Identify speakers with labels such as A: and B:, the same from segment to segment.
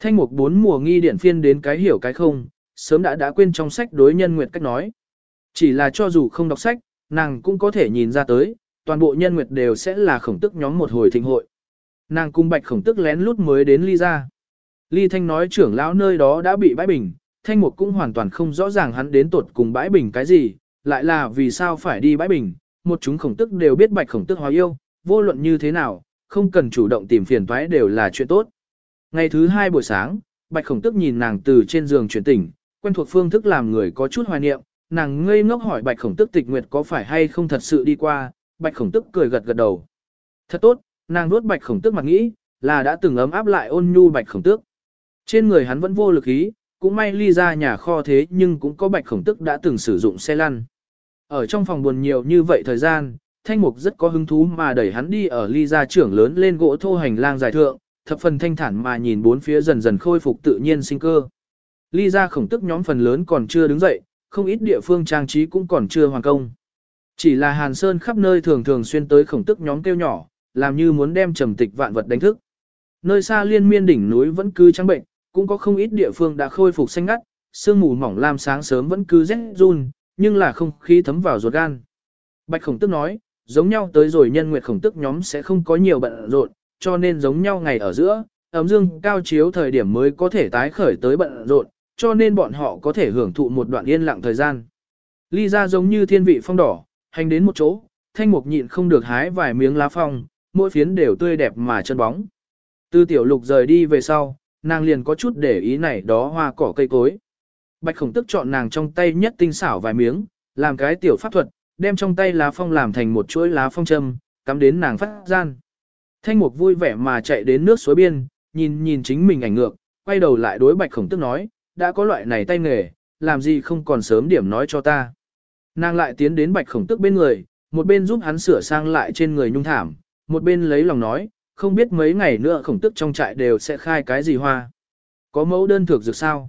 A: Thanh mục bốn mùa nghi điện phiên đến cái hiểu cái không, sớm đã đã quên trong sách đối nhân nguyệt cách nói. Chỉ là cho dù không đọc sách, nàng cũng có thể nhìn ra tới, toàn bộ nhân nguyệt đều sẽ là khổng tức nhóm một hồi thịnh hội. Nàng cung bạch khổng tức lén lút mới đến ly ra. Ly Thanh nói trưởng lão nơi đó đã bị bãi bình, Thanh Mục cũng hoàn toàn không rõ ràng hắn đến tột cùng bãi bình cái gì, lại là vì sao phải đi bãi bình, một chúng khổng tức đều biết bạch khổng tức hóa yêu, vô luận như thế nào, không cần chủ động tìm phiền toái đều là chuyện tốt. Ngày thứ hai buổi sáng, bạch khổng tức nhìn nàng từ trên giường chuyển tỉnh, quen thuộc phương thức làm người có chút hoài niệm, nàng ngây ngốc hỏi bạch khổng tức tịch nguyệt có phải hay không thật sự đi qua, bạch khổng tức cười gật gật đầu. Thật tốt, nàng nuốt bạch khổng tức mặt nghĩ, là đã từng ấm áp lại ôn nhu bạch khổng tước. Trên người hắn vẫn vô lực ý, cũng may ly ra nhà kho thế nhưng cũng có bạch khổng tức đã từng sử dụng xe lăn. Ở trong phòng buồn nhiều như vậy thời gian, thanh mục rất có hứng thú mà đẩy hắn đi ở ly ra trưởng lớn lên gỗ thô hành lang dài thượng, thập phần thanh thản mà nhìn bốn phía dần dần khôi phục tự nhiên sinh cơ. Ly ra khổng tức nhóm phần lớn còn chưa đứng dậy, không ít địa phương trang trí cũng còn chưa hoàn công. Chỉ là Hàn Sơn khắp nơi thường thường xuyên tới khổng tức nhóm kêu nhỏ, làm như muốn đem trầm tịch vạn vật đánh thức. Nơi xa liên miên đỉnh núi vẫn cứ trắng bệnh, cũng có không ít địa phương đã khôi phục xanh ngắt, sương mù mỏng lam sáng sớm vẫn cứ rét run, nhưng là không khí thấm vào ruột gan. Bạch khổng tức nói, giống nhau tới rồi nhân nguyệt khổng tức nhóm sẽ không có nhiều bận rộn, cho nên giống nhau ngày ở giữa, ấm dương cao chiếu thời điểm mới có thể tái khởi tới bận rộn, cho nên bọn họ có thể hưởng thụ một đoạn yên lặng thời gian. Ly ra giống như thiên vị phong đỏ, hành đến một chỗ, thanh mục nhịn không được hái vài miếng lá phong, mỗi phiến đều tươi đẹp mà chân bóng. Từ tiểu lục rời đi về sau, nàng liền có chút để ý này đó hoa cỏ cây cối. Bạch khổng tức chọn nàng trong tay nhất tinh xảo vài miếng, làm cái tiểu pháp thuật, đem trong tay lá phong làm thành một chuỗi lá phong châm, cắm đến nàng phát gian. Thanh mục vui vẻ mà chạy đến nước suối biên, nhìn nhìn chính mình ảnh ngược, quay đầu lại đối bạch khổng tức nói, đã có loại này tay nghề, làm gì không còn sớm điểm nói cho ta. Nàng lại tiến đến bạch khổng tức bên người, một bên giúp hắn sửa sang lại trên người nhung thảm, một bên lấy lòng nói, không biết mấy ngày nữa khổng tức trong trại đều sẽ khai cái gì hoa. Có mẫu đơn thược dược sao?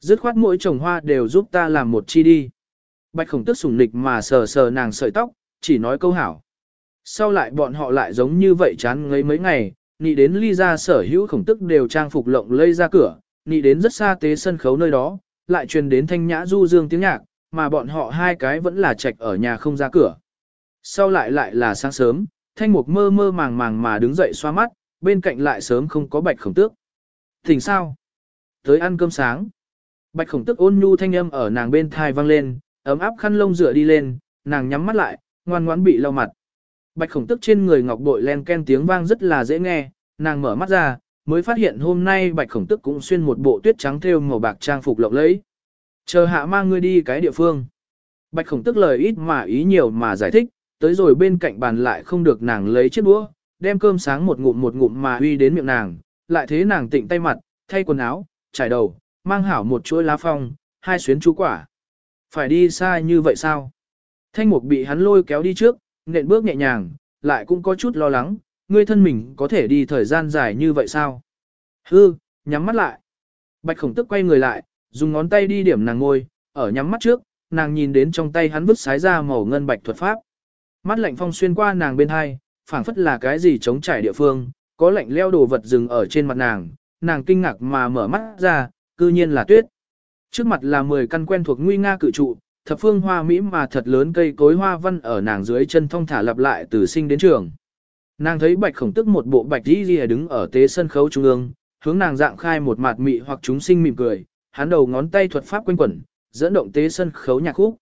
A: Dứt khoát mỗi trồng hoa đều giúp ta làm một chi đi. Bạch khổng tức sủng nịch mà sờ sờ nàng sợi tóc, chỉ nói câu hảo. Sau lại bọn họ lại giống như vậy chán ngấy mấy ngày, nị đến ly ra sở hữu khổng tức đều trang phục lộng lây ra cửa, nị đến rất xa tế sân khấu nơi đó, lại truyền đến thanh nhã du dương tiếng nhạc, mà bọn họ hai cái vẫn là trạch ở nhà không ra cửa. Sau lại lại là sáng sớm, thanh mục mơ mơ màng màng mà đứng dậy xoa mắt, bên cạnh lại sớm không có bạch khổng tước. Thỉnh sao? Tới ăn cơm sáng. Bạch khổng tước ôn nhu thanh âm ở nàng bên thai vang lên, ấm áp khăn lông rửa đi lên, nàng nhắm mắt lại, ngoan ngoãn bị lau mặt. Bạch khổng Tức trên người ngọc bội len ken tiếng vang rất là dễ nghe, nàng mở mắt ra, mới phát hiện hôm nay bạch khổng Tức cũng xuyên một bộ tuyết trắng thêu màu bạc trang phục lộng lẫy. Chờ hạ mang ngươi đi cái địa phương. Bạch khổng Tức lời ít mà ý nhiều mà giải thích, tới rồi bên cạnh bàn lại không được nàng lấy chiếc đũa, đem cơm sáng một ngụm một ngụm mà uy đến miệng nàng, lại thế nàng tịnh tay mặt, thay quần áo, trải đầu, mang hảo một chuỗi lá phong, hai xuyến chú quả. Phải đi xa như vậy sao? Thanh mục bị hắn lôi kéo đi trước, nện bước nhẹ nhàng, lại cũng có chút lo lắng, ngươi thân mình có thể đi thời gian dài như vậy sao? Hư, nhắm mắt lại. Bạch khổng tức quay người lại, dùng ngón tay đi điểm nàng ngôi, ở nhắm mắt trước, nàng nhìn đến trong tay hắn vứt sái ra màu ngân bạch thuật pháp. Mắt lạnh phong xuyên qua nàng bên hai, phảng phất là cái gì chống trải địa phương, có lạnh leo đồ vật dừng ở trên mặt nàng, nàng kinh ngạc mà mở mắt ra, cư nhiên là tuyết. Trước mặt là 10 căn quen thuộc nguy nga cự trụ, thập phương hoa mỹ mà thật lớn cây cối hoa văn ở nàng dưới chân thong thả lặp lại từ sinh đến trường. Nàng thấy bạch khổng tức một bộ bạch đi ghi đứng ở tế sân khấu trung ương, hướng nàng dạng khai một mặt mị hoặc chúng sinh mỉm cười, hắn đầu ngón tay thuật pháp quanh quẩn, dẫn động tế sân khấu nhạc khúc.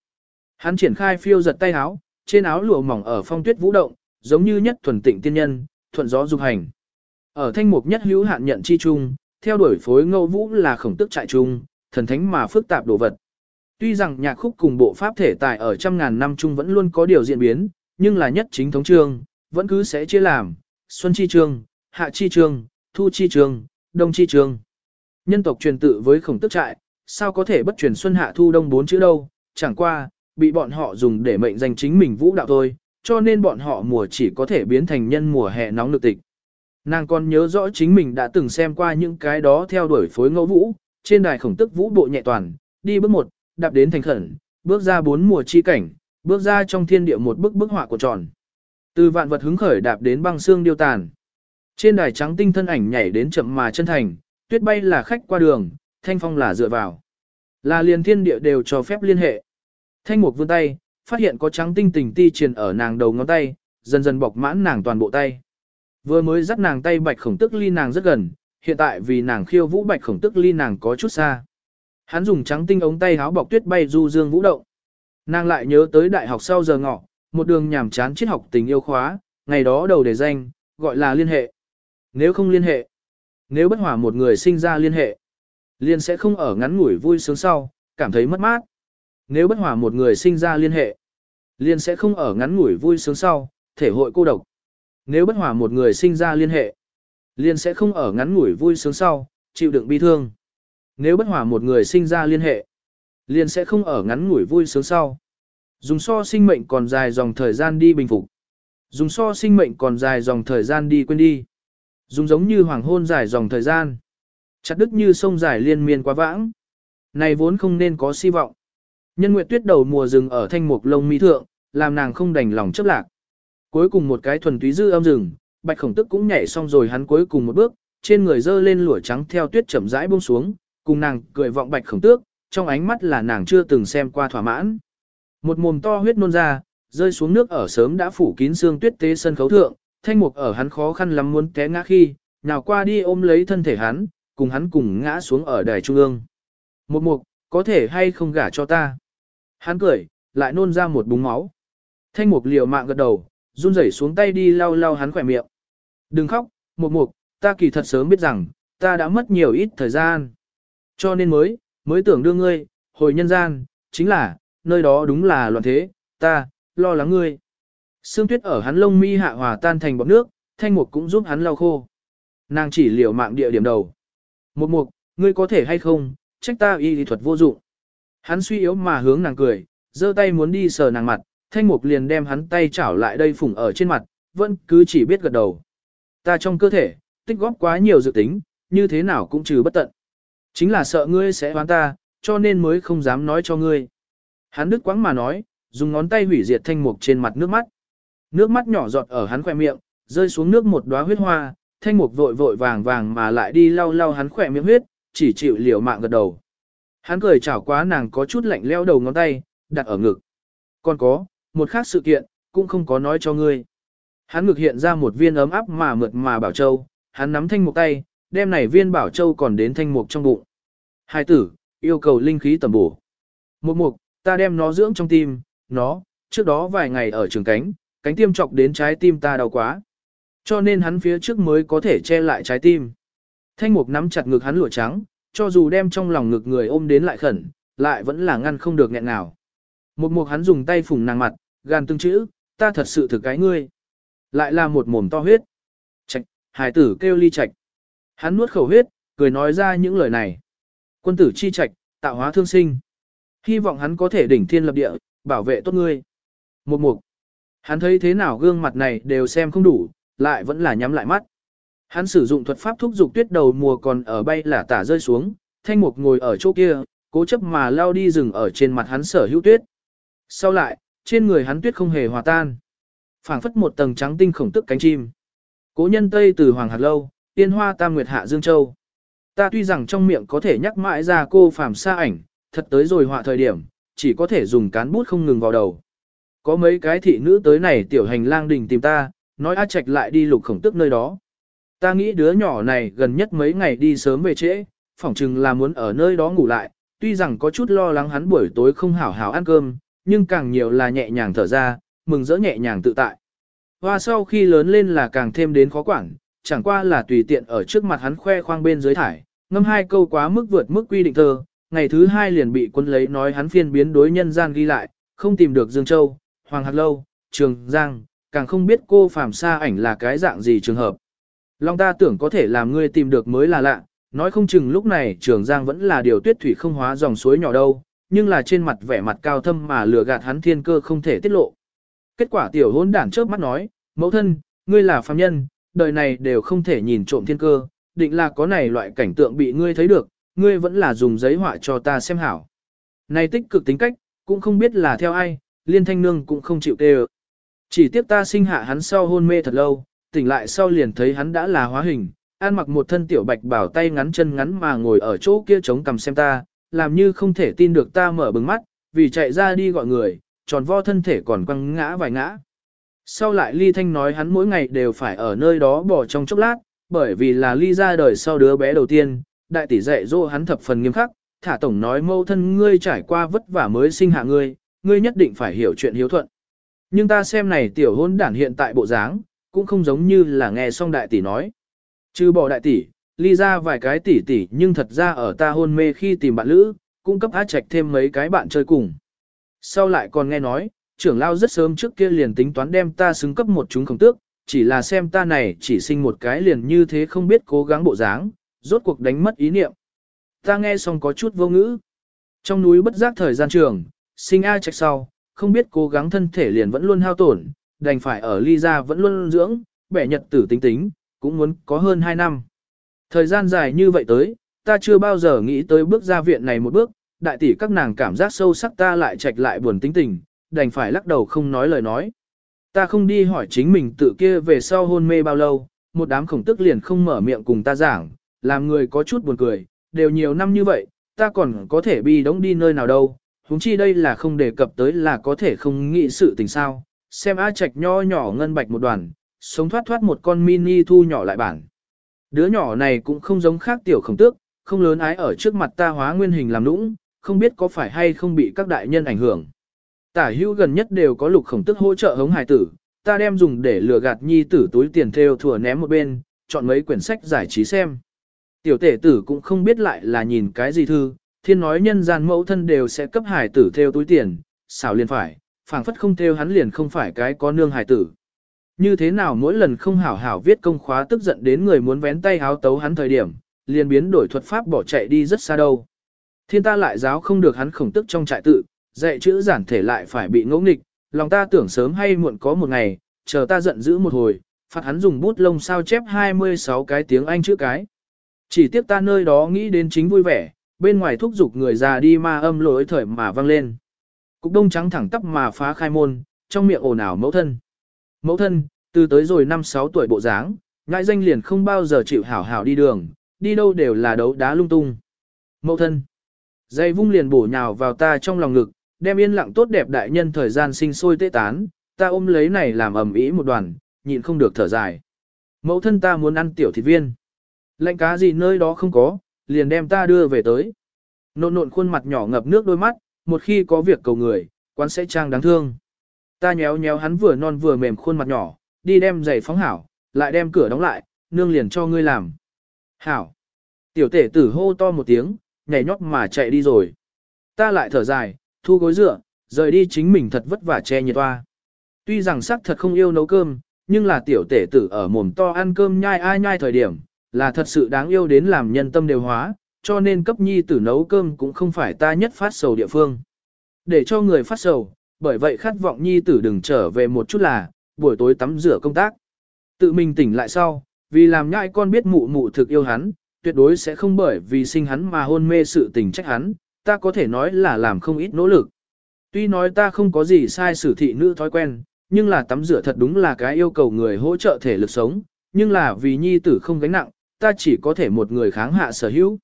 A: Hắn triển khai phiêu giật tay áo, trên áo lụa mỏng ở phong tuyết vũ động, giống như nhất thuần tịnh tiên nhân, thuận gió dục hành. Ở thanh mục nhất hữu hạn nhận chi trung, theo đuổi phối ngâu vũ là khổng tức trại trung, thần thánh mà phức tạp đồ vật. Tuy rằng nhạc khúc cùng bộ pháp thể tài ở trăm ngàn năm chung vẫn luôn có điều diễn biến, nhưng là nhất chính thống trương, vẫn cứ sẽ chia làm, xuân chi trương, hạ chi trương, thu chi trương, đông chi trương. Nhân tộc truyền tự với khổng tức trại, sao có thể bất truyền xuân hạ thu đông bốn chữ đâu, chẳng qua, bị bọn họ dùng để mệnh danh chính mình vũ đạo thôi, cho nên bọn họ mùa chỉ có thể biến thành nhân mùa hè nóng nực tịch. Nàng còn nhớ rõ chính mình đã từng xem qua những cái đó theo đuổi phối ngẫu vũ, trên đài khổng tức vũ bộ nhẹ toàn, đi bước một, đạp đến thành khẩn, bước ra bốn mùa chi cảnh, bước ra trong thiên địa một bức bức họa của tròn. Từ vạn vật hứng khởi đạp đến băng xương điêu tàn. Trên đài trắng tinh thân ảnh nhảy đến chậm mà chân thành, Tuyết bay là khách qua đường, thanh phong là dựa vào. Là liền thiên địa đều cho phép liên hệ. Thanh mục vươn tay, phát hiện có trắng tinh tình ti truyền ở nàng đầu ngón tay, dần dần bọc mãn nàng toàn bộ tay. Vừa mới dắt nàng tay bạch khổng tức ly nàng rất gần, hiện tại vì nàng khiêu vũ bạch khổng tức ly nàng có chút xa. Hắn dùng trắng tinh ống tay háo bọc tuyết bay du dương vũ động. Nàng lại nhớ tới đại học sau giờ ngọ, một đường nhàm chán triết học tình yêu khóa, ngày đó đầu đề danh, gọi là liên hệ. Nếu không liên hệ, nếu bất hòa một người sinh ra liên hệ, liên sẽ không ở ngắn ngủi vui sướng sau, cảm thấy mất mát. Nếu bất hòa một người sinh ra liên hệ, liên sẽ không ở ngắn ngủi vui sướng sau, thể hội cô độc. Nếu bất hòa một người sinh ra liên hệ, liên sẽ không ở ngắn ngủi vui sướng sau, chịu đựng bi thương. Nếu bất hòa một người sinh ra liên hệ, liền sẽ không ở ngắn ngủi vui sướng sau. Dùng so sinh mệnh còn dài dòng thời gian đi bình phục. Dùng so sinh mệnh còn dài dòng thời gian đi quên đi. Dùng giống như hoàng hôn dài dòng thời gian. Chặt đứt như sông dài liên miên quá vãng. Này vốn không nên có si vọng. Nhân nguyệt tuyết đầu mùa rừng ở thanh mục lông mỹ thượng, làm nàng không đành lòng chấp lạc. Cuối cùng một cái thuần túy dư âm rừng, bạch khổng tức cũng nhảy xong rồi hắn cuối cùng một bước, trên người dơ lên lụa trắng theo tuyết chậm rãi buông xuống, cùng nàng cười vọng bạch khổng tước, trong ánh mắt là nàng chưa từng xem qua thỏa mãn. Một mồm to huyết nôn ra, rơi xuống nước ở sớm đã phủ kín xương tuyết tế sân khấu thượng, thanh mục ở hắn khó khăn lắm muốn té ngã khi, nào qua đi ôm lấy thân thể hắn, cùng hắn cùng ngã xuống ở đài trung ương. Một mục, có thể hay không gả cho ta? Hắn cười, lại nôn ra một búng máu. Thanh mục liều mạng gật đầu, run rẩy xuống tay đi lau lau hắn khỏe miệng. Đừng khóc, một mục, ta kỳ thật sớm biết rằng, ta đã mất nhiều ít thời gian. Cho nên mới, mới tưởng đưa ngươi, hồi nhân gian, chính là, nơi đó đúng là loạn thế, ta, lo lắng ngươi. Sương tuyết ở hắn lông mi hạ hòa tan thành bọt nước, thanh mục cũng giúp hắn lau khô. Nàng chỉ liều mạng địa điểm đầu. Một mục, ngươi có thể hay không, trách ta y lý thuật vô dụng. Hắn suy yếu mà hướng nàng cười, giơ tay muốn đi sờ nàng mặt, thanh mục liền đem hắn tay chảo lại đây phủng ở trên mặt, vẫn cứ chỉ biết gật đầu. Ta trong cơ thể, tích góp quá nhiều dự tính, như thế nào cũng trừ bất tận. Chính là sợ ngươi sẽ hoán ta, cho nên mới không dám nói cho ngươi. Hắn đứt quãng mà nói, dùng ngón tay hủy diệt thanh mục trên mặt nước mắt. Nước mắt nhỏ giọt ở hắn khỏe miệng, rơi xuống nước một đóa huyết hoa, thanh mục vội vội vàng vàng mà lại đi lau lau hắn khỏe miệng huyết, chỉ chịu liều mạng gật đầu. Hắn cười chảo quá nàng có chút lạnh leo đầu ngón tay, đặt ở ngực. Còn có, một khác sự kiện, cũng không có nói cho ngươi. Hắn ngực hiện ra một viên ấm áp mà mượt mà bảo châu, hắn nắm thanh mục tay, đem này viên bảo châu còn đến thanh mục trong bụng. Hai tử, yêu cầu linh khí tầm bổ. Một mục, ta đem nó dưỡng trong tim, nó, trước đó vài ngày ở trường cánh, cánh tiêm chọc đến trái tim ta đau quá. Cho nên hắn phía trước mới có thể che lại trái tim. Thanh mục nắm chặt ngực hắn lụa trắng, cho dù đem trong lòng ngực người ôm đến lại khẩn, lại vẫn là ngăn không được nghẹn nào. Một mục hắn dùng tay phùng nàng mặt, gan từng chữ, ta thật sự thực cái ngươi. Lại là một mồm to huyết. Trạch, hải tử kêu ly trạch. Hắn nuốt khẩu huyết, cười nói ra những lời này. Quân tử chi trạch, tạo hóa thương sinh. Hy vọng hắn có thể đỉnh thiên lập địa, bảo vệ tốt ngươi. Một mục. Hắn thấy thế nào gương mặt này đều xem không đủ, lại vẫn là nhắm lại mắt. Hắn sử dụng thuật pháp thúc dục tuyết đầu mùa còn ở bay là tả rơi xuống, thanh mục ngồi ở chỗ kia, cố chấp mà lao đi rừng ở trên mặt hắn sở hữu tuyết. Sau lại, trên người hắn tuyết không hề hòa tan. phảng phất một tầng trắng tinh khổng tức cánh chim. Cố nhân Tây từ Hoàng Hạt Lâu, tiên hoa tam nguyệt hạ Dương Châu. Ta tuy rằng trong miệng có thể nhắc mãi ra cô phàm xa ảnh, thật tới rồi họa thời điểm, chỉ có thể dùng cán bút không ngừng vào đầu. Có mấy cái thị nữ tới này tiểu hành lang đình tìm ta, nói A Trạch lại đi lục khổng tức nơi đó. Ta nghĩ đứa nhỏ này gần nhất mấy ngày đi sớm về trễ, phỏng chừng là muốn ở nơi đó ngủ lại, tuy rằng có chút lo lắng hắn buổi tối không hảo hảo ăn cơm, nhưng càng nhiều là nhẹ nhàng thở ra, mừng rỡ nhẹ nhàng tự tại. Hoa sau khi lớn lên là càng thêm đến khó quản, chẳng qua là tùy tiện ở trước mặt hắn khoe khoang bên dưới thải, ngâm hai câu quá mức vượt mức quy định thơ, ngày thứ hai liền bị quân lấy nói hắn phiên biến đối nhân gian ghi lại, không tìm được Dương Châu, Hoàng Hạc Lâu, Trường Giang, càng không biết cô phàm xa ảnh là cái dạng gì trường hợp. Long ta tưởng có thể làm ngươi tìm được mới là lạ, nói không chừng lúc này Trường Giang vẫn là điều tuyết thủy không hóa dòng suối nhỏ đâu, nhưng là trên mặt vẻ mặt cao thâm mà lừa gạt hắn thiên cơ không thể tiết lộ. Kết quả tiểu hôn đản chớp mắt nói, mẫu thân, ngươi là phàm nhân, đời này đều không thể nhìn trộm thiên cơ, định là có này loại cảnh tượng bị ngươi thấy được, ngươi vẫn là dùng giấy họa cho ta xem hảo. Này tích cực tính cách, cũng không biết là theo ai, liên thanh nương cũng không chịu tê Chỉ tiếp ta sinh hạ hắn sau hôn mê thật lâu, tỉnh lại sau liền thấy hắn đã là hóa hình, an mặc một thân tiểu bạch bảo tay ngắn chân ngắn mà ngồi ở chỗ kia chống cằm xem ta, làm như không thể tin được ta mở bừng mắt, vì chạy ra đi gọi người, tròn vo thân thể còn quăng ngã vài ngã. Sau lại Ly Thanh nói hắn mỗi ngày đều phải ở nơi đó bỏ trong chốc lát, bởi vì là Ly ra đời sau đứa bé đầu tiên, đại tỷ dạy dỗ hắn thập phần nghiêm khắc, thả tổng nói mâu thân ngươi trải qua vất vả mới sinh hạ ngươi, ngươi nhất định phải hiểu chuyện hiếu thuận. Nhưng ta xem này tiểu hôn đản hiện tại bộ dáng, cũng không giống như là nghe xong đại tỷ nói. Chứ bỏ đại tỷ, ly ra vài cái tỷ tỷ nhưng thật ra ở ta hôn mê khi tìm bạn lữ, cung cấp á trạch thêm mấy cái bạn chơi cùng. Sau lại còn nghe nói, trưởng lao rất sớm trước kia liền tính toán đem ta xứng cấp một chúng khổng tước, chỉ là xem ta này chỉ sinh một cái liền như thế không biết cố gắng bộ dáng, rốt cuộc đánh mất ý niệm. Ta nghe xong có chút vô ngữ. Trong núi bất giác thời gian trường, sinh A trạch sau, không biết cố gắng thân thể liền vẫn luôn hao tổn, đành phải ở ly ra vẫn luôn dưỡng, bẻ nhật tử tính tính, cũng muốn có hơn 2 năm. Thời gian dài như vậy tới, ta chưa bao giờ nghĩ tới bước ra viện này một bước, đại tỷ các nàng cảm giác sâu sắc ta lại trạch lại buồn tính tình, đành phải lắc đầu không nói lời nói. Ta không đi hỏi chính mình tự kia về sau hôn mê bao lâu, một đám khổng tức liền không mở miệng cùng ta giảng, làm người có chút buồn cười, đều nhiều năm như vậy, ta còn có thể bi đống đi nơi nào đâu, huống chi đây là không đề cập tới là có thể không nghĩ sự tình sao, xem A Trạch nho nhỏ ngân bạch một đoàn, sống thoát thoát một con mini thu nhỏ lại bản. Đứa nhỏ này cũng không giống khác tiểu khổng tước, không lớn ái ở trước mặt ta hóa nguyên hình làm nũng, không biết có phải hay không bị các đại nhân ảnh hưởng. Tả hữu gần nhất đều có lục khổng tức hỗ trợ hống hài tử, ta đem dùng để lừa gạt nhi tử túi tiền theo thừa ném một bên, chọn mấy quyển sách giải trí xem. Tiểu tể tử cũng không biết lại là nhìn cái gì thư, thiên nói nhân gian mẫu thân đều sẽ cấp hài tử theo túi tiền, xảo liền phải, phảng phất không theo hắn liền không phải cái có nương hài tử. Như thế nào mỗi lần không hảo hảo viết công khóa tức giận đến người muốn vén tay háo tấu hắn thời điểm, liền biến đổi thuật pháp bỏ chạy đi rất xa đâu. Thiên ta lại giáo không được hắn khổng tức trong trại tự, dạy chữ giản thể lại phải bị ngỗ nghịch, lòng ta tưởng sớm hay muộn có một ngày, chờ ta giận dữ một hồi, phạt hắn dùng bút lông sao chép 26 cái tiếng Anh chữ cái. Chỉ tiếc ta nơi đó nghĩ đến chính vui vẻ, bên ngoài thúc giục người già đi ma âm lối thời mà vang lên. Cục đông trắng thẳng tắp mà phá khai môn, trong miệng ồn ào mẫu thân. Mẫu thân, từ tới rồi năm sáu tuổi bộ dáng, ngại danh liền không bao giờ chịu hảo hảo đi đường, đi đâu đều là đấu đá lung tung. Mẫu thân, dây vung liền bổ nhào vào ta trong lòng ngực, đem yên lặng tốt đẹp đại nhân thời gian sinh sôi tê tán, ta ôm lấy này làm ẩm ý một đoàn, nhịn không được thở dài. Mẫu thân ta muốn ăn tiểu thịt viên. Lệnh cá gì nơi đó không có, liền đem ta đưa về tới. Nộn nộn khuôn mặt nhỏ ngập nước đôi mắt, một khi có việc cầu người, quán sẽ trang đáng thương. Ta nhéo nhéo hắn vừa non vừa mềm khuôn mặt nhỏ, đi đem giày phóng hảo, lại đem cửa đóng lại, nương liền cho ngươi làm. Hảo. Tiểu tể tử hô to một tiếng, nhảy nhót mà chạy đi rồi. Ta lại thở dài, thu gối dựa, rời đi chính mình thật vất vả che nhiệt toa. Tuy rằng sắc thật không yêu nấu cơm, nhưng là tiểu tể tử ở mồm to ăn cơm nhai ai nhai thời điểm, là thật sự đáng yêu đến làm nhân tâm đều hóa, cho nên cấp nhi tử nấu cơm cũng không phải ta nhất phát sầu địa phương. Để cho người phát sầu, bởi vậy khát vọng nhi tử đừng trở về một chút là, buổi tối tắm rửa công tác. Tự mình tỉnh lại sau, vì làm nhãi con biết mụ mụ thực yêu hắn, tuyệt đối sẽ không bởi vì sinh hắn mà hôn mê sự tình trách hắn, ta có thể nói là làm không ít nỗ lực. Tuy nói ta không có gì sai sử thị nữ thói quen, nhưng là tắm rửa thật đúng là cái yêu cầu người hỗ trợ thể lực sống, nhưng là vì nhi tử không gánh nặng, ta chỉ có thể một người kháng hạ sở hữu.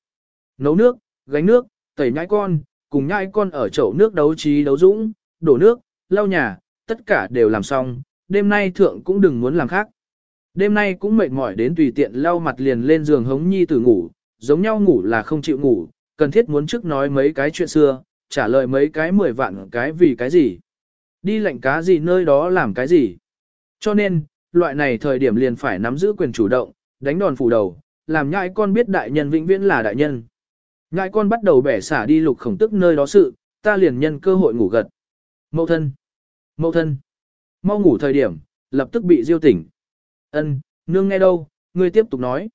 A: Nấu nước, gánh nước, tẩy nhãi con, cùng nhãi con ở chậu nước đấu trí đấu dũng, đổ nước, lau nhà, tất cả đều làm xong, đêm nay thượng cũng đừng muốn làm khác. Đêm nay cũng mệt mỏi đến tùy tiện lau mặt liền lên giường hống nhi tử ngủ, giống nhau ngủ là không chịu ngủ, cần thiết muốn trước nói mấy cái chuyện xưa, trả lời mấy cái mười vạn cái vì cái gì. Đi lệnh cá gì nơi đó làm cái gì. Cho nên, loại này thời điểm liền phải nắm giữ quyền chủ động, đánh đòn phủ đầu, làm nhãi con biết đại nhân vĩnh viễn là đại nhân. Nhãi con bắt đầu bẻ xả đi lục khổng tức nơi đó sự, ta liền nhân cơ hội ngủ gật. Mậu thân. Mậu thân. Mau ngủ thời điểm, lập tức bị diêu tỉnh. Ân, nương nghe đâu, ngươi tiếp tục nói.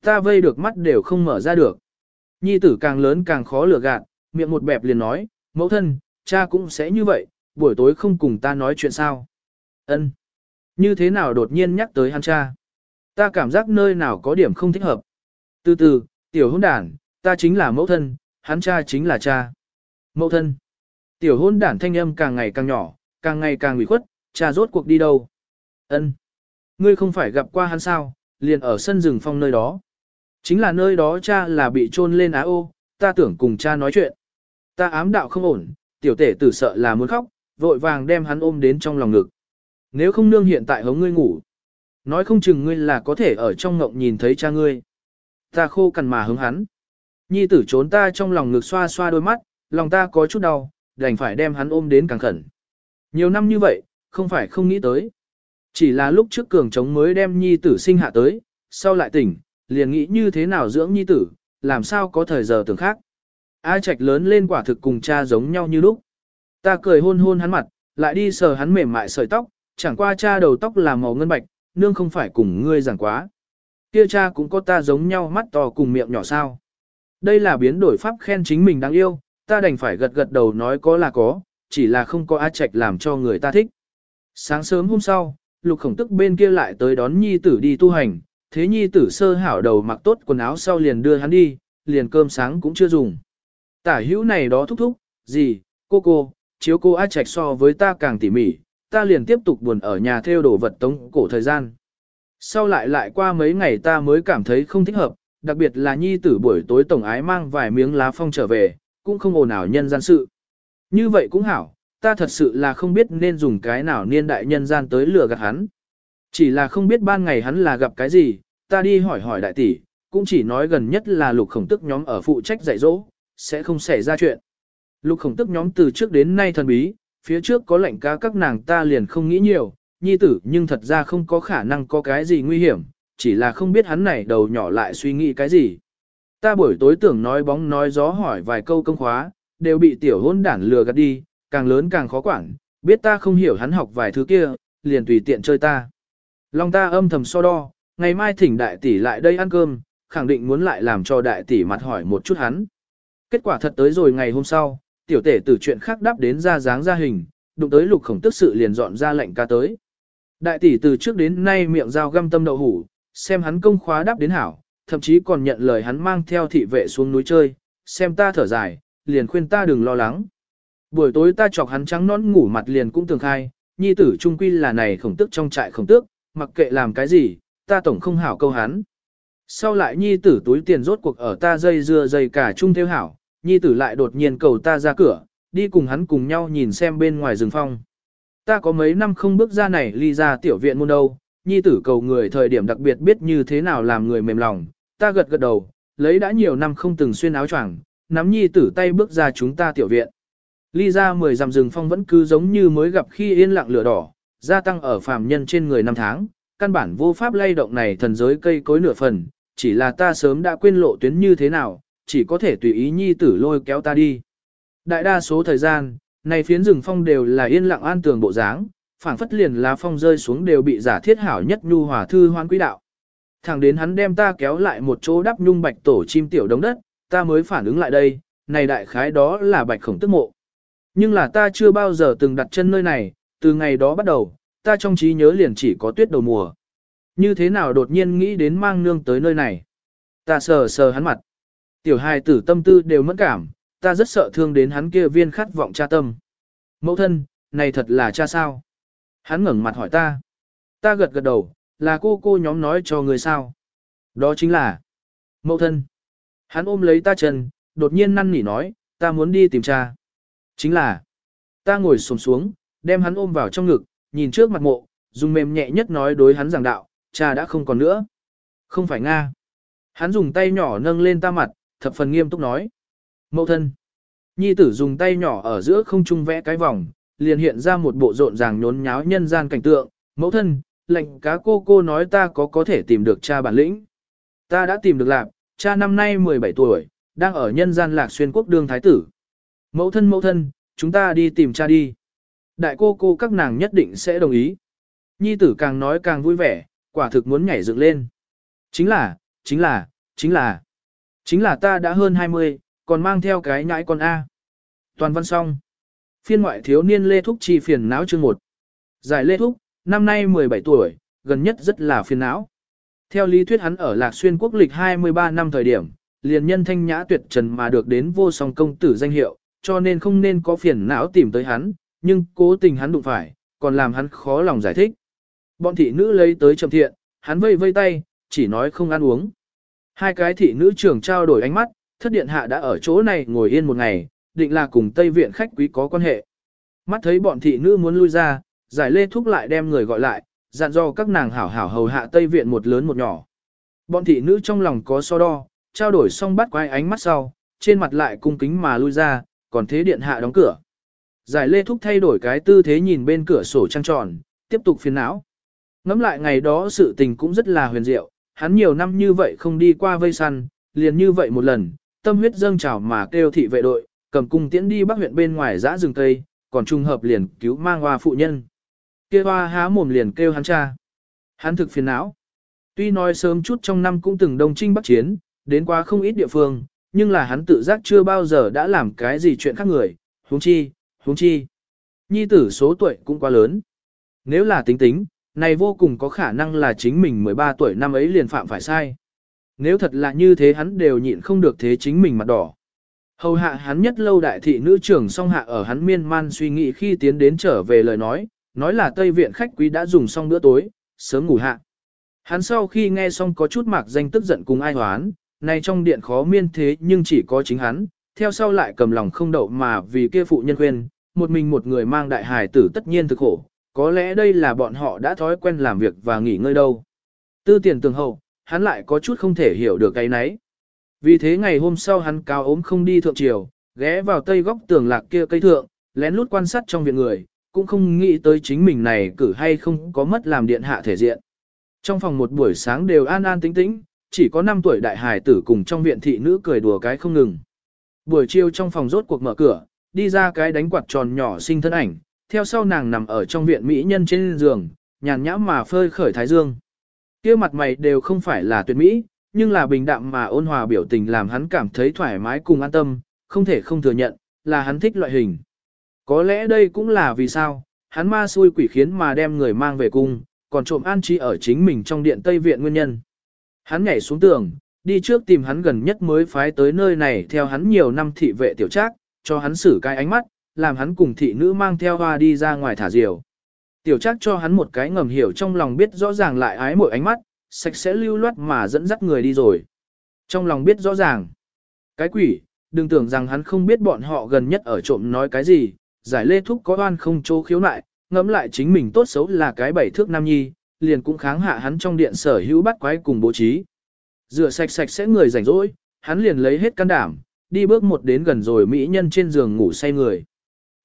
A: Ta vây được mắt đều không mở ra được. Nhi tử càng lớn càng khó lừa gạt, miệng một bẹp liền nói, mẫu thân, cha cũng sẽ như vậy, buổi tối không cùng ta nói chuyện sao. Ân, Như thế nào đột nhiên nhắc tới hắn cha? Ta cảm giác nơi nào có điểm không thích hợp. Từ từ, tiểu hôn đản, ta chính là mẫu thân, hắn cha chính là cha. Mẫu thân. Tiểu hôn đản thanh âm càng ngày càng nhỏ, càng ngày càng ủy khuất, cha rốt cuộc đi đâu. Ân, Ngươi không phải gặp qua hắn sao, liền ở sân rừng phong nơi đó. Chính là nơi đó cha là bị trôn lên á ô, ta tưởng cùng cha nói chuyện. Ta ám đạo không ổn, tiểu tể tử sợ là muốn khóc, vội vàng đem hắn ôm đến trong lòng ngực. Nếu không nương hiện tại hống ngươi ngủ, nói không chừng ngươi là có thể ở trong ngộng nhìn thấy cha ngươi. Ta khô cằn mà hứng hắn. Nhi tử trốn ta trong lòng ngực xoa xoa đôi mắt, lòng ta có chút đau, đành phải đem hắn ôm đến càng khẩn. Nhiều năm như vậy, không phải không nghĩ tới. Chỉ là lúc trước cường trống mới đem nhi tử sinh hạ tới, sau lại tỉnh, liền nghĩ như thế nào dưỡng nhi tử, làm sao có thời giờ tưởng khác. A Trạch lớn lên quả thực cùng cha giống nhau như lúc. Ta cười hôn hôn hắn mặt, lại đi sờ hắn mềm mại sợi tóc, chẳng qua cha đầu tóc là màu ngân bạch, nương không phải cùng ngươi giảng quá. Kia cha cũng có ta giống nhau mắt to cùng miệng nhỏ sao. Đây là biến đổi pháp khen chính mình đáng yêu, ta đành phải gật gật đầu nói có là có, chỉ là không có A Trạch làm cho người ta thích. Sáng sớm hôm sau, lục khổng tức bên kia lại tới đón nhi tử đi tu hành, thế nhi tử sơ hảo đầu mặc tốt quần áo sau liền đưa hắn đi, liền cơm sáng cũng chưa dùng. Tả hữu này đó thúc thúc, gì, cô cô, chiếu cô A Trạch so với ta càng tỉ mỉ, ta liền tiếp tục buồn ở nhà theo đồ vật tống cổ thời gian. Sau lại lại qua mấy ngày ta mới cảm thấy không thích hợp, đặc biệt là nhi tử buổi tối tổng ái mang vài miếng lá phong trở về, cũng không ồn ào nhân gian sự. Như vậy cũng hảo, ta thật sự là không biết nên dùng cái nào niên đại nhân gian tới lừa gạt hắn. Chỉ là không biết ban ngày hắn là gặp cái gì, ta đi hỏi hỏi đại tỷ, cũng chỉ nói gần nhất là lục khổng tức nhóm ở phụ trách dạy dỗ, sẽ không xảy ra chuyện. Lục khổng tức nhóm từ trước đến nay thần bí, phía trước có lệnh ca các nàng ta liền không nghĩ nhiều, nhi tử nhưng thật ra không có khả năng có cái gì nguy hiểm, chỉ là không biết hắn này đầu nhỏ lại suy nghĩ cái gì. Ta buổi tối tưởng nói bóng nói gió hỏi vài câu công khóa, đều bị tiểu hôn đản lừa gạt đi, càng lớn càng khó quản, biết ta không hiểu hắn học vài thứ kia, liền tùy tiện chơi ta. Long ta âm thầm so đo, ngày mai thỉnh đại tỷ lại đây ăn cơm, khẳng định muốn lại làm cho đại tỷ mặt hỏi một chút hắn. Kết quả thật tới rồi ngày hôm sau, tiểu tể từ chuyện khác đáp đến ra dáng ra hình, đụng tới lục khổng tức sự liền dọn ra lệnh ca tới. Đại tỷ từ trước đến nay miệng dao găm tâm đậu hủ, xem hắn công khóa đáp đến hảo, thậm chí còn nhận lời hắn mang theo thị vệ xuống núi chơi, xem ta thở dài, liền khuyên ta đừng lo lắng. Buổi tối ta chọc hắn trắng nón ngủ mặt liền cũng tường khai, nhi tử trung quy là này khổng tức trong trại khổng tức, mặc kệ làm cái gì, ta tổng không hảo câu hắn. Sau lại nhi tử túi tiền rốt cuộc ở ta dây dưa dây cả chung theo hảo, nhi tử lại đột nhiên cầu ta ra cửa, đi cùng hắn cùng nhau nhìn xem bên ngoài rừng phong. Ta có mấy năm không bước ra này ly ra tiểu viện môn đâu, nhi tử cầu người thời điểm đặc biệt biết như thế nào làm người mềm lòng, ta gật gật đầu, lấy đã nhiều năm không từng xuyên áo choàng, nắm nhi tử tay bước ra chúng ta tiểu viện. Ly ra mười dặm rừng phong vẫn cứ giống như mới gặp khi yên lặng lửa đỏ, gia tăng ở phàm nhân trên người năm tháng, căn bản vô pháp lay động này thần giới cây cối nửa phần, chỉ là ta sớm đã quên lộ tuyến như thế nào, chỉ có thể tùy ý nhi tử lôi kéo ta đi. Đại đa số thời gian, này phiến rừng phong đều là yên lặng an tường bộ dáng, phảng phất liền lá phong rơi xuống đều bị giả thiết hảo nhất nhu hòa thư hoan quý đạo. Thẳng đến hắn đem ta kéo lại một chỗ đắp nhung bạch tổ chim tiểu đống đất, ta mới phản ứng lại đây, này đại khái đó là bạch khổng tức mộ. Nhưng là ta chưa bao giờ từng đặt chân nơi này, từ ngày đó bắt đầu, ta trong trí nhớ liền chỉ có tuyết đầu mùa. Như thế nào đột nhiên nghĩ đến mang nương tới nơi này? Ta sờ sờ hắn mặt. Tiểu hài tử tâm tư đều mẫn cảm, ta rất sợ thương đến hắn kia viên khát vọng cha tâm. Mẫu thân, này thật là cha sao? Hắn ngẩng mặt hỏi ta. Ta gật gật đầu, là cô cô nhóm nói cho người sao? Đó chính là mẫu thân. Hắn ôm lấy ta chân, đột nhiên năn nỉ nói, ta muốn đi tìm cha. Chính là, ta ngồi xổm xuống, đem hắn ôm vào trong ngực, nhìn trước mặt mộ, dùng mềm nhẹ nhất nói đối hắn giảng đạo, cha đã không còn nữa. Không phải Nga. Hắn dùng tay nhỏ nâng lên ta mặt, thập phần nghiêm túc nói. Mậu thân. Nhi tử dùng tay nhỏ ở giữa không trung vẽ cái vòng, liền hiện ra một bộ rộn ràng nhốn nháo nhân gian cảnh tượng. Mẫu thân, lệnh cá cô cô nói ta có có thể tìm được cha bản lĩnh. Ta đã tìm được lạc, cha năm nay 17 tuổi, đang ở nhân gian lạc xuyên quốc đương thái tử. Mẫu thân mẫu thân, chúng ta đi tìm cha đi. Đại cô cô các nàng nhất định sẽ đồng ý. Nhi tử càng nói càng vui vẻ, quả thực muốn nhảy dựng lên. Chính là, chính là, chính là, chính là ta đã hơn 20, còn mang theo cái nhãi con A. Toàn văn xong. Phiên ngoại thiếu niên Lê Thúc chi phiền não chương 1. Giải Lê Thúc, năm nay 17 tuổi, gần nhất rất là phiền não. Theo lý thuyết hắn ở Lạc Xuyên quốc lịch 23 năm thời điểm, liền nhân thanh nhã tuyệt trần mà được đến vô song công tử danh hiệu, cho nên không nên có phiền não tìm tới hắn, nhưng cố tình hắn đụng phải, còn làm hắn khó lòng giải thích. Bọn thị nữ lấy tới trầm thiện, hắn vây vây tay, chỉ nói không ăn uống. Hai cái thị nữ trưởng trao đổi ánh mắt, thất điện hạ đã ở chỗ này ngồi yên một ngày, định là cùng Tây Viện khách quý có quan hệ. Mắt thấy bọn thị nữ muốn lui ra, giải lê thúc lại đem người gọi lại, dặn dò các nàng hảo hảo hầu hạ Tây Viện một lớn một nhỏ. Bọn thị nữ trong lòng có so đo, trao đổi xong bắt quay ánh mắt sau, trên mặt lại cung kính mà lui ra, còn thế điện hạ đóng cửa. Giải lê thúc thay đổi cái tư thế nhìn bên cửa sổ trăng tròn, tiếp tục phiền não. Ngắm lại ngày đó sự tình cũng rất là huyền diệu, hắn nhiều năm như vậy không đi qua vây săn, liền như vậy một lần, tâm huyết dâng trào mà kêu thị vệ đội, cầm cung tiễn đi bắc huyện bên ngoài giã rừng tây, còn trung hợp liền cứu mang hoa phụ nhân. Kia hoa há mồm liền kêu hắn cha. Hắn thực phiền não. Tuy nói sớm chút trong năm cũng từng đồng trinh bắc chiến, đến quá không ít địa phương, nhưng là hắn tự giác chưa bao giờ đã làm cái gì chuyện khác người, huống chi, huống chi. Nhi tử số tuổi cũng quá lớn. Nếu là tính tính, này vô cùng có khả năng là chính mình 13 tuổi năm ấy liền phạm phải sai. Nếu thật là như thế hắn đều nhịn không được thế chính mình mặt đỏ. Hầu hạ hắn nhất lâu đại thị nữ trưởng song hạ ở hắn miên man suy nghĩ khi tiến đến trở về lời nói, nói là Tây Viện khách quý đã dùng xong bữa tối, sớm ngủ hạ. Hắn sau khi nghe xong có chút mạc danh tức giận cùng ai hoán, này trong điện khó miên thế nhưng chỉ có chính hắn, theo sau lại cầm lòng không đậu mà vì kia phụ nhân khuyên, một mình một người mang đại hài tử tất nhiên thực khổ, có lẽ đây là bọn họ đã thói quen làm việc và nghỉ ngơi đâu. Tư tiền tường hậu, hắn lại có chút không thể hiểu được cái nấy. Vì thế ngày hôm sau hắn cao ốm không đi thượng triều, ghé vào tây góc tường lạc kia cây thượng, lén lút quan sát trong viện người, cũng không nghĩ tới chính mình này cử hay không có mất làm điện hạ thể diện. Trong phòng một buổi sáng đều an an tĩnh tĩnh, chỉ có 5 tuổi đại hài tử cùng trong viện thị nữ cười đùa cái không ngừng. Buổi chiều trong phòng rốt cuộc mở cửa, đi ra cái đánh quạt tròn nhỏ sinh thân ảnh, theo sau nàng nằm ở trong viện mỹ nhân trên giường, nhàn nhã mà phơi khởi thái dương. Kia mặt mày đều không phải là tuyệt mỹ, nhưng là bình đạm mà ôn hòa biểu tình làm hắn cảm thấy thoải mái cùng an tâm, không thể không thừa nhận, là hắn thích loại hình. Có lẽ đây cũng là vì sao, hắn ma xui quỷ khiến mà đem người mang về cung, còn trộm an trí ở chính mình trong điện Tây Viện nguyên nhân. Hắn nhảy xuống tường, đi trước tìm hắn gần nhất mới phái tới nơi này theo hắn nhiều năm thị vệ tiểu trác, cho hắn xử cái ánh mắt, làm hắn cùng thị nữ mang theo hoa đi ra ngoài thả diều. Tiểu trác cho hắn một cái ngầm hiểu trong lòng biết rõ ràng lại ái mỗi ánh mắt, sạch sẽ lưu loát mà dẫn dắt người đi rồi. Trong lòng biết rõ ràng. Cái quỷ, đừng tưởng rằng hắn không biết bọn họ gần nhất ở trộm nói cái gì, giải lê thúc có oan không chỗ khiếu nại, ngẫm lại chính mình tốt xấu là cái bảy thước nam nhi, liền cũng kháng hạ hắn trong điện sở hữu bắt quái cùng bố trí. Rửa sạch sạch sẽ người rảnh rỗi, hắn liền lấy hết can đảm, đi bước một đến gần rồi mỹ nhân trên giường ngủ say người.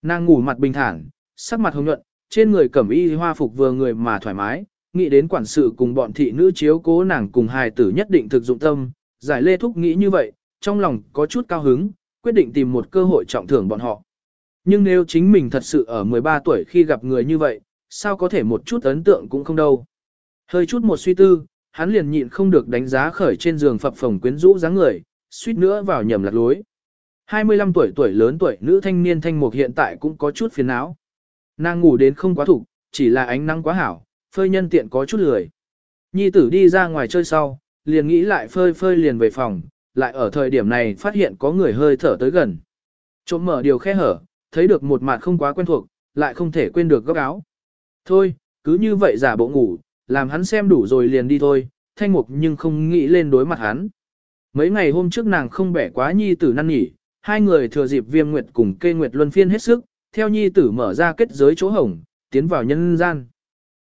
A: Nàng ngủ mặt bình thản, sắc mặt hồng nhuận, trên người cẩm y hoa phục vừa người mà thoải mái, nghĩ đến quản sự cùng bọn thị nữ chiếu cố nàng cùng hài tử nhất định thực dụng tâm, giải lê thúc nghĩ như vậy, trong lòng có chút cao hứng, quyết định tìm một cơ hội trọng thưởng bọn họ. Nhưng nếu chính mình thật sự ở 13 tuổi khi gặp người như vậy, sao có thể một chút ấn tượng cũng không đâu. Hơi chút một suy tư, hắn liền nhịn không được đánh giá khởi trên giường phập phồng quyến rũ dáng người, suýt nữa vào nhầm lạc lối. 25 tuổi tuổi lớn tuổi nữ thanh niên thanh mục hiện tại cũng có chút phiền não. Nàng ngủ đến không quá thủ, chỉ là ánh nắng quá hảo, phơi nhân tiện có chút lười. Nhi tử đi ra ngoài chơi sau, liền nghĩ lại phơi phơi liền về phòng, lại ở thời điểm này phát hiện có người hơi thở tới gần. Trộm mở điều khe hở, thấy được một mặt không quá quen thuộc, lại không thể quên được góc áo. Thôi, cứ như vậy giả bộ ngủ, làm hắn xem đủ rồi liền đi thôi, thanh mục nhưng không nghĩ lên đối mặt hắn. Mấy ngày hôm trước nàng không bẻ quá nhi tử năn nhỉ, hai người thừa dịp viêm nguyệt cùng kê nguyệt luân phiên hết sức, theo nhi tử mở ra kết giới chỗ hổng, tiến vào nhân gian.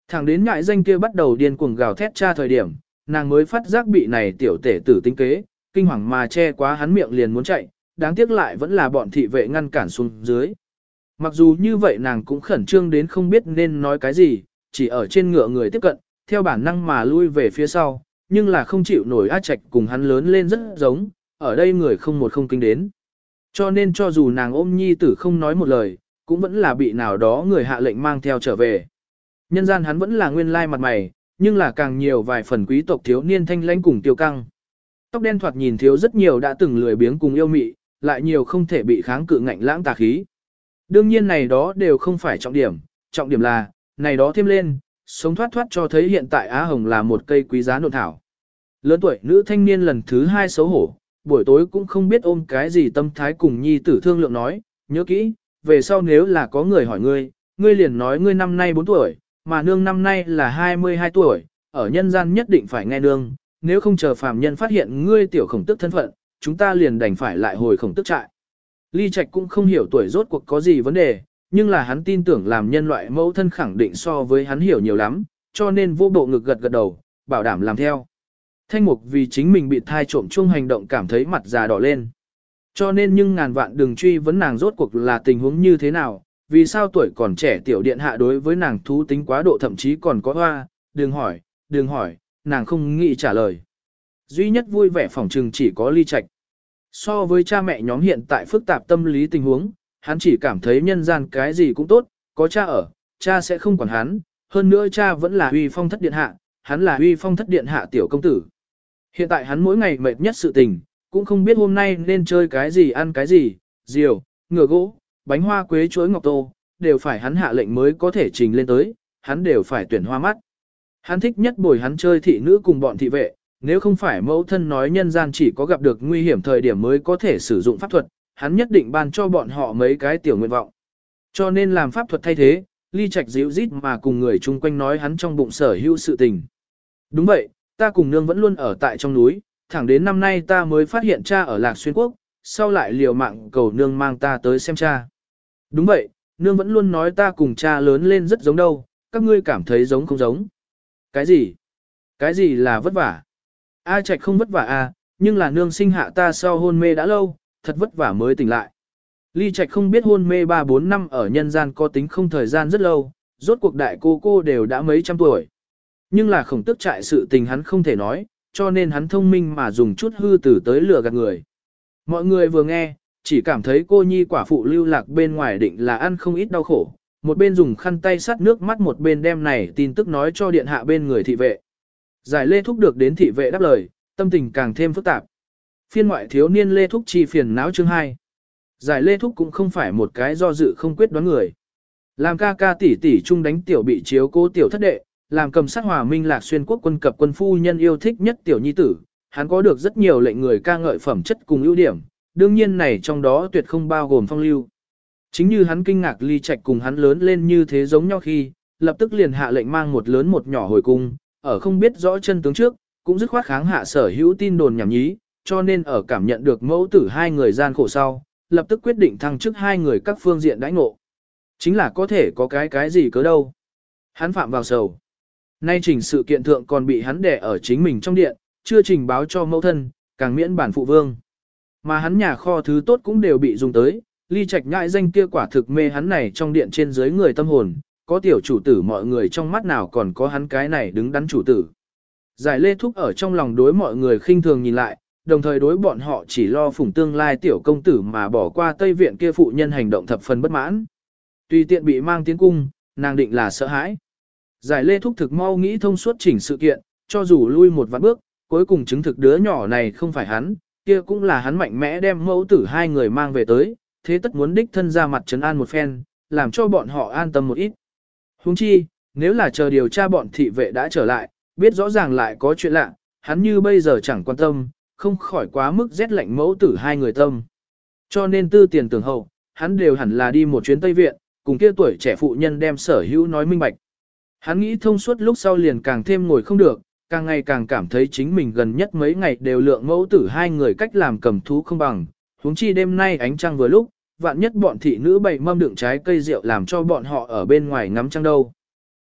A: Thẳng đến ngại danh kia bắt đầu điên cuồng gào thét tra thời điểm, nàng mới phát giác bị này tiểu tể tử tinh kế, kinh hoàng mà che quá hắn miệng liền muốn chạy, đáng tiếc lại vẫn là bọn thị vệ ngăn cản xuống dưới. Mặc dù như vậy nàng cũng khẩn trương đến không biết nên nói cái gì, chỉ ở trên ngựa người tiếp cận, theo bản năng mà lui về phía sau, nhưng là không chịu nổi A trạch cùng hắn lớn lên rất giống, ở đây người không một không kinh đến. Cho nên cho dù nàng ôm nhi tử không nói một lời, cũng vẫn là bị nào đó người hạ lệnh mang theo trở về. Nhân gian hắn vẫn là nguyên lai mặt mày, nhưng là càng nhiều vài phần quý tộc thiếu niên thanh lãnh cùng tiêu căng. Tóc đen thoạt nhìn thiếu rất nhiều đã từng lười biếng cùng yêu mị, lại nhiều không thể bị kháng cự ngạnh lãng tà khí. Đương nhiên này đó đều không phải trọng điểm, trọng điểm là, này đó thêm lên, sống thoát thoát cho thấy hiện tại Á Hồng là một cây quý giá nộn thảo. Lớn tuổi nữ thanh niên lần thứ hai xấu hổ, buổi tối cũng không biết ôm cái gì tâm thái cùng nhi tử thương lượng nói, nhớ kỹ, về sau nếu là có người hỏi ngươi, ngươi liền nói ngươi năm nay 4 tuổi, mà nương năm nay là 22 tuổi, ở nhân gian nhất định phải nghe nương, nếu không chờ phàm nhân phát hiện ngươi tiểu khổng tức thân phận, chúng ta liền đành phải lại hồi khổng tức trại. Ly Trạch cũng không hiểu tuổi rốt cuộc có gì vấn đề, nhưng là hắn tin tưởng làm nhân loại mẫu thân khẳng định so với hắn hiểu nhiều lắm, cho nên vô bộ ngực gật gật đầu, bảo đảm làm theo. Thanh mục vì chính mình bị thai trộm chung hành động cảm thấy mặt già đỏ lên. Cho nên nhưng ngàn vạn đừng truy vấn nàng rốt cuộc là tình huống như thế nào, vì sao tuổi còn trẻ tiểu điện hạ đối với nàng thú tính quá độ thậm chí còn có hoa, đừng hỏi, đừng hỏi, nàng không nghĩ trả lời. Duy nhất vui vẻ phỏng trừng chỉ có ly trạch. So với cha mẹ nhóm hiện tại phức tạp tâm lý tình huống, hắn chỉ cảm thấy nhân gian cái gì cũng tốt, có cha ở, cha sẽ không quản hắn, hơn nữa cha vẫn là uy phong thất điện hạ, hắn là uy phong thất điện hạ tiểu công tử. Hiện tại hắn mỗi ngày mệt nhất sự tình, cũng không biết hôm nay nên chơi cái gì ăn cái gì, diều, ngựa gỗ, bánh hoa quế chuối ngọc tô, đều phải hắn hạ lệnh mới có thể trình lên tới, hắn đều phải tuyển hoa mắt. Hắn thích nhất bồi hắn chơi thị nữ cùng bọn thị vệ, nếu không phải mẫu thân nói nhân gian chỉ có gặp được nguy hiểm thời điểm mới có thể sử dụng pháp thuật, hắn nhất định ban cho bọn họ mấy cái tiểu nguyện vọng. Cho nên làm pháp thuật thay thế, ly trạch dịu rít mà cùng người chung quanh nói hắn trong bụng sở hữu sự tình. Đúng vậy, ta cùng nương vẫn luôn ở tại trong núi, thẳng đến năm nay ta mới phát hiện cha ở Lạc Xuyên Quốc, sau lại liều mạng cầu nương mang ta tới xem cha. Đúng vậy, nương vẫn luôn nói ta cùng cha lớn lên rất giống đâu, các ngươi cảm thấy giống không giống. Cái gì? Cái gì là vất vả? A Trạch không vất vả à, nhưng là nương sinh hạ ta sau hôn mê đã lâu, thật vất vả mới tỉnh lại. Ly Trạch không biết hôn mê 3-4 năm ở nhân gian có tính không thời gian rất lâu, rốt cuộc đại cô cô đều đã mấy trăm tuổi. Nhưng là khổng tức trại sự tình hắn không thể nói, cho nên hắn thông minh mà dùng chút hư tử tới lừa gạt người. Mọi người vừa nghe, chỉ cảm thấy cô nhi quả phụ lưu lạc bên ngoài định là ăn không ít đau khổ, một bên dùng khăn tay sắt nước mắt một bên đem này tin tức nói cho điện hạ bên người thị vệ. Giải Lê Thúc được đến thị vệ đáp lời, tâm tình càng thêm phức tạp. Phiên ngoại thiếu niên Lê Thúc chi phiền não chương 2. Giải Lê Thúc cũng không phải một cái do dự không quyết đoán người. Làm ca ca tỷ tỷ chung đánh tiểu bị chiếu cố tiểu thất đệ, làm cầm sát hòa minh lạc xuyên quốc quân cập quân phu nhân yêu thích nhất tiểu nhi tử, hắn có được rất nhiều lệnh người ca ngợi phẩm chất cùng ưu điểm, đương nhiên này trong đó tuyệt không bao gồm phong lưu. Chính như hắn kinh ngạc ly trạch cùng hắn lớn lên như thế giống nhau khi, lập tức liền hạ lệnh mang một lớn một nhỏ hồi cung, ở không biết rõ chân tướng trước, cũng dứt khoát kháng hạ sở hữu tin đồn nhảm nhí, cho nên ở cảm nhận được mẫu tử hai người gian khổ sau, lập tức quyết định thăng chức hai người các phương diện đãi ngộ. Chính là có thể có cái cái gì cớ đâu. Hắn phạm vào sầu. Nay trình sự kiện thượng còn bị hắn đẻ ở chính mình trong điện, chưa trình báo cho mẫu thân, càng miễn bản phụ vương. Mà hắn nhà kho thứ tốt cũng đều bị dùng tới, ly trạch nhại danh kia quả thực mê hắn này trong điện trên dưới người tâm hồn, có tiểu chủ tử mọi người trong mắt nào còn có hắn cái này đứng đắn chủ tử. Giải lê thúc ở trong lòng đối mọi người khinh thường nhìn lại, đồng thời đối bọn họ chỉ lo phủng tương lai tiểu công tử mà bỏ qua Tây Viện kia phụ nhân hành động thập phần bất mãn. Tùy tiện bị mang tiến cung, nàng định là sợ hãi. Giải lê thúc thực mau nghĩ thông suốt chỉnh sự kiện, cho dù lui một vạn bước, cuối cùng chứng thực đứa nhỏ này không phải hắn, kia cũng là hắn mạnh mẽ đem mẫu tử hai người mang về tới, thế tất muốn đích thân ra mặt trấn an một phen, làm cho bọn họ an tâm một ít. Huống chi, nếu là chờ điều tra bọn thị vệ đã trở lại, biết rõ ràng lại có chuyện lạ, hắn như bây giờ chẳng quan tâm, không khỏi quá mức rét lạnh mẫu tử hai người tâm. Cho nên tư tiền tưởng hậu, hắn đều hẳn là đi một chuyến Tây Viện, cùng kia tuổi trẻ phụ nhân đem sở hữu nói minh bạch. Hắn nghĩ thông suốt lúc sau liền càng thêm ngồi không được, càng ngày càng cảm thấy chính mình gần nhất mấy ngày đều lượng mẫu tử hai người cách làm cầm thú không bằng, huống chi đêm nay ánh trăng vừa lúc, vạn nhất bọn thị nữ bày mâm đựng trái cây rượu làm cho bọn họ ở bên ngoài ngắm trăng đâu.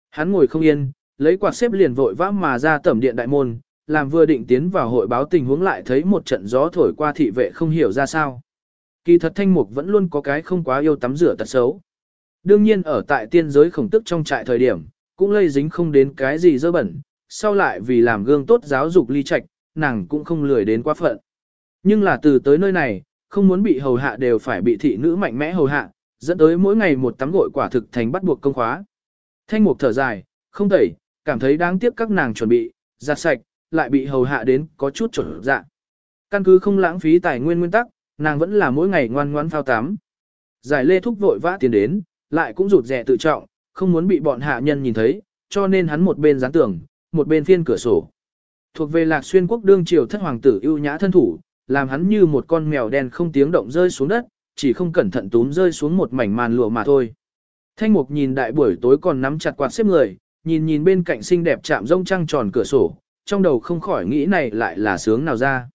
A: Hắn ngồi không yên, lấy quạt xếp liền vội vã mà ra tẩm điện đại môn, làm vừa định tiến vào hội báo tình huống lại thấy một trận gió thổi qua thị vệ không hiểu ra sao. Kỳ thật thanh mục vẫn luôn có cái không quá yêu tắm rửa tật xấu. Đương nhiên ở tại tiên giới khổng tức trong trại thời điểm, cũng lây dính không đến cái gì dơ bẩn, sau lại vì làm gương tốt giáo dục ly trạch, nàng cũng không lười đến quá phận. Nhưng là từ tới nơi này, không muốn bị hầu hạ đều phải bị thị nữ mạnh mẽ hầu hạ, dẫn tới mỗi ngày một tắm gội quả thực thành bắt buộc công khóa. Thanh mục thở dài, không tẩy, cảm thấy đáng tiếc các nàng chuẩn bị, giặt sạch, lại bị hầu hạ đến có chút trở dạ. Căn cứ không lãng phí tài nguyên nguyên tắc, nàng vẫn là mỗi ngày ngoan ngoãn phao tắm. Giải lê thúc vội vã tiến đến, lại cũng rụt rè tự trọng, không muốn bị bọn hạ nhân nhìn thấy, cho nên hắn một bên dán tường, một bên phiên cửa sổ. Thuộc về lạc xuyên quốc đương triều thất hoàng tử ưu nhã thân thủ, làm hắn như một con mèo đen không tiếng động rơi xuống đất, chỉ không cẩn thận túm rơi xuống một mảnh màn lụa mà thôi. Thanh mục nhìn đại buổi tối còn nắm chặt quạt xếp người, nhìn nhìn bên cạnh xinh đẹp chạm rông trăng tròn cửa sổ, trong đầu không khỏi nghĩ này lại là sướng nào ra.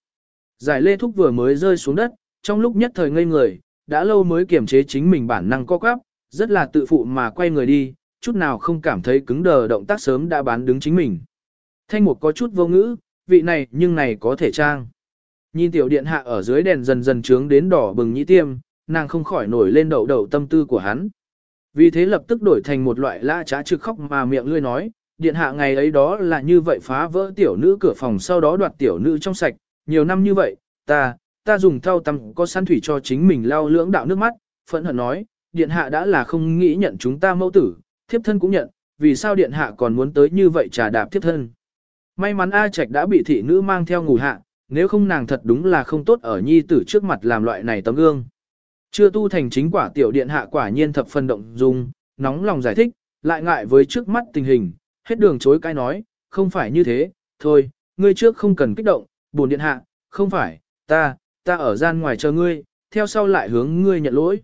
A: Giải lê thúc vừa mới rơi xuống đất, trong lúc nhất thời ngây người, đã lâu mới kiềm chế chính mình bản năng co quắp, rất là tự phụ mà quay người đi, chút nào không cảm thấy cứng đờ động tác sớm đã bán đứng chính mình. Thanh mục có chút vô ngữ, vị này nhưng này có thể trang. Nhìn tiểu điện hạ ở dưới đèn dần dần trướng đến đỏ bừng nhĩ tiêm, nàng không khỏi nổi lên đậu đậu tâm tư của hắn. Vì thế lập tức đổi thành một loại lã trá trực khóc mà miệng lươi nói, điện hạ ngày ấy đó là như vậy phá vỡ tiểu nữ cửa phòng sau đó đoạt tiểu nữ trong sạch, nhiều năm như vậy, ta, ta dùng thau tăm có săn thủy cho chính mình lau lưỡng đạo nước mắt, phẫn hận nói, điện hạ đã là không nghĩ nhận chúng ta mẫu tử, thiếp thân cũng nhận, vì sao điện hạ còn muốn tới như vậy trà đạp thiếp thân. May mắn A Trạch đã bị thị nữ mang theo ngủ hạ, nếu không nàng thật đúng là không tốt ở nhi tử trước mặt làm loại này tấm gương. Chưa tu thành chính quả tiểu điện hạ quả nhiên thập phần động dung, nóng lòng giải thích, lại ngại với trước mắt tình hình, hết đường chối cái nói, không phải như thế, thôi, ngươi trước không cần kích động, buồn điện hạ, không phải, ta, ta ở gian ngoài chờ ngươi, theo sau lại hướng ngươi nhận lỗi.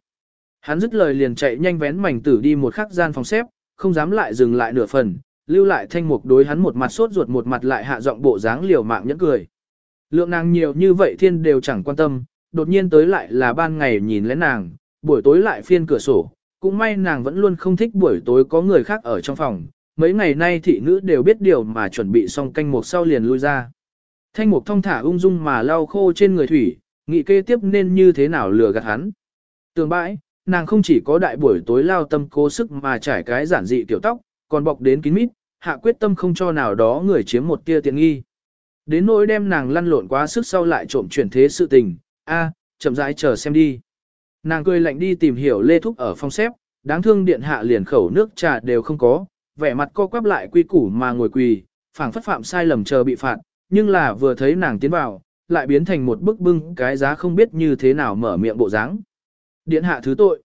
A: Hắn dứt lời liền chạy nhanh vén mảnh tử đi một khắc gian phòng xếp, không dám lại dừng lại nửa phần, lưu lại thanh mục đối hắn một mặt sốt ruột một mặt lại hạ giọng bộ dáng liều mạng nhẫn cười. Lượng nàng nhiều như vậy thiên đều chẳng quan tâm, đột nhiên tới lại là ban ngày nhìn lén nàng, buổi tối lại phiên cửa sổ, cũng may nàng vẫn luôn không thích buổi tối có người khác ở trong phòng, mấy ngày nay thị nữ đều biết điều mà chuẩn bị xong canh mục sau liền lui ra. Thanh mục thong thả ung dung mà lau khô trên người thủy, nghĩ kê tiếp nên như thế nào lừa gạt hắn. Tường bãi, nàng không chỉ có đại buổi tối lao tâm cố sức mà trải cái giản dị tiểu tóc, còn bọc đến kín mít, hạ quyết tâm không cho nào đó người chiếm một tia tiện nghi. Đến nỗi đem nàng lăn lộn quá sức sau lại trộm chuyển thế sự tình, a, chậm rãi chờ xem đi. Nàng cười lạnh đi tìm hiểu lê thúc ở phòng xếp, đáng thương điện hạ liền khẩu nước trà đều không có, vẻ mặt co quắp lại quy củ mà ngồi quỳ, phảng phất phạm sai lầm chờ bị phạt, nhưng là vừa thấy nàng tiến vào, lại biến thành một bức bưng cái giá không biết như thế nào mở miệng bộ dáng. Điện hạ thứ tội.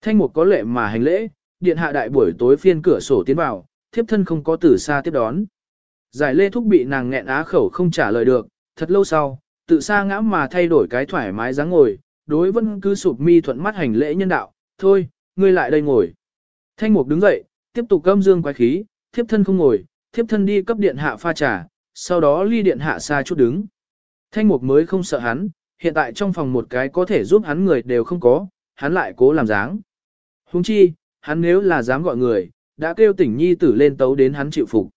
A: Thanh mục có lệ mà hành lễ, điện hạ đại buổi tối phiên cửa sổ tiến vào, thiếp thân không có từ xa tiếp đón. Giải lê thúc bị nàng nghẹn á khẩu không trả lời được, thật lâu sau, tự xa ngã mà thay đổi cái thoải mái dáng ngồi, đối vẫn cứ sụp mi thuận mắt hành lễ nhân đạo, thôi, ngươi lại đây ngồi. Thanh mục đứng dậy, tiếp tục cơm dương quái khí, thiếp thân không ngồi, thiếp thân đi cấp điện hạ pha trà, sau đó ly điện hạ xa chút đứng. Thanh mục mới không sợ hắn, hiện tại trong phòng một cái có thể giúp hắn người đều không có, hắn lại cố làm dáng. Huống chi, hắn nếu là dám gọi người, đã kêu tỉnh nhi tử lên tấu đến hắn chịu phục.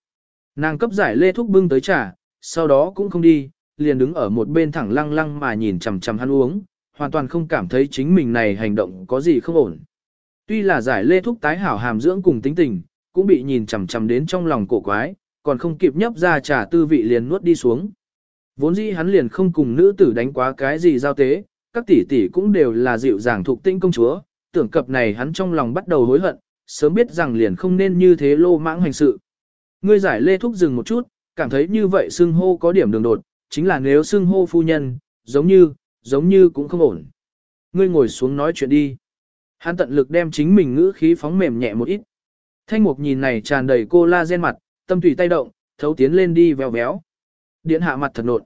A: Nàng cấp giải lê thúc bưng tới trà, sau đó cũng không đi, liền đứng ở một bên thẳng lăng lăng mà nhìn chằm chằm hắn uống, hoàn toàn không cảm thấy chính mình này hành động có gì không ổn. Tuy là giải lê thúc tái hảo hàm dưỡng cùng tính tình, cũng bị nhìn chằm chằm đến trong lòng cổ quái, còn không kịp nhấp ra trà tư vị liền nuốt đi xuống. Vốn dĩ hắn liền không cùng nữ tử đánh quá cái gì giao tế, các tỷ tỷ cũng đều là dịu dàng thuộc tinh công chúa, tưởng cập này hắn trong lòng bắt đầu hối hận, sớm biết rằng liền không nên như thế lô mãng hành sự. Ngươi giải lê thúc dừng một chút, cảm thấy như vậy xưng hô có điểm đường đột, chính là nếu xưng hô phu nhân, giống như, giống như cũng không ổn. Ngươi ngồi xuống nói chuyện đi. Hắn tận lực đem chính mình ngữ khí phóng mềm nhẹ một ít. Thanh mục nhìn này tràn đầy cô la gen mặt, tâm tùy tay động, thấu tiến lên đi vèo véo. Điện hạ mặt thật nột.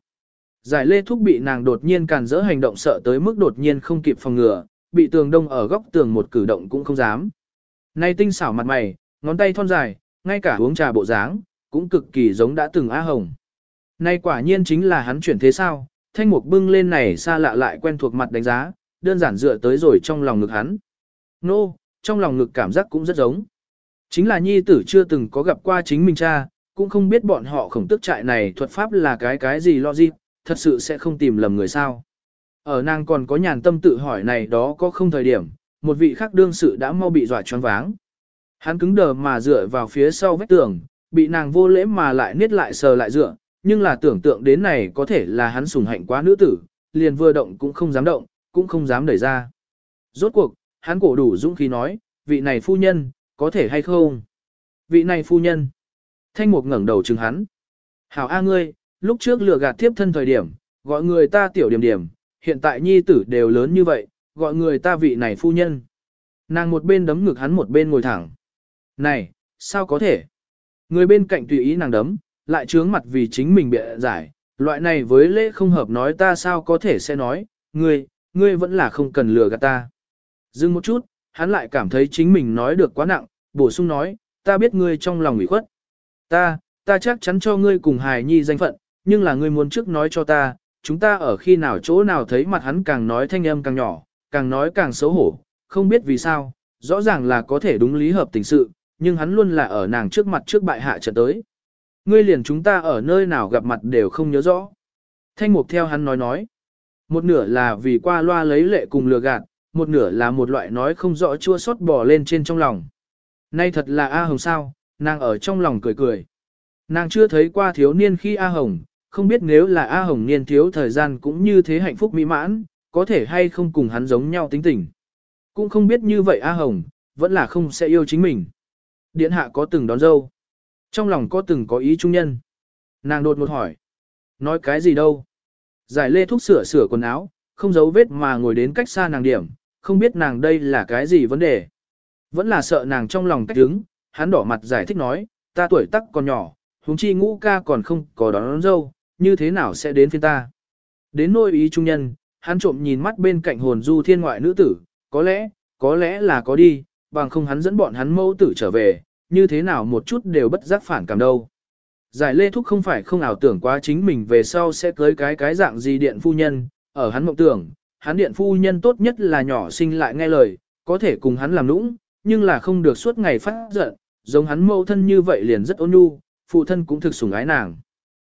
A: Giải lê thúc bị nàng đột nhiên càn rỡ hành động sợ tới mức đột nhiên không kịp phòng ngừa, bị tường đông ở góc tường một cử động cũng không dám. Nay tinh xảo mặt mày, ngón tay thon dài, ngay cả uống trà bộ dáng, cũng cực kỳ giống đã từng á hồng. Nay quả nhiên chính là hắn chuyển thế sao, thanh mục bưng lên này xa lạ lại quen thuộc mặt đánh giá, đơn giản dựa tới rồi trong lòng ngực hắn. Nô, no, trong lòng ngực cảm giác cũng rất giống. Chính là nhi tử chưa từng có gặp qua chính mình cha, cũng không biết bọn họ khổng tức trại này thuật pháp là cái cái gì lo gì, thật sự sẽ không tìm lầm người sao. Ở nàng còn có nhàn tâm tự hỏi này đó có không thời điểm, một vị khác đương sự đã mau bị dọa choáng váng. Hắn cứng đờ mà dựa vào phía sau vách tường, bị nàng vô lễ mà lại niết lại sờ lại dựa, nhưng là tưởng tượng đến này có thể là hắn sùng hạnh quá nữ tử, liền vừa động cũng không dám động, cũng không dám đẩy ra. Rốt cuộc, hắn cổ đủ dũng khí nói, vị này phu nhân, có thể hay không? Vị này phu nhân. Thanh mục ngẩng đầu chừng hắn. Hảo A ngươi, lúc trước lừa gạt tiếp thân thời điểm, gọi người ta tiểu điểm điểm, hiện tại nhi tử đều lớn như vậy, gọi người ta vị này phu nhân. Nàng một bên đấm ngực hắn một bên ngồi thẳng. Này, sao có thể? Người bên cạnh tùy ý nàng đấm, lại trướng mặt vì chính mình bị giải, loại này với lễ không hợp nói ta sao có thể sẽ nói, ngươi, ngươi vẫn là không cần lừa gạt ta. Dừng một chút, hắn lại cảm thấy chính mình nói được quá nặng, bổ sung nói, ta biết ngươi trong lòng ủy khuất. Ta, ta chắc chắn cho ngươi cùng hài nhi danh phận, nhưng là ngươi muốn trước nói cho ta, chúng ta ở khi nào chỗ nào thấy mặt hắn càng nói thanh âm càng nhỏ, càng nói càng xấu hổ, không biết vì sao, rõ ràng là có thể đúng lý hợp tình sự, nhưng hắn luôn là ở nàng trước mặt trước bại hạ trận tới. Ngươi liền chúng ta ở nơi nào gặp mặt đều không nhớ rõ. Thanh mục theo hắn nói nói. Một nửa là vì qua loa lấy lệ cùng lừa gạt, một nửa là một loại nói không rõ chua xót bò lên trên trong lòng. Nay thật là A Hồng sao, nàng ở trong lòng cười cười. Nàng chưa thấy qua thiếu niên khi A Hồng, không biết nếu là A Hồng niên thiếu thời gian cũng như thế hạnh phúc mỹ mãn, có thể hay không cùng hắn giống nhau tính tình. Cũng không biết như vậy A Hồng, vẫn là không sẽ yêu chính mình. Điện hạ có từng đón dâu. Trong lòng có từng có ý trung nhân. Nàng đột một hỏi. Nói cái gì đâu. Giải lê thúc sửa sửa quần áo, không giấu vết mà ngồi đến cách xa nàng điểm, không biết nàng đây là cái gì vấn đề. Vẫn là sợ nàng trong lòng cách đứng, hắn đỏ mặt giải thích nói, ta tuổi tắc còn nhỏ, huống chi ngũ ca còn không có đón, đón dâu, như thế nào sẽ đến phiên ta. Đến nôi ý trung nhân, hắn trộm nhìn mắt bên cạnh hồn du thiên ngoại nữ tử, có lẽ, có lẽ là có đi, bằng không hắn dẫn bọn hắn mẫu tử trở về, như thế nào một chút đều bất giác phản cảm đâu. Giải lê thúc không phải không ảo tưởng quá chính mình về sau sẽ cưới cái cái dạng gì điện phu nhân, ở hắn mộng tưởng, hắn điện phu nhân tốt nhất là nhỏ sinh lại nghe lời, có thể cùng hắn làm nũng, nhưng là không được suốt ngày phát giận, giống hắn mẫu thân như vậy liền rất ôn nhu, phụ thân cũng thực sủng ái nàng.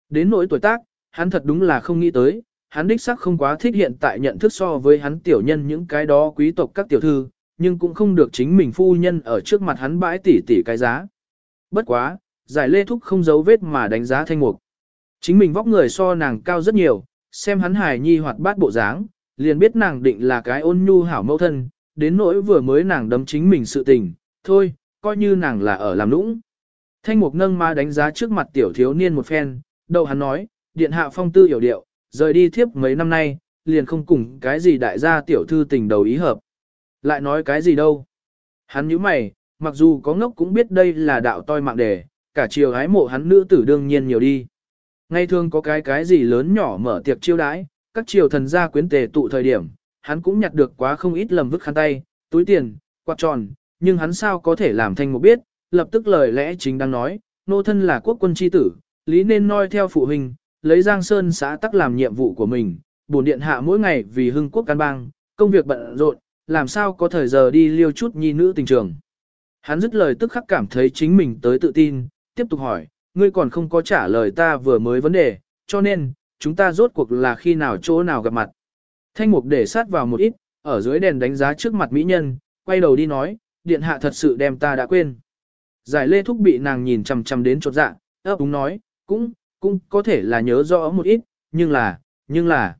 A: Đến nỗi tuổi tác, hắn thật đúng là không nghĩ tới, hắn đích sắc không quá thích hiện tại nhận thức so với hắn tiểu nhân những cái đó quý tộc các tiểu thư, nhưng cũng không được chính mình phu nhân ở trước mặt hắn bãi tỉ tỉ cái giá. Bất quá, giải lê thúc không giấu vết mà đánh giá thanh mục. Chính mình vóc người so nàng cao rất nhiều, xem hắn hài nhi hoạt bát bộ dáng, liền biết nàng định là cái ôn nhu hảo mẫu thân, đến nỗi vừa mới nàng đấm chính mình sự tình, thôi, coi như nàng là ở làm lũng. Thanh mục nâng ma đánh giá trước mặt tiểu thiếu niên một phen, đầu hắn nói, điện hạ phong tư hiểu điệu, rời đi thiếp mấy năm nay, liền không cùng cái gì đại gia tiểu thư tình đầu ý hợp. Lại nói cái gì đâu. Hắn nhíu mày, mặc dù có ngốc cũng biết đây là đạo toi mạng đề, cả chiều hái mộ hắn nữ tử đương nhiên nhiều đi. Ngay thường có cái cái gì lớn nhỏ mở tiệc chiêu đãi, các triều thần gia quyến tề tụ thời điểm, hắn cũng nhặt được quá không ít lầm vứt khăn tay, túi tiền, quạt tròn, nhưng hắn sao có thể làm thanh một biết, lập tức lời lẽ chính đang nói, nô thân là quốc quân chi tử, lý nên noi theo phụ huynh, lấy Giang Sơn xã tắc làm nhiệm vụ của mình, bổn điện hạ mỗi ngày vì hưng quốc can bang, công việc bận rộn, làm sao có thời giờ đi liêu chút nhi nữ tình trường. Hắn dứt lời tức khắc cảm thấy chính mình tới tự tin, tiếp tục hỏi, ngươi còn không có trả lời ta vừa mới vấn đề, cho nên, chúng ta rốt cuộc là khi nào chỗ nào gặp mặt. Thanh mục để sát vào một ít, ở dưới đèn đánh giá trước mặt mỹ nhân, quay đầu đi nói, điện hạ thật sự đem ta đã quên. Giải lê thúc bị nàng nhìn chằm chằm đến chột dạ, ấp đúng nói, cũng, cũng có thể là nhớ rõ một ít, nhưng là, nhưng là,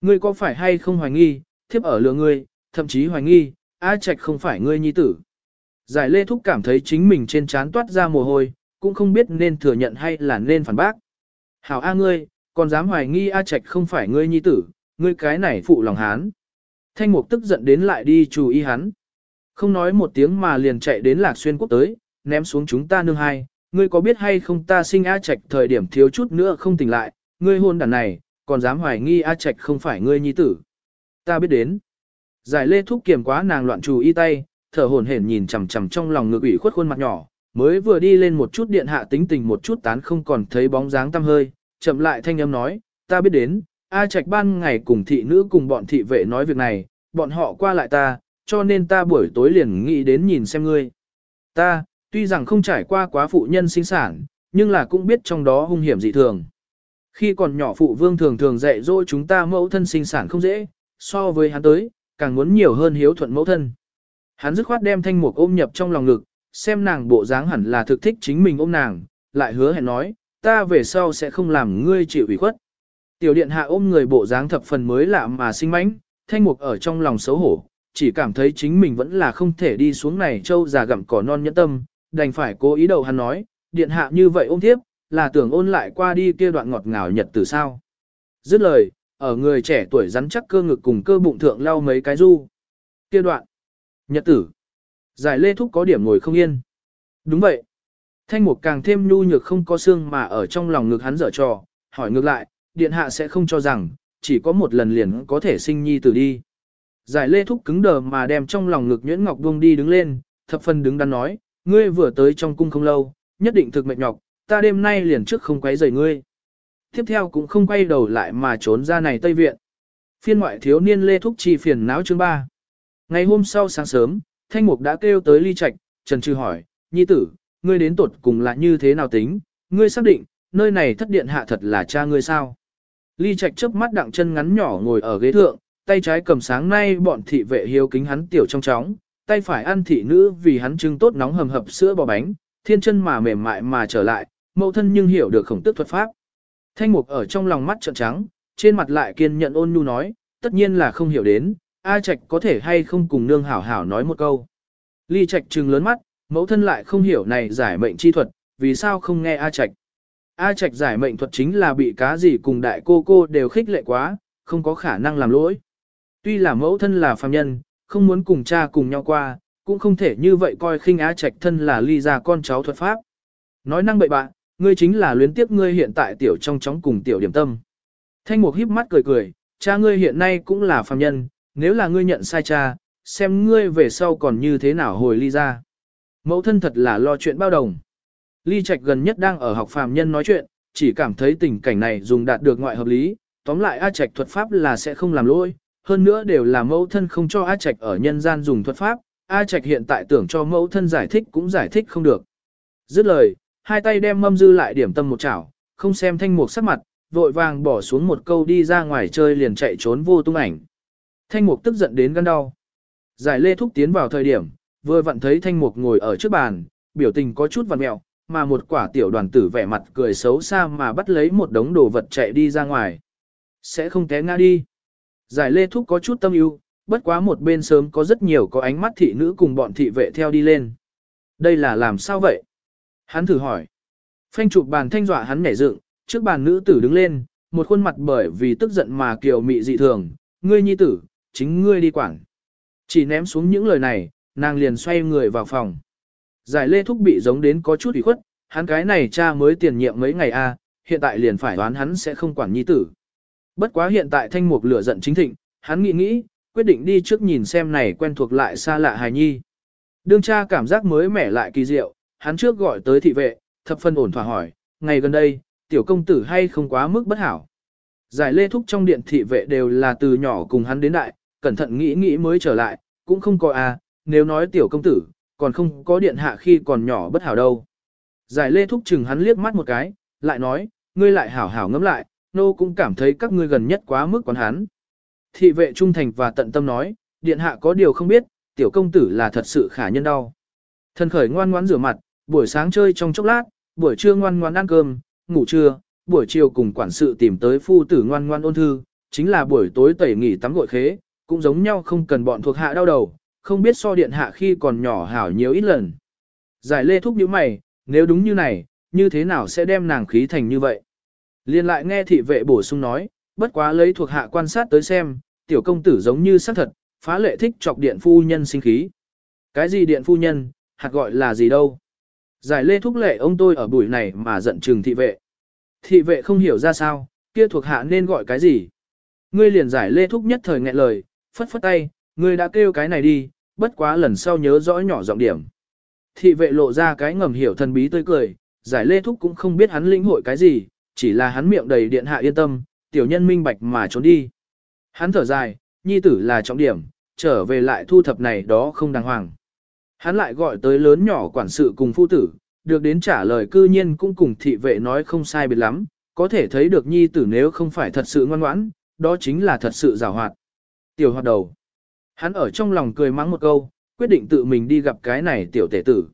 A: ngươi có phải hay không hoài nghi, thiếp ở lừa ngươi, thậm chí hoài nghi, A Trạch không phải ngươi nhi tử. Giải lê thúc cảm thấy chính mình trên trán toát ra mồ hôi, cũng không biết nên thừa nhận hay là nên phản bác. Hảo A ngươi, còn dám hoài nghi A Trạch không phải ngươi nhi tử, ngươi cái này phụ lòng hán. Thanh mục tức giận đến lại đi chú ý hắn. Không nói một tiếng mà liền chạy đến lạc xuyên quốc tới, ném xuống chúng ta nương hai. Ngươi có biết hay không ta sinh A Trạch thời điểm thiếu chút nữa không tỉnh lại, ngươi hôn đàn này, còn dám hoài nghi A Trạch không phải ngươi nhi tử. Ta biết đến. Giải lê thúc kiềm quá nàng loạn trù y tay, thở hổn hển nhìn chằm chằm trong lòng ngực ủy khuất khuôn mặt nhỏ, mới vừa đi lên một chút điện hạ tính tình một chút tán không còn thấy bóng dáng tăm hơi, chậm lại thanh âm nói, ta biết đến, A Trạch ban ngày cùng thị nữ cùng bọn thị vệ nói việc này, bọn họ qua lại ta, cho nên ta buổi tối liền nghĩ đến nhìn xem ngươi. Ta, tuy rằng không trải qua quá phụ nhân sinh sản, nhưng là cũng biết trong đó hung hiểm dị thường. Khi còn nhỏ phụ vương thường thường dạy dỗ chúng ta mẫu thân sinh sản không dễ, so với hắn tới, càng muốn nhiều hơn hiếu thuận mẫu thân. Hắn dứt khoát đem thanh mục ôm nhập trong lòng ngực, xem nàng bộ dáng hẳn là thực thích chính mình ôm nàng, lại hứa hẹn nói, ta về sau sẽ không làm ngươi chịu ủy khuất. Tiểu điện hạ ôm người bộ dáng thập phần mới lạ mà sinh mánh, thanh mục ở trong lòng xấu hổ, chỉ cảm thấy chính mình vẫn là không thể đi xuống này châu già gặm cỏ non nhẫn tâm, đành phải cố ý đầu hắn nói, điện hạ như vậy ôm tiếp, là tưởng ôn lại qua đi kia đoạn ngọt ngào nhật từ sao. Dứt lời, ở người trẻ tuổi rắn chắc cơ ngực cùng cơ bụng thượng lau mấy cái du. Kia đoạn. Nhật tử. Giải lê thúc có điểm ngồi không yên. Đúng vậy. Thanh mục càng thêm nhu nhược không có xương mà ở trong lòng ngực hắn dở trò, hỏi ngược lại, điện hạ sẽ không cho rằng, chỉ có một lần liền có thể sinh nhi tử đi. Giải lê thúc cứng đờ mà đem trong lòng ngực nhuyễn ngọc buông đi đứng lên, thập phần đứng đắn nói, ngươi vừa tới trong cung không lâu, nhất định thực mệt nhọc, ta đêm nay liền trước không quấy rầy ngươi. Tiếp theo cũng không quay đầu lại mà trốn ra này Tây Viện. Phiên ngoại thiếu niên Lê Thúc Chi phiền não chương 3. Ngày hôm sau sáng sớm, Thanh Mục đã kêu tới ly trạch, Trần Trư hỏi, Nhi tử, ngươi đến tột cùng là như thế nào tính, ngươi xác định, nơi này thất điện hạ thật là cha ngươi sao? Ly Trạch chớp mắt đặng chân ngắn nhỏ ngồi ở ghế thượng, tay trái cầm sáng nay bọn thị vệ hiếu kính hắn tiểu trong chóng, tay phải ăn thị nữ vì hắn trưng tốt nóng hầm hập sữa bò bánh, thiên chân mà mềm mại mà trở lại, mẫu thân nhưng hiểu được khổng tức thuật pháp. Thanh mục ở trong lòng mắt trợn trắng, trên mặt lại kiên nhận ôn nhu nói, tất nhiên là không hiểu đến, A Trạch có thể hay không cùng nương hảo hảo nói một câu. Ly Trạch trừng lớn mắt, mẫu thân lại không hiểu này giải mệnh chi thuật, vì sao không nghe A Trạch. A Trạch giải mệnh thuật chính là bị cá gì cùng đại cô cô đều khích lệ quá, không có khả năng làm lỗi. Tuy là mẫu thân là phàm nhân, không muốn cùng cha cùng nhau qua, cũng không thể như vậy coi khinh A Trạch thân là ly ra con cháu thuật pháp. Nói năng bậy bạn, ngươi chính là luyến tiếc ngươi hiện tại tiểu trong chóng cùng tiểu điểm tâm. Thanh Mục híp mắt cười cười, cha ngươi hiện nay cũng là phàm nhân, nếu là ngươi nhận sai cha, xem ngươi về sau còn như thế nào hồi ly ra. Mẫu thân thật là lo chuyện bao đồng. Ly Trạch gần nhất đang ở học phàm nhân nói chuyện, chỉ cảm thấy tình cảnh này dùng đạt được ngoại hợp lý, tóm lại A Trạch thuật pháp là sẽ không làm lỗi, hơn nữa đều là mẫu thân không cho A Trạch ở nhân gian dùng thuật pháp, A Trạch hiện tại tưởng cho mẫu thân giải thích cũng giải thích không được. Dứt lời, hai tay đem mâm dư lại điểm tâm một chảo, không xem thanh mục sắc mặt, vội vàng bỏ xuống một câu đi ra ngoài chơi liền chạy trốn vô tung ảnh. Thanh mục tức giận đến gan đau. Giải lê thúc tiến vào thời điểm, vừa vặn thấy thanh mục ngồi ở trước bàn, biểu tình có chút vặn mẹo, mà một quả tiểu đoàn tử vẻ mặt cười xấu xa mà bắt lấy một đống đồ vật chạy đi ra ngoài. Sẽ không té ngã đi. Giải lê thúc có chút tâm ưu, bất quá một bên sớm có rất nhiều có ánh mắt thị nữ cùng bọn thị vệ theo đi lên. Đây là làm sao vậy? Hắn thử hỏi. Phanh chụp bàn thanh dọa hắn nhảy dựng, trước bàn nữ tử đứng lên, một khuôn mặt bởi vì tức giận mà kiều mị dị thường, ngươi nhi tử, chính ngươi đi quảng. Chỉ ném xuống những lời này, nàng liền xoay người vào phòng. Giải lê thúc bị giống đến có chút ủy khuất, hắn cái này cha mới tiền nhiệm mấy ngày a, hiện tại liền phải đoán hắn sẽ không quản nhi tử. Bất quá hiện tại thanh mục lửa giận chính thịnh, hắn nghĩ nghĩ, quyết định đi trước nhìn xem này quen thuộc lại xa lạ hài nhi. Đương cha cảm giác mới mẻ lại kỳ diệu, hắn trước gọi tới thị vệ, thập phân ổn thỏa hỏi, ngày gần đây, tiểu công tử hay không quá mức bất hảo. Giải lê thúc trong điện thị vệ đều là từ nhỏ cùng hắn đến đại, cẩn thận nghĩ nghĩ mới trở lại, cũng không có à, nếu nói tiểu công tử, còn không có điện hạ khi còn nhỏ bất hảo đâu. Giải lê thúc chừng hắn liếc mắt một cái, lại nói, ngươi lại hảo hảo ngẫm lại, nô cũng cảm thấy các ngươi gần nhất quá mức quán hắn. Thị vệ trung thành và tận tâm nói, điện hạ có điều không biết, tiểu công tử là thật sự khả nhân đau. Thần khởi ngoan ngoãn rửa mặt, buổi sáng chơi trong chốc lát, buổi trưa ngoan ngoãn ăn cơm, ngủ trưa, buổi chiều cùng quản sự tìm tới phu tử ngoan ngoan ôn thư, chính là buổi tối tẩy nghỉ tắm gội khế, cũng giống nhau không cần bọn thuộc hạ đau đầu, không biết so điện hạ khi còn nhỏ hảo nhiều ít lần. Giải lê thúc nhíu mày, nếu đúng như này, như thế nào sẽ đem nàng khí thành như vậy? Liên lại nghe thị vệ bổ sung nói, bất quá lấy thuộc hạ quan sát tới xem, tiểu công tử giống như xác thật, phá lệ thích chọc điện phu nhân sinh khí. Cái gì điện phu nhân, hạt gọi là gì đâu? Giải lê thúc lệ ông tôi ở buổi này mà giận trừng thị vệ. Thị vệ không hiểu ra sao, kia thuộc hạ nên gọi cái gì? Ngươi liền giải lê thúc nhất thời nghẹn lời, phất phất tay, ngươi đã kêu cái này đi, bất quá lần sau nhớ rõ nhỏ giọng điểm. Thị vệ lộ ra cái ngầm hiểu thần bí tươi cười, giải lê thúc cũng không biết hắn lĩnh hội cái gì, chỉ là hắn miệng đầy điện hạ yên tâm, tiểu nhân minh bạch mà trốn đi. Hắn thở dài, nhi tử là trọng điểm, trở về lại thu thập này đó không đàng hoàng. Hắn lại gọi tới lớn nhỏ quản sự cùng phu tử, được đến trả lời cư nhiên cũng cùng thị vệ nói không sai biệt lắm, có thể thấy được nhi tử nếu không phải thật sự ngoan ngoãn, đó chính là thật sự rào hoạt. Tiểu hoạt đầu. Hắn ở trong lòng cười mắng một câu, quyết định tự mình đi gặp cái này tiểu tể tử.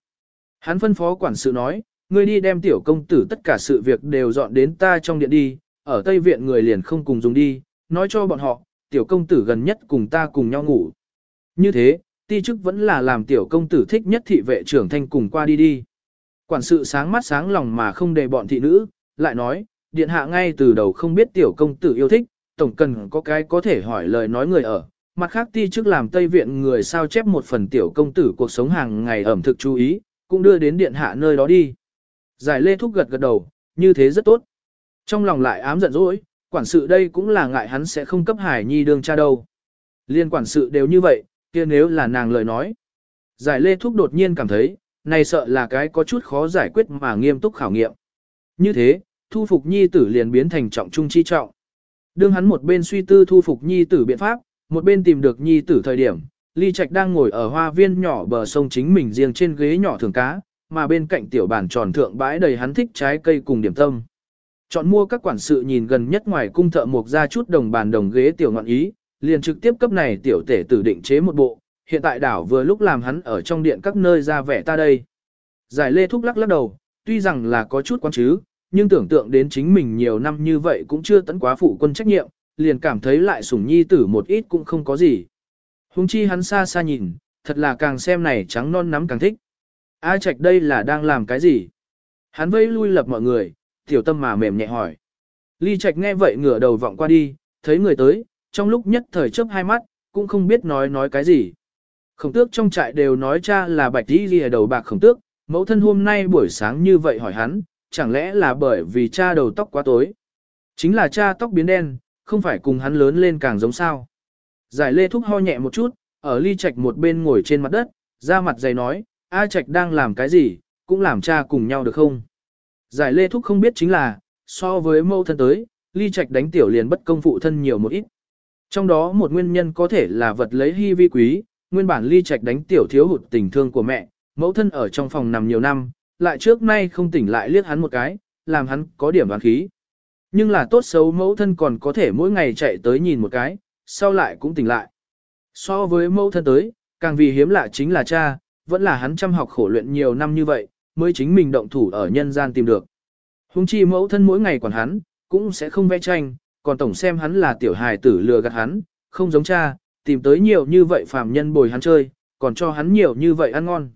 A: Hắn phân phó quản sự nói, ngươi đi đem tiểu công tử tất cả sự việc đều dọn đến ta trong điện đi, ở Tây Viện người liền không cùng dùng đi, nói cho bọn họ, tiểu công tử gần nhất cùng ta cùng nhau ngủ. Như thế, ti chức vẫn là làm tiểu công tử thích nhất thị vệ trưởng thanh cùng qua đi đi. Quản sự sáng mắt sáng lòng mà không để bọn thị nữ, lại nói, điện hạ ngay từ đầu không biết tiểu công tử yêu thích, tổng cần có cái có thể hỏi lời nói người ở. Mặt khác ti chức làm Tây Viện người sao chép một phần tiểu công tử cuộc sống hàng ngày ẩm thực chú ý, cũng đưa đến điện hạ nơi đó đi. Giải lê thúc gật gật đầu, như thế rất tốt. Trong lòng lại ám giận dỗi, quản sự đây cũng là ngại hắn sẽ không cấp hải nhi đương cha đâu. Liên quản sự đều như vậy, kia nếu là nàng lời nói. Giải lê thúc đột nhiên cảm thấy, này sợ là cái có chút khó giải quyết mà nghiêm túc khảo nghiệm. Như thế, thu phục nhi tử liền biến thành trọng trung chi trọng. Đương hắn một bên suy tư thu phục nhi tử biện pháp, một bên tìm được nhi tử thời điểm, Ly Trạch đang ngồi ở hoa viên nhỏ bờ sông chính mình riêng trên ghế nhỏ thường cá, mà bên cạnh tiểu bàn tròn thượng bãi đầy hắn thích trái cây cùng điểm tâm. Chọn mua các quản sự nhìn gần nhất ngoài cung thợ mộc ra chút đồng bàn đồng ghế tiểu ngọn ý, liền trực tiếp cấp này tiểu tể tử định chế một bộ, hiện tại đảo vừa lúc làm hắn ở trong điện các nơi ra vẻ ta đây. Giải lê thúc lắc lắc đầu, tuy rằng là có chút quan chứ, nhưng tưởng tượng đến chính mình nhiều năm như vậy cũng chưa tấn quá phụ quân trách nhiệm, liền cảm thấy lại sủng nhi tử một ít cũng không có gì. Hùng chi hắn xa xa nhìn, thật là càng xem này trắng non nắm càng thích. A Trạch đây là đang làm cái gì? Hắn vây lui lập mọi người, tiểu tâm mà mềm nhẹ hỏi. Ly Trạch nghe vậy ngửa đầu vọng qua đi, thấy người tới, trong lúc nhất thời chớp hai mắt, cũng không biết nói nói cái gì. Khổng tước trong trại đều nói cha là bạch đi ghi đầu bạc khổng tước, mẫu thân hôm nay buổi sáng như vậy hỏi hắn, chẳng lẽ là bởi vì cha đầu tóc quá tối. Chính là cha tóc biến đen, không phải cùng hắn lớn lên càng giống sao. Giải lê thúc ho nhẹ một chút, ở ly trạch một bên ngồi trên mặt đất, ra mặt dày nói, A trạch đang làm cái gì, cũng làm cha cùng nhau được không. Giải lê thúc không biết chính là, so với mẫu thân tới, ly trạch đánh tiểu liền bất công phụ thân nhiều một ít. Trong đó một nguyên nhân có thể là vật lấy hy vi quý, nguyên bản ly trạch đánh tiểu thiếu hụt tình thương của mẹ, mẫu thân ở trong phòng nằm nhiều năm, lại trước nay không tỉnh lại liếc hắn một cái, làm hắn có điểm đoán khí. Nhưng là tốt xấu mẫu thân còn có thể mỗi ngày chạy tới nhìn một cái, sau lại cũng tỉnh lại. So với mẫu thân tới, càng vì hiếm lạ chính là cha, vẫn là hắn chăm học khổ luyện nhiều năm như vậy, mới chính mình động thủ ở nhân gian tìm được. Hùng chi mẫu thân mỗi ngày quản hắn, cũng sẽ không vẽ tranh, còn tổng xem hắn là tiểu hài tử lừa gạt hắn, không giống cha, tìm tới nhiều như vậy phàm nhân bồi hắn chơi, còn cho hắn nhiều như vậy ăn ngon.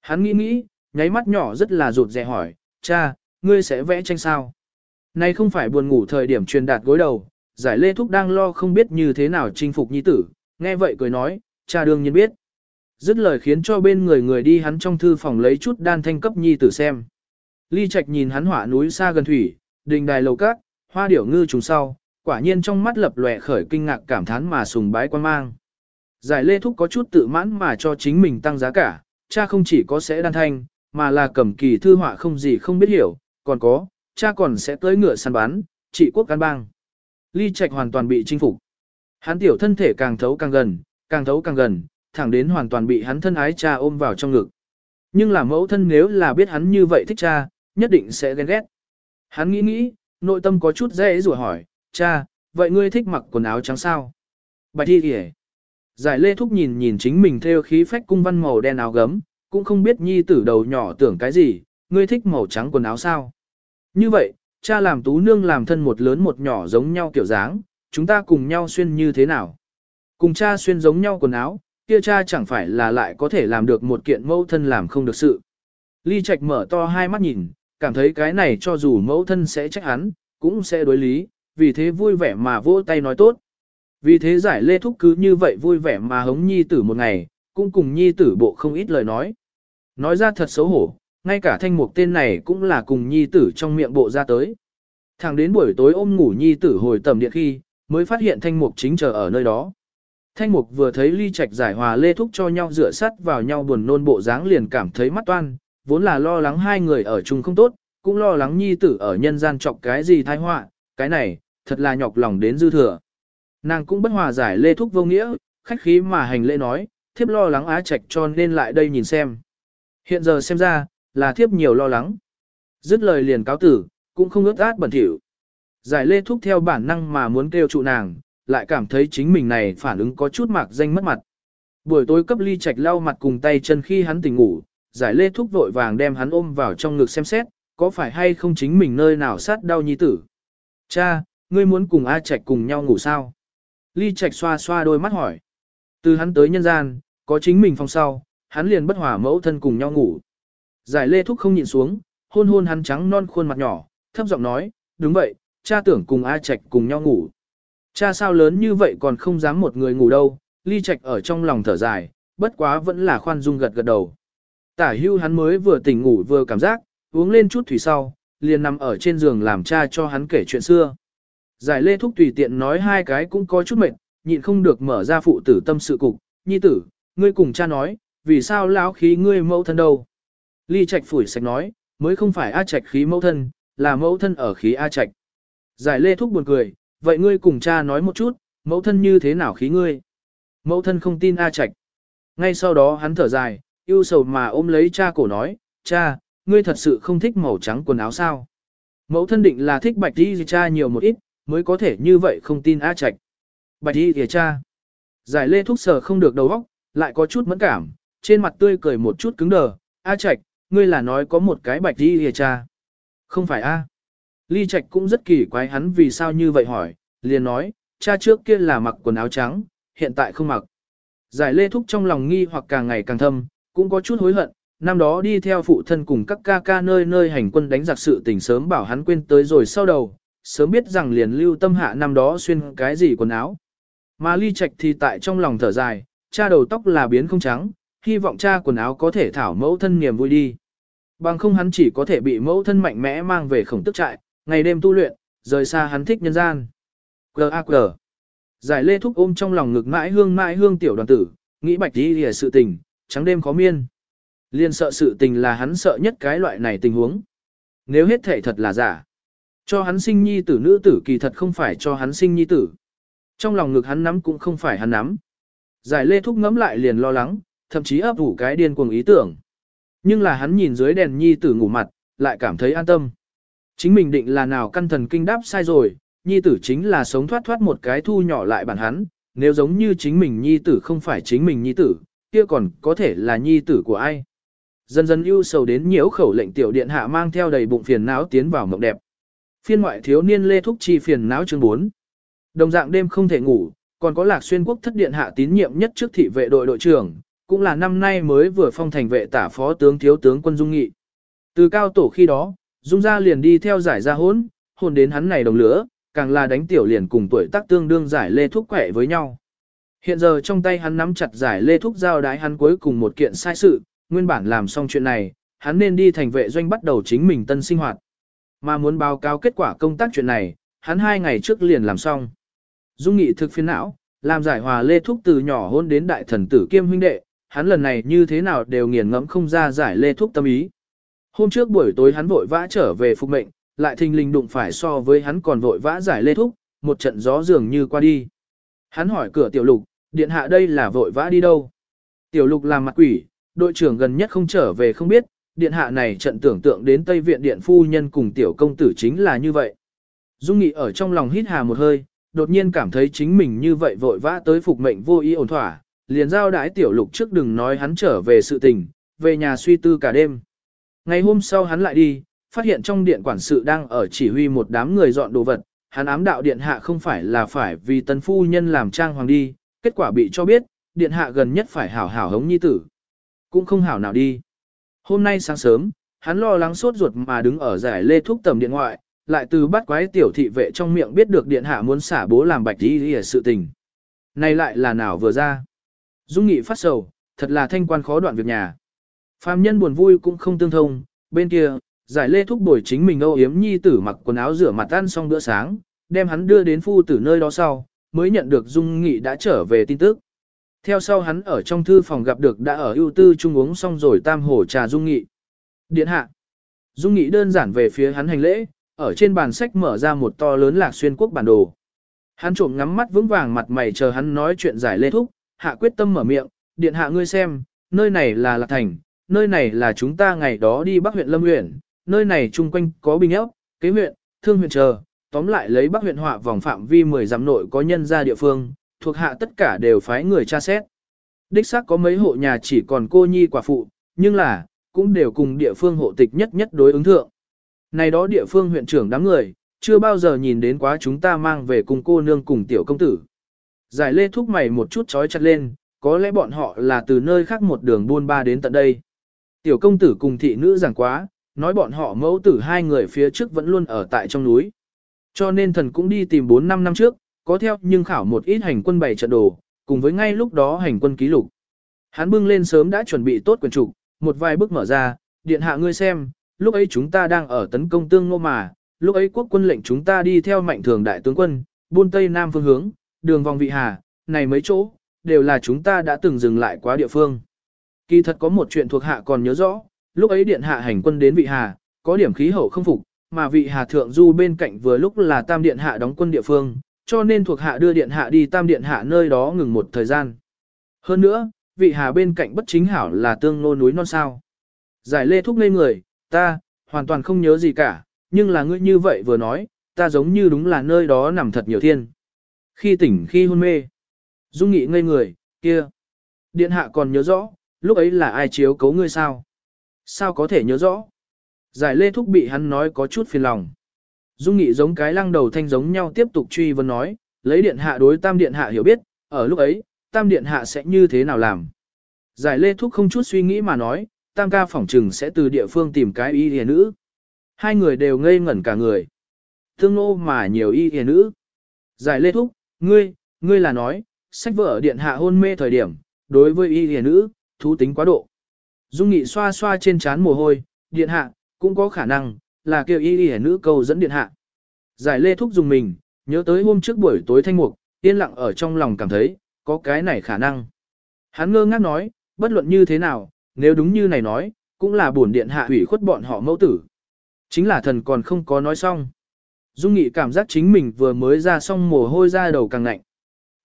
A: Hắn nghĩ nghĩ, nháy mắt nhỏ rất là rụt rè hỏi, cha, ngươi sẽ vẽ tranh sao? Nay không phải buồn ngủ thời điểm truyền đạt gối đầu, giải lê thúc đang lo không biết như thế nào chinh phục nhi tử, nghe vậy cười nói, cha đương nhiên biết. Dứt lời khiến cho bên người người đi hắn trong thư phòng lấy chút đan thanh cấp nhi tử xem. Ly Trạch nhìn hắn hỏa núi xa gần thủy, đình đài lầu cát, hoa điểu ngư trùng sau, quả nhiên trong mắt lập lòe khởi kinh ngạc cảm thán mà sùng bái quan mang. Giải lê thúc có chút tự mãn mà cho chính mình tăng giá cả, cha không chỉ có sẽ đan thanh, mà là cầm kỳ thư họa không gì không biết hiểu, còn có, cha còn sẽ tới ngựa săn bắn, trị quốc can bang. Ly Trạch hoàn toàn bị chinh phục. Hắn tiểu thân thể càng thấu càng gần, càng thấu càng gần, thẳng đến hoàn toàn bị hắn thân ái cha ôm vào trong ngực. Nhưng là mẫu thân nếu là biết hắn như vậy thích cha, nhất định sẽ ghen ghét. Hắn nghĩ nghĩ, nội tâm có chút dễ rủa hỏi, cha, vậy ngươi thích mặc quần áo trắng sao? Bạch thi kìa. Giải lê thúc nhìn nhìn chính mình theo khí phách cung văn màu đen áo gấm, cũng không biết nhi tử đầu nhỏ tưởng cái gì, ngươi thích màu trắng quần áo sao? Như vậy, cha làm tú nương làm thân một lớn một nhỏ giống nhau kiểu dáng, chúng ta cùng nhau xuyên như thế nào? Cùng cha xuyên giống nhau quần áo, kia cha chẳng phải là lại có thể làm được một kiện mẫu thân làm không được sự. Ly Trạch mở to hai mắt nhìn, cảm thấy cái này cho dù mẫu thân sẽ trách hắn, cũng sẽ đối lý, vì thế vui vẻ mà vỗ tay nói tốt. Vì thế giải lê thúc cứ như vậy vui vẻ mà hống nhi tử một ngày, cũng cùng nhi tử bộ không ít lời nói. Nói ra thật xấu hổ, ngay cả thanh mục tên này cũng là cùng nhi tử trong miệng bộ ra tới. Thẳng đến buổi tối ôm ngủ nhi tử hồi tầm điện khi, mới phát hiện thanh mục chính chờ ở nơi đó. Thanh mục vừa thấy ly trạch giải hòa lê thúc cho nhau rửa sắt vào nhau buồn nôn bộ dáng liền cảm thấy mắt toan, vốn là lo lắng hai người ở chung không tốt, cũng lo lắng nhi tử ở nhân gian chọc cái gì tai họa, cái này, thật là nhọc lòng đến dư thừa. Nàng cũng bất hòa giải lê thúc vô nghĩa, khách khí mà hành lễ nói, thiếp lo lắng á trạch cho nên lại đây nhìn xem. Hiện giờ xem ra, là thiếp nhiều lo lắng. Dứt lời liền cáo tử, cũng không ướt át bẩn thỉu. Giải lê thúc theo bản năng mà muốn kêu trụ nàng, lại cảm thấy chính mình này phản ứng có chút mạc danh mất mặt. Buổi tối cấp ly trạch lau mặt cùng tay chân khi hắn tỉnh ngủ, giải lê thúc vội vàng đem hắn ôm vào trong ngực xem xét, có phải hay không chính mình nơi nào sát đau nhi tử. Cha, ngươi muốn cùng A Trạch cùng nhau ngủ sao? Ly Trạch xoa xoa đôi mắt hỏi. Từ hắn tới nhân gian, có chính mình phòng sau, hắn liền bất hòa mẫu thân cùng nhau ngủ. Giải lê thúc không nhịn xuống, hôn hôn hắn trắng non khuôn mặt nhỏ, thấp giọng nói, đúng vậy, cha tưởng cùng A Trạch cùng nhau ngủ. Cha sao lớn như vậy còn không dám một người ngủ đâu, ly Trạch ở trong lòng thở dài, bất quá vẫn là khoan dung gật gật đầu. Tả hưu hắn mới vừa tỉnh ngủ vừa cảm giác, uống lên chút thủy sau, liền nằm ở trên giường làm cha cho hắn kể chuyện xưa. Giải lê thúc tùy tiện nói hai cái cũng có chút mệt, nhịn không được mở ra phụ tử tâm sự cục, nhi tử, ngươi cùng cha nói, vì sao lão khí ngươi mẫu thân đâu. Ly Trạch phủi sạch nói, mới không phải A Trạch khí mẫu thân, là mẫu thân ở khí A Trạch. Giải lê thúc buồn cười, vậy ngươi cùng cha nói một chút, mẫu thân như thế nào khí ngươi? Mẫu thân không tin A Trạch. Ngay sau đó hắn thở dài, yêu sầu mà ôm lấy cha cổ nói, cha, ngươi thật sự không thích màu trắng quần áo sao? Mẫu thân định là thích bạch đi cha nhiều một ít, mới có thể như vậy không tin A Trạch. Bạch đi kìa cha. Giải lê thúc sờ không được đầu óc, lại có chút mẫn cảm, trên mặt tươi cười một chút cứng đờ. A Trạch, ngươi là nói có một cái bạch đi hề cha. Không phải A. Ly Trạch cũng rất kỳ quái hắn vì sao như vậy hỏi, liền nói, cha trước kia là mặc quần áo trắng, hiện tại không mặc. Giải lê thúc trong lòng nghi hoặc càng ngày càng thâm, cũng có chút hối hận, năm đó đi theo phụ thân cùng các ca ca nơi nơi hành quân đánh giặc sự tình sớm bảo hắn quên tới rồi sau đầu, sớm biết rằng liền lưu tâm hạ năm đó xuyên cái gì quần áo. Mà ly trạch thì tại trong lòng thở dài, cha đầu tóc là biến không trắng, hy vọng cha quần áo có thể thảo mẫu thân niềm vui đi. Bằng không hắn chỉ có thể bị mẫu thân mạnh mẽ mang về khổng tức trại, ngày đêm tu luyện, rời xa hắn thích nhân gian. Q.A.Q. Giải lê thúc ôm trong lòng ngực mãi hương mãi hương tiểu đoàn tử, nghĩ bạch đi lìa sự tình, trắng đêm khó miên. Liên sợ sự tình là hắn sợ nhất cái loại này tình huống. Nếu hết thể thật là giả. Cho hắn sinh nhi tử nữ tử kỳ thật không phải cho hắn sinh nhi tử. Trong lòng ngực hắn nắm cũng không phải hắn nắm. Giải lê thúc ngấm lại liền lo lắng, thậm chí ấp ủ cái điên cuồng ý tưởng. Nhưng là hắn nhìn dưới đèn nhi tử ngủ mặt, lại cảm thấy an tâm. Chính mình định là nào căn thần kinh đáp sai rồi, nhi tử chính là sống thoát thoát một cái thu nhỏ lại bản hắn, nếu giống như chính mình nhi tử không phải chính mình nhi tử, kia còn có thể là nhi tử của ai. Dần dần ưu sầu đến nhiễu khẩu lệnh tiểu điện hạ mang theo đầy bụng phiền não tiến vào mộng đẹp. Phiên ngoại thiếu niên lê thúc chi phiền não chương 4. Đồng dạng đêm không thể ngủ, còn có lạc xuyên quốc thất điện hạ tín nhiệm nhất trước thị vệ đội đội trưởng, cũng là năm nay mới vừa phong thành vệ tả phó tướng thiếu tướng quân Dung Nghị. Từ cao tổ khi đó, Dung gia liền đi theo giải gia hốn, hôn đến hắn này đồng lửa, càng là đánh tiểu liền cùng tuổi tác tương đương giải lê thúc khỏe với nhau. Hiện giờ trong tay hắn nắm chặt giải lê thúc giao đái hắn cuối cùng một kiện sai sự, nguyên bản làm xong chuyện này, hắn nên đi thành vệ doanh bắt đầu chính mình tân sinh hoạt. Mà muốn báo cáo kết quả công tác chuyện này, hắn hai ngày trước liền làm xong. Dung nghị thực phiên não, làm giải hòa lê thúc từ nhỏ hôn đến đại thần tử kiêm huynh đệ, hắn lần này như thế nào đều nghiền ngẫm không ra giải lê thúc tâm ý. Hôm trước buổi tối hắn vội vã trở về phục mệnh, lại thình lình đụng phải so với hắn còn vội vã giải lê thúc, một trận gió dường như qua đi. Hắn hỏi cửa tiểu lục, điện hạ đây là vội vã đi đâu? Tiểu lục làm mặt quỷ, đội trưởng gần nhất không trở về không biết, điện hạ này trận tưởng tượng đến Tây Viện Điện Phu Nhân cùng tiểu công tử chính là như vậy. Dung Nghị ở trong lòng hít hà một hơi, đột nhiên cảm thấy chính mình như vậy vội vã tới phục mệnh vô ý ổn thỏa, liền giao đãi tiểu lục trước đừng nói hắn trở về sự tình, về nhà suy tư cả đêm. Ngày hôm sau hắn lại đi, phát hiện trong điện quản sự đang ở chỉ huy một đám người dọn đồ vật, hắn ám đạo điện hạ không phải là phải vì tân phu nhân làm trang hoàng đi, kết quả bị cho biết, điện hạ gần nhất phải hảo hảo hống nhi tử. Cũng không hảo nào đi. Hôm nay sáng sớm, hắn lo lắng sốt ruột mà đứng ở giải lê thúc tầm điện ngoại, lại từ bắt quái tiểu thị vệ trong miệng biết được điện hạ muốn xả bố làm bạch đi đi sự tình. Này lại là nào vừa ra. Dung nghị phát sầu, thật là thanh quan khó đoạn việc nhà. Phạm nhân buồn vui cũng không tương thông, bên kia, giải lê thúc bồi chính mình âu yếm nhi tử mặc quần áo rửa mặt ăn xong bữa sáng, đem hắn đưa đến phu tử nơi đó sau, mới nhận được Dung Nghị đã trở về tin tức. Theo sau hắn ở trong thư phòng gặp được đã ở ưu tư chung uống xong rồi tam hổ trà Dung Nghị. Điện hạ. Dung Nghị đơn giản về phía hắn hành lễ, ở trên bàn sách mở ra một to lớn lạc xuyên quốc bản đồ. Hắn trộm ngắm mắt vững vàng mặt mày chờ hắn nói chuyện giải lê thúc, hạ quyết tâm mở miệng, điện hạ ngươi xem, nơi này là Lạc Thành, nơi này là chúng ta ngày đó đi Bắc huyện Lâm huyện, nơi này chung quanh có bình ốc, kế huyện, thương huyện chờ, tóm lại lấy Bắc huyện họa vòng phạm vi 10 dặm nội có nhân ra địa phương, thuộc hạ tất cả đều phái người tra xét. Đích xác có mấy hộ nhà chỉ còn cô nhi quả phụ, nhưng là, cũng đều cùng địa phương hộ tịch nhất nhất đối ứng thượng. Này đó địa phương huyện trưởng đám người, chưa bao giờ nhìn đến quá chúng ta mang về cùng cô nương cùng tiểu công tử. Giải lê thúc mày một chút trói chặt lên, có lẽ bọn họ là từ nơi khác một đường buôn ba đến tận đây. Tiểu công tử cùng thị nữ giảng quá, nói bọn họ mẫu tử hai người phía trước vẫn luôn ở tại trong núi. Cho nên thần cũng đi tìm 4-5 năm trước, có theo nhưng khảo một ít hành quân bày trận đồ, cùng với ngay lúc đó hành quân ký lục. Hắn bưng lên sớm đã chuẩn bị tốt quyền trục, một vài bước mở ra, điện hạ ngươi xem, lúc ấy chúng ta đang ở tấn công tương ngô mà, lúc ấy quốc quân lệnh chúng ta đi theo mạnh thường đại tướng quân, buôn tây nam phương hướng, đường vòng vị hà, này mấy chỗ, đều là chúng ta đã từng dừng lại quá địa phương. Kỳ thật có một chuyện thuộc hạ còn nhớ rõ, lúc ấy điện hạ hành quân đến vị hà, có điểm khí hậu không phục, mà vị Hà Thượng Du bên cạnh vừa lúc là Tam Điện Hạ đóng quân địa phương, cho nên thuộc hạ đưa Điện Hạ đi Tam Điện Hạ nơi đó ngừng một thời gian. Hơn nữa, vị Hà bên cạnh bất chính hảo là tương nô núi non sao. Giải lê thúc ngây người, ta, hoàn toàn không nhớ gì cả, nhưng là ngươi như vậy vừa nói, ta giống như đúng là nơi đó nằm thật nhiều thiên. Khi tỉnh khi hôn mê, Dung Nghị ngây người, kia. Điện hạ còn nhớ rõ, lúc ấy là ai chiếu cấu ngươi sao? Sao có thể nhớ rõ? Giải lê thúc bị hắn nói có chút phiền lòng. Dung Nghị giống cái lăng đầu thanh giống nhau tiếp tục truy vấn nói, lấy điện hạ đối tam điện hạ hiểu biết, ở lúc ấy, tam điện hạ sẽ như thế nào làm? Giải lê thúc không chút suy nghĩ mà nói, tam ca phỏng trừng sẽ từ địa phương tìm cái y hề nữ. Hai người đều ngây ngẩn cả người. Thương nô mà nhiều y hề nữ. Giải lê thúc, ngươi, ngươi là nói, sách vở điện hạ hôn mê thời điểm, đối với y hề nữ, thú tính quá độ. Dung Nghị xoa xoa trên trán mồ hôi, điện hạ, cũng có khả năng, là kêu y hề nữ cầu dẫn điện hạ. Giải lê thúc dùng mình, nhớ tới hôm trước buổi tối thanh mục, yên lặng ở trong lòng cảm thấy, có cái này khả năng. Hắn ngơ ngác nói, bất luận như thế nào, nếu đúng như này nói, cũng là bổn điện hạ hủy khuất bọn họ mẫu tử. Chính là thần còn không có nói xong. Dung Nghị cảm giác chính mình vừa mới ra xong mồ hôi ra đầu càng lạnh.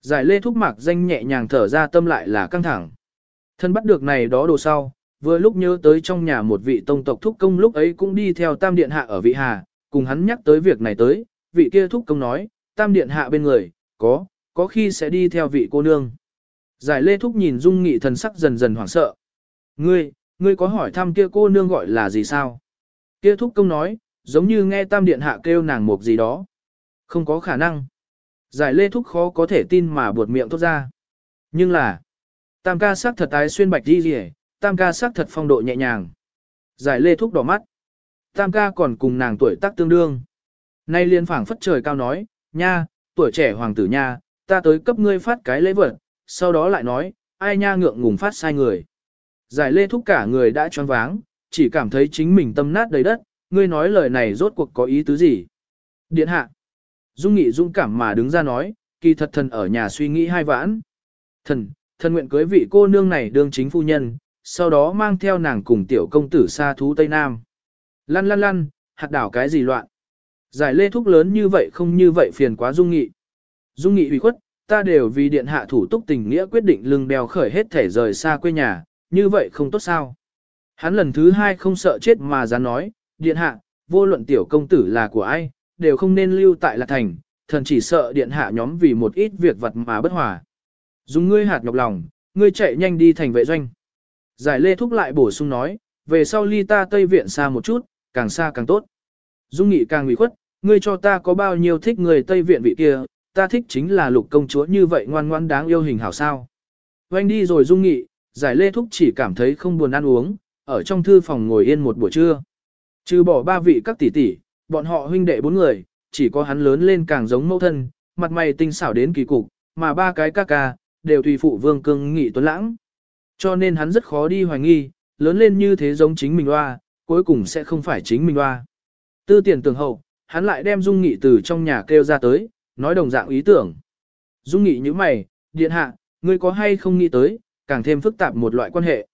A: Giải lê thúc mạc danh nhẹ nhàng thở ra tâm lại là căng thẳng. Thân bắt được này đó đồ sau, vừa lúc nhớ tới trong nhà một vị tông tộc thúc công lúc ấy cũng đi theo tam điện hạ ở vị hà, cùng hắn nhắc tới việc này tới, vị kia thúc công nói, tam điện hạ bên người, có, có khi sẽ đi theo vị cô nương. Giải lê thúc nhìn dung nghị thần sắc dần dần hoảng sợ. Ngươi, ngươi có hỏi thăm kia cô nương gọi là gì sao? Kia thúc công nói, giống như nghe tam điện hạ kêu nàng một gì đó. Không có khả năng. Giải lê thúc khó có thể tin mà buột miệng thốt ra. Nhưng là, tam ca sắc thật tái xuyên bạch đi rỉ, tam ca sắc thật phong độ nhẹ nhàng. Giải lê thúc đỏ mắt. Tam ca còn cùng nàng tuổi tác tương đương. Nay liên phảng phất trời cao nói, nha, tuổi trẻ hoàng tử nha, ta tới cấp ngươi phát cái lễ vật, sau đó lại nói, ai nha ngượng ngùng phát sai người. Giải lê thúc cả người đã choáng váng, chỉ cảm thấy chính mình tâm nát đầy đất, ngươi nói lời này rốt cuộc có ý tứ gì. Điện hạ. Dung Nghị dung cảm mà đứng ra nói, kỳ thật thần ở nhà suy nghĩ hai vãn. Thần, thần nguyện cưới vị cô nương này đương chính phu nhân, sau đó mang theo nàng cùng tiểu công tử xa thú Tây Nam. Lăn lăn lăn, hạt đảo cái gì loạn. Giải lê thúc lớn như vậy không như vậy phiền quá Dung Nghị. Dung Nghị ủy khuất, ta đều vì điện hạ thủ túc tình nghĩa quyết định lưng đeo khởi hết thể rời xa quê nhà, như vậy không tốt sao. Hắn lần thứ hai không sợ chết mà dám nói, điện hạ, vô luận tiểu công tử là của ai, đều không nên lưu tại Lạc Thành, thần chỉ sợ điện hạ nhóm vì một ít việc vật mà bất hòa. Dùng ngươi hạt nhọc lòng, ngươi chạy nhanh đi thành vệ doanh. Giải lê thúc lại bổ sung nói, về sau ly ta Tây Viện xa một chút, càng xa càng tốt. Dung nghị càng ủy khuất, ngươi cho ta có bao nhiêu thích người Tây Viện vị kia, ta thích chính là lục công chúa như vậy ngoan ngoan đáng yêu hình hảo sao. Oanh đi rồi Dung nghị, giải lê thúc chỉ cảm thấy không buồn ăn uống, ở trong thư phòng ngồi yên một buổi trưa. Trừ bỏ ba vị các tỷ tỷ, bọn họ huynh đệ bốn người, chỉ có hắn lớn lên càng giống mẫu thân, mặt mày tinh xảo đến kỳ cục, mà ba cái ca ca, đều tùy phụ vương cưng nghị tuấn lãng. Cho nên hắn rất khó đi hoài nghi, lớn lên như thế giống chính mình hoa, cuối cùng sẽ không phải chính mình hoa. Tư tiền tưởng hậu, hắn lại đem Dung Nghị từ trong nhà kêu ra tới, nói đồng dạng ý tưởng. Dung Nghị như mày, điện hạ, ngươi có hay không nghĩ tới, càng thêm phức tạp một loại quan hệ.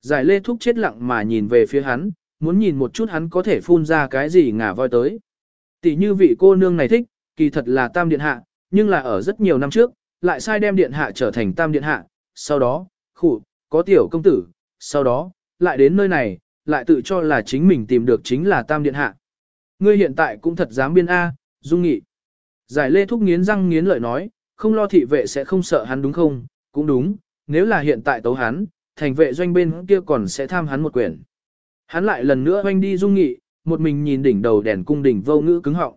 A: Giải lê thúc chết lặng mà nhìn về phía hắn, muốn nhìn một chút hắn có thể phun ra cái gì ngả voi tới. Tỷ như vị cô nương này thích, kỳ thật là tam điện hạ, nhưng là ở rất nhiều năm trước, lại sai đem điện hạ trở thành tam điện hạ, sau đó, khủ, có tiểu công tử, sau đó, lại đến nơi này, lại tự cho là chính mình tìm được chính là tam điện hạ. Ngươi hiện tại cũng thật dám biên A, dung nghị. Giải lê thúc nghiến răng nghiến lợi nói, không lo thị vệ sẽ không sợ hắn đúng không, cũng đúng, nếu là hiện tại tấu hắn, thành vệ doanh bên kia còn sẽ tham hắn một quyển. Hắn lại lần nữa hoanh đi dung nghị, một mình nhìn đỉnh đầu đèn cung đỉnh vô ngữ cứng họng.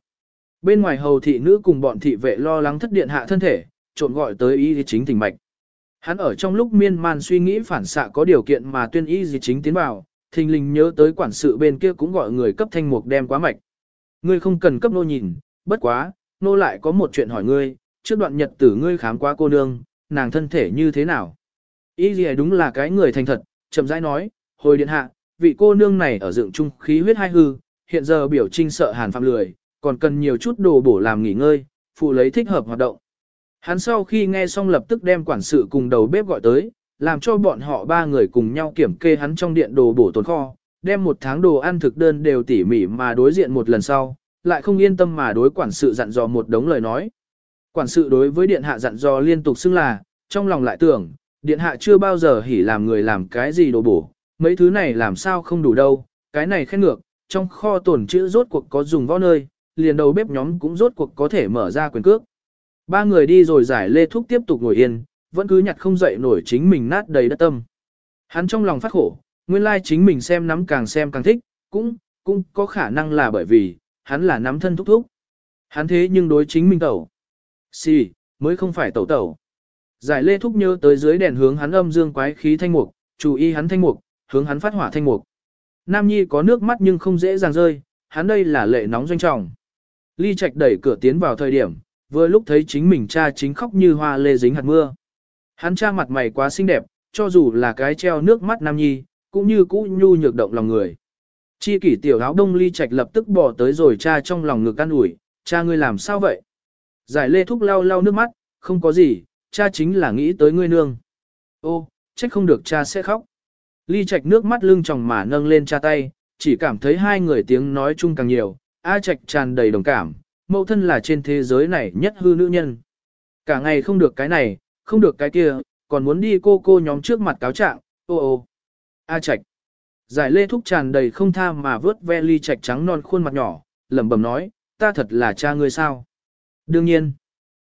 A: Bên ngoài hầu thị nữ cùng bọn thị vệ lo lắng thất điện hạ thân thể, trộn gọi tới y chính tỉnh mạch. Hắn ở trong lúc miên man suy nghĩ phản xạ có điều kiện mà tuyên y gì chính tiến vào, thình lình nhớ tới quản sự bên kia cũng gọi người cấp thanh mục đem quá mạch. Ngươi không cần cấp nô nhìn, bất quá, nô lại có một chuyện hỏi ngươi, trước đoạn nhật tử ngươi khám qua cô nương, nàng thân thể như thế nào? Y gì đúng là cái người thành thật, chậm rãi nói, hồi điện hạ, vị cô nương này ở dựng trung khí huyết hai hư, hiện giờ biểu trinh sợ hàn phạm lười, còn cần nhiều chút đồ bổ làm nghỉ ngơi, phụ lấy thích hợp hoạt động. Hắn sau khi nghe xong lập tức đem quản sự cùng đầu bếp gọi tới, làm cho bọn họ ba người cùng nhau kiểm kê hắn trong điện đồ bổ tồn kho, đem một tháng đồ ăn thực đơn đều tỉ mỉ mà đối diện một lần sau, lại không yên tâm mà đối quản sự dặn dò một đống lời nói. Quản sự đối với điện hạ dặn dò liên tục xưng là, trong lòng lại tưởng, điện hạ chưa bao giờ hỉ làm người làm cái gì đồ bổ, mấy thứ này làm sao không đủ đâu, cái này khen ngược, trong kho tồn chữ rốt cuộc có dùng võ nơi, liền đầu bếp nhóm cũng rốt cuộc có thể mở ra quyền cước. Ba người đi rồi giải lê thúc tiếp tục ngồi yên, vẫn cứ nhặt không dậy nổi chính mình nát đầy đất tâm. Hắn trong lòng phát khổ, nguyên lai chính mình xem nắm càng xem càng thích, cũng, cũng có khả năng là bởi vì, hắn là nắm thân thúc thúc. Hắn thế nhưng đối chính mình tẩu. Xì, mới không phải tẩu tẩu. Giải lê thúc nhớ tới dưới đèn hướng hắn âm dương quái khí thanh mục, chú ý hắn thanh mục, hướng hắn phát hỏa thanh mục. Nam Nhi có nước mắt nhưng không dễ dàng rơi, hắn đây là lệ nóng doanh trọng. Ly Trạch đẩy cửa tiến vào thời điểm, vừa lúc thấy chính mình cha chính khóc như hoa lê dính hạt mưa. Hắn cha mặt mày quá xinh đẹp, cho dù là cái treo nước mắt Nam Nhi, cũng như cũ nhu nhược động lòng người. Chi kỷ tiểu áo đông Ly Trạch lập tức bỏ tới rồi cha trong lòng ngực an ủi, cha ngươi làm sao vậy? Giải lê thúc lau lau nước mắt, không có gì, cha chính là nghĩ tới ngươi nương. Ô, trách không được cha sẽ khóc. Ly Trạch nước mắt lưng tròng mà nâng lên cha tay, chỉ cảm thấy hai người tiếng nói chung càng nhiều, A Trạch tràn đầy đồng cảm, mẫu thân là trên thế giới này nhất hư nữ nhân. Cả ngày không được cái này, không được cái kia, còn muốn đi cô cô nhóm trước mặt cáo trạng, ô ô. A Trạch. Giải lê thúc tràn đầy không tha mà vớt ve ly trạch trắng non khuôn mặt nhỏ, lẩm bẩm nói, ta thật là cha ngươi sao. Đương nhiên.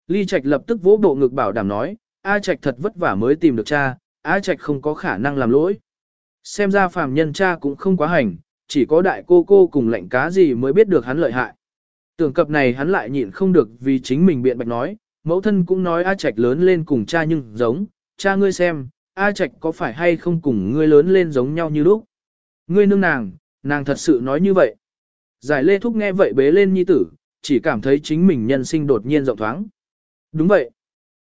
A: Ly trạch lập tức vỗ bộ ngực bảo đảm nói, A Trạch thật vất vả mới tìm được cha, A Trạch không có khả năng làm lỗi. Xem ra phàm nhân cha cũng không quá hành, chỉ có đại cô cô cùng lệnh cá gì mới biết được hắn lợi hại. Tưởng cập này hắn lại nhịn không được vì chính mình biện bạch nói, mẫu thân cũng nói A Trạch lớn lên cùng cha nhưng giống, cha ngươi xem, A Trạch có phải hay không cùng ngươi lớn lên giống nhau như lúc. Ngươi nương nàng, nàng thật sự nói như vậy. Giải lê thúc nghe vậy bế lên nhi tử, chỉ cảm thấy chính mình nhân sinh đột nhiên rộng thoáng. Đúng vậy.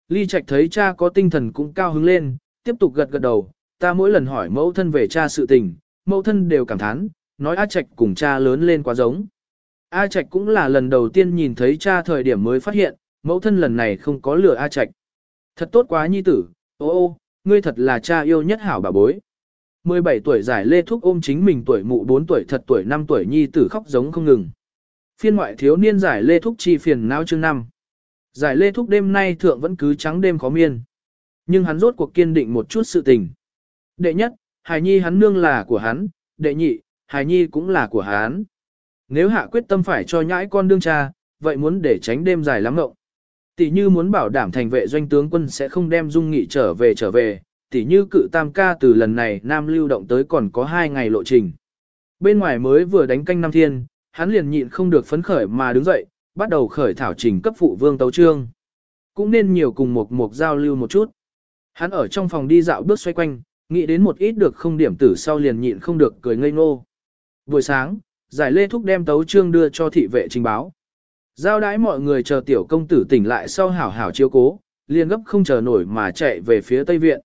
A: Ly Trạch thấy cha có tinh thần cũng cao hứng lên, tiếp tục gật gật đầu, ta mỗi lần hỏi mẫu thân về cha sự tình, mẫu thân đều cảm thán, nói A Trạch cùng cha lớn lên quá giống. A Trạch cũng là lần đầu tiên nhìn thấy cha thời điểm mới phát hiện, mẫu thân lần này không có lừa A Trạch. Thật tốt quá nhi tử, ô ô, ngươi thật là cha yêu nhất hảo bà bối. 17 tuổi giải lê thúc ôm chính mình tuổi mụ 4 tuổi thật tuổi 5 tuổi nhi tử khóc giống không ngừng. Phiên ngoại thiếu niên giải lê thúc chi phiền não chương năm. Giải lê thúc đêm nay thượng vẫn cứ trắng đêm khó miên. Nhưng hắn rốt cuộc kiên định một chút sự tình. Đệ nhất, hài nhi hắn nương là của hắn, đệ nhị, hài nhi cũng là của hắn. Nếu hạ quyết tâm phải cho nhãi con đương cha, vậy muốn để tránh đêm dài lắm ngộng. Tỷ như muốn bảo đảm thành vệ doanh tướng quân sẽ không đem dung nghị trở về trở về, tỷ như cự tam ca từ lần này nam lưu động tới còn có hai ngày lộ trình. Bên ngoài mới vừa đánh canh năm thiên, hắn liền nhịn không được phấn khởi mà đứng dậy, bắt đầu khởi thảo trình cấp phụ vương tấu trương. Cũng nên nhiều cùng một một giao lưu một chút. Hắn ở trong phòng đi dạo bước xoay quanh, nghĩ đến một ít được không điểm tử sau liền nhịn không được cười ngây ngô. Buổi sáng, giải lê thúc đem tấu trương đưa cho thị vệ trình báo. Giao đãi mọi người chờ tiểu công tử tỉnh lại sau hảo hảo chiếu cố, liền gấp không chờ nổi mà chạy về phía tây viện.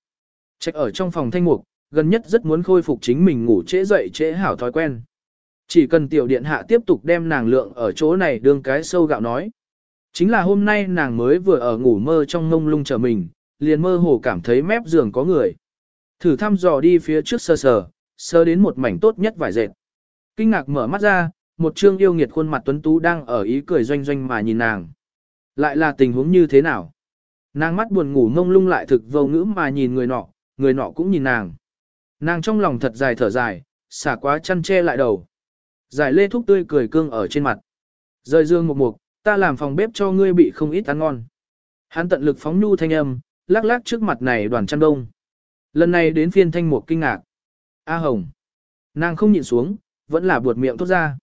A: Trách ở trong phòng thanh mục, gần nhất rất muốn khôi phục chính mình ngủ trễ dậy trễ hảo thói quen. Chỉ cần tiểu điện hạ tiếp tục đem nàng lượng ở chỗ này đương cái sâu gạo nói. Chính là hôm nay nàng mới vừa ở ngủ mơ trong ngông lung chờ mình, liền mơ hồ cảm thấy mép giường có người. Thử thăm dò đi phía trước sờ sờ, sờ đến một mảnh tốt nhất vải dệt. Kinh ngạc mở mắt ra, một trương yêu nghiệt khuôn mặt tuấn tú đang ở ý cười doanh doanh mà nhìn nàng. Lại là tình huống như thế nào? Nàng mắt buồn ngủ ngông lung lại thực vô ngữ mà nhìn người nọ, người nọ cũng nhìn nàng. Nàng trong lòng thật dài thở dài, xả quá chăn che lại đầu. Giải lê thúc tươi cười cương ở trên mặt. Rời dương một mục, ta làm phòng bếp cho ngươi bị không ít ăn ngon. Hắn tận lực phóng nhu thanh âm, lắc lắc trước mặt này đoàn chăn đông. Lần này đến phiên thanh mục kinh ngạc. A hồng. Nàng không nhịn xuống, vẫn là buột miệng thốt ra.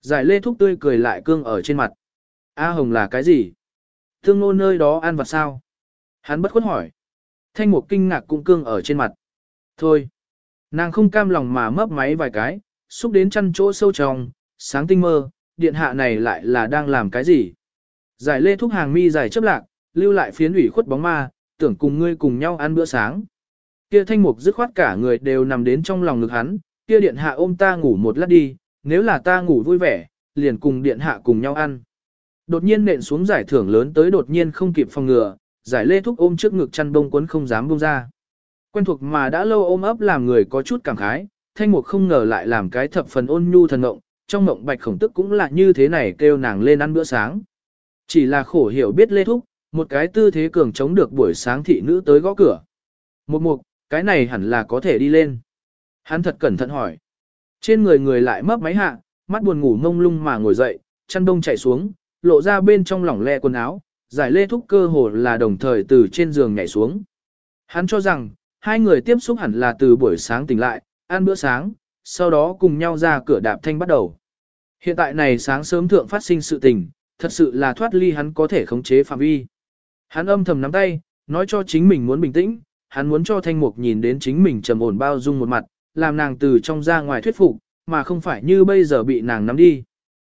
A: Giải lê thúc tươi cười lại cương ở trên mặt. A hồng là cái gì? Thương nô nơi đó ăn vặt sao? Hắn bất khuất hỏi. Thanh mục kinh ngạc cũng cương ở trên mặt. Thôi. Nàng không cam lòng mà mấp máy vài cái, xúc đến chăn chỗ sâu trong, sáng tinh mơ, điện hạ này lại là đang làm cái gì? Giải lê thúc hàng mi giải chấp lạc, lưu lại phiến ủy khuất bóng ma, tưởng cùng ngươi cùng nhau ăn bữa sáng. Kia thanh mục dứt khoát cả người đều nằm đến trong lòng ngực hắn, kia điện hạ ôm ta ngủ một lát đi, nếu là ta ngủ vui vẻ, liền cùng điện hạ cùng nhau ăn. Đột nhiên nện xuống giải thưởng lớn tới đột nhiên không kịp phòng ngừa, giải lê thúc ôm trước ngực chăn bông quấn không dám buông ra. Quen thuộc mà đã lâu ôm ấp làm người có chút cảm khái, thanh mục không ngờ lại làm cái thập phần ôn nhu thần ngộng, trong mộng bạch khổng tức cũng là như thế này kêu nàng lên ăn bữa sáng. Chỉ là khổ hiểu biết lê thúc, một cái tư thế cường chống được buổi sáng thị nữ tới gõ cửa. Một mục, cái này hẳn là có thể đi lên. Hắn thật cẩn thận hỏi. Trên người người lại mấp máy hạ, mắt buồn ngủ ngông lung mà ngồi dậy, chăn đông chạy xuống, lộ ra bên trong lỏng le quần áo, giải lê thúc cơ hồ là đồng thời từ trên giường nhảy xuống. Hắn cho rằng, hai người tiếp xúc hẳn là từ buổi sáng tỉnh lại, ăn bữa sáng, sau đó cùng nhau ra cửa đạp thanh bắt đầu. Hiện tại này sáng sớm thượng phát sinh sự tình, thật sự là thoát ly hắn có thể khống chế phạm vi. Hắn âm thầm nắm tay, nói cho chính mình muốn bình tĩnh, hắn muốn cho thanh mục nhìn đến chính mình trầm ổn bao dung một mặt, làm nàng từ trong ra ngoài thuyết phục, mà không phải như bây giờ bị nàng nắm đi.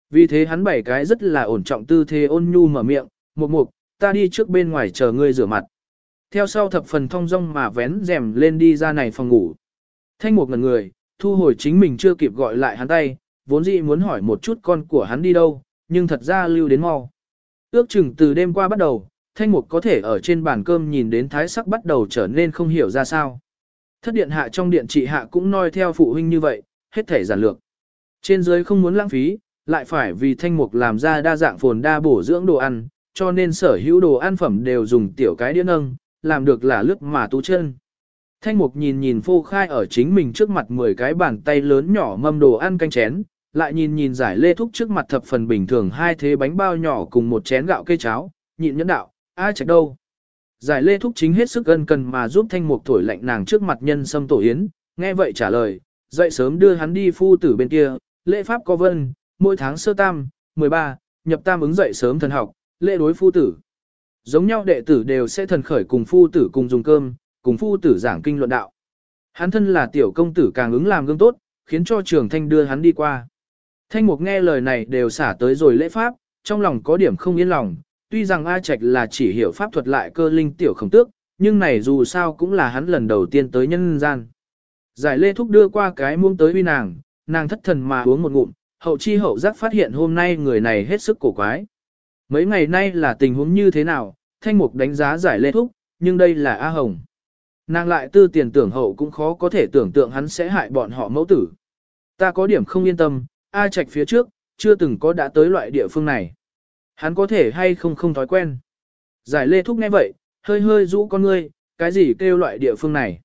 A: Vì thế hắn bảy cái rất là ổn trọng tư thế ôn nhu mở miệng, mục mục, ta đi trước bên ngoài chờ ngươi rửa mặt. Theo sau thập phần thong dong mà vén rèm lên đi ra này phòng ngủ. Thanh mục ngần người, thu hồi chính mình chưa kịp gọi lại hắn tay, vốn dĩ muốn hỏi một chút con của hắn đi đâu, nhưng thật ra lưu đến mau. Ước chừng từ đêm qua bắt đầu, thanh mục có thể ở trên bàn cơm nhìn đến thái sắc bắt đầu trở nên không hiểu ra sao. Thất điện hạ trong điện trị hạ cũng noi theo phụ huynh như vậy, hết thể giản lược. Trên dưới không muốn lãng phí, lại phải vì thanh mục làm ra đa dạng phồn đa bổ dưỡng đồ ăn, cho nên sở hữu đồ ăn phẩm đều dùng tiểu cái đĩa nâng, làm được là lướt mà tú chân. Thanh mục nhìn nhìn phô khai ở chính mình trước mặt 10 cái bàn tay lớn nhỏ mâm đồ ăn canh chén, lại nhìn nhìn giải lê thúc trước mặt thập phần bình thường hai thế bánh bao nhỏ cùng một chén gạo cây cháo, nhịn nhẫn đạo, ai trạch đâu. Giải lê thúc chính hết sức gần cần mà giúp thanh mục thổi lạnh nàng trước mặt nhân sâm tổ yến, nghe vậy trả lời, dậy sớm đưa hắn đi phu tử bên kia, lễ pháp có vân, mỗi tháng sơ tam, 13, nhập tam ứng dậy sớm thần học, lễ đối phu tử. Giống nhau đệ tử đều sẽ thần khởi cùng phu tử cùng dùng cơm, cùng phu tử giảng kinh luận đạo. Hắn thân là tiểu công tử càng ứng làm gương tốt, khiến cho trường thanh đưa hắn đi qua. Thanh mục nghe lời này đều xả tới rồi lễ pháp, trong lòng có điểm không yên lòng, tuy rằng A Trạch là chỉ hiểu pháp thuật lại cơ linh tiểu khổng tước, nhưng này dù sao cũng là hắn lần đầu tiên tới nhân gian. Giải lê thúc đưa qua cái muông tới uy nàng, nàng thất thần mà uống một ngụm, hậu chi hậu giác phát hiện hôm nay người này hết sức cổ quái. Mấy ngày nay là tình huống như thế nào, thanh mục đánh giá giải lê thúc, nhưng đây là A Hồng. Nàng lại tư tiền tưởng hậu cũng khó có thể tưởng tượng hắn sẽ hại bọn họ mẫu tử. Ta có điểm không yên tâm, A Trạch phía trước, chưa từng có đã tới loại địa phương này. Hắn có thể hay không không thói quen. Giải lê thúc nghe vậy, hơi hơi rũ con ngươi, cái gì kêu loại địa phương này.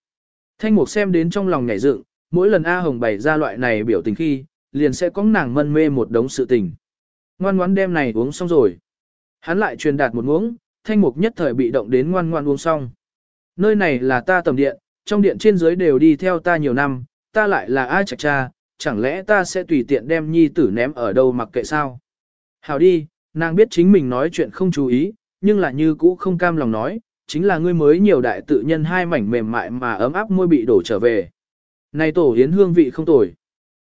A: Thanh mục xem đến trong lòng nhảy dựng, mỗi lần A Hồng bày ra loại này biểu tình khi, liền sẽ có nàng mân mê một đống sự tình. Ngoan ngoãn đem này uống xong rồi. Hắn lại truyền đạt một muỗng, thanh mục nhất thời bị động đến ngoan ngoan uống xong. Nơi này là ta tầm điện, trong điện trên dưới đều đi theo ta nhiều năm, ta lại là ai chạch cha, chẳng lẽ ta sẽ tùy tiện đem nhi tử ném ở đâu mặc kệ sao? Hảo đi, nàng biết chính mình nói chuyện không chú ý, nhưng là như cũ không cam lòng nói, chính là ngươi mới nhiều đại tự nhân hai mảnh mềm mại mà ấm áp môi bị đổ trở về. Này tổ hiến hương vị không tồi.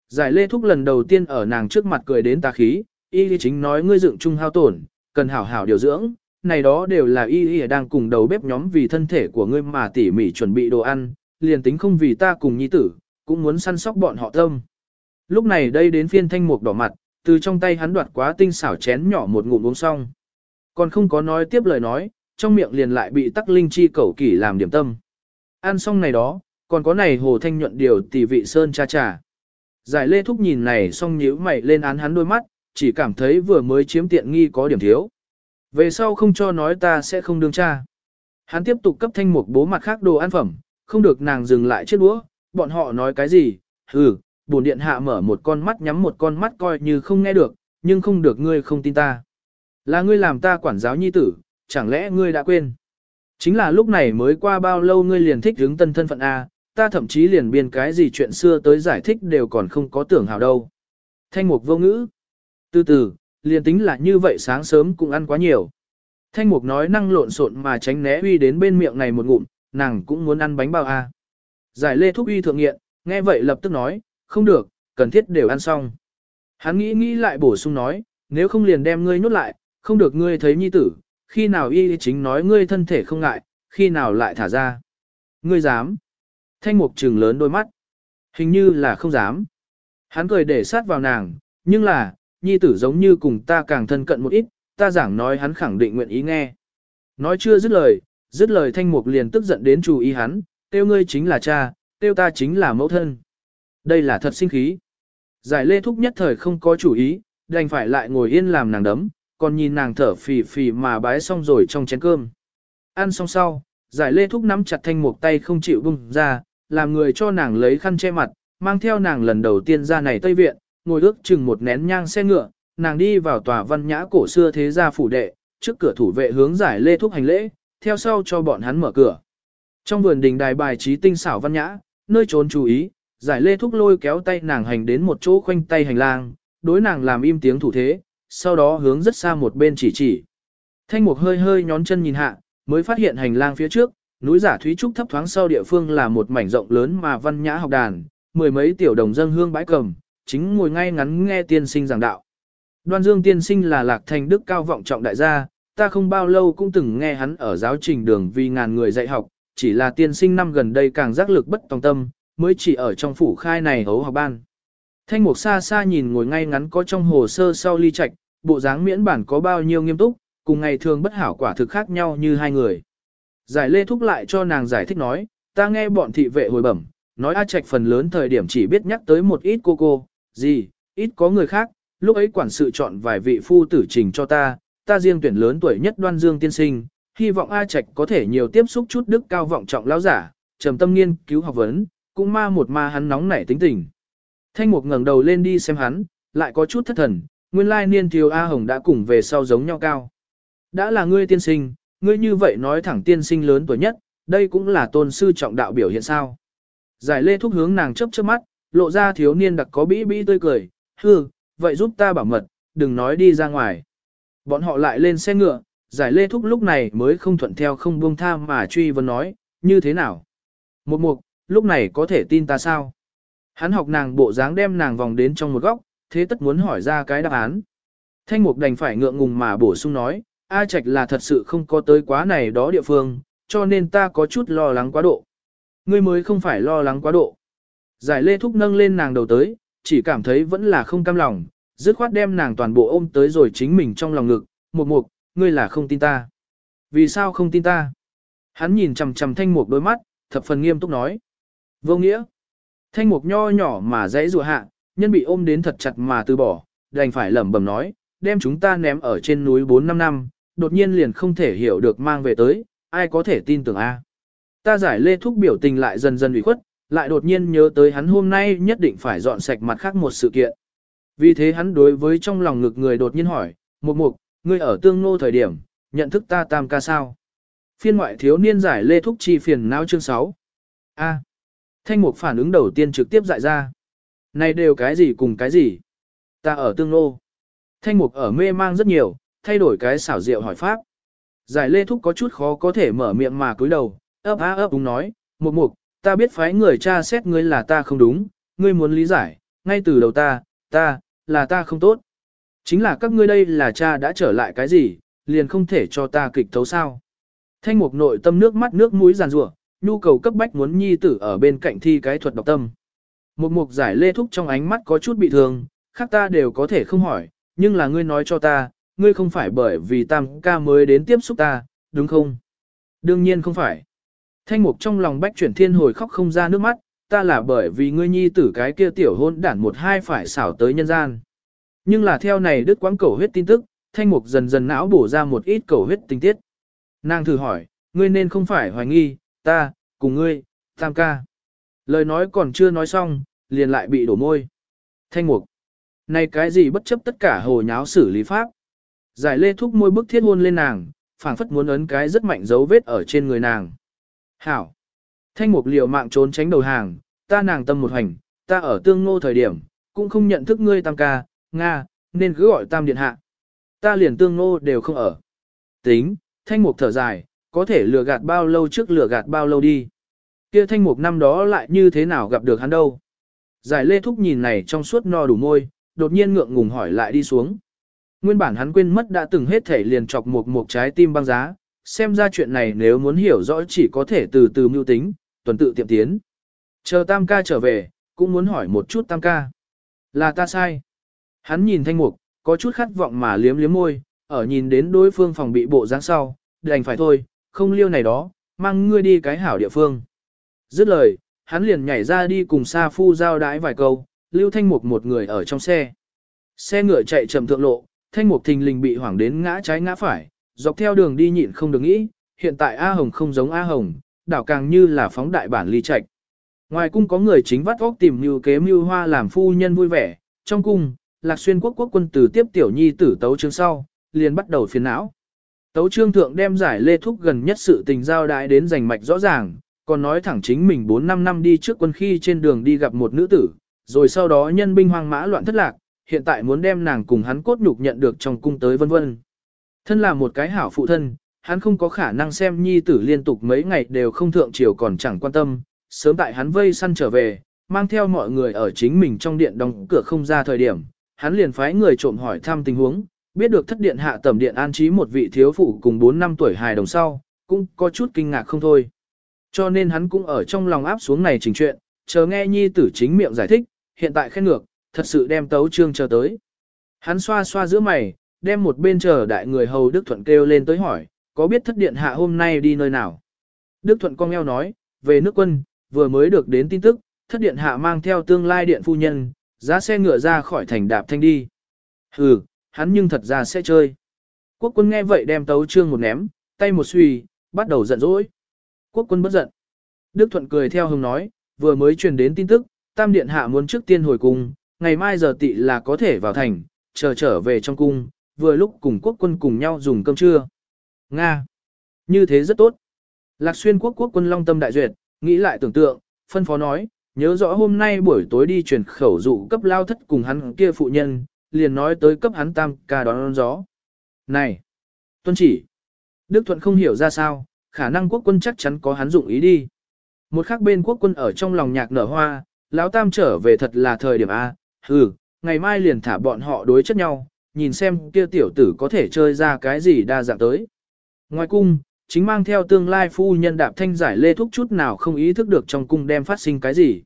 A: Giải lê thúc lần đầu tiên ở nàng trước mặt cười đến tà khí, y chính nói ngươi dựng trung hao tổn, cần hảo hảo điều dưỡng, này đó đều là y y đang cùng đầu bếp nhóm vì thân thể của ngươi mà tỉ mỉ chuẩn bị đồ ăn, liền tính không vì ta cùng nhi tử, cũng muốn săn sóc bọn họ tâm. Lúc này đây đến phiên thanh mục đỏ mặt, từ trong tay hắn đoạt quá tinh xảo chén nhỏ một ngụm uống xong. Còn không có nói tiếp lời nói, trong miệng liền lại bị tắc linh chi cẩu kỷ làm điểm tâm. Ăn xong này đó, còn có này hồ thanh nhuận điều tỷ vị sơn cha trà Giải lê thúc nhìn này xong nhíu mày lên án hắn đôi mắt, chỉ cảm thấy vừa mới chiếm tiện nghi có điểm thiếu. Về sau không cho nói ta sẽ không đương cha. Hắn tiếp tục cấp thanh mục bố mặt khác đồ ăn phẩm, không được nàng dừng lại chết đũa, bọn họ nói cái gì, hừ, bổn điện hạ mở một con mắt nhắm một con mắt coi như không nghe được, nhưng không được ngươi không tin ta. Là ngươi làm ta quản giáo nhi tử, chẳng lẽ ngươi đã quên? Chính là lúc này mới qua bao lâu ngươi liền thích hướng tân thân phận A, ta thậm chí liền biên cái gì chuyện xưa tới giải thích đều còn không có tưởng hào đâu. Thanh mục vô ngữ. Từ từ, liền tính là như vậy sáng sớm cũng ăn quá nhiều. Thanh mục nói năng lộn xộn mà tránh né uy đến bên miệng này một ngụm, nàng cũng muốn ăn bánh bao A. Giải lê thúc uy thượng nghiện, nghe vậy lập tức nói, không được, cần thiết đều ăn xong. Hắn nghĩ nghĩ lại bổ sung nói, nếu không liền đem ngươi nhốt lại, không được ngươi thấy nhi tử, khi nào y chính nói ngươi thân thể không ngại, khi nào lại thả ra. Ngươi dám. Thanh mục trừng lớn đôi mắt. Hình như là không dám. Hắn cười để sát vào nàng, nhưng là, nhi tử giống như cùng ta càng thân cận một ít, ta giảng nói hắn khẳng định nguyện ý nghe. Nói chưa dứt lời, dứt lời thanh mục liền tức giận đến chủ ý hắn, tiêu ngươi chính là cha, tiêu ta chính là mẫu thân. Đây là thật sinh khí. Giải lê thúc nhất thời không có chủ ý, đành phải lại ngồi yên làm nàng đấm, còn nhìn nàng thở phì phì mà bái xong rồi trong chén cơm. Ăn xong sau, giải lê thúc nắm chặt thanh một tay không chịu bung ra, làm người cho nàng lấy khăn che mặt, mang theo nàng lần đầu tiên ra này Tây Viện, ngồi ước chừng một nén nhang xe ngựa, nàng đi vào tòa văn nhã cổ xưa thế gia phủ đệ, trước cửa thủ vệ hướng giải lê thúc hành lễ, theo sau cho bọn hắn mở cửa. Trong vườn đình đài bài trí tinh xảo văn nhã, nơi trốn chú ý, giải lê thúc lôi kéo tay nàng hành đến một chỗ khoanh tay hành lang, đối nàng làm im tiếng thủ thế, sau đó hướng rất xa một bên chỉ chỉ. Thanh mục hơi hơi nhón chân nhìn hạ, mới phát hiện hành lang phía trước, núi giả thúy trúc thấp thoáng sau địa phương là một mảnh rộng lớn mà văn nhã học đàn, mười mấy tiểu đồng dân hương bãi cầm, chính ngồi ngay ngắn nghe tiên sinh giảng đạo. Đoan Dương tiên sinh là lạc thành đức cao vọng trọng đại gia, ta không bao lâu cũng từng nghe hắn ở giáo trình đường vì ngàn người dạy học, chỉ là tiên sinh năm gần đây càng giác lực bất tòng tâm, mới chỉ ở trong phủ khai này hấu học ban. Thanh mục xa xa nhìn ngồi ngay ngắn có trong hồ sơ sau ly trạch, bộ dáng miễn bản có bao nhiêu nghiêm túc, cùng ngày thường bất hảo quả thực khác nhau như hai người. Giải lê thúc lại cho nàng giải thích nói, ta nghe bọn thị vệ hồi bẩm, nói A Trạch phần lớn thời điểm chỉ biết nhắc tới một ít cô cô, gì, ít có người khác, lúc ấy quản sự chọn vài vị phu tử trình cho ta, ta riêng tuyển lớn tuổi nhất đoan dương tiên sinh, hy vọng A Trạch có thể nhiều tiếp xúc chút đức cao vọng trọng lão giả, trầm tâm nghiên cứu học vấn, cũng ma một ma hắn nóng nảy tính tình. Thanh Mục ngẩng đầu lên đi xem hắn, lại có chút thất thần, nguyên lai niên thiếu A Hồng đã cùng về sau giống nhau cao. Đã là ngươi tiên sinh, ngươi như vậy nói thẳng tiên sinh lớn tuổi nhất, đây cũng là tôn sư trọng đạo biểu hiện sao. Giải lê thúc hướng nàng chấp chớp mắt, lộ ra thiếu niên đặc có bĩ bĩ tươi cười, Hừ, vậy giúp ta bảo mật, đừng nói đi ra ngoài. Bọn họ lại lên xe ngựa, giải lê thúc lúc này mới không thuận theo không buông tha mà truy vấn nói, như thế nào? Một mục, lúc này có thể tin ta sao? Hắn học nàng bộ dáng đem nàng vòng đến trong một góc, thế tất muốn hỏi ra cái đáp án. Thanh mục đành phải ngượng ngùng mà bổ sung nói, A Trạch là thật sự không có tới quá này đó địa phương, cho nên ta có chút lo lắng quá độ. Ngươi mới không phải lo lắng quá độ. Giải lê thúc nâng lên nàng đầu tới, chỉ cảm thấy vẫn là không cam lòng, dứt khoát đem nàng toàn bộ ôm tới rồi chính mình trong lòng ngực, một mục, ngươi là không tin ta. Vì sao không tin ta? Hắn nhìn chằm chằm thanh mục đôi mắt, thập phần nghiêm túc nói. Vô nghĩa. Thanh mục nho nhỏ mà dãy rùa hạ, nhân bị ôm đến thật chặt mà từ bỏ, đành phải lẩm bẩm nói, đem chúng ta ném ở trên núi 4-5 năm, đột nhiên liền không thể hiểu được mang về tới, ai có thể tin tưởng a? Ta giải lê thúc biểu tình lại dần dần ủy khuất, lại đột nhiên nhớ tới hắn hôm nay nhất định phải dọn sạch mặt khác một sự kiện. Vì thế hắn đối với trong lòng ngực người đột nhiên hỏi, một mục, ngươi ở tương nô thời điểm, nhận thức ta tam ca sao? Phiên ngoại thiếu niên giải lê thúc chi phiền não chương 6. A. Thanh mục phản ứng đầu tiên trực tiếp dại ra. Này đều cái gì cùng cái gì? Ta ở tương nô. Thanh mục ở mê mang rất nhiều, thay đổi cái xảo diệu hỏi pháp. Giải lê thúc có chút khó có thể mở miệng mà cúi đầu, ấp á ấp đúng nói, mục mục, ta biết phái người cha xét ngươi là ta không đúng, ngươi muốn lý giải, ngay từ đầu ta, ta, là ta không tốt. Chính là các ngươi đây là cha đã trở lại cái gì, liền không thể cho ta kịch thấu sao. Thanh mục nội tâm nước mắt nước mũi giàn rủa nhu cầu cấp bách muốn nhi tử ở bên cạnh thi cái thuật độc tâm. Một mục giải lê thúc trong ánh mắt có chút bị thương, khác ta đều có thể không hỏi, nhưng là ngươi nói cho ta, ngươi không phải bởi vì tam ca mới đến tiếp xúc ta, đúng không? Đương nhiên không phải. Thanh mục trong lòng bách chuyển thiên hồi khóc không ra nước mắt, ta là bởi vì ngươi nhi tử cái kia tiểu hôn đản một hai phải xảo tới nhân gian. Nhưng là theo này đứt quãng cầu huyết tin tức, thanh mục dần dần não bổ ra một ít cầu huyết tình tiết. Nàng thử hỏi, ngươi nên không phải hoài nghi, ta, cùng ngươi, tam ca. Lời nói còn chưa nói xong, liền lại bị đổ môi. Thanh mục. Này cái gì bất chấp tất cả hồ nháo xử lý pháp. Giải lê thúc môi bức thiết hôn lên nàng, phảng phất muốn ấn cái rất mạnh dấu vết ở trên người nàng. Hảo. Thanh mục liều mạng trốn tránh đầu hàng, ta nàng tâm một hành, ta ở tương ngô thời điểm, cũng không nhận thức ngươi tam ca, Nga, nên cứ gọi tam điện hạ. Ta liền tương ngô đều không ở. Tính, thanh mục thở dài, có thể lừa gạt bao lâu trước lừa gạt bao lâu đi. Kia thanh mục năm đó lại như thế nào gặp được hắn đâu. Giải lê thúc nhìn này trong suốt no đủ môi, đột nhiên ngượng ngùng hỏi lại đi xuống. Nguyên bản hắn quên mất đã từng hết thể liền chọc một một trái tim băng giá, xem ra chuyện này nếu muốn hiểu rõ chỉ có thể từ từ mưu tính, tuần tự tiệm tiến. Chờ tam ca trở về, cũng muốn hỏi một chút tam ca. Là ta sai. Hắn nhìn thanh mục, có chút khát vọng mà liếm liếm môi, ở nhìn đến đối phương phòng bị bộ dáng sau, đành phải thôi, không liêu này đó, mang ngươi đi cái hảo địa phương. Dứt lời, hắn liền nhảy ra đi cùng Sa Phu giao đái vài câu, Lưu Thanh Mục một người ở trong xe. Xe ngựa chạy chậm thượng lộ, Thanh Mục thình lình bị hoảng đến ngã trái ngã phải, dọc theo đường đi nhịn không được nghĩ, hiện tại A Hồng không giống A Hồng, đảo càng như là phóng đại bản ly trạch. Ngoài cung có người chính vắt óc tìm mưu kế mưu hoa làm phu nhân vui vẻ, trong cung, Lạc Xuyên quốc quốc quân tử tiếp tiểu nhi tử tấu chương sau, liền bắt đầu phiền não. Tấu trương thượng đem giải lê thúc gần nhất sự tình giao đại đến giành mạch rõ ràng, còn nói thẳng chính mình 4-5 năm đi trước quân khi trên đường đi gặp một nữ tử, rồi sau đó nhân binh hoang mã loạn thất lạc, hiện tại muốn đem nàng cùng hắn cốt nhục nhận được trong cung tới vân vân. Thân là một cái hảo phụ thân, hắn không có khả năng xem nhi tử liên tục mấy ngày đều không thượng triều còn chẳng quan tâm, sớm tại hắn vây săn trở về, mang theo mọi người ở chính mình trong điện đóng cửa không ra thời điểm, hắn liền phái người trộm hỏi thăm tình huống, biết được thất điện hạ tẩm điện an trí một vị thiếu phụ cùng 4 năm tuổi hài đồng sau, cũng có chút kinh ngạc không thôi. Cho nên hắn cũng ở trong lòng áp xuống này trình chuyện, chờ nghe nhi tử chính miệng giải thích, hiện tại khen ngược, thật sự đem tấu trương chờ tới. Hắn xoa xoa giữa mày, đem một bên chờ đại người hầu Đức Thuận kêu lên tới hỏi, có biết thất điện hạ hôm nay đi nơi nào? Đức Thuận cong eo nói, về nước quân, vừa mới được đến tin tức, thất điện hạ mang theo tương lai điện phu nhân, giá xe ngựa ra khỏi thành đạp thanh đi. Hừ, hắn nhưng thật ra sẽ chơi. Quốc quân nghe vậy đem tấu trương một ném, tay một suy, bắt đầu giận dỗi. Quốc quân bất giận. Đức Thuận cười theo hồng nói, vừa mới truyền đến tin tức, tam điện hạ muốn trước tiên hồi cung, ngày mai giờ tị là có thể vào thành, chờ trở về trong cung, vừa lúc cùng quốc quân cùng nhau dùng cơm trưa. Nga. Như thế rất tốt. Lạc xuyên quốc quốc quân long tâm đại duyệt, nghĩ lại tưởng tượng, phân phó nói, nhớ rõ hôm nay buổi tối đi truyền khẩu dụ cấp lao thất cùng hắn kia phụ nhân, liền nói tới cấp hắn tam ca đón gió. Này! Tuân chỉ! Đức Thuận không hiểu ra sao, khả năng quốc quân chắc chắn có hắn dụng ý đi. Một khác bên quốc quân ở trong lòng nhạc nở hoa, lão tam trở về thật là thời điểm A, hừ, ngày mai liền thả bọn họ đối chất nhau, nhìn xem kia tiểu tử có thể chơi ra cái gì đa dạng tới. Ngoài cung, chính mang theo tương lai phu nhân đạp thanh giải lê thúc chút nào không ý thức được trong cung đem phát sinh cái gì.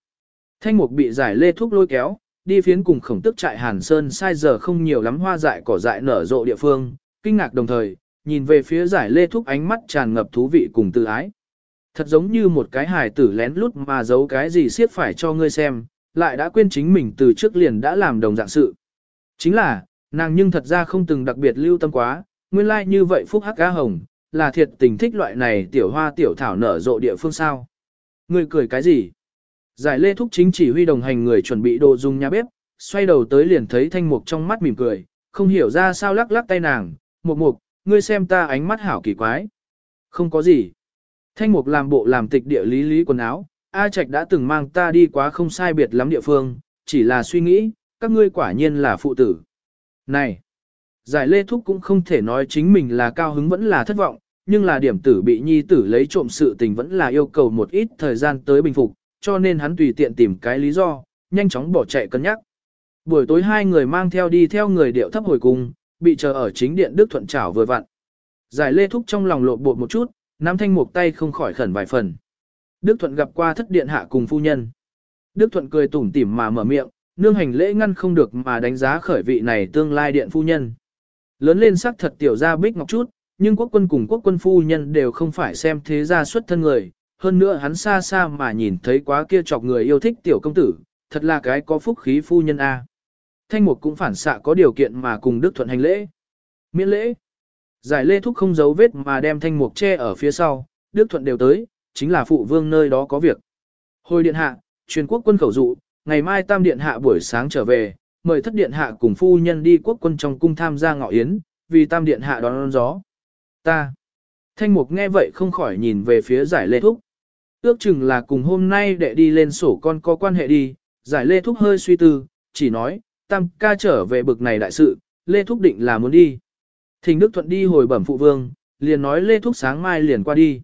A: Thanh mục bị giải lê thúc lôi kéo, đi phiến cùng khổng tức trại Hàn Sơn sai giờ không nhiều lắm hoa dại cỏ dại nở rộ địa phương, kinh ngạc đồng thời, nhìn về phía giải lê thúc ánh mắt tràn ngập thú vị cùng tự ái. Thật giống như một cái hài tử lén lút mà giấu cái gì siết phải cho ngươi xem, lại đã quên chính mình từ trước liền đã làm đồng dạng sự. Chính là, nàng nhưng thật ra không từng đặc biệt lưu tâm quá, nguyên lai like như vậy phúc hắc cá hồng, là thiệt tình thích loại này tiểu hoa tiểu thảo nở rộ địa phương sao. Ngươi cười cái gì? Giải lê thúc chính chỉ huy đồng hành người chuẩn bị đồ dùng nhà bếp, xoay đầu tới liền thấy thanh mục trong mắt mỉm cười, không hiểu ra sao lắc lắc tay nàng, mục mục, ngươi xem ta ánh mắt hảo kỳ quái. Không có gì. Thanh mục làm bộ làm tịch địa lý lý quần áo, A Trạch đã từng mang ta đi quá không sai biệt lắm địa phương, chỉ là suy nghĩ, các ngươi quả nhiên là phụ tử. Này! Giải lê thúc cũng không thể nói chính mình là cao hứng vẫn là thất vọng, nhưng là điểm tử bị nhi tử lấy trộm sự tình vẫn là yêu cầu một ít thời gian tới bình phục, cho nên hắn tùy tiện tìm cái lý do, nhanh chóng bỏ chạy cân nhắc. Buổi tối hai người mang theo đi theo người điệu thấp hồi cùng, bị chờ ở chính điện Đức Thuận chảo vừa vặn. Giải lê thúc trong lòng lộn bột một chút, nắm thanh mục tay không khỏi khẩn vài phần. Đức Thuận gặp qua thất điện hạ cùng phu nhân. Đức Thuận cười tủm tỉm mà mở miệng, nương hành lễ ngăn không được mà đánh giá khởi vị này tương lai điện phu nhân. Lớn lên sắc thật tiểu ra bích ngọc chút, nhưng quốc quân cùng quốc quân phu nhân đều không phải xem thế gia xuất thân người, hơn nữa hắn xa xa mà nhìn thấy quá kia chọc người yêu thích tiểu công tử, thật là cái có phúc khí phu nhân A. Thanh mục cũng phản xạ có điều kiện mà cùng Đức Thuận hành lễ. Miễn lễ. Giải lê thúc không giấu vết mà đem thanh mục che ở phía sau, Đức Thuận đều tới, chính là phụ vương nơi đó có việc. Hồi điện hạ, truyền quốc quân khẩu dụ, ngày mai tam điện hạ buổi sáng trở về, mời thất điện hạ cùng phu nhân đi quốc quân trong cung tham gia ngọ yến, vì tam điện hạ đón, đón gió. Ta. Thanh mục nghe vậy không khỏi nhìn về phía giải lê thúc. Ước chừng là cùng hôm nay để đi lên sổ con có quan hệ đi, giải Lê Thúc hơi suy tư, chỉ nói, tam ca trở về bực này đại sự, Lê Thúc định là muốn đi. Thình Đức Thuận đi hồi bẩm phụ vương, liền nói Lê Thúc sáng mai liền qua đi.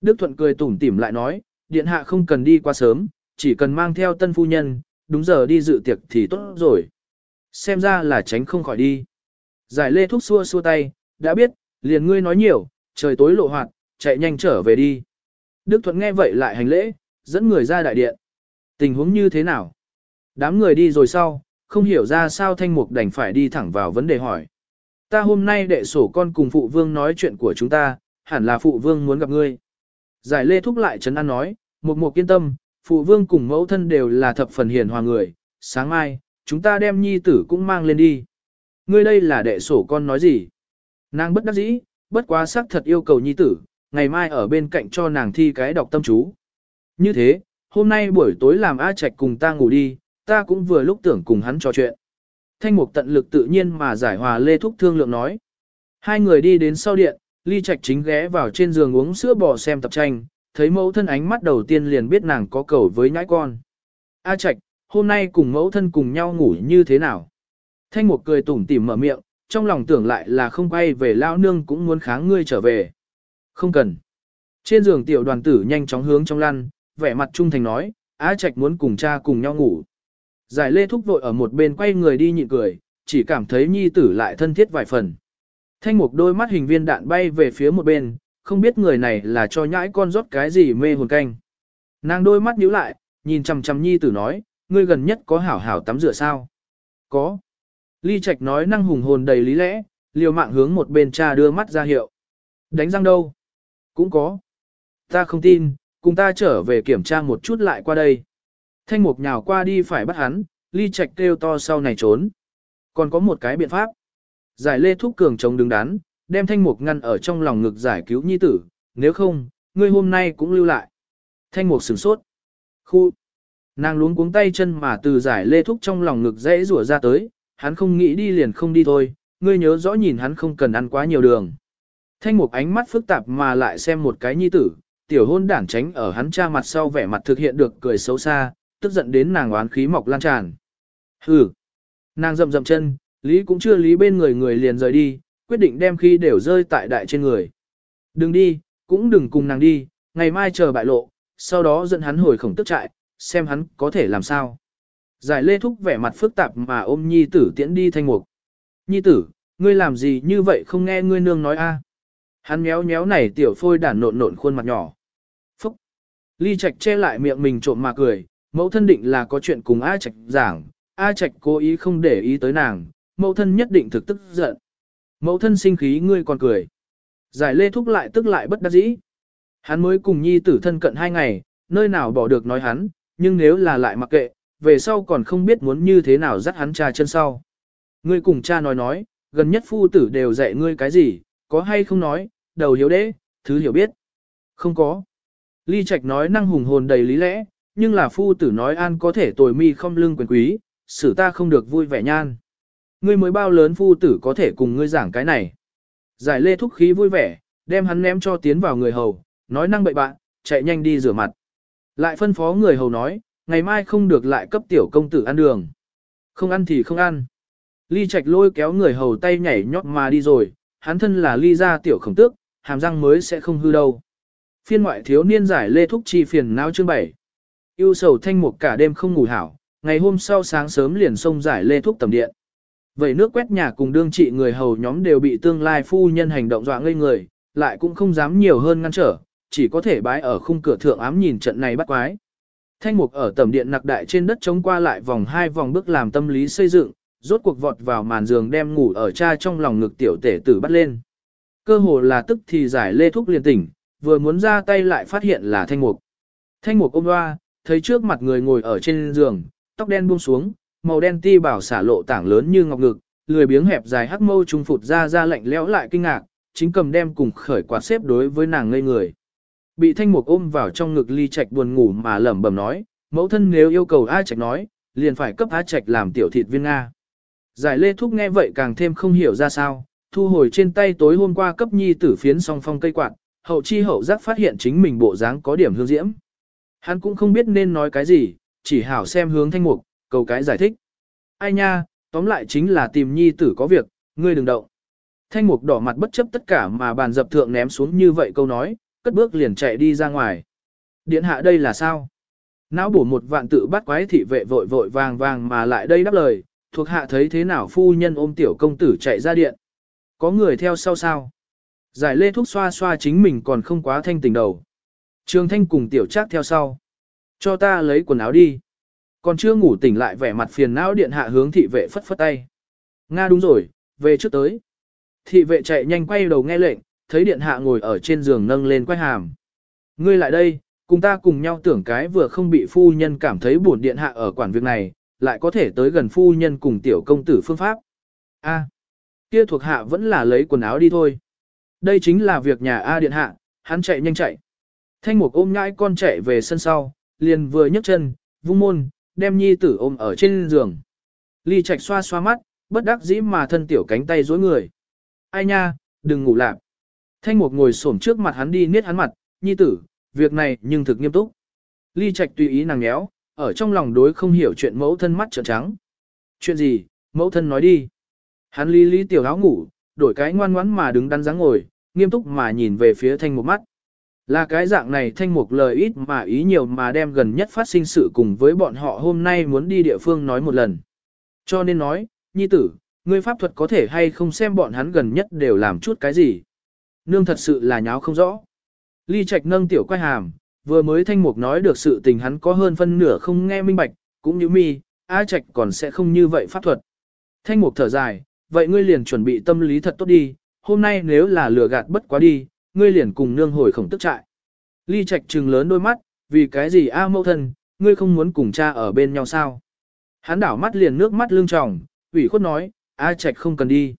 A: Đức Thuận cười tủm tỉm lại nói, điện hạ không cần đi qua sớm, chỉ cần mang theo tân phu nhân, đúng giờ đi dự tiệc thì tốt rồi. Xem ra là tránh không khỏi đi. Giải Lê Thúc xua xua tay, đã biết, liền ngươi nói nhiều, trời tối lộ hoạt, chạy nhanh trở về đi. Đức Thuận nghe vậy lại hành lễ, dẫn người ra đại điện. Tình huống như thế nào? Đám người đi rồi sau, không hiểu ra sao thanh mục đành phải đi thẳng vào vấn đề hỏi. Ta hôm nay đệ sổ con cùng phụ vương nói chuyện của chúng ta, hẳn là phụ vương muốn gặp ngươi. Giải lê thúc lại trấn an nói, mục mục yên tâm, phụ vương cùng mẫu thân đều là thập phần hiền hòa người, sáng mai, chúng ta đem nhi tử cũng mang lên đi. Ngươi đây là đệ sổ con nói gì? Nàng bất đắc dĩ, bất quá xác thật yêu cầu nhi tử, ngày mai ở bên cạnh cho nàng thi cái đọc tâm chú. Như thế, hôm nay buổi tối làm A Trạch cùng ta ngủ đi, ta cũng vừa lúc tưởng cùng hắn trò chuyện. Thanh mục tận lực tự nhiên mà giải hòa lê thúc thương lượng nói. Hai người đi đến sau điện, ly trạch chính ghé vào trên giường uống sữa bò xem tập tranh, thấy mẫu thân ánh mắt đầu tiên liền biết nàng có cầu với nhãi con. A trạch, hôm nay cùng mẫu thân cùng nhau ngủ như thế nào? Thanh mục cười tủm tỉm mở miệng, trong lòng tưởng lại là không quay về lao nương cũng muốn kháng ngươi trở về. Không cần. Trên giường tiểu đoàn tử nhanh chóng hướng trong lăn, vẻ mặt trung thành nói, Á Trạch muốn cùng cha cùng nhau ngủ. Giải lê thúc vội ở một bên quay người đi nhịn cười, chỉ cảm thấy nhi tử lại thân thiết vài phần. Thanh mục đôi mắt hình viên đạn bay về phía một bên, không biết người này là cho nhãi con rót cái gì mê hồn canh. Nàng đôi mắt nhíu lại, nhìn chằm chằm nhi tử nói, ngươi gần nhất có hảo hảo tắm rửa sao? Có. Ly Trạch nói năng hùng hồn đầy lý lẽ, liều mạng hướng một bên cha đưa mắt ra hiệu. Đánh răng đâu? Cũng có. Ta không tin, cùng ta trở về kiểm tra một chút lại qua đây. Thanh mục nhào qua đi phải bắt hắn, ly Trạch kêu to sau này trốn. Còn có một cái biện pháp. Giải lê thúc cường chống đứng đắn, đem thanh mục ngăn ở trong lòng ngực giải cứu nhi tử, nếu không, ngươi hôm nay cũng lưu lại. Thanh mục sửng sốt. Khu. Nàng luống cuống tay chân mà từ giải lê thúc trong lòng ngực dễ rủa ra tới, hắn không nghĩ đi liền không đi thôi, ngươi nhớ rõ nhìn hắn không cần ăn quá nhiều đường. Thanh mục ánh mắt phức tạp mà lại xem một cái nhi tử, tiểu hôn đản tránh ở hắn cha mặt sau vẻ mặt thực hiện được cười xấu xa, tức giận đến nàng oán khí mọc lan tràn. Hừ. Nàng rậm rậm chân, lý cũng chưa lý bên người người liền rời đi, quyết định đem khi đều rơi tại đại trên người. Đừng đi, cũng đừng cùng nàng đi, ngày mai chờ bại lộ, sau đó dẫn hắn hồi khổng tức trại, xem hắn có thể làm sao. Giải lê thúc vẻ mặt phức tạp mà ôm nhi tử tiễn đi thanh mục. Nhi tử, ngươi làm gì như vậy không nghe ngươi nương nói a? Hắn méo méo này tiểu phôi đản nộn nộn khuôn mặt nhỏ. Phúc! Ly Trạch che lại miệng mình trộm mà cười, mẫu thân định là có chuyện cùng A Trạch giảng, A Trạch cố ý không để ý tới nàng, mẫu thân nhất định thực tức giận. Mẫu thân sinh khí ngươi còn cười. Giải lê thúc lại tức lại bất đắc dĩ. Hắn mới cùng nhi tử thân cận hai ngày, nơi nào bỏ được nói hắn, nhưng nếu là lại mặc kệ, về sau còn không biết muốn như thế nào dắt hắn cha chân sau. Ngươi cùng cha nói nói, gần nhất phu tử đều dạy ngươi cái gì, có hay không nói, đầu hiếu đế, thứ hiểu biết. Không có. Ly Trạch nói năng hùng hồn đầy lý lẽ, nhưng là phu tử nói an có thể tồi mi không lưng quyền quý, xử ta không được vui vẻ nhan. Ngươi mới bao lớn phu tử có thể cùng ngươi giảng cái này. Giải lê thúc khí vui vẻ, đem hắn ném cho tiến vào người hầu, nói năng bậy bạn, chạy nhanh đi rửa mặt. Lại phân phó người hầu nói, ngày mai không được lại cấp tiểu công tử ăn đường. Không ăn thì không ăn. Ly Trạch lôi kéo người hầu tay nhảy nhót mà đi rồi, hắn thân là ly gia tiểu khổng tước, hàm răng mới sẽ không hư đâu. Phiên ngoại thiếu niên giải lê thúc chi phiền não chương 7. Yêu sầu thanh mục cả đêm không ngủ hảo, ngày hôm sau sáng sớm liền xông giải lê thúc tầm điện. Vậy nước quét nhà cùng đương trị người hầu nhóm đều bị tương lai phu nhân hành động dọa ngây người, lại cũng không dám nhiều hơn ngăn trở, chỉ có thể bái ở khung cửa thượng ám nhìn trận này bắt quái. Thanh mục ở tầm điện nặc đại trên đất chống qua lại vòng hai vòng bước làm tâm lý xây dựng, rốt cuộc vọt vào màn giường đem ngủ ở cha trong lòng ngực tiểu tể tử bắt lên. Cơ hồ là tức thì giải lê thúc liền tỉnh, vừa muốn ra tay lại phát hiện là thanh mục. Thanh mục ôm hoa, thấy trước mặt người ngồi ở trên giường, tóc đen buông xuống, màu đen ti bảo xả lộ tảng lớn như ngọc ngực, lười biếng hẹp dài hắc mâu trung phụt ra ra lạnh lẽo lại kinh ngạc, chính cầm đem cùng khởi quạt xếp đối với nàng ngây người. Bị thanh mục ôm vào trong ngực ly trạch buồn ngủ mà lẩm bẩm nói, mẫu thân nếu yêu cầu A trạch nói, liền phải cấp A trạch làm tiểu thịt viên Nga. Giải lê thúc nghe vậy càng thêm không hiểu ra sao, thu hồi trên tay tối hôm qua cấp nhi tử phiến song phong cây quạt, hậu chi hậu giác phát hiện chính mình bộ dáng có điểm hương diễm. Hắn cũng không biết nên nói cái gì, chỉ hảo xem hướng thanh mục, cầu cái giải thích. Ai nha, tóm lại chính là tìm nhi tử có việc, ngươi đừng động. Thanh mục đỏ mặt bất chấp tất cả mà bàn dập thượng ném xuống như vậy câu nói, cất bước liền chạy đi ra ngoài. Điện hạ đây là sao? Não bổ một vạn tự bắt quái thị vệ vội vội vàng vàng mà lại đây đáp lời, thuộc hạ thấy thế nào phu nhân ôm tiểu công tử chạy ra điện. Có người theo sau sao? Giải lê thuốc xoa xoa chính mình còn không quá thanh tình đầu. Trường thanh cùng tiểu trác theo sau. Cho ta lấy quần áo đi. Còn chưa ngủ tỉnh lại vẻ mặt phiền não điện hạ hướng thị vệ phất phất tay. Nga đúng rồi, về trước tới. Thị vệ chạy nhanh quay đầu nghe lệnh, thấy điện hạ ngồi ở trên giường nâng lên quay hàm. Ngươi lại đây, cùng ta cùng nhau tưởng cái vừa không bị phu nhân cảm thấy buồn điện hạ ở quản việc này, lại có thể tới gần phu nhân cùng tiểu công tử phương pháp. A, kia thuộc hạ vẫn là lấy quần áo đi thôi. Đây chính là việc nhà A điện hạ, hắn chạy nhanh chạy. Thanh mục ôm nhãi con chạy về sân sau, liền vừa nhấc chân, vung môn, đem nhi tử ôm ở trên giường. Ly Trạch xoa xoa mắt, bất đắc dĩ mà thân tiểu cánh tay dối người. Ai nha, đừng ngủ lạc. Thanh mục ngồi xổm trước mặt hắn đi niết hắn mặt, nhi tử, việc này nhưng thực nghiêm túc. Ly Trạch tùy ý nàng nhéo, ở trong lòng đối không hiểu chuyện mẫu thân mắt trợn trắng. Chuyện gì, mẫu thân nói đi. Hắn lý lý tiểu áo ngủ, đổi cái ngoan ngoãn mà đứng đắn dáng ngồi, nghiêm túc mà nhìn về phía thanh mục mắt. Là cái dạng này thanh mục lời ít mà ý nhiều mà đem gần nhất phát sinh sự cùng với bọn họ hôm nay muốn đi địa phương nói một lần. Cho nên nói, nhi tử, ngươi pháp thuật có thể hay không xem bọn hắn gần nhất đều làm chút cái gì. Nương thật sự là nháo không rõ. Ly Trạch nâng tiểu quay hàm, vừa mới thanh mục nói được sự tình hắn có hơn phân nửa không nghe minh bạch, cũng như mi, A Trạch còn sẽ không như vậy pháp thuật. Thanh mục thở dài, vậy ngươi liền chuẩn bị tâm lý thật tốt đi, hôm nay nếu là lừa gạt bất quá đi, ngươi liền cùng nương hồi khổng tức trại. Ly Trạch trừng lớn đôi mắt, vì cái gì A mẫu thân, ngươi không muốn cùng cha ở bên nhau sao? Hắn đảo mắt liền nước mắt lưng tròng, ủy khuất nói, A Trạch không cần đi.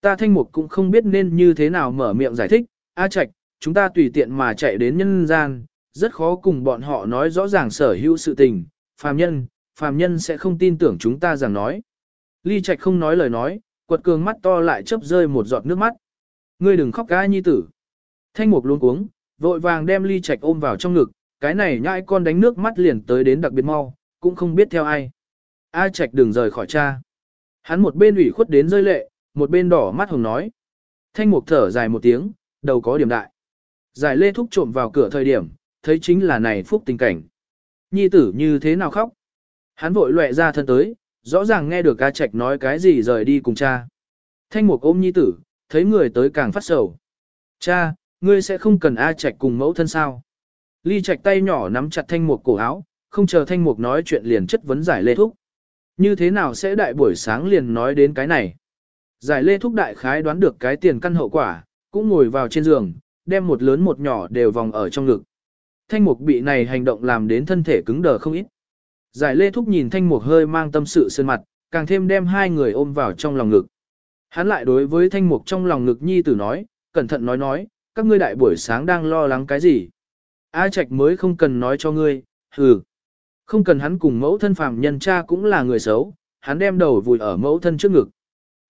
A: Ta thanh mục cũng không biết nên như thế nào mở miệng giải thích, A Trạch, chúng ta tùy tiện mà chạy đến nhân gian, rất khó cùng bọn họ nói rõ ràng sở hữu sự tình, phàm nhân, phàm nhân sẽ không tin tưởng chúng ta rằng nói. Ly Trạch không nói lời nói, quật cường mắt to lại chớp rơi một giọt nước mắt. Ngươi đừng khóc ca nhi tử. Thanh mục luôn cuống, vội vàng đem Ly Trạch ôm vào trong ngực, cái này nhãi con đánh nước mắt liền tới đến đặc biệt mau, cũng không biết theo ai. A Trạch đừng rời khỏi cha. Hắn một bên ủy khuất đến rơi lệ, một bên đỏ mắt hồng nói. Thanh mục thở dài một tiếng, đầu có điểm đại. Giải lê thúc trộm vào cửa thời điểm, thấy chính là này phúc tình cảnh. Nhi tử như thế nào khóc? Hắn vội loẹ ra thân tới, rõ ràng nghe được ca Trạch nói cái gì rời đi cùng cha. Thanh mục ôm nhi tử, thấy người tới càng phát sầu. Cha, ngươi sẽ không cần A Trạch cùng mẫu thân sao? Ly Trạch tay nhỏ nắm chặt thanh mục cổ áo, không chờ thanh mục nói chuyện liền chất vấn giải lê thúc. Như thế nào sẽ đại buổi sáng liền nói đến cái này? Giải lê thúc đại khái đoán được cái tiền căn hậu quả, cũng ngồi vào trên giường, đem một lớn một nhỏ đều vòng ở trong ngực. Thanh mục bị này hành động làm đến thân thể cứng đờ không ít. Giải lê thúc nhìn thanh mục hơi mang tâm sự sơn mặt, càng thêm đem hai người ôm vào trong lòng ngực. Hắn lại đối với thanh mục trong lòng ngực nhi tử nói, cẩn thận nói nói, các ngươi đại buổi sáng đang lo lắng cái gì. A Trạch mới không cần nói cho ngươi, hừ. Không cần hắn cùng mẫu thân phàm nhân cha cũng là người xấu, hắn đem đầu vùi ở mẫu thân trước ngực.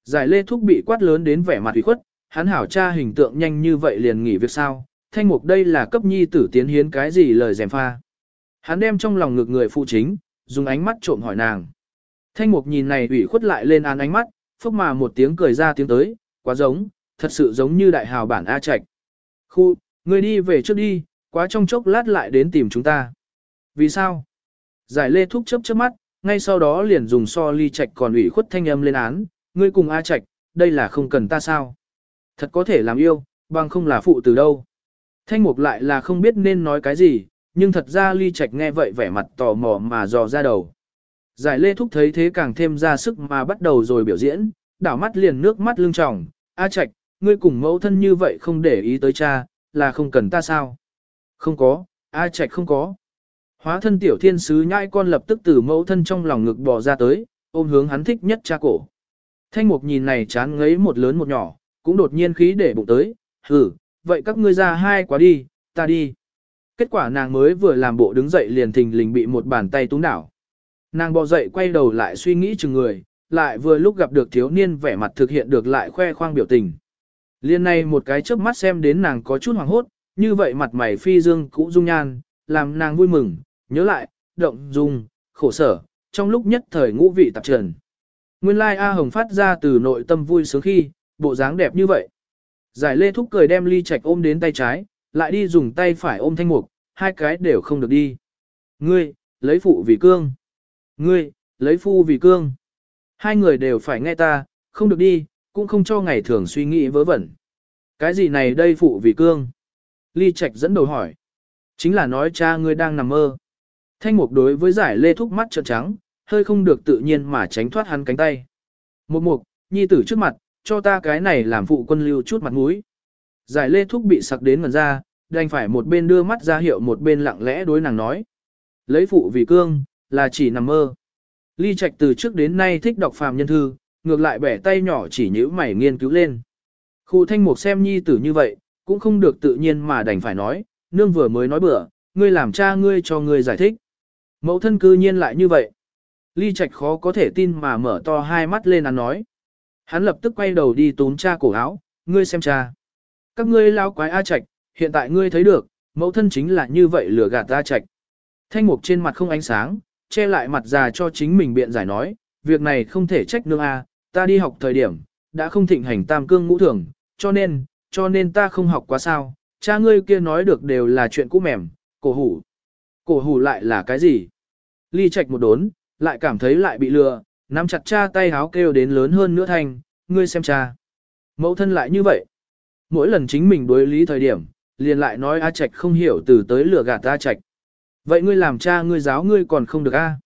A: Giải lê thúc bị quát lớn đến vẻ mặt ủy khuất, hắn hảo cha hình tượng nhanh như vậy liền nghỉ việc sao, thanh mục đây là cấp nhi tử tiến hiến cái gì lời dèm pha. Hắn đem trong lòng ngược người phụ chính, dùng ánh mắt trộm hỏi nàng. Thanh mục nhìn này ủy khuất lại lên án ánh mắt, phốc mà một tiếng cười ra tiếng tới, quá giống, thật sự giống như đại hào bản A Trạch. Khu, người đi về trước đi, quá trong chốc lát lại đến tìm chúng ta. Vì sao? Giải lê thúc chớp chớp mắt, ngay sau đó liền dùng so ly Trạch còn ủy khuất thanh âm lên án, ngươi cùng A Trạch, đây là không cần ta sao? Thật có thể làm yêu, bằng không là phụ từ đâu. Thanh mục lại là không biết nên nói cái gì, nhưng thật ra ly Trạch nghe vậy vẻ mặt tò mò mà dò ra đầu. Giải lê thúc thấy thế càng thêm ra sức mà bắt đầu rồi biểu diễn, đảo mắt liền nước mắt lưng tròng, A Trạch, ngươi cùng mẫu thân như vậy không để ý tới cha, là không cần ta sao? Không có, A Trạch không có. Hóa thân tiểu thiên sứ nhãi con lập tức từ mẫu thân trong lòng ngực bò ra tới, ôm hướng hắn thích nhất cha cổ. Thanh mục nhìn này chán ngấy một lớn một nhỏ, cũng đột nhiên khí để bụng tới, hử, vậy các ngươi ra hai quá đi, ta đi. Kết quả nàng mới vừa làm bộ đứng dậy liền thình lình bị một bàn tay túng đảo. Nàng bò dậy quay đầu lại suy nghĩ chừng người, lại vừa lúc gặp được thiếu niên vẻ mặt thực hiện được lại khoe khoang biểu tình. Liên này một cái chớp mắt xem đến nàng có chút hoàng hốt, như vậy mặt mày phi dương cũng dung nhan, làm nàng vui mừng, nhớ lại, động dung, khổ sở, trong lúc nhất thời ngũ vị tạp trần. Nguyên lai A Hồng phát ra từ nội tâm vui sướng khi, bộ dáng đẹp như vậy. Giải lê thúc cười đem ly Trạch ôm đến tay trái, lại đi dùng tay phải ôm thanh mục, hai cái đều không được đi. Ngươi, lấy phụ vì cương. Ngươi, lấy phu vì cương. Hai người đều phải nghe ta, không được đi, cũng không cho ngày thường suy nghĩ vớ vẩn. Cái gì này đây phụ vì cương? Ly Trạch dẫn đầu hỏi. Chính là nói cha ngươi đang nằm mơ. Thanh mục đối với giải lê thúc mắt trợn trắng, hơi không được tự nhiên mà tránh thoát hắn cánh tay. Một mục, nhi tử trước mặt, cho ta cái này làm phụ quân lưu chút mặt mũi. Giải lê thúc bị sặc đến ngần ra, đành phải một bên đưa mắt ra hiệu một bên lặng lẽ đối nàng nói. Lấy phụ vì cương, là chỉ nằm mơ. Ly Trạch từ trước đến nay thích đọc phàm nhân thư, ngược lại bẻ tay nhỏ chỉ nhữ mày nghiên cứu lên. Khu thanh mục xem nhi tử như vậy, cũng không được tự nhiên mà đành phải nói, nương vừa mới nói bữa, ngươi làm cha ngươi cho ngươi giải thích. Mẫu thân cư nhiên lại như vậy. Ly Trạch khó có thể tin mà mở to hai mắt lên ăn nói. Hắn lập tức quay đầu đi tốn cha cổ áo, ngươi xem cha. Các ngươi lao quái A Trạch, hiện tại ngươi thấy được, mẫu thân chính là như vậy lừa gạt A Trạch. Thanh mục trên mặt không ánh sáng, che lại mặt già cho chính mình biện giải nói, việc này không thể trách nương A, ta đi học thời điểm, đã không thịnh hành tam cương ngũ thường, cho nên, cho nên ta không học quá sao, cha ngươi kia nói được đều là chuyện cũ mềm, cổ hủ. Cổ hủ lại là cái gì? Ly Trạch một đốn, lại cảm thấy lại bị lừa, nắm chặt cha tay háo kêu đến lớn hơn nữa thành, ngươi xem cha. Mẫu thân lại như vậy. Mỗi lần chính mình đối lý thời điểm, liền lại nói A Trạch không hiểu từ tới lừa gạt A Trạch. Vậy ngươi làm cha ngươi giáo ngươi còn không được A.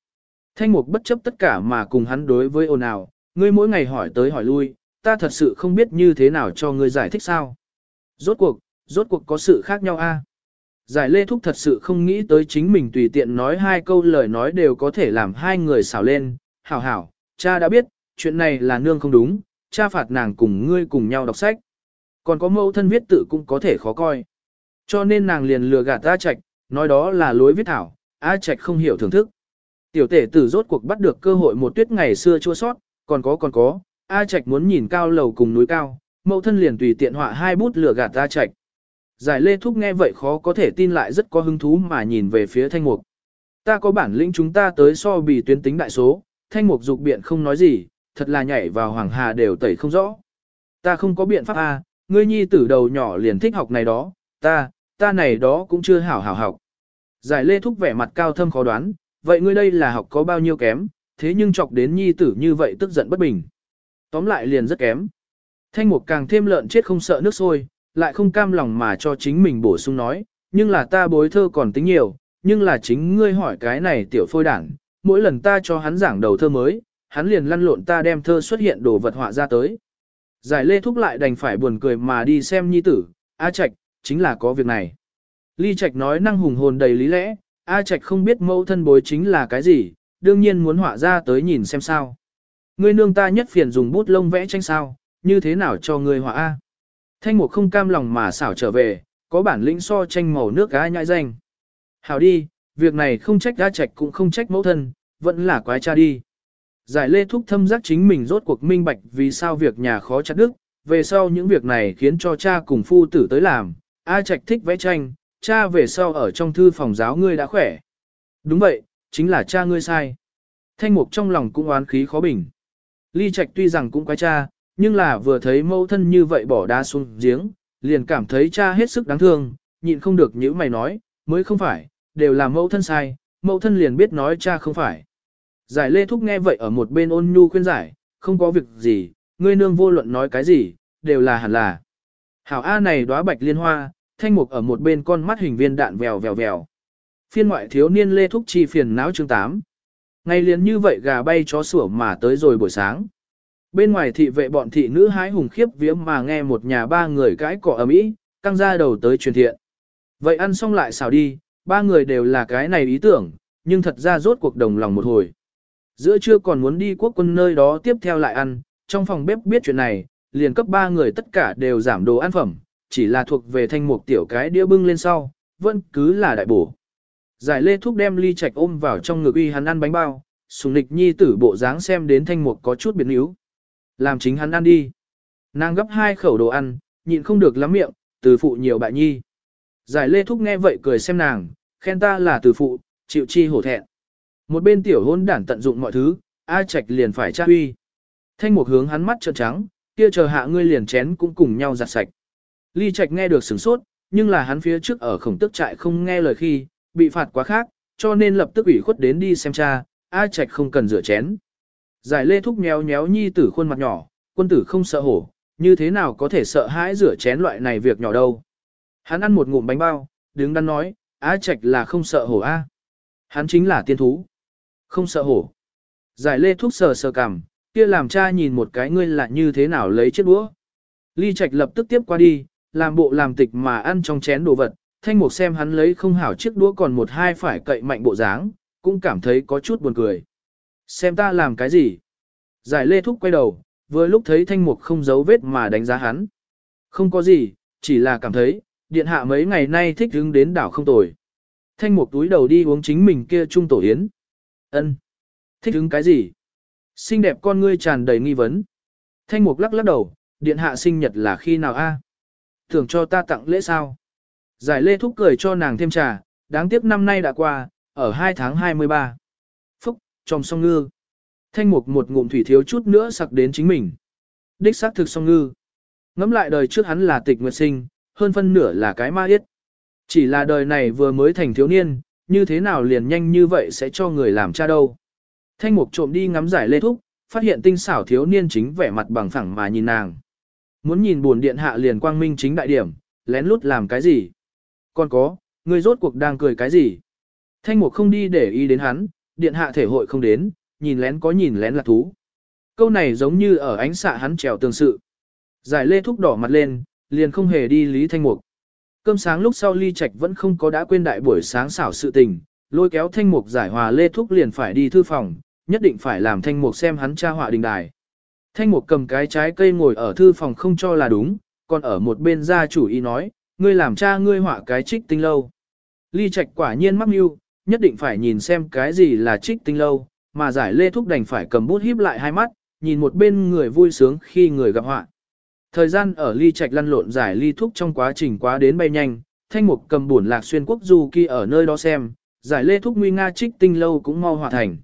A: Thanh mục bất chấp tất cả mà cùng hắn đối với ồn ào, ngươi mỗi ngày hỏi tới hỏi lui, ta thật sự không biết như thế nào cho ngươi giải thích sao. Rốt cuộc, rốt cuộc có sự khác nhau A. Giải lê thúc thật sự không nghĩ tới chính mình tùy tiện nói hai câu lời nói đều có thể làm hai người xảo lên. Hảo hảo, cha đã biết, chuyện này là nương không đúng, cha phạt nàng cùng ngươi cùng nhau đọc sách. Còn có mẫu thân viết tự cũng có thể khó coi. Cho nên nàng liền lừa gạt A Trạch, nói đó là lối viết thảo, A Trạch không hiểu thưởng thức. Tiểu tể tử rốt cuộc bắt được cơ hội một tuyết ngày xưa chua sót, còn có còn có, A Trạch muốn nhìn cao lầu cùng núi cao, mẫu thân liền tùy tiện họa hai bút lừa gạt A Trạch. Giải lê thúc nghe vậy khó có thể tin lại rất có hứng thú mà nhìn về phía thanh mục. Ta có bản lĩnh chúng ta tới so bì tuyến tính đại số, thanh mục dục biện không nói gì, thật là nhảy vào hoàng hà đều tẩy không rõ. Ta không có biện pháp A, ngươi nhi tử đầu nhỏ liền thích học này đó, ta, ta này đó cũng chưa hảo hảo học. Giải lê thúc vẻ mặt cao thâm khó đoán, vậy ngươi đây là học có bao nhiêu kém, thế nhưng chọc đến nhi tử như vậy tức giận bất bình. Tóm lại liền rất kém. Thanh mục càng thêm lợn chết không sợ nước sôi, lại không cam lòng mà cho chính mình bổ sung nói, nhưng là ta bối thơ còn tính nhiều, nhưng là chính ngươi hỏi cái này tiểu phôi đảng, mỗi lần ta cho hắn giảng đầu thơ mới, hắn liền lăn lộn ta đem thơ xuất hiện đồ vật họa ra tới. Giải lê thúc lại đành phải buồn cười mà đi xem nhi tử, A Trạch, chính là có việc này. Ly Trạch nói năng hùng hồn đầy lý lẽ, A Trạch không biết mẫu thân bối chính là cái gì, đương nhiên muốn họa ra tới nhìn xem sao. Ngươi nương ta nhất phiền dùng bút lông vẽ tranh sao, như thế nào cho ngươi họa A. Thanh mục không cam lòng mà xảo trở về, có bản lĩnh so tranh màu nước gái nhãi danh. Hảo đi, việc này không trách đã Trạch cũng không trách mẫu thân, vẫn là quái cha đi. Giải lê thúc thâm giác chính mình rốt cuộc minh bạch vì sao việc nhà khó chặt đức, về sau những việc này khiến cho cha cùng phu tử tới làm, A Trạch thích vẽ tranh, cha về sau ở trong thư phòng giáo ngươi đã khỏe. Đúng vậy, chính là cha ngươi sai. Thanh mục trong lòng cũng oán khí khó bình. Ly Trạch tuy rằng cũng quái cha, nhưng là vừa thấy mẫu thân như vậy bỏ đá xuống giếng, liền cảm thấy cha hết sức đáng thương, nhịn không được những mày nói, mới không phải, đều là mẫu thân sai, mẫu thân liền biết nói cha không phải. Giải lê thúc nghe vậy ở một bên ôn nhu khuyên giải, không có việc gì, ngươi nương vô luận nói cái gì, đều là hẳn là. Hảo A này đóa bạch liên hoa, thanh mục ở một bên con mắt hình viên đạn vèo vèo vèo. Phiên ngoại thiếu niên lê thúc chi phiền não chương 8. Ngày liền như vậy gà bay chó sủa mà tới rồi buổi sáng. Bên ngoài thị vệ bọn thị nữ hái hùng khiếp vía mà nghe một nhà ba người cãi cọ ầm ĩ, căng ra đầu tới truyền thiện. Vậy ăn xong lại xào đi, ba người đều là cái này ý tưởng, nhưng thật ra rốt cuộc đồng lòng một hồi. Giữa trưa còn muốn đi quốc quân nơi đó tiếp theo lại ăn, trong phòng bếp biết chuyện này, liền cấp ba người tất cả đều giảm đồ ăn phẩm, chỉ là thuộc về thanh mục tiểu cái đĩa bưng lên sau, vẫn cứ là đại bổ. Giải lê thúc đem ly trạch ôm vào trong ngực uy hắn ăn bánh bao, sùng nịch nhi tử bộ dáng xem đến thanh mục có chút biến yếu. Làm chính hắn ăn đi. Nàng gấp hai khẩu đồ ăn, nhịn không được lắm miệng, từ phụ nhiều bại nhi. Giải lê thúc nghe vậy cười xem nàng, khen ta là từ phụ, chịu chi hổ thẹn. Một bên tiểu hôn đản tận dụng mọi thứ, A Trạch liền phải tra huy. Thanh một hướng hắn mắt trợn trắng, kia chờ hạ ngươi liền chén cũng cùng nhau giặt sạch. Ly Trạch nghe được sửng sốt, nhưng là hắn phía trước ở khổng tức trại không nghe lời khi, bị phạt quá khác, cho nên lập tức ủy khuất đến đi xem cha, A Trạch không cần rửa chén. Giải lê thúc nhéo nhéo nhi tử khuôn mặt nhỏ, quân tử không sợ hổ, như thế nào có thể sợ hãi rửa chén loại này việc nhỏ đâu. Hắn ăn một ngụm bánh bao, đứng đắn nói, á Trạch là không sợ hổ A. Hắn chính là tiên thú. Không sợ hổ. Giải lê thuốc sờ sờ cằm, kia làm cha nhìn một cái ngươi là như thế nào lấy chiếc đũa. Ly Trạch lập tức tiếp qua đi, làm bộ làm tịch mà ăn trong chén đồ vật, thanh mục xem hắn lấy không hảo chiếc đũa còn một hai phải cậy mạnh bộ dáng, cũng cảm thấy có chút buồn cười. Xem ta làm cái gì? Giải lê thúc quay đầu, vừa lúc thấy thanh mục không giấu vết mà đánh giá hắn. Không có gì, chỉ là cảm thấy, điện hạ mấy ngày nay thích hứng đến đảo không tồi. Thanh mục túi đầu đi uống chính mình kia trung tổ yến. ân Thích hứng cái gì? Xinh đẹp con ngươi tràn đầy nghi vấn. Thanh mục lắc lắc đầu, điện hạ sinh nhật là khi nào a? Thường cho ta tặng lễ sao? Giải lê thúc cười cho nàng thêm trà, đáng tiếc năm nay đã qua, ở 2 tháng 23. Phúc, trong song ngư. Thanh mục một ngụm thủy thiếu chút nữa sặc đến chính mình. Đích xác thực song ngư. Ngắm lại đời trước hắn là tịch nguyệt sinh, hơn phân nửa là cái ma yết. Chỉ là đời này vừa mới thành thiếu niên, như thế nào liền nhanh như vậy sẽ cho người làm cha đâu. Thanh mục trộm đi ngắm giải lê thúc, phát hiện tinh xảo thiếu niên chính vẻ mặt bằng phẳng mà nhìn nàng. Muốn nhìn buồn điện hạ liền quang minh chính đại điểm, lén lút làm cái gì? Còn có, người rốt cuộc đang cười cái gì? Thanh mục không đi để ý đến hắn, điện hạ thể hội không đến, nhìn lén có nhìn lén là thú. Câu này giống như ở ánh xạ hắn trèo tường sự. Giải lê thúc đỏ mặt lên, liền không hề đi lý thanh mục. Cơm sáng lúc sau ly trạch vẫn không có đã quên đại buổi sáng xảo sự tình, lôi kéo thanh mục giải hòa lê thúc liền phải đi thư phòng, nhất định phải làm thanh mục xem hắn tra họa đình đài. Thanh mục cầm cái trái cây ngồi ở thư phòng không cho là đúng, còn ở một bên gia chủ ý nói, ngươi làm cha ngươi họa cái trích tinh lâu. Ly Trạch quả nhiên mắc mưu, nhất định phải nhìn xem cái gì là trích tinh lâu, mà giải lê thúc đành phải cầm bút híp lại hai mắt, nhìn một bên người vui sướng khi người gặp họa. Thời gian ở Ly Trạch lăn lộn giải ly thúc trong quá trình quá đến bay nhanh, thanh mục cầm buồn lạc xuyên quốc du kỳ ở nơi đó xem, giải lê thúc nguy nga trích tinh lâu cũng mau hòa thành.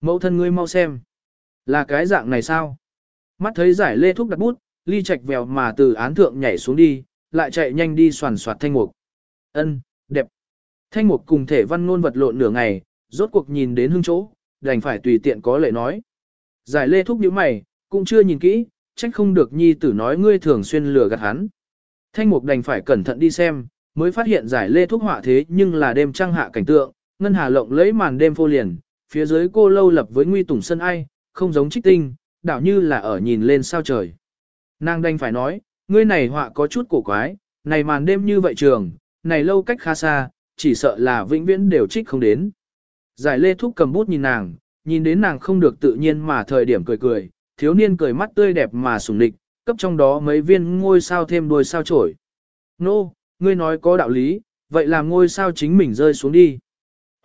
A: Mẫu thân ngươi mau xem. Là cái dạng này sao? Mắt thấy giải lê thúc đặt bút, ly trạch vèo mà từ án thượng nhảy xuống đi, lại chạy nhanh đi soàn soạt thanh mục. Ân, đẹp. Thanh mục cùng thể văn ngôn vật lộn nửa ngày, rốt cuộc nhìn đến hương chỗ, đành phải tùy tiện có lệ nói. Giải lê thúc nhíu mày, cũng chưa nhìn kỹ, trách không được nhi tử nói ngươi thường xuyên lừa gạt hắn. Thanh mục đành phải cẩn thận đi xem, mới phát hiện giải lê thúc họa thế nhưng là đêm trăng hạ cảnh tượng, ngân hà lộng lấy màn đêm phô liền, phía dưới cô lâu lập với nguy tùng sân ai, không giống trích tinh, đảo như là ở nhìn lên sao trời. Nàng đành phải nói, ngươi này họa có chút cổ quái, này màn đêm như vậy trường, này lâu cách khá xa, chỉ sợ là vĩnh viễn đều trích không đến. Giải lê thúc cầm bút nhìn nàng, nhìn đến nàng không được tự nhiên mà thời điểm cười cười, thiếu niên cười mắt tươi đẹp mà sủng địch, cấp trong đó mấy viên ngôi sao thêm đuôi sao trổi. Nô, no, ngươi nói có đạo lý, vậy làm ngôi sao chính mình rơi xuống đi.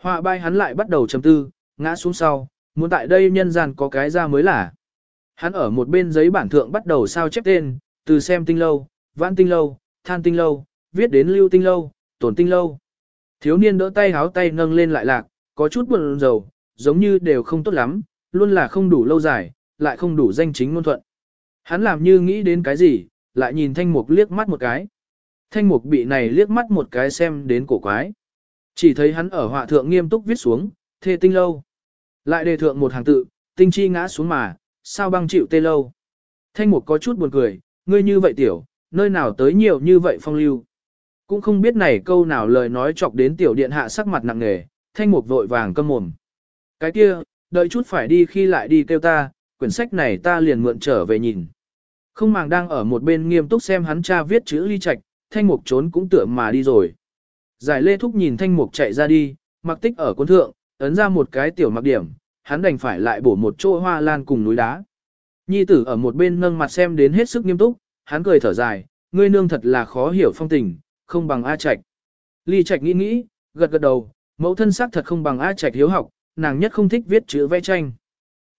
A: Họa bay hắn lại bắt đầu trầm tư, ngã xuống sau, muốn tại đây nhân gian có cái ra mới là. Hắn ở một bên giấy bản thượng bắt đầu sao chép tên, từ xem tinh lâu, vãn tinh lâu, than tinh lâu, viết đến lưu tinh lâu, tổn tinh lâu. Thiếu niên đỡ tay háo tay nâng lên lại lạc, có chút buồn rầu, giống như đều không tốt lắm, luôn là không đủ lâu dài, lại không đủ danh chính ngôn thuận. Hắn làm như nghĩ đến cái gì, lại nhìn thanh mục liếc mắt một cái. Thanh mục bị này liếc mắt một cái xem đến cổ quái. Chỉ thấy hắn ở họa thượng nghiêm túc viết xuống, thê tinh lâu. Lại đề thượng một hàng tự, tinh chi ngã xuống mà, sao băng chịu tê lâu. Thanh mục có chút buồn cười, ngươi như vậy tiểu, nơi nào tới nhiều như vậy phong lưu. Cũng không biết này câu nào lời nói chọc đến tiểu điện hạ sắc mặt nặng nề, thanh mục vội vàng câm mồm. Cái kia, đợi chút phải đi khi lại đi kêu ta, quyển sách này ta liền mượn trở về nhìn. Không màng đang ở một bên nghiêm túc xem hắn cha viết chữ ly trạch, thanh mục trốn cũng tựa mà đi rồi. Giải lê thúc nhìn thanh mục chạy ra đi, mặc tích ở cuốn thượng, ấn ra một cái tiểu mặc điểm, hắn đành phải lại bổ một chỗ hoa lan cùng núi đá. Nhi tử ở một bên nâng mặt xem đến hết sức nghiêm túc, hắn cười thở dài, ngươi nương thật là khó hiểu phong tình, không bằng A Trạch. Ly Trạch nghĩ nghĩ, gật gật đầu, mẫu thân sắc thật không bằng A Trạch hiếu học, nàng nhất không thích viết chữ vẽ tranh.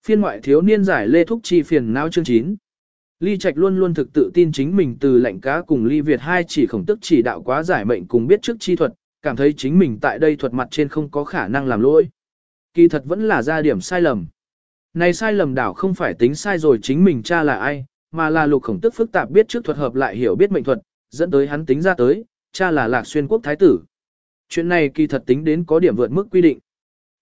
A: Phiên ngoại thiếu niên giải lê thúc chi phiền não chương 9. Ly Trạch luôn luôn thực tự tin chính mình từ lệnh cá cùng Ly Việt hai chỉ khổng tức chỉ đạo quá giải mệnh cùng biết trước chi thuật, cảm thấy chính mình tại đây thuật mặt trên không có khả năng làm lỗi. Kỳ thật vẫn là ra điểm sai lầm. Này sai lầm đảo không phải tính sai rồi chính mình cha là ai, mà là lục khổng tức phức tạp biết trước thuật hợp lại hiểu biết mệnh thuật, dẫn tới hắn tính ra tới, cha là lạc xuyên quốc thái tử. Chuyện này kỳ thật tính đến có điểm vượt mức quy định.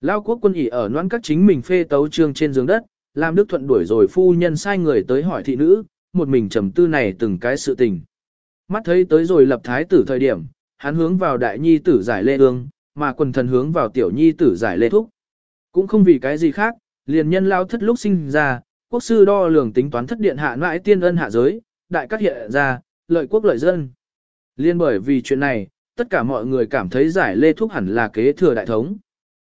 A: Lao quốc quân ỉ ở noan các chính mình phê tấu trương trên giường đất, làm Đức Thuận đuổi rồi phu nhân sai người tới hỏi thị nữ, một mình trầm tư này từng cái sự tình. Mắt thấy tới rồi lập thái tử thời điểm, hắn hướng vào đại nhi tử giải lê ương, mà quần thần hướng vào tiểu nhi tử giải lê thúc. Cũng không vì cái gì khác, liền nhân lao thất lúc sinh ra, quốc sư đo lường tính toán thất điện hạ mãi tiên ân hạ giới, đại các hiện ra, lợi quốc lợi dân. Liên bởi vì chuyện này, tất cả mọi người cảm thấy giải lê thúc hẳn là kế thừa đại thống.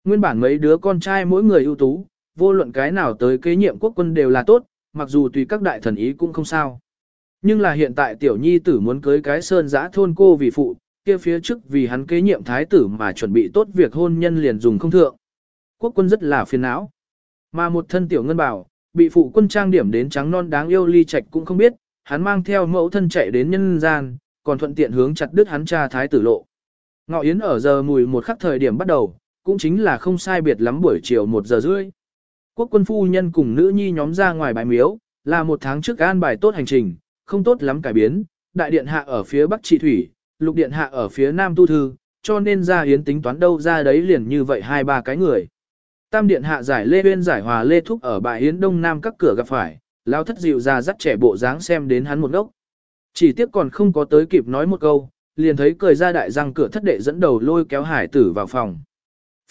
A: Nguyên bản mấy đứa con trai mỗi người ưu tú, vô luận cái nào tới kế nhiệm quốc quân đều là tốt, mặc dù tùy các đại thần ý cũng không sao. Nhưng là hiện tại tiểu nhi tử muốn cưới cái sơn giã thôn cô vì phụ, kia phía trước vì hắn kế nhiệm thái tử mà chuẩn bị tốt việc hôn nhân liền dùng không thượng. Quốc quân rất là phiền não. Mà một thân tiểu ngân bảo, bị phụ quân trang điểm đến trắng non đáng yêu ly trạch cũng không biết, hắn mang theo mẫu thân chạy đến nhân gian, còn thuận tiện hướng chặt đứt hắn cha thái tử lộ. Ngọ yến ở giờ mùi một khắc thời điểm bắt đầu, cũng chính là không sai biệt lắm buổi chiều một giờ rưỡi. Quốc quân phu nhân cùng nữ nhi nhóm ra ngoài bài miếu, là một tháng trước an bài tốt hành trình, không tốt lắm cải biến, đại điện hạ ở phía bắc trị thủy, lục điện hạ ở phía nam tu thư, cho nên ra yến tính toán đâu ra đấy liền như vậy hai ba cái người. Tam điện hạ giải lê uyên giải hòa lê thúc ở bãi yến đông nam các cửa gặp phải, lao thất dịu ra dắt trẻ bộ dáng xem đến hắn một ngốc. Chỉ tiếc còn không có tới kịp nói một câu, liền thấy cười ra đại răng cửa thất đệ dẫn đầu lôi kéo hải tử vào phòng.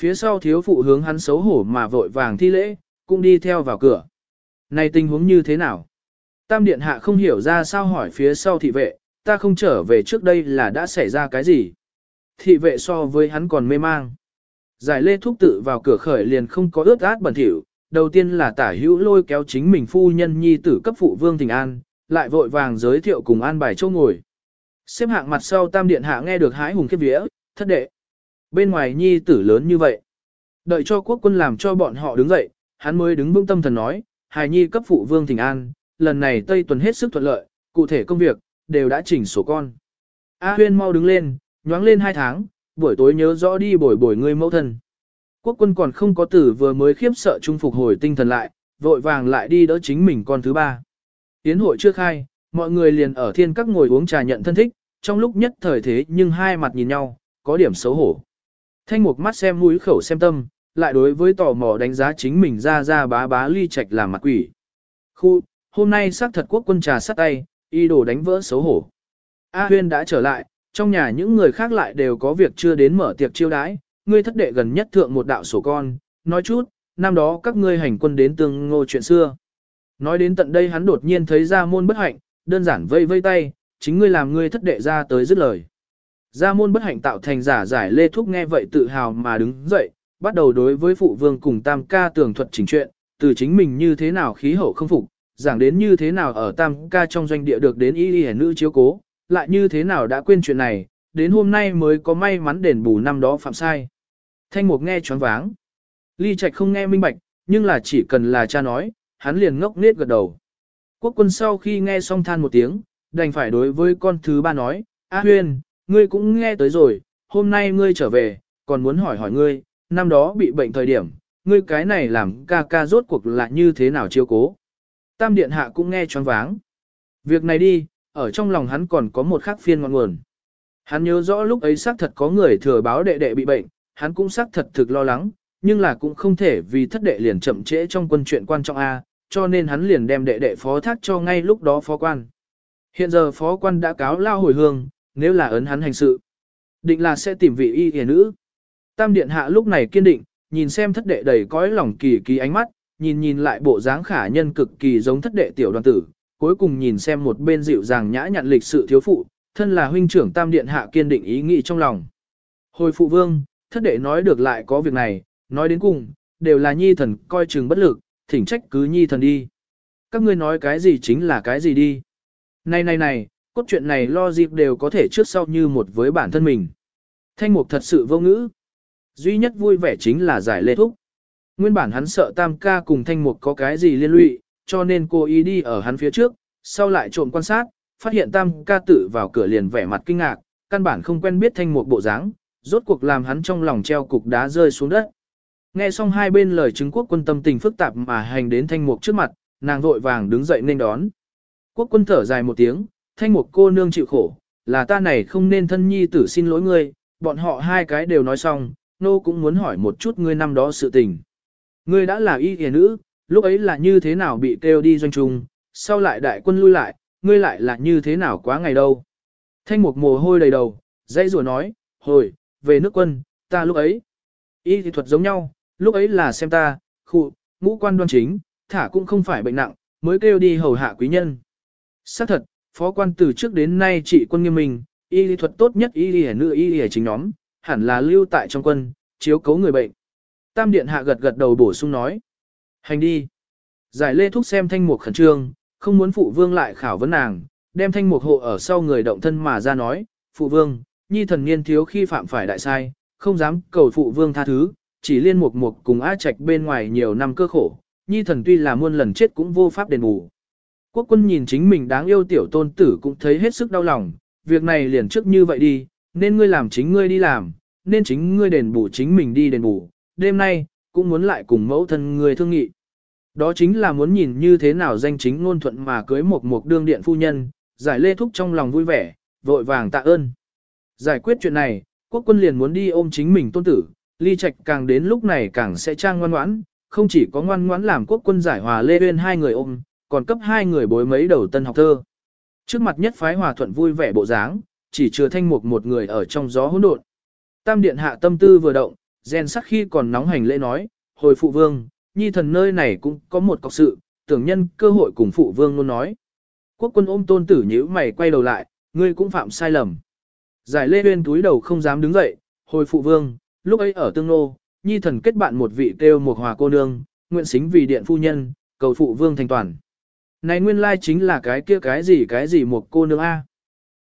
A: Phía sau thiếu phụ hướng hắn xấu hổ mà vội vàng thi lễ, cũng đi theo vào cửa. Này tình huống như thế nào? Tam điện hạ không hiểu ra sao hỏi phía sau thị vệ, ta không trở về trước đây là đã xảy ra cái gì? Thị vệ so với hắn còn mê mang. Giải lê thúc tự vào cửa khởi liền không có ướt át bẩn thỉu, đầu tiên là tả hữu lôi kéo chính mình phu nhân nhi tử cấp phụ vương tình an, lại vội vàng giới thiệu cùng an bài chỗ ngồi. Xếp hạng mặt sau tam điện hạ nghe được hái hùng kiếp vía, thất đệ. Bên ngoài nhi tử lớn như vậy. Đợi cho quốc quân làm cho bọn họ đứng dậy, hắn mới đứng vững tâm thần nói, hài nhi cấp phụ vương thỉnh an, lần này Tây tuần hết sức thuận lợi, cụ thể công việc, đều đã chỉnh sổ con. A huyên mau đứng lên, nhoáng lên hai tháng, buổi tối nhớ rõ đi bồi bồi ngươi mẫu thân. Quốc quân còn không có tử vừa mới khiếp sợ trung phục hồi tinh thần lại, vội vàng lại đi đỡ chính mình con thứ ba. Tiến hội chưa khai, mọi người liền ở thiên các ngồi uống trà nhận thân thích, trong lúc nhất thời thế nhưng hai mặt nhìn nhau, có điểm xấu hổ. Thanh mục mắt xem mũi khẩu xem tâm, lại đối với tò mò đánh giá chính mình ra ra bá bá ly trạch làm mặt quỷ. Khu, hôm nay xác thật quốc quân trà sát tay, y đồ đánh vỡ xấu hổ. A huyên đã trở lại, trong nhà những người khác lại đều có việc chưa đến mở tiệc chiêu đãi, ngươi thất đệ gần nhất thượng một đạo sổ con, nói chút, năm đó các ngươi hành quân đến tương ngô chuyện xưa. Nói đến tận đây hắn đột nhiên thấy ra môn bất hạnh, đơn giản vây vây tay, chính ngươi làm ngươi thất đệ ra tới dứt lời. Gia môn bất hạnh tạo thành giả giải lê thúc nghe vậy tự hào mà đứng dậy, bắt đầu đối với phụ vương cùng tam ca tường thuật chỉnh chuyện, từ chính mình như thế nào khí hậu không phục, giảng đến như thế nào ở tam ca trong doanh địa được đến y y nữ chiếu cố, lại như thế nào đã quên chuyện này, đến hôm nay mới có may mắn đền bù năm đó phạm sai. Thanh mục nghe choáng váng. Ly Trạch không nghe minh bạch, nhưng là chỉ cần là cha nói, hắn liền ngốc nết gật đầu. Quốc quân sau khi nghe xong than một tiếng, đành phải đối với con thứ ba nói, A Huyên, ngươi cũng nghe tới rồi, hôm nay ngươi trở về, còn muốn hỏi hỏi ngươi, năm đó bị bệnh thời điểm, ngươi cái này làm ca ca rốt cuộc là như thế nào chiêu cố. Tam điện hạ cũng nghe choáng váng. Việc này đi, ở trong lòng hắn còn có một khác phiên ngọn nguồn. Hắn nhớ rõ lúc ấy xác thật có người thừa báo đệ đệ bị bệnh, hắn cũng xác thật thực lo lắng, nhưng là cũng không thể vì thất đệ liền chậm trễ trong quân chuyện quan trọng A, cho nên hắn liền đem đệ đệ phó thác cho ngay lúc đó phó quan. Hiện giờ phó quan đã cáo lao hồi hương, nếu là ấn hắn hành sự, định là sẽ tìm vị y hề nữ. Tam điện hạ lúc này kiên định, nhìn xem thất đệ đầy cõi lòng kỳ kỳ ánh mắt, nhìn nhìn lại bộ dáng khả nhân cực kỳ giống thất đệ tiểu đoàn tử, cuối cùng nhìn xem một bên dịu dàng nhã nhặn lịch sự thiếu phụ, thân là huynh trưởng tam điện hạ kiên định ý nghĩ trong lòng. Hồi phụ vương, thất đệ nói được lại có việc này, nói đến cùng, đều là nhi thần coi chừng bất lực, thỉnh trách cứ nhi thần đi. Các ngươi nói cái gì chính là cái gì đi. Này này này, cốt truyện này lo dịp đều có thể trước sau như một với bản thân mình. Thanh mục thật sự vô ngữ. Duy nhất vui vẻ chính là giải lê thúc. Nguyên bản hắn sợ tam ca cùng thanh mục có cái gì liên lụy, cho nên cô ý đi ở hắn phía trước, sau lại trộm quan sát, phát hiện tam ca tự vào cửa liền vẻ mặt kinh ngạc, căn bản không quen biết thanh mục bộ dáng, rốt cuộc làm hắn trong lòng treo cục đá rơi xuống đất. Nghe xong hai bên lời chứng quốc quân tâm tình phức tạp mà hành đến thanh mục trước mặt, nàng vội vàng đứng dậy nên đón. Quốc quân thở dài một tiếng, thanh mục cô nương chịu khổ, là ta này không nên thân nhi tử xin lỗi ngươi, bọn họ hai cái đều nói xong, nô cũng muốn hỏi một chút ngươi năm đó sự tình. Ngươi đã là y kìa nữ, lúc ấy là như thế nào bị kêu đi doanh trung, sau lại đại quân lui lại, ngươi lại là như thế nào quá ngày đâu. Thanh mục mồ hôi đầy đầu, dãy rùa nói, hồi, về nước quân, ta lúc ấy. Y thì thuật giống nhau, lúc ấy là xem ta, khụ, ngũ quan đoan chính, thả cũng không phải bệnh nặng, mới kêu đi hầu hạ quý nhân. Xác thật, phó quan từ trước đến nay trị quân nghiêm minh, Y lý thuật tốt nhất y lý nữ y lý chính nhóm, hẳn là lưu tại trong quân, chiếu cấu người bệnh. Tam điện hạ gật gật đầu bổ sung nói. Hành đi. Giải lê thúc xem thanh mục khẩn trương, không muốn phụ vương lại khảo vấn nàng, đem thanh mục hộ ở sau người động thân mà ra nói, phụ vương, nhi thần niên thiếu khi phạm phải đại sai, không dám cầu phụ vương tha thứ, chỉ liên mục mục cùng á trạch bên ngoài nhiều năm cơ khổ, nhi thần tuy là muôn lần chết cũng vô pháp đền bù. Quốc quân nhìn chính mình đáng yêu tiểu tôn tử cũng thấy hết sức đau lòng, việc này liền trước như vậy đi, nên ngươi làm chính ngươi đi làm, nên chính ngươi đền bù chính mình đi đền bù, đêm nay, cũng muốn lại cùng mẫu thân ngươi thương nghị. Đó chính là muốn nhìn như thế nào danh chính ngôn thuận mà cưới một một đương điện phu nhân, giải lê thúc trong lòng vui vẻ, vội vàng tạ ơn. Giải quyết chuyện này, quốc quân liền muốn đi ôm chính mình tôn tử, ly trạch càng đến lúc này càng sẽ trang ngoan ngoãn, không chỉ có ngoan ngoãn làm quốc quân giải hòa lê bên hai người ôm, còn cấp hai người bối mấy đầu tân học thơ. Trước mặt nhất phái hòa thuận vui vẻ bộ dáng, chỉ chưa thanh mục một người ở trong gió hỗn độn. Tam điện hạ tâm tư vừa động, rèn sắc khi còn nóng hành lễ nói, hồi phụ vương, nhi thần nơi này cũng có một cọc sự, tưởng nhân cơ hội cùng phụ vương luôn nói. Quốc quân ôm tôn tử nhíu mày quay đầu lại, ngươi cũng phạm sai lầm. Giải lê huyên túi đầu không dám đứng dậy, hồi phụ vương, lúc ấy ở tương nô, nhi thần kết bạn một vị kêu một hòa cô nương, nguyện xính vì điện phu nhân, cầu phụ vương thành toàn. Này nguyên lai chính là cái kia cái gì cái gì một cô nương A.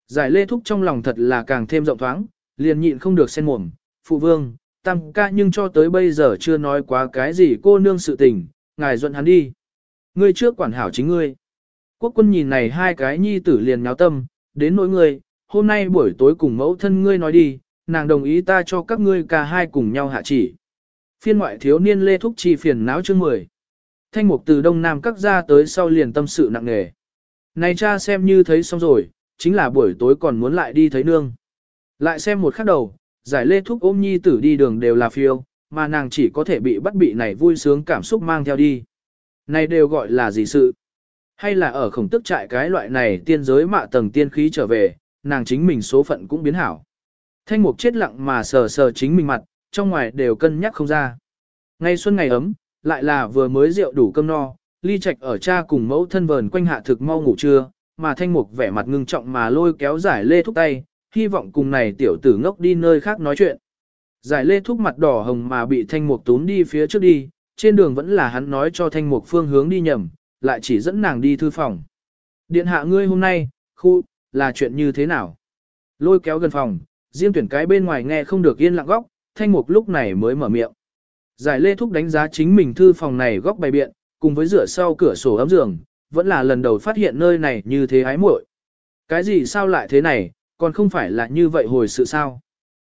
A: Giải lê thúc trong lòng thật là càng thêm rộng thoáng, liền nhịn không được sen mồm, phụ vương, tam ca nhưng cho tới bây giờ chưa nói quá cái gì cô nương sự tình, ngài duận hắn đi. Ngươi trước quản hảo chính ngươi. Quốc quân nhìn này hai cái nhi tử liền nháo tâm, đến nỗi ngươi, hôm nay buổi tối cùng mẫu thân ngươi nói đi, nàng đồng ý ta cho các ngươi cả hai cùng nhau hạ chỉ. Phiên ngoại thiếu niên lê thúc chi phiền não chương 10. Thanh mục từ đông nam cắt ra tới sau liền tâm sự nặng nề. Này cha xem như thấy xong rồi, chính là buổi tối còn muốn lại đi thấy nương. Lại xem một khắc đầu, giải lê thúc ôm nhi tử đi đường đều là phiêu, mà nàng chỉ có thể bị bắt bị này vui sướng cảm xúc mang theo đi. Này đều gọi là gì sự? Hay là ở khổng tức trại cái loại này tiên giới mạ tầng tiên khí trở về, nàng chính mình số phận cũng biến hảo. Thanh mục chết lặng mà sờ sờ chính mình mặt, trong ngoài đều cân nhắc không ra. Ngày xuân ngày ấm, lại là vừa mới rượu đủ cơm no, ly trạch ở cha cùng mẫu thân vờn quanh hạ thực mau ngủ trưa, mà thanh mục vẻ mặt ngưng trọng mà lôi kéo giải lê thúc tay, hy vọng cùng này tiểu tử ngốc đi nơi khác nói chuyện. Giải lê thúc mặt đỏ hồng mà bị thanh mục tún đi phía trước đi, trên đường vẫn là hắn nói cho thanh mục phương hướng đi nhầm, lại chỉ dẫn nàng đi thư phòng. Điện hạ ngươi hôm nay, khu, là chuyện như thế nào? Lôi kéo gần phòng, riêng tuyển cái bên ngoài nghe không được yên lặng góc, thanh mục lúc này mới mở miệng. Giải lê thúc đánh giá chính mình thư phòng này góc bày biện, cùng với rửa sau cửa sổ ấm giường, vẫn là lần đầu phát hiện nơi này như thế ái muội. Cái gì sao lại thế này, còn không phải là như vậy hồi sự sao?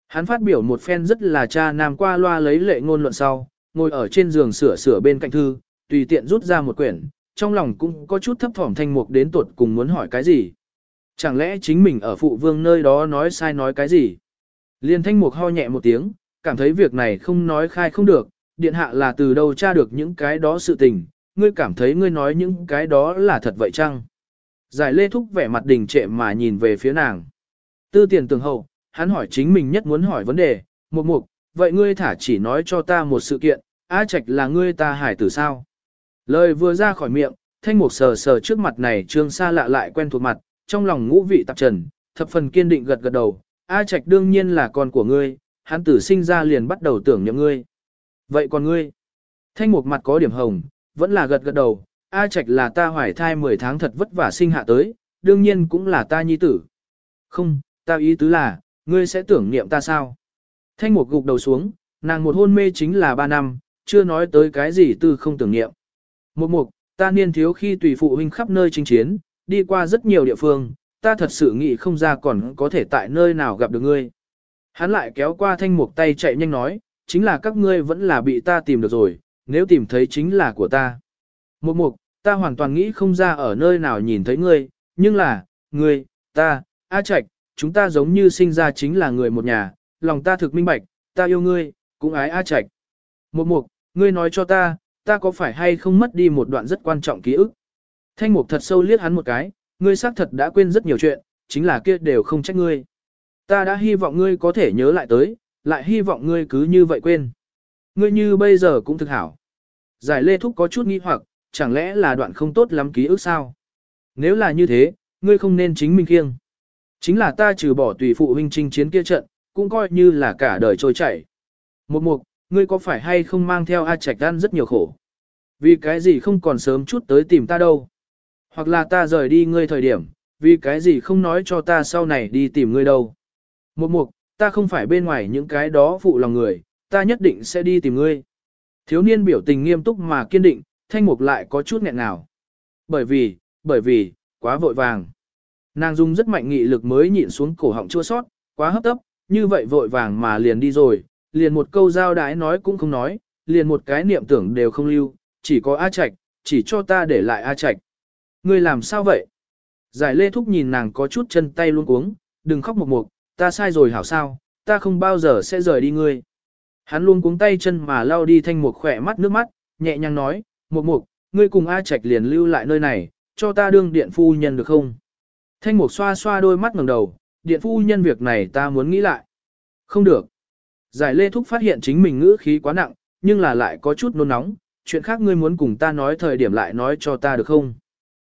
A: Hắn phát biểu một phen rất là cha nam qua loa lấy lệ ngôn luận sau, ngồi ở trên giường sửa sửa bên cạnh thư, tùy tiện rút ra một quyển, trong lòng cũng có chút thấp thỏm thanh mục đến tuột cùng muốn hỏi cái gì. Chẳng lẽ chính mình ở phụ vương nơi đó nói sai nói cái gì? Liên thanh mục ho nhẹ một tiếng, cảm thấy việc này không nói khai không được, điện hạ là từ đâu tra được những cái đó sự tình, ngươi cảm thấy ngươi nói những cái đó là thật vậy chăng? Giải lê thúc vẻ mặt đình trệ mà nhìn về phía nàng. Tư tiền tường hậu, hắn hỏi chính mình nhất muốn hỏi vấn đề, mục mục, vậy ngươi thả chỉ nói cho ta một sự kiện, á Trạch là ngươi ta hải tử sao? Lời vừa ra khỏi miệng, thanh mục sờ sờ trước mặt này trương xa lạ lại quen thuộc mặt, trong lòng ngũ vị tạp trần, thập phần kiên định gật gật đầu, A Trạch đương nhiên là con của ngươi, hắn tử sinh ra liền bắt đầu tưởng nhậm ngươi. Vậy còn ngươi? Thanh mục mặt có điểm hồng, vẫn là gật gật đầu, A Trạch là ta hoài thai 10 tháng thật vất vả sinh hạ tới, đương nhiên cũng là ta nhi tử. Không, ta ý tứ là, ngươi sẽ tưởng niệm ta sao? Thanh mục gục đầu xuống, nàng một hôn mê chính là 3 năm, chưa nói tới cái gì tư không tưởng niệm. Một mục, ta niên thiếu khi tùy phụ huynh khắp nơi chinh chiến, đi qua rất nhiều địa phương, ta thật sự nghĩ không ra còn có thể tại nơi nào gặp được ngươi. Hắn lại kéo qua thanh mục tay chạy nhanh nói, chính là các ngươi vẫn là bị ta tìm được rồi, nếu tìm thấy chính là của ta. Một mục, ta hoàn toàn nghĩ không ra ở nơi nào nhìn thấy ngươi, nhưng là, ngươi, ta, A Trạch, chúng ta giống như sinh ra chính là người một nhà, lòng ta thực minh bạch, ta yêu ngươi, cũng ái A Trạch. Một mục, ngươi nói cho ta, ta có phải hay không mất đi một đoạn rất quan trọng ký ức. Thanh mục thật sâu liếc hắn một cái, ngươi xác thật đã quên rất nhiều chuyện, chính là kia đều không trách ngươi. Ta đã hy vọng ngươi có thể nhớ lại tới, lại hy vọng ngươi cứ như vậy quên. Ngươi như bây giờ cũng thực hảo. Giải lê thúc có chút nghi hoặc, chẳng lẽ là đoạn không tốt lắm ký ức sao? Nếu là như thế, ngươi không nên chính mình kiêng. Chính là ta trừ bỏ tùy phụ huynh chinh chiến kia trận, cũng coi như là cả đời trôi chảy. Một mục, ngươi có phải hay không mang theo A Trạch ăn rất nhiều khổ? Vì cái gì không còn sớm chút tới tìm ta đâu? Hoặc là ta rời đi ngươi thời điểm, vì cái gì không nói cho ta sau này đi tìm ngươi đâu? Một mục, ta không phải bên ngoài những cái đó phụ lòng người, ta nhất định sẽ đi tìm ngươi. Thiếu niên biểu tình nghiêm túc mà kiên định, thanh mục lại có chút nghẹn ngào. Bởi vì, bởi vì, quá vội vàng. Nàng dùng rất mạnh nghị lực mới nhịn xuống cổ họng chua sót, quá hấp tấp, như vậy vội vàng mà liền đi rồi, liền một câu giao đái nói cũng không nói, liền một cái niệm tưởng đều không lưu, chỉ có A Trạch, chỉ cho ta để lại A Trạch. Ngươi làm sao vậy? Giải lê thúc nhìn nàng có chút chân tay luôn cuống, đừng khóc một mục, ta sai rồi hảo sao, ta không bao giờ sẽ rời đi ngươi. Hắn luôn cuống tay chân mà lau đi thanh mục khỏe mắt nước mắt, nhẹ nhàng nói, một mục, ngươi cùng A Trạch liền lưu lại nơi này, cho ta đương điện phu nhân được không? Thanh mục xoa xoa đôi mắt ngẩng đầu, điện phu nhân việc này ta muốn nghĩ lại. Không được. Giải lê thúc phát hiện chính mình ngữ khí quá nặng, nhưng là lại có chút nôn nóng, chuyện khác ngươi muốn cùng ta nói thời điểm lại nói cho ta được không?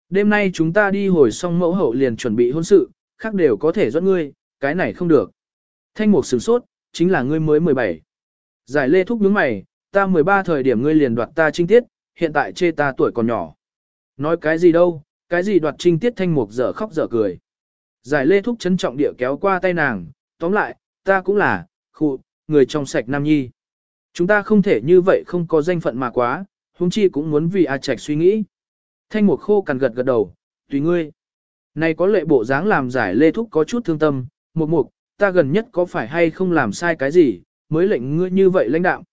A: Đêm nay chúng ta đi hồi xong mẫu hậu liền chuẩn bị hôn sự, khác đều có thể dẫn ngươi, cái này không được. Thanh mục sửng sốt, chính là ngươi mới 17. Giải lê thúc nhướng mày, ta 13 thời điểm ngươi liền đoạt ta trinh tiết, hiện tại chê ta tuổi còn nhỏ. Nói cái gì đâu, cái gì đoạt trinh tiết thanh mục dở khóc dở cười. Giải lê thúc chấn trọng địa kéo qua tay nàng, tóm lại, ta cũng là, khu, người trong sạch nam nhi. Chúng ta không thể như vậy không có danh phận mà quá, huống chi cũng muốn vì A Trạch suy nghĩ. Thanh mục khô cằn gật gật đầu, tùy ngươi. Này có lệ bộ dáng làm giải lê thúc có chút thương tâm, mục mục, ta gần nhất có phải hay không làm sai cái gì, mới lệnh ngươi như vậy lãnh đạo.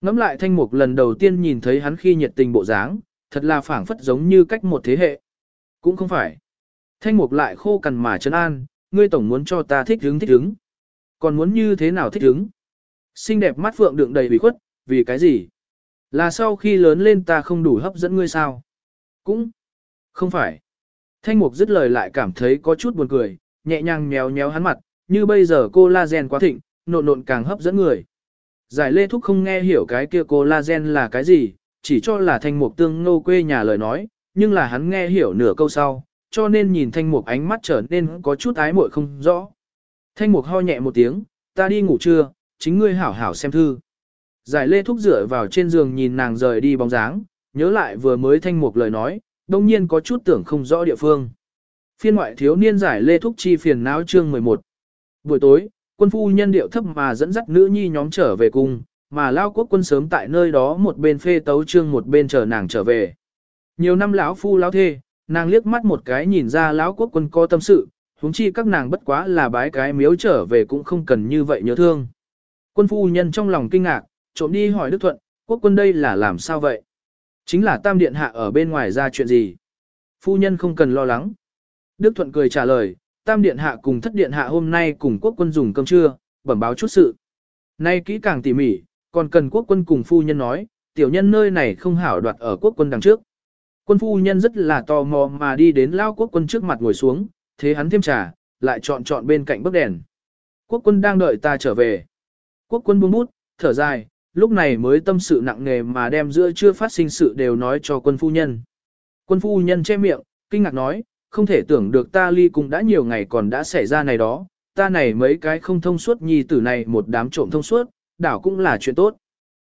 A: Ngắm lại thanh mục lần đầu tiên nhìn thấy hắn khi nhiệt tình bộ dáng, thật là phảng phất giống như cách một thế hệ. Cũng không phải. Thanh mục lại khô cằn mà trấn an, ngươi tổng muốn cho ta thích hứng thích hứng. Còn muốn như thế nào thích hứng? Xinh đẹp mắt phượng đựng đầy bị khuất, vì cái gì? Là sau khi lớn lên ta không đủ hấp dẫn ngươi sao? Cũng không phải. Thanh mục dứt lời lại cảm thấy có chút buồn cười, nhẹ nhàng méo méo hắn mặt, như bây giờ cô la gen quá thịnh, nộn nộn càng hấp dẫn người. Giải lê thúc không nghe hiểu cái kia cô la gen là cái gì, chỉ cho là thanh mục tương ngô quê nhà lời nói, nhưng là hắn nghe hiểu nửa câu sau, cho nên nhìn thanh mục ánh mắt trở nên có chút ái muội không rõ. Thanh mục ho nhẹ một tiếng, ta đi ngủ trưa, chính ngươi hảo hảo xem thư. Giải lê thúc dựa vào trên giường nhìn nàng rời đi bóng dáng, nhớ lại vừa mới thanh mục lời nói, đông nhiên có chút tưởng không rõ địa phương. Phiên ngoại thiếu niên giải lê thúc chi phiền não chương 11. Buổi tối, quân phu nhân điệu thấp mà dẫn dắt nữ nhi nhóm trở về cung, mà lao quốc quân sớm tại nơi đó một bên phê tấu chương một bên chờ nàng trở về. Nhiều năm lão phu lão thê, nàng liếc mắt một cái nhìn ra lão quốc quân có tâm sự, huống chi các nàng bất quá là bái cái miếu trở về cũng không cần như vậy nhớ thương. Quân phu nhân trong lòng kinh ngạc, trộm đi hỏi Đức Thuận, quốc quân đây là làm sao vậy? Chính là tam điện hạ ở bên ngoài ra chuyện gì? Phu nhân không cần lo lắng. Đức Thuận cười trả lời, tam điện hạ cùng thất điện hạ hôm nay cùng quốc quân dùng cơm trưa, bẩm báo chút sự. Nay kỹ càng tỉ mỉ, còn cần quốc quân cùng phu nhân nói, tiểu nhân nơi này không hảo đoạt ở quốc quân đằng trước. Quân phu nhân rất là tò mò mà đi đến lao quốc quân trước mặt ngồi xuống, thế hắn thêm trà, lại chọn chọn bên cạnh bức đèn. Quốc quân đang đợi ta trở về. Quốc quân buông bút, thở dài, lúc này mới tâm sự nặng nề mà đem giữa chưa phát sinh sự đều nói cho quân phu nhân. Quân phu nhân che miệng, kinh ngạc nói, không thể tưởng được ta ly cùng đã nhiều ngày còn đã xảy ra này đó, ta này mấy cái không thông suốt nhi tử này một đám trộm thông suốt, đảo cũng là chuyện tốt.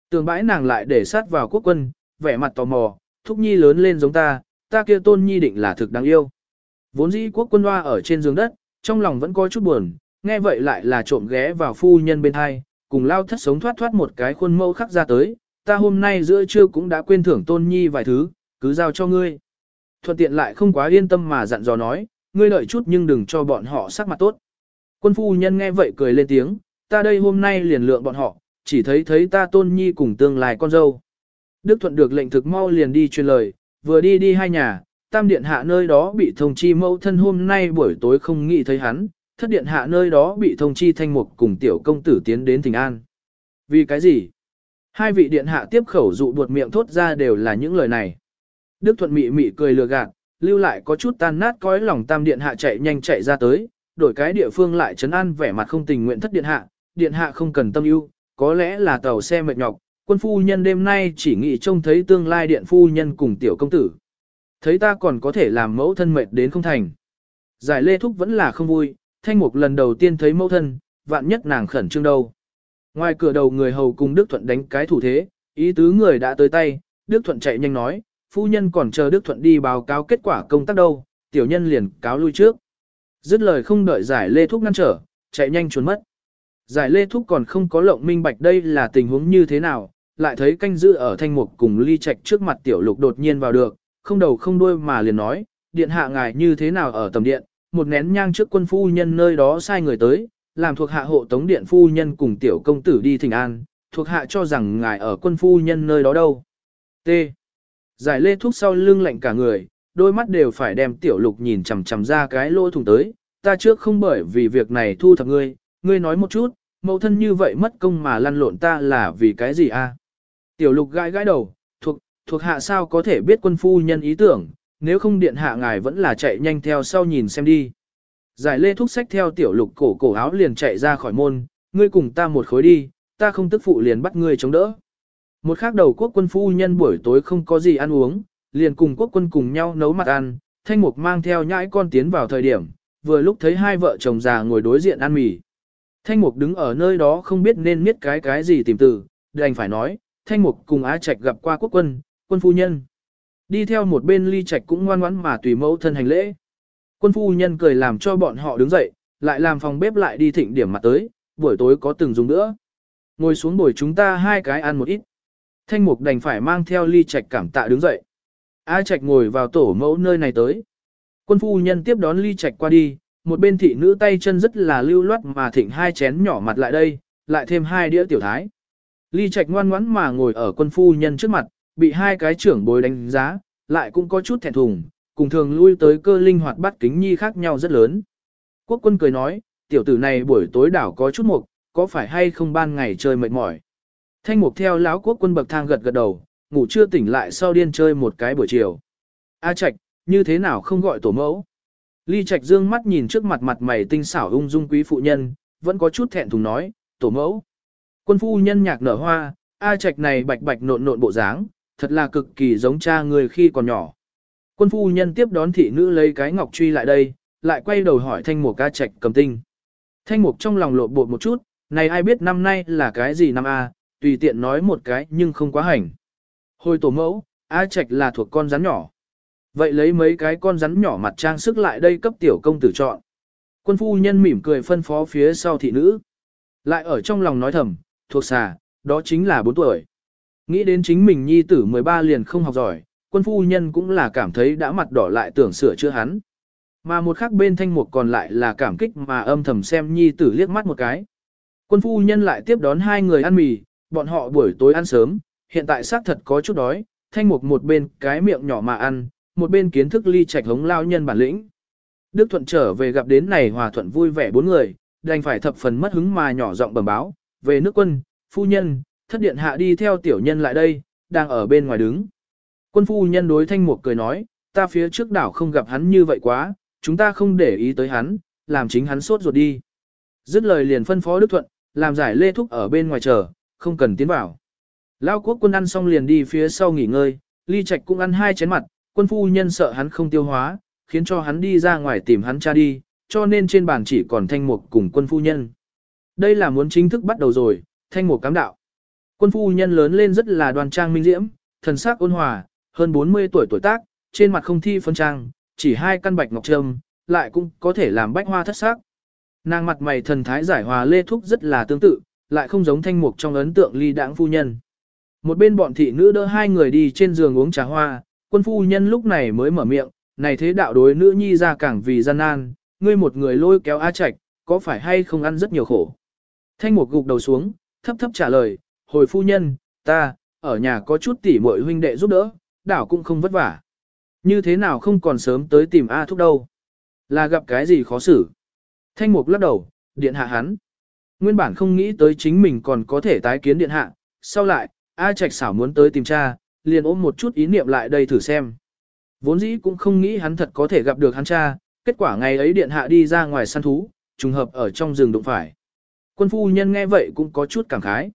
A: Tường bãi nàng lại để sát vào quốc quân, vẻ mặt tò mò, thúc nhi lớn lên giống ta, ta kia tôn nhi định là thực đáng yêu. Vốn dĩ quốc quân hoa ở trên giường đất, trong lòng vẫn có chút buồn, nghe vậy lại là trộm ghé vào phu nhân bên hai, cùng lao thất sống thoát thoát một cái khuôn mẫu khắc ra tới, ta hôm nay giữa trưa cũng đã quên thưởng tôn nhi vài thứ, cứ giao cho ngươi. Thuận tiện lại không quá yên tâm mà dặn dò nói, ngươi đợi chút nhưng đừng cho bọn họ sắc mặt tốt. Quân phu nhân nghe vậy cười lên tiếng, ta đây hôm nay liền lượng bọn họ, chỉ thấy thấy ta tôn nhi cùng tương lai con dâu. Đức Thuận được lệnh thực mau liền đi truyền lời, vừa đi đi hai nhà, tam điện hạ nơi đó bị thông chi mẫu thân hôm nay buổi tối không nghĩ thấy hắn, thất điện hạ nơi đó bị thông chi thanh mục cùng tiểu công tử tiến đến thỉnh an. Vì cái gì? Hai vị điện hạ tiếp khẩu dụ buột miệng thốt ra đều là những lời này. Đức Thuận mị mị cười lừa gạt, lưu lại có chút tan nát cõi lòng tam điện hạ chạy nhanh chạy ra tới, đổi cái địa phương lại trấn an vẻ mặt không tình nguyện thất điện hạ, điện hạ không cần tâm ưu, có lẽ là tàu xe mệt nhọc, quân phu nhân đêm nay chỉ nghĩ trông thấy tương lai điện phu nhân cùng tiểu công tử. Thấy ta còn có thể làm mẫu thân mệt đến không thành. Giải lê thúc vẫn là không vui, thanh mục lần đầu tiên thấy mẫu thân, vạn nhất nàng khẩn trương đâu. Ngoài cửa đầu người hầu cùng Đức Thuận đánh cái thủ thế, ý tứ người đã tới tay, Đức Thuận chạy nhanh nói, phu nhân còn chờ Đức Thuận đi báo cáo kết quả công tác đâu, tiểu nhân liền cáo lui trước. Dứt lời không đợi giải lê thúc ngăn trở, chạy nhanh trốn mất. Giải lê thúc còn không có lộng minh bạch đây là tình huống như thế nào, lại thấy canh giữ ở thanh mục cùng ly trạch trước mặt tiểu lục đột nhiên vào được, không đầu không đuôi mà liền nói, điện hạ ngài như thế nào ở tầm điện, một nén nhang trước quân phu nhân nơi đó sai người tới, làm thuộc hạ hộ tống điện phu nhân cùng tiểu công tử đi thỉnh an, thuộc hạ cho rằng ngài ở quân phu nhân nơi đó đâu. T. Giải lê thuốc sau lưng lạnh cả người, đôi mắt đều phải đem tiểu lục nhìn chằm chằm ra cái lỗ thủng tới, ta trước không bởi vì việc này thu thập ngươi, ngươi nói một chút, mẫu thân như vậy mất công mà lăn lộn ta là vì cái gì a? Tiểu lục gãi gãi đầu, thuộc, thuộc hạ sao có thể biết quân phu nhân ý tưởng, nếu không điện hạ ngài vẫn là chạy nhanh theo sau nhìn xem đi. Giải lê thúc sách theo tiểu lục cổ cổ áo liền chạy ra khỏi môn, ngươi cùng ta một khối đi, ta không tức phụ liền bắt ngươi chống đỡ. Một khác đầu quốc quân phu nhân buổi tối không có gì ăn uống, liền cùng quốc quân cùng nhau nấu mặt ăn, thanh mục mang theo nhãi con tiến vào thời điểm, vừa lúc thấy hai vợ chồng già ngồi đối diện ăn mì. Thanh mục đứng ở nơi đó không biết nên miết cái cái gì tìm từ, đành phải nói, thanh mục cùng Á Trạch gặp qua quốc quân, quân phu nhân. Đi theo một bên ly trạch cũng ngoan ngoãn mà tùy mẫu thân hành lễ. Quân phu nhân cười làm cho bọn họ đứng dậy, lại làm phòng bếp lại đi thịnh điểm mặt tới, buổi tối có từng dùng nữa. Ngồi xuống bồi chúng ta hai cái ăn một ít. Thanh mục đành phải mang theo ly trạch cảm tạ đứng dậy. A trạch ngồi vào tổ mẫu nơi này tới. Quân phu nhân tiếp đón ly trạch qua đi, một bên thị nữ tay chân rất là lưu loát mà thịnh hai chén nhỏ mặt lại đây, lại thêm hai đĩa tiểu thái. Ly trạch ngoan ngoãn mà ngồi ở quân phu nhân trước mặt, bị hai cái trưởng bối đánh giá, lại cũng có chút thẹn thùng, cùng thường lui tới cơ linh hoạt bắt kính nhi khác nhau rất lớn. Quốc quân cười nói, tiểu tử này buổi tối đảo có chút mục, có phải hay không ban ngày chơi mệt mỏi. Thanh mục theo lão quốc quân bậc thang gật gật đầu, ngủ chưa tỉnh lại sau điên chơi một cái buổi chiều. A Trạch, như thế nào không gọi tổ mẫu? Ly Trạch dương mắt nhìn trước mặt mặt mày tinh xảo ung dung quý phụ nhân, vẫn có chút thẹn thùng nói, tổ mẫu. Quân phu nhân nhạc nở hoa, A Trạch này bạch bạch nộn nộn bộ dáng, thật là cực kỳ giống cha người khi còn nhỏ. Quân phu nhân tiếp đón thị nữ lấy cái ngọc truy lại đây, lại quay đầu hỏi thanh mục A Trạch cầm tinh. Thanh mục trong lòng lộ bột một chút, này ai biết năm nay là cái gì năm A, tùy tiện nói một cái nhưng không quá hành. Hồi tổ mẫu, A Trạch là thuộc con rắn nhỏ. Vậy lấy mấy cái con rắn nhỏ mặt trang sức lại đây cấp tiểu công tử chọn. Quân phu nhân mỉm cười phân phó phía sau thị nữ. Lại ở trong lòng nói thầm, thuộc xà, đó chính là 4 tuổi. Nghĩ đến chính mình nhi tử 13 liền không học giỏi, quân phu nhân cũng là cảm thấy đã mặt đỏ lại tưởng sửa chữa hắn. Mà một khác bên thanh mục còn lại là cảm kích mà âm thầm xem nhi tử liếc mắt một cái. Quân phu nhân lại tiếp đón hai người ăn mì, bọn họ buổi tối ăn sớm, hiện tại xác thật có chút đói, thanh mục một bên cái miệng nhỏ mà ăn, một bên kiến thức ly trạch hống lao nhân bản lĩnh. Đức Thuận trở về gặp đến này hòa thuận vui vẻ bốn người, đành phải thập phần mất hứng mà nhỏ giọng bẩm báo, về nước quân, phu nhân, thất điện hạ đi theo tiểu nhân lại đây, đang ở bên ngoài đứng. Quân phu nhân đối thanh mục cười nói, ta phía trước đảo không gặp hắn như vậy quá, chúng ta không để ý tới hắn, làm chính hắn sốt ruột đi. Dứt lời liền phân phó Đức Thuận, làm giải lê thúc ở bên ngoài chờ, không cần tiến vào. Lao quốc quân ăn xong liền đi phía sau nghỉ ngơi, ly trạch cũng ăn hai chén mặt, quân phu nhân sợ hắn không tiêu hóa, khiến cho hắn đi ra ngoài tìm hắn cha đi, cho nên trên bàn chỉ còn thanh mục cùng quân phu nhân. Đây là muốn chính thức bắt đầu rồi, thanh mục cám đạo. Quân phu nhân lớn lên rất là đoan trang minh diễm, thần sắc ôn hòa, hơn 40 tuổi tuổi tác, trên mặt không thi phân trang, chỉ hai căn bạch ngọc trâm, lại cũng có thể làm bách hoa thất sắc. Nàng mặt mày thần thái giải hòa lê thúc rất là tương tự, lại không giống thanh mục trong ấn tượng ly đãng phu nhân. Một bên bọn thị nữ đỡ hai người đi trên giường uống trà hoa, quân phu nhân lúc này mới mở miệng, này thế đạo đối nữ nhi ra càng vì gian nan, ngươi một người lôi kéo A Trạch, có phải hay không ăn rất nhiều khổ. Thanh mục gục đầu xuống, thấp thấp trả lời, hồi phu nhân, ta, ở nhà có chút tỉ muội huynh đệ giúp đỡ, đảo cũng không vất vả. Như thế nào không còn sớm tới tìm A thúc đâu. Là gặp cái gì khó xử. Thanh mục lắc đầu, điện hạ hắn. Nguyên bản không nghĩ tới chính mình còn có thể tái kiến điện hạ, sau lại, A Trạch xảo muốn tới tìm cha, liền ôm một chút ý niệm lại đây thử xem. Vốn dĩ cũng không nghĩ hắn thật có thể gặp được hắn cha, kết quả ngày ấy điện hạ đi ra ngoài săn thú, trùng hợp ở trong rừng đụng phải. Quân phu nhân nghe vậy cũng có chút cảm khái.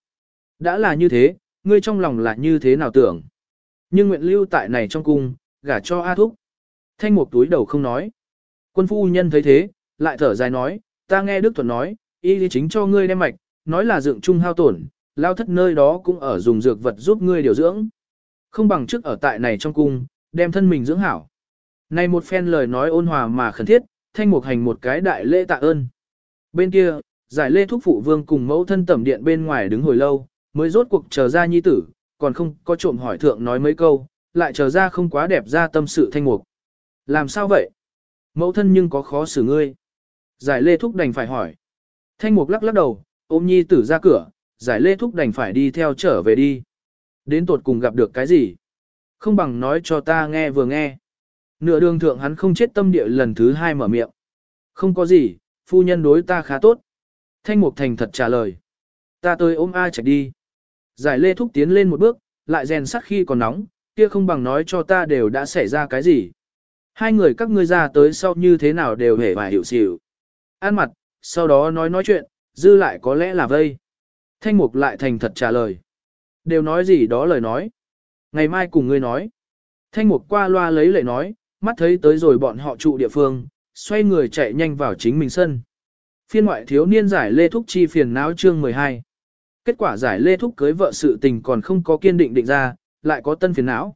A: Đã là như thế, ngươi trong lòng là như thế nào tưởng. Nhưng nguyện lưu tại này trong cung, gả cho A Thúc. Thanh một túi đầu không nói. Quân phu nhân thấy thế, lại thở dài nói, ta nghe Đức Thuận nói, y lý chính cho ngươi đem mạch, nói là dưỡng trung hao tổn, lao thất nơi đó cũng ở dùng dược vật giúp ngươi điều dưỡng. Không bằng trước ở tại này trong cung, đem thân mình dưỡng hảo. Này một phen lời nói ôn hòa mà khẩn thiết, thanh mục hành một cái đại lễ tạ ơn. Bên kia, giải lê thúc phụ vương cùng mẫu thân tẩm điện bên ngoài đứng hồi lâu, mới rốt cuộc chờ ra nhi tử, còn không có trộm hỏi thượng nói mấy câu, lại chờ ra không quá đẹp ra tâm sự thanh mục. Làm sao vậy? Mẫu thân nhưng có khó xử ngươi. Giải lê thúc đành phải hỏi. Thanh mục lắc lắc đầu, ôm nhi tử ra cửa, giải lê thúc đành phải đi theo trở về đi. Đến tột cùng gặp được cái gì? Không bằng nói cho ta nghe vừa nghe. Nửa đường thượng hắn không chết tâm địa lần thứ hai mở miệng. Không có gì, phu nhân đối ta khá tốt. Thanh Mục Thành thật trả lời. Ta tới ôm A chạy đi. Giải lê thúc tiến lên một bước, lại rèn sắt khi còn nóng, kia không bằng nói cho ta đều đã xảy ra cái gì. Hai người các ngươi ra tới sau như thế nào đều hề và hiểu xỉu. An mặt, sau đó nói nói chuyện, dư lại có lẽ là vây. Thanh mục lại thành thật trả lời. Đều nói gì đó lời nói. Ngày mai cùng ngươi nói. Thanh mục qua loa lấy lệ nói, mắt thấy tới rồi bọn họ trụ địa phương, xoay người chạy nhanh vào chính mình sân. Phiên ngoại thiếu niên giải lê thúc chi phiền não chương 12. Kết quả giải lê thúc cưới vợ sự tình còn không có kiên định định ra, lại có tân phiền não.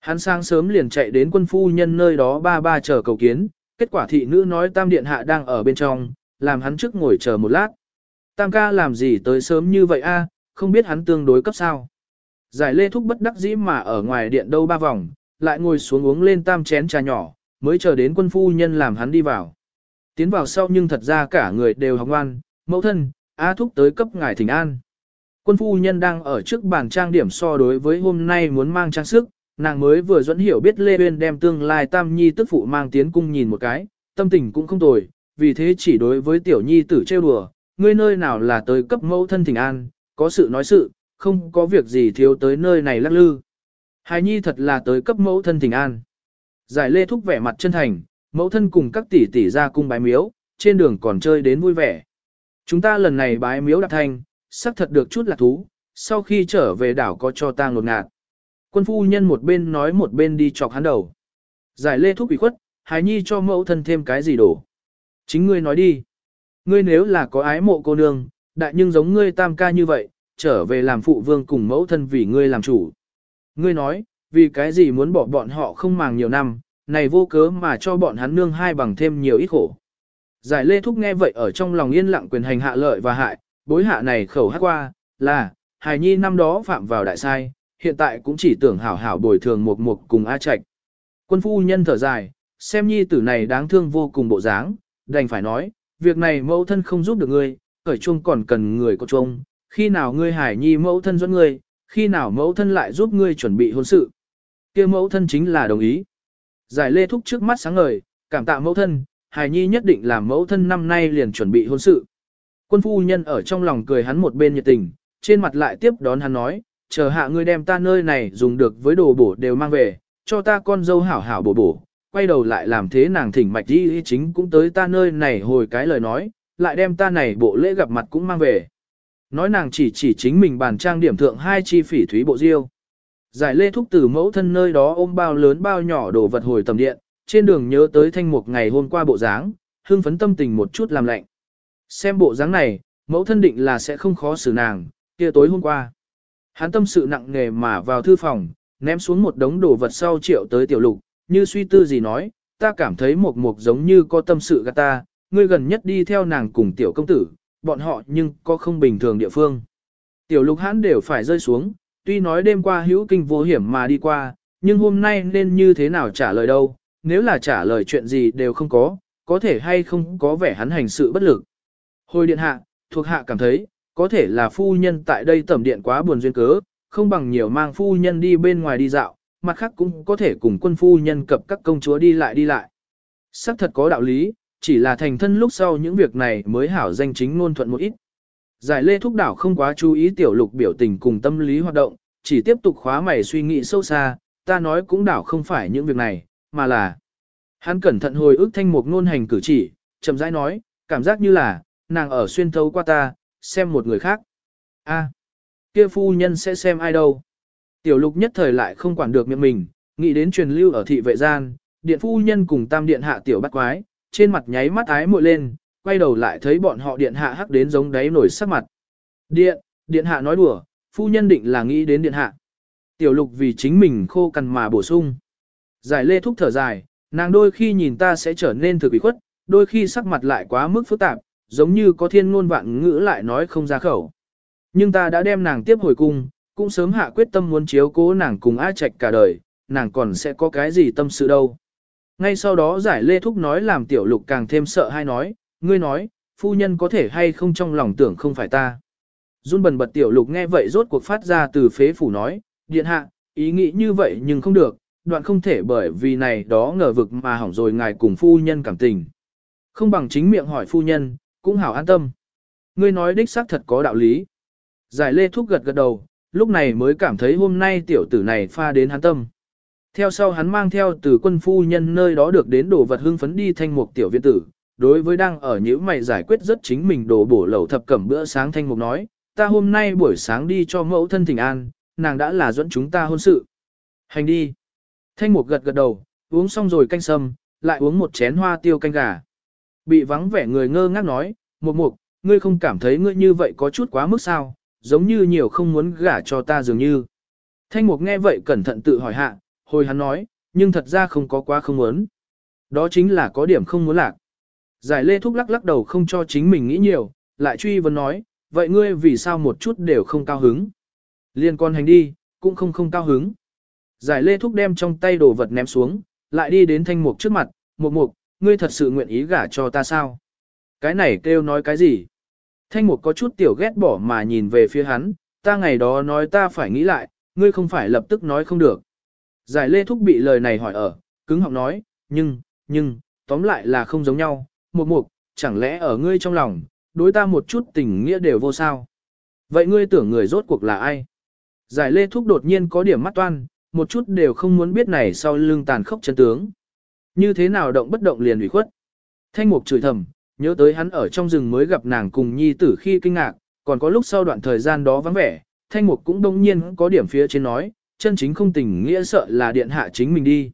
A: Hắn sang sớm liền chạy đến quân phu nhân nơi đó ba ba chờ cầu kiến, kết quả thị nữ nói tam điện hạ đang ở bên trong, làm hắn trước ngồi chờ một lát. Tam ca làm gì tới sớm như vậy a? không biết hắn tương đối cấp sao. Giải lê thúc bất đắc dĩ mà ở ngoài điện đâu ba vòng, lại ngồi xuống uống lên tam chén trà nhỏ, mới chờ đến quân phu nhân làm hắn đi vào. Tiến vào sau nhưng thật ra cả người đều học ngoan, mẫu thân, A thúc tới cấp ngài thỉnh an. Quân phu nhân đang ở trước bàn trang điểm so đối với hôm nay muốn mang trang sức, nàng mới vừa dẫn hiểu biết Lê Uyên đem tương lai tam nhi tức phụ mang tiến cung nhìn một cái, tâm tình cũng không tồi, vì thế chỉ đối với tiểu nhi tử trêu đùa, ngươi nơi nào là tới cấp mẫu thân thỉnh an, có sự nói sự, không có việc gì thiếu tới nơi này lắc lư. Hài nhi thật là tới cấp mẫu thân thỉnh an. Giải lê thúc vẻ mặt chân thành, mẫu thân cùng các tỷ tỷ ra cung bái miếu, trên đường còn chơi đến vui vẻ. Chúng ta lần này bái miếu đạp thành, sắc thật được chút là thú, sau khi trở về đảo có cho ta ngột ngạt. Quân phu nhân một bên nói một bên đi chọc hắn đầu. Giải lê thúc bị khuất, hài nhi cho mẫu thân thêm cái gì đổ. Chính ngươi nói đi. Ngươi nếu là có ái mộ cô nương, đại nhưng giống ngươi tam ca như vậy, trở về làm phụ vương cùng mẫu thân vì ngươi làm chủ. Ngươi nói, vì cái gì muốn bỏ bọn họ không màng nhiều năm, này vô cớ mà cho bọn hắn nương hai bằng thêm nhiều ít khổ. Giải lê thúc nghe vậy ở trong lòng yên lặng quyền hành hạ lợi và hại, bối hạ này khẩu hát qua, là, hài nhi năm đó phạm vào đại sai, hiện tại cũng chỉ tưởng hảo hảo bồi thường một mục cùng A Trạch. Quân phu nhân thở dài, xem nhi tử này đáng thương vô cùng bộ dáng, đành phải nói, việc này mẫu thân không giúp được ngươi, khởi chung còn cần người có chung, khi nào ngươi hải nhi mẫu thân dẫn ngươi, khi nào mẫu thân lại giúp ngươi chuẩn bị hôn sự. kia mẫu thân chính là đồng ý. Giải lê thúc trước mắt sáng ngời, cảm tạ mẫu thân, hải nhi nhất định làm mẫu thân năm nay liền chuẩn bị hôn sự. Quân phu nhân ở trong lòng cười hắn một bên nhiệt tình, trên mặt lại tiếp đón hắn nói, chờ hạ ngươi đem ta nơi này dùng được với đồ bổ đều mang về, cho ta con dâu hảo hảo bổ bổ, quay đầu lại làm thế nàng thỉnh mạch đi chính cũng tới ta nơi này hồi cái lời nói, lại đem ta này bộ lễ gặp mặt cũng mang về. Nói nàng chỉ chỉ chính mình bàn trang điểm thượng hai chi phỉ thúy bộ diêu. Giải lê thúc từ mẫu thân nơi đó ôm bao lớn bao nhỏ đồ vật hồi tầm điện, trên đường nhớ tới thanh mục ngày hôm qua bộ dáng, hương phấn tâm tình một chút làm lạnh. Xem bộ dáng này, mẫu thân định là sẽ không khó xử nàng, kia tối hôm qua. Hắn tâm sự nặng nề mà vào thư phòng, ném xuống một đống đồ vật sau triệu tới tiểu lục, như suy tư gì nói, ta cảm thấy một mộc giống như có tâm sự gạt ta, ngươi gần nhất đi theo nàng cùng tiểu công tử, bọn họ nhưng có không bình thường địa phương. Tiểu lục hắn đều phải rơi xuống, tuy nói đêm qua hữu kinh vô hiểm mà đi qua, nhưng hôm nay nên như thế nào trả lời đâu, nếu là trả lời chuyện gì đều không có, có thể hay không có vẻ hắn hành sự bất lực. Hồi điện hạ, thuộc hạ cảm thấy, có thể là phu nhân tại đây tẩm điện quá buồn duyên cớ, không bằng nhiều mang phu nhân đi bên ngoài đi dạo, mặt khác cũng có thể cùng quân phu nhân cập các công chúa đi lại đi lại. Sắc thật có đạo lý, chỉ là thành thân lúc sau những việc này mới hảo danh chính ngôn thuận một ít. Giải lê thúc đảo không quá chú ý tiểu lục biểu tình cùng tâm lý hoạt động, chỉ tiếp tục khóa mày suy nghĩ sâu xa, ta nói cũng đảo không phải những việc này, mà là. Hắn cẩn thận hồi ức thanh mục ngôn hành cử chỉ, chậm rãi nói, cảm giác như là, nàng ở xuyên thấu qua ta, xem một người khác. a kia phu nhân sẽ xem ai đâu. Tiểu lục nhất thời lại không quản được miệng mình, nghĩ đến truyền lưu ở thị vệ gian, điện phu nhân cùng tam điện hạ tiểu bắt quái, trên mặt nháy mắt ái muội lên, quay đầu lại thấy bọn họ điện hạ hắc đến giống đáy nổi sắc mặt. Điện, điện hạ nói đùa, phu nhân định là nghĩ đến điện hạ. Tiểu lục vì chính mình khô cằn mà bổ sung. Giải lê thúc thở dài, nàng đôi khi nhìn ta sẽ trở nên thực bị khuất, đôi khi sắc mặt lại quá mức phức tạp, giống như có thiên ngôn vạn ngữ lại nói không ra khẩu. Nhưng ta đã đem nàng tiếp hồi cung, cũng sớm hạ quyết tâm muốn chiếu cố nàng cùng A Trạch cả đời, nàng còn sẽ có cái gì tâm sự đâu. Ngay sau đó giải lê thúc nói làm tiểu lục càng thêm sợ hay nói, ngươi nói, phu nhân có thể hay không trong lòng tưởng không phải ta. Run bần bật tiểu lục nghe vậy rốt cuộc phát ra từ phế phủ nói, điện hạ, ý nghĩ như vậy nhưng không được, đoạn không thể bởi vì này đó ngờ vực mà hỏng rồi ngài cùng phu nhân cảm tình. Không bằng chính miệng hỏi phu nhân, cũng hảo an tâm. Ngươi nói đích xác thật có đạo lý. Giải lê thúc gật gật đầu, lúc này mới cảm thấy hôm nay tiểu tử này pha đến hắn tâm. Theo sau hắn mang theo từ quân phu nhân nơi đó được đến đồ vật hưng phấn đi thanh mục tiểu viện tử, đối với đang ở những mày giải quyết rất chính mình đồ bổ lẩu thập cẩm bữa sáng thanh mục nói, ta hôm nay buổi sáng đi cho mẫu thân thỉnh an, nàng đã là dẫn chúng ta hôn sự. Hành đi. Thanh mục gật gật đầu, uống xong rồi canh sâm, lại uống một chén hoa tiêu canh gà. Bị vắng vẻ người ngơ ngác nói, mục mục, ngươi không cảm thấy ngươi như vậy có chút quá mức sao, giống như nhiều không muốn gả cho ta dường như. Thanh mục nghe vậy cẩn thận tự hỏi hạ, hồi hắn nói, nhưng thật ra không có quá không muốn. Đó chính là có điểm không muốn lạc. Giải lê thúc lắc lắc đầu không cho chính mình nghĩ nhiều, lại truy vấn nói, vậy ngươi vì sao một chút đều không cao hứng? Liên con hành đi, cũng không không cao hứng. Giải lê thúc đem trong tay đồ vật ném xuống, lại đi đến thanh mục trước mặt, mục mục, ngươi thật sự nguyện ý gả cho ta sao? Cái này kêu nói cái gì? Thanh mục có chút tiểu ghét bỏ mà nhìn về phía hắn, ta ngày đó nói ta phải nghĩ lại, ngươi không phải lập tức nói không được. Giải lê thúc bị lời này hỏi ở, cứng họng nói, nhưng, nhưng, tóm lại là không giống nhau, mục mục, chẳng lẽ ở ngươi trong lòng, đối ta một chút tình nghĩa đều vô sao. Vậy ngươi tưởng người rốt cuộc là ai? Giải lê thúc đột nhiên có điểm mắt toan, một chút đều không muốn biết này sau lưng tàn khốc chân tướng. Như thế nào động bất động liền ủy khuất. Thanh mục chửi thầm, nhớ tới hắn ở trong rừng mới gặp nàng cùng nhi tử khi kinh ngạc, còn có lúc sau đoạn thời gian đó vắng vẻ, thanh mục cũng đông nhiên có điểm phía trên nói, chân chính không tình nghĩa sợ là điện hạ chính mình đi.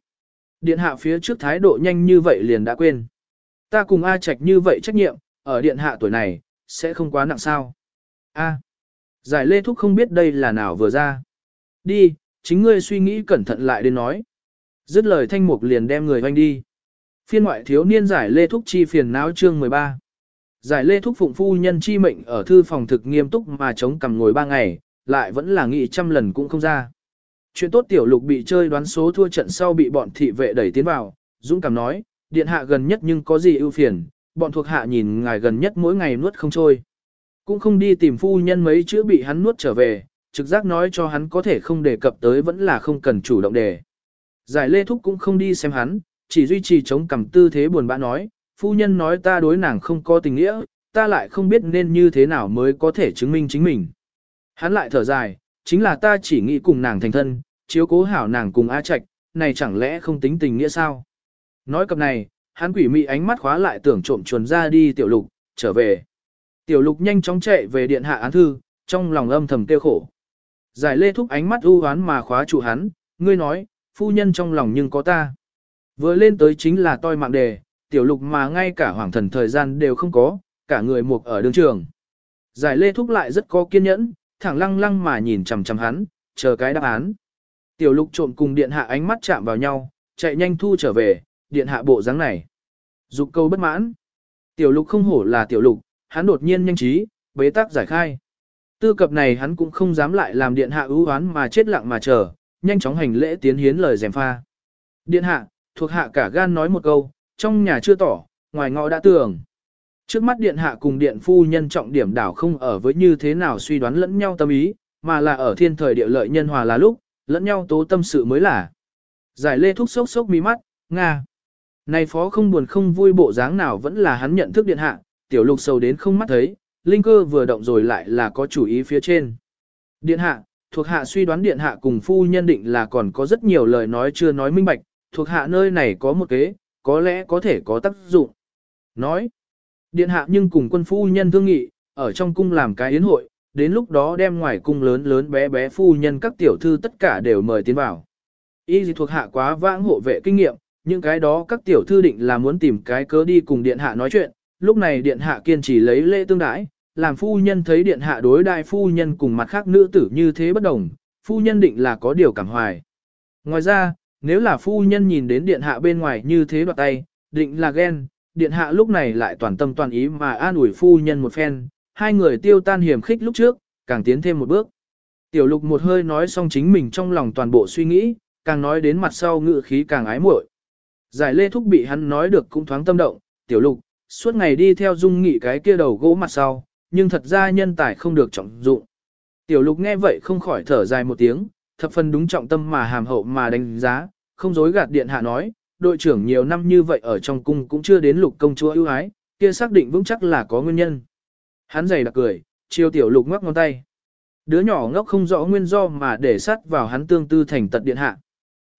A: Điện hạ phía trước thái độ nhanh như vậy liền đã quên. Ta cùng A Trạch như vậy trách nhiệm, ở điện hạ tuổi này, sẽ không quá nặng sao. A. Giải lê thúc không biết đây là nào vừa ra. Đi, chính ngươi suy nghĩ cẩn thận lại đến nói. Dứt lời thanh mục liền đem người hoanh đi. Phiên ngoại thiếu niên giải lê thúc chi phiền não chương 13. Giải lê thúc phụng phu nhân chi mệnh ở thư phòng thực nghiêm túc mà chống cằm ngồi ba ngày, lại vẫn là nghị trăm lần cũng không ra. Chuyện tốt tiểu lục bị chơi đoán số thua trận sau bị bọn thị vệ đẩy tiến vào, Dũng cảm nói, điện hạ gần nhất nhưng có gì ưu phiền, bọn thuộc hạ nhìn ngài gần nhất mỗi ngày nuốt không trôi. Cũng không đi tìm phu nhân mấy chữ bị hắn nuốt trở về, trực giác nói cho hắn có thể không đề cập tới vẫn là không cần chủ động đề. Giải lê thúc cũng không đi xem hắn, chỉ duy trì chống cằm tư thế buồn bã nói, phu nhân nói ta đối nàng không có tình nghĩa, ta lại không biết nên như thế nào mới có thể chứng minh chính mình. Hắn lại thở dài, chính là ta chỉ nghĩ cùng nàng thành thân, chiếu cố hảo nàng cùng A Trạch, này chẳng lẽ không tính tình nghĩa sao? Nói cập này, hắn quỷ mị ánh mắt khóa lại tưởng trộm chuồn ra đi tiểu lục, trở về. Tiểu lục nhanh chóng chạy về điện hạ án thư, trong lòng âm thầm tiêu khổ. Giải lê thúc ánh mắt u hoán mà khóa trụ hắn, ngươi nói, phu nhân trong lòng nhưng có ta. Vừa lên tới chính là toi mạng đề, tiểu lục mà ngay cả hoàng thần thời gian đều không có, cả người mục ở đường trường. Giải lê thúc lại rất có kiên nhẫn, thẳng lăng lăng mà nhìn chằm chằm hắn, chờ cái đáp án. Tiểu lục trộm cùng điện hạ ánh mắt chạm vào nhau, chạy nhanh thu trở về, điện hạ bộ dáng này. Dục câu bất mãn. Tiểu lục không hổ là tiểu lục, hắn đột nhiên nhanh trí, bế tắc giải khai. Tư cập này hắn cũng không dám lại làm điện hạ ưu oán mà chết lặng mà chờ, nhanh chóng hành lễ tiến hiến lời dèm pha. Điện hạ, thuộc hạ cả gan nói một câu, trong nhà chưa tỏ, ngoài ngõ đã tưởng. Trước mắt điện hạ cùng điện phu nhân trọng điểm đảo không ở với như thế nào suy đoán lẫn nhau tâm ý, mà là ở thiên thời địa lợi nhân hòa là lúc, lẫn nhau tố tâm sự mới là. Giải lê thúc sốc sốc mi mắt, Nga. Này phó không buồn không vui bộ dáng nào vẫn là hắn nhận thức điện hạ, tiểu lục sầu đến không mắt thấy, linh cơ vừa động rồi lại là có chủ ý phía trên. Điện hạ, thuộc hạ suy đoán điện hạ cùng phu nhân định là còn có rất nhiều lời nói chưa nói minh bạch, thuộc hạ nơi này có một kế, có lẽ có thể có tác dụng. Nói, điện hạ nhưng cùng quân phu nhân thương nghị, ở trong cung làm cái yến hội, đến lúc đó đem ngoài cung lớn lớn bé bé phu nhân các tiểu thư tất cả đều mời tiến vào. Y gì thuộc hạ quá vãng hộ vệ kinh nghiệm, những cái đó các tiểu thư định là muốn tìm cái cớ đi cùng điện hạ nói chuyện, lúc này điện hạ kiên trì lấy lễ tương đãi, làm phu nhân thấy điện hạ đối đại phu nhân cùng mặt khác nữ tử như thế bất đồng, phu nhân định là có điều cảm hoài. Ngoài ra, nếu là phu nhân nhìn đến điện hạ bên ngoài như thế đoạt tay, định là ghen, điện hạ lúc này lại toàn tâm toàn ý mà an ủi phu nhân một phen, hai người tiêu tan hiểm khích lúc trước, càng tiến thêm một bước. Tiểu lục một hơi nói xong chính mình trong lòng toàn bộ suy nghĩ, càng nói đến mặt sau ngự khí càng ái muội. Giải lê thúc bị hắn nói được cũng thoáng tâm động, tiểu lục, suốt ngày đi theo dung nghị cái kia đầu gỗ mặt sau, nhưng thật ra nhân tài không được trọng dụng. Tiểu lục nghe vậy không khỏi thở dài một tiếng, thập phần đúng trọng tâm mà hàm hậu mà đánh giá, không dối gạt điện hạ nói, đội trưởng nhiều năm như vậy ở trong cung cũng chưa đến lục công chúa ưu ái, kia xác định vững chắc là có nguyên nhân. Hắn dày đặc cười, chiêu tiểu lục ngoắc ngón tay. Đứa nhỏ ngốc không rõ nguyên do mà để sát vào hắn tương tư thành tật điện hạ.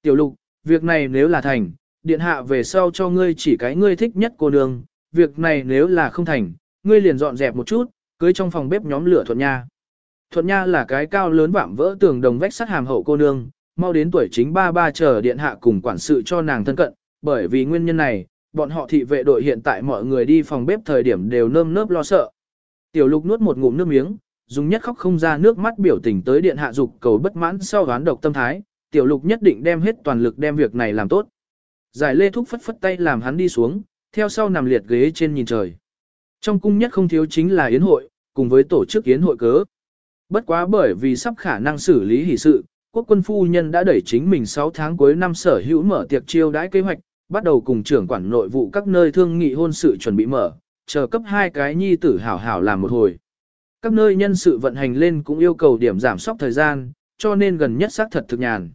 A: Tiểu lục, việc này nếu là thành, điện hạ về sau cho ngươi chỉ cái ngươi thích nhất cô nương, việc này nếu là không thành, ngươi liền dọn dẹp một chút, cưới trong phòng bếp nhóm lửa thuận nha. Thuận nha là cái cao lớn vạm vỡ tường đồng vách sắt hàm hậu cô nương, mau đến tuổi chính ba ba chờ điện hạ cùng quản sự cho nàng thân cận, bởi vì nguyên nhân này, bọn họ thị vệ đội hiện tại mọi người đi phòng bếp thời điểm đều nơm nớp lo sợ. Tiểu lục nuốt một ngụm nước miếng, dùng nhất khóc không ra nước mắt biểu tình tới điện hạ dục cầu bất mãn sau đoán độc tâm thái, tiểu lục nhất định đem hết toàn lực đem việc này làm tốt. Giải lê thúc phất phất tay làm hắn đi xuống, theo sau nằm liệt ghế trên nhìn trời. Trong cung nhất không thiếu chính là yến hội, cùng với tổ chức yến hội cớ. Bất quá bởi vì sắp khả năng xử lý hỷ sự, quốc quân phu nhân đã đẩy chính mình 6 tháng cuối năm sở hữu mở tiệc chiêu đãi kế hoạch, bắt đầu cùng trưởng quản nội vụ các nơi thương nghị hôn sự chuẩn bị mở, chờ cấp hai cái nhi tử hảo hảo làm một hồi. Các nơi nhân sự vận hành lên cũng yêu cầu điểm giảm sóc thời gian, cho nên gần nhất xác thật thực nhàn.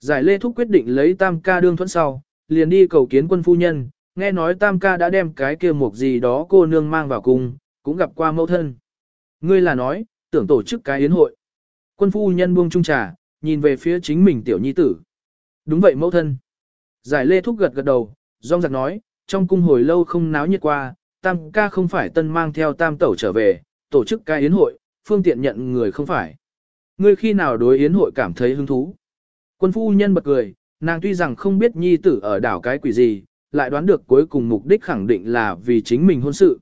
A: Giải Lê Thúc quyết định lấy tam ca đương thuẫn sau, liền đi cầu kiến quân phu nhân, nghe nói tam ca đã đem cái kia mục gì đó cô nương mang vào cung, cũng gặp qua mẫu thân. Ngươi là nói, tưởng tổ chức cái yến hội. Quân phu nhân buông trung trà, nhìn về phía chính mình tiểu nhi tử. Đúng vậy mẫu thân. Giải lê thúc gật gật đầu, rong giặc nói, trong cung hồi lâu không náo nhiệt qua, tam ca không phải tân mang theo tam tẩu trở về, tổ chức cái yến hội, phương tiện nhận người không phải. Ngươi khi nào đối yến hội cảm thấy hứng thú? Quân phu nhân bật cười, nàng tuy rằng không biết nhi tử ở đảo cái quỷ gì, lại đoán được cuối cùng mục đích khẳng định là vì chính mình hôn sự.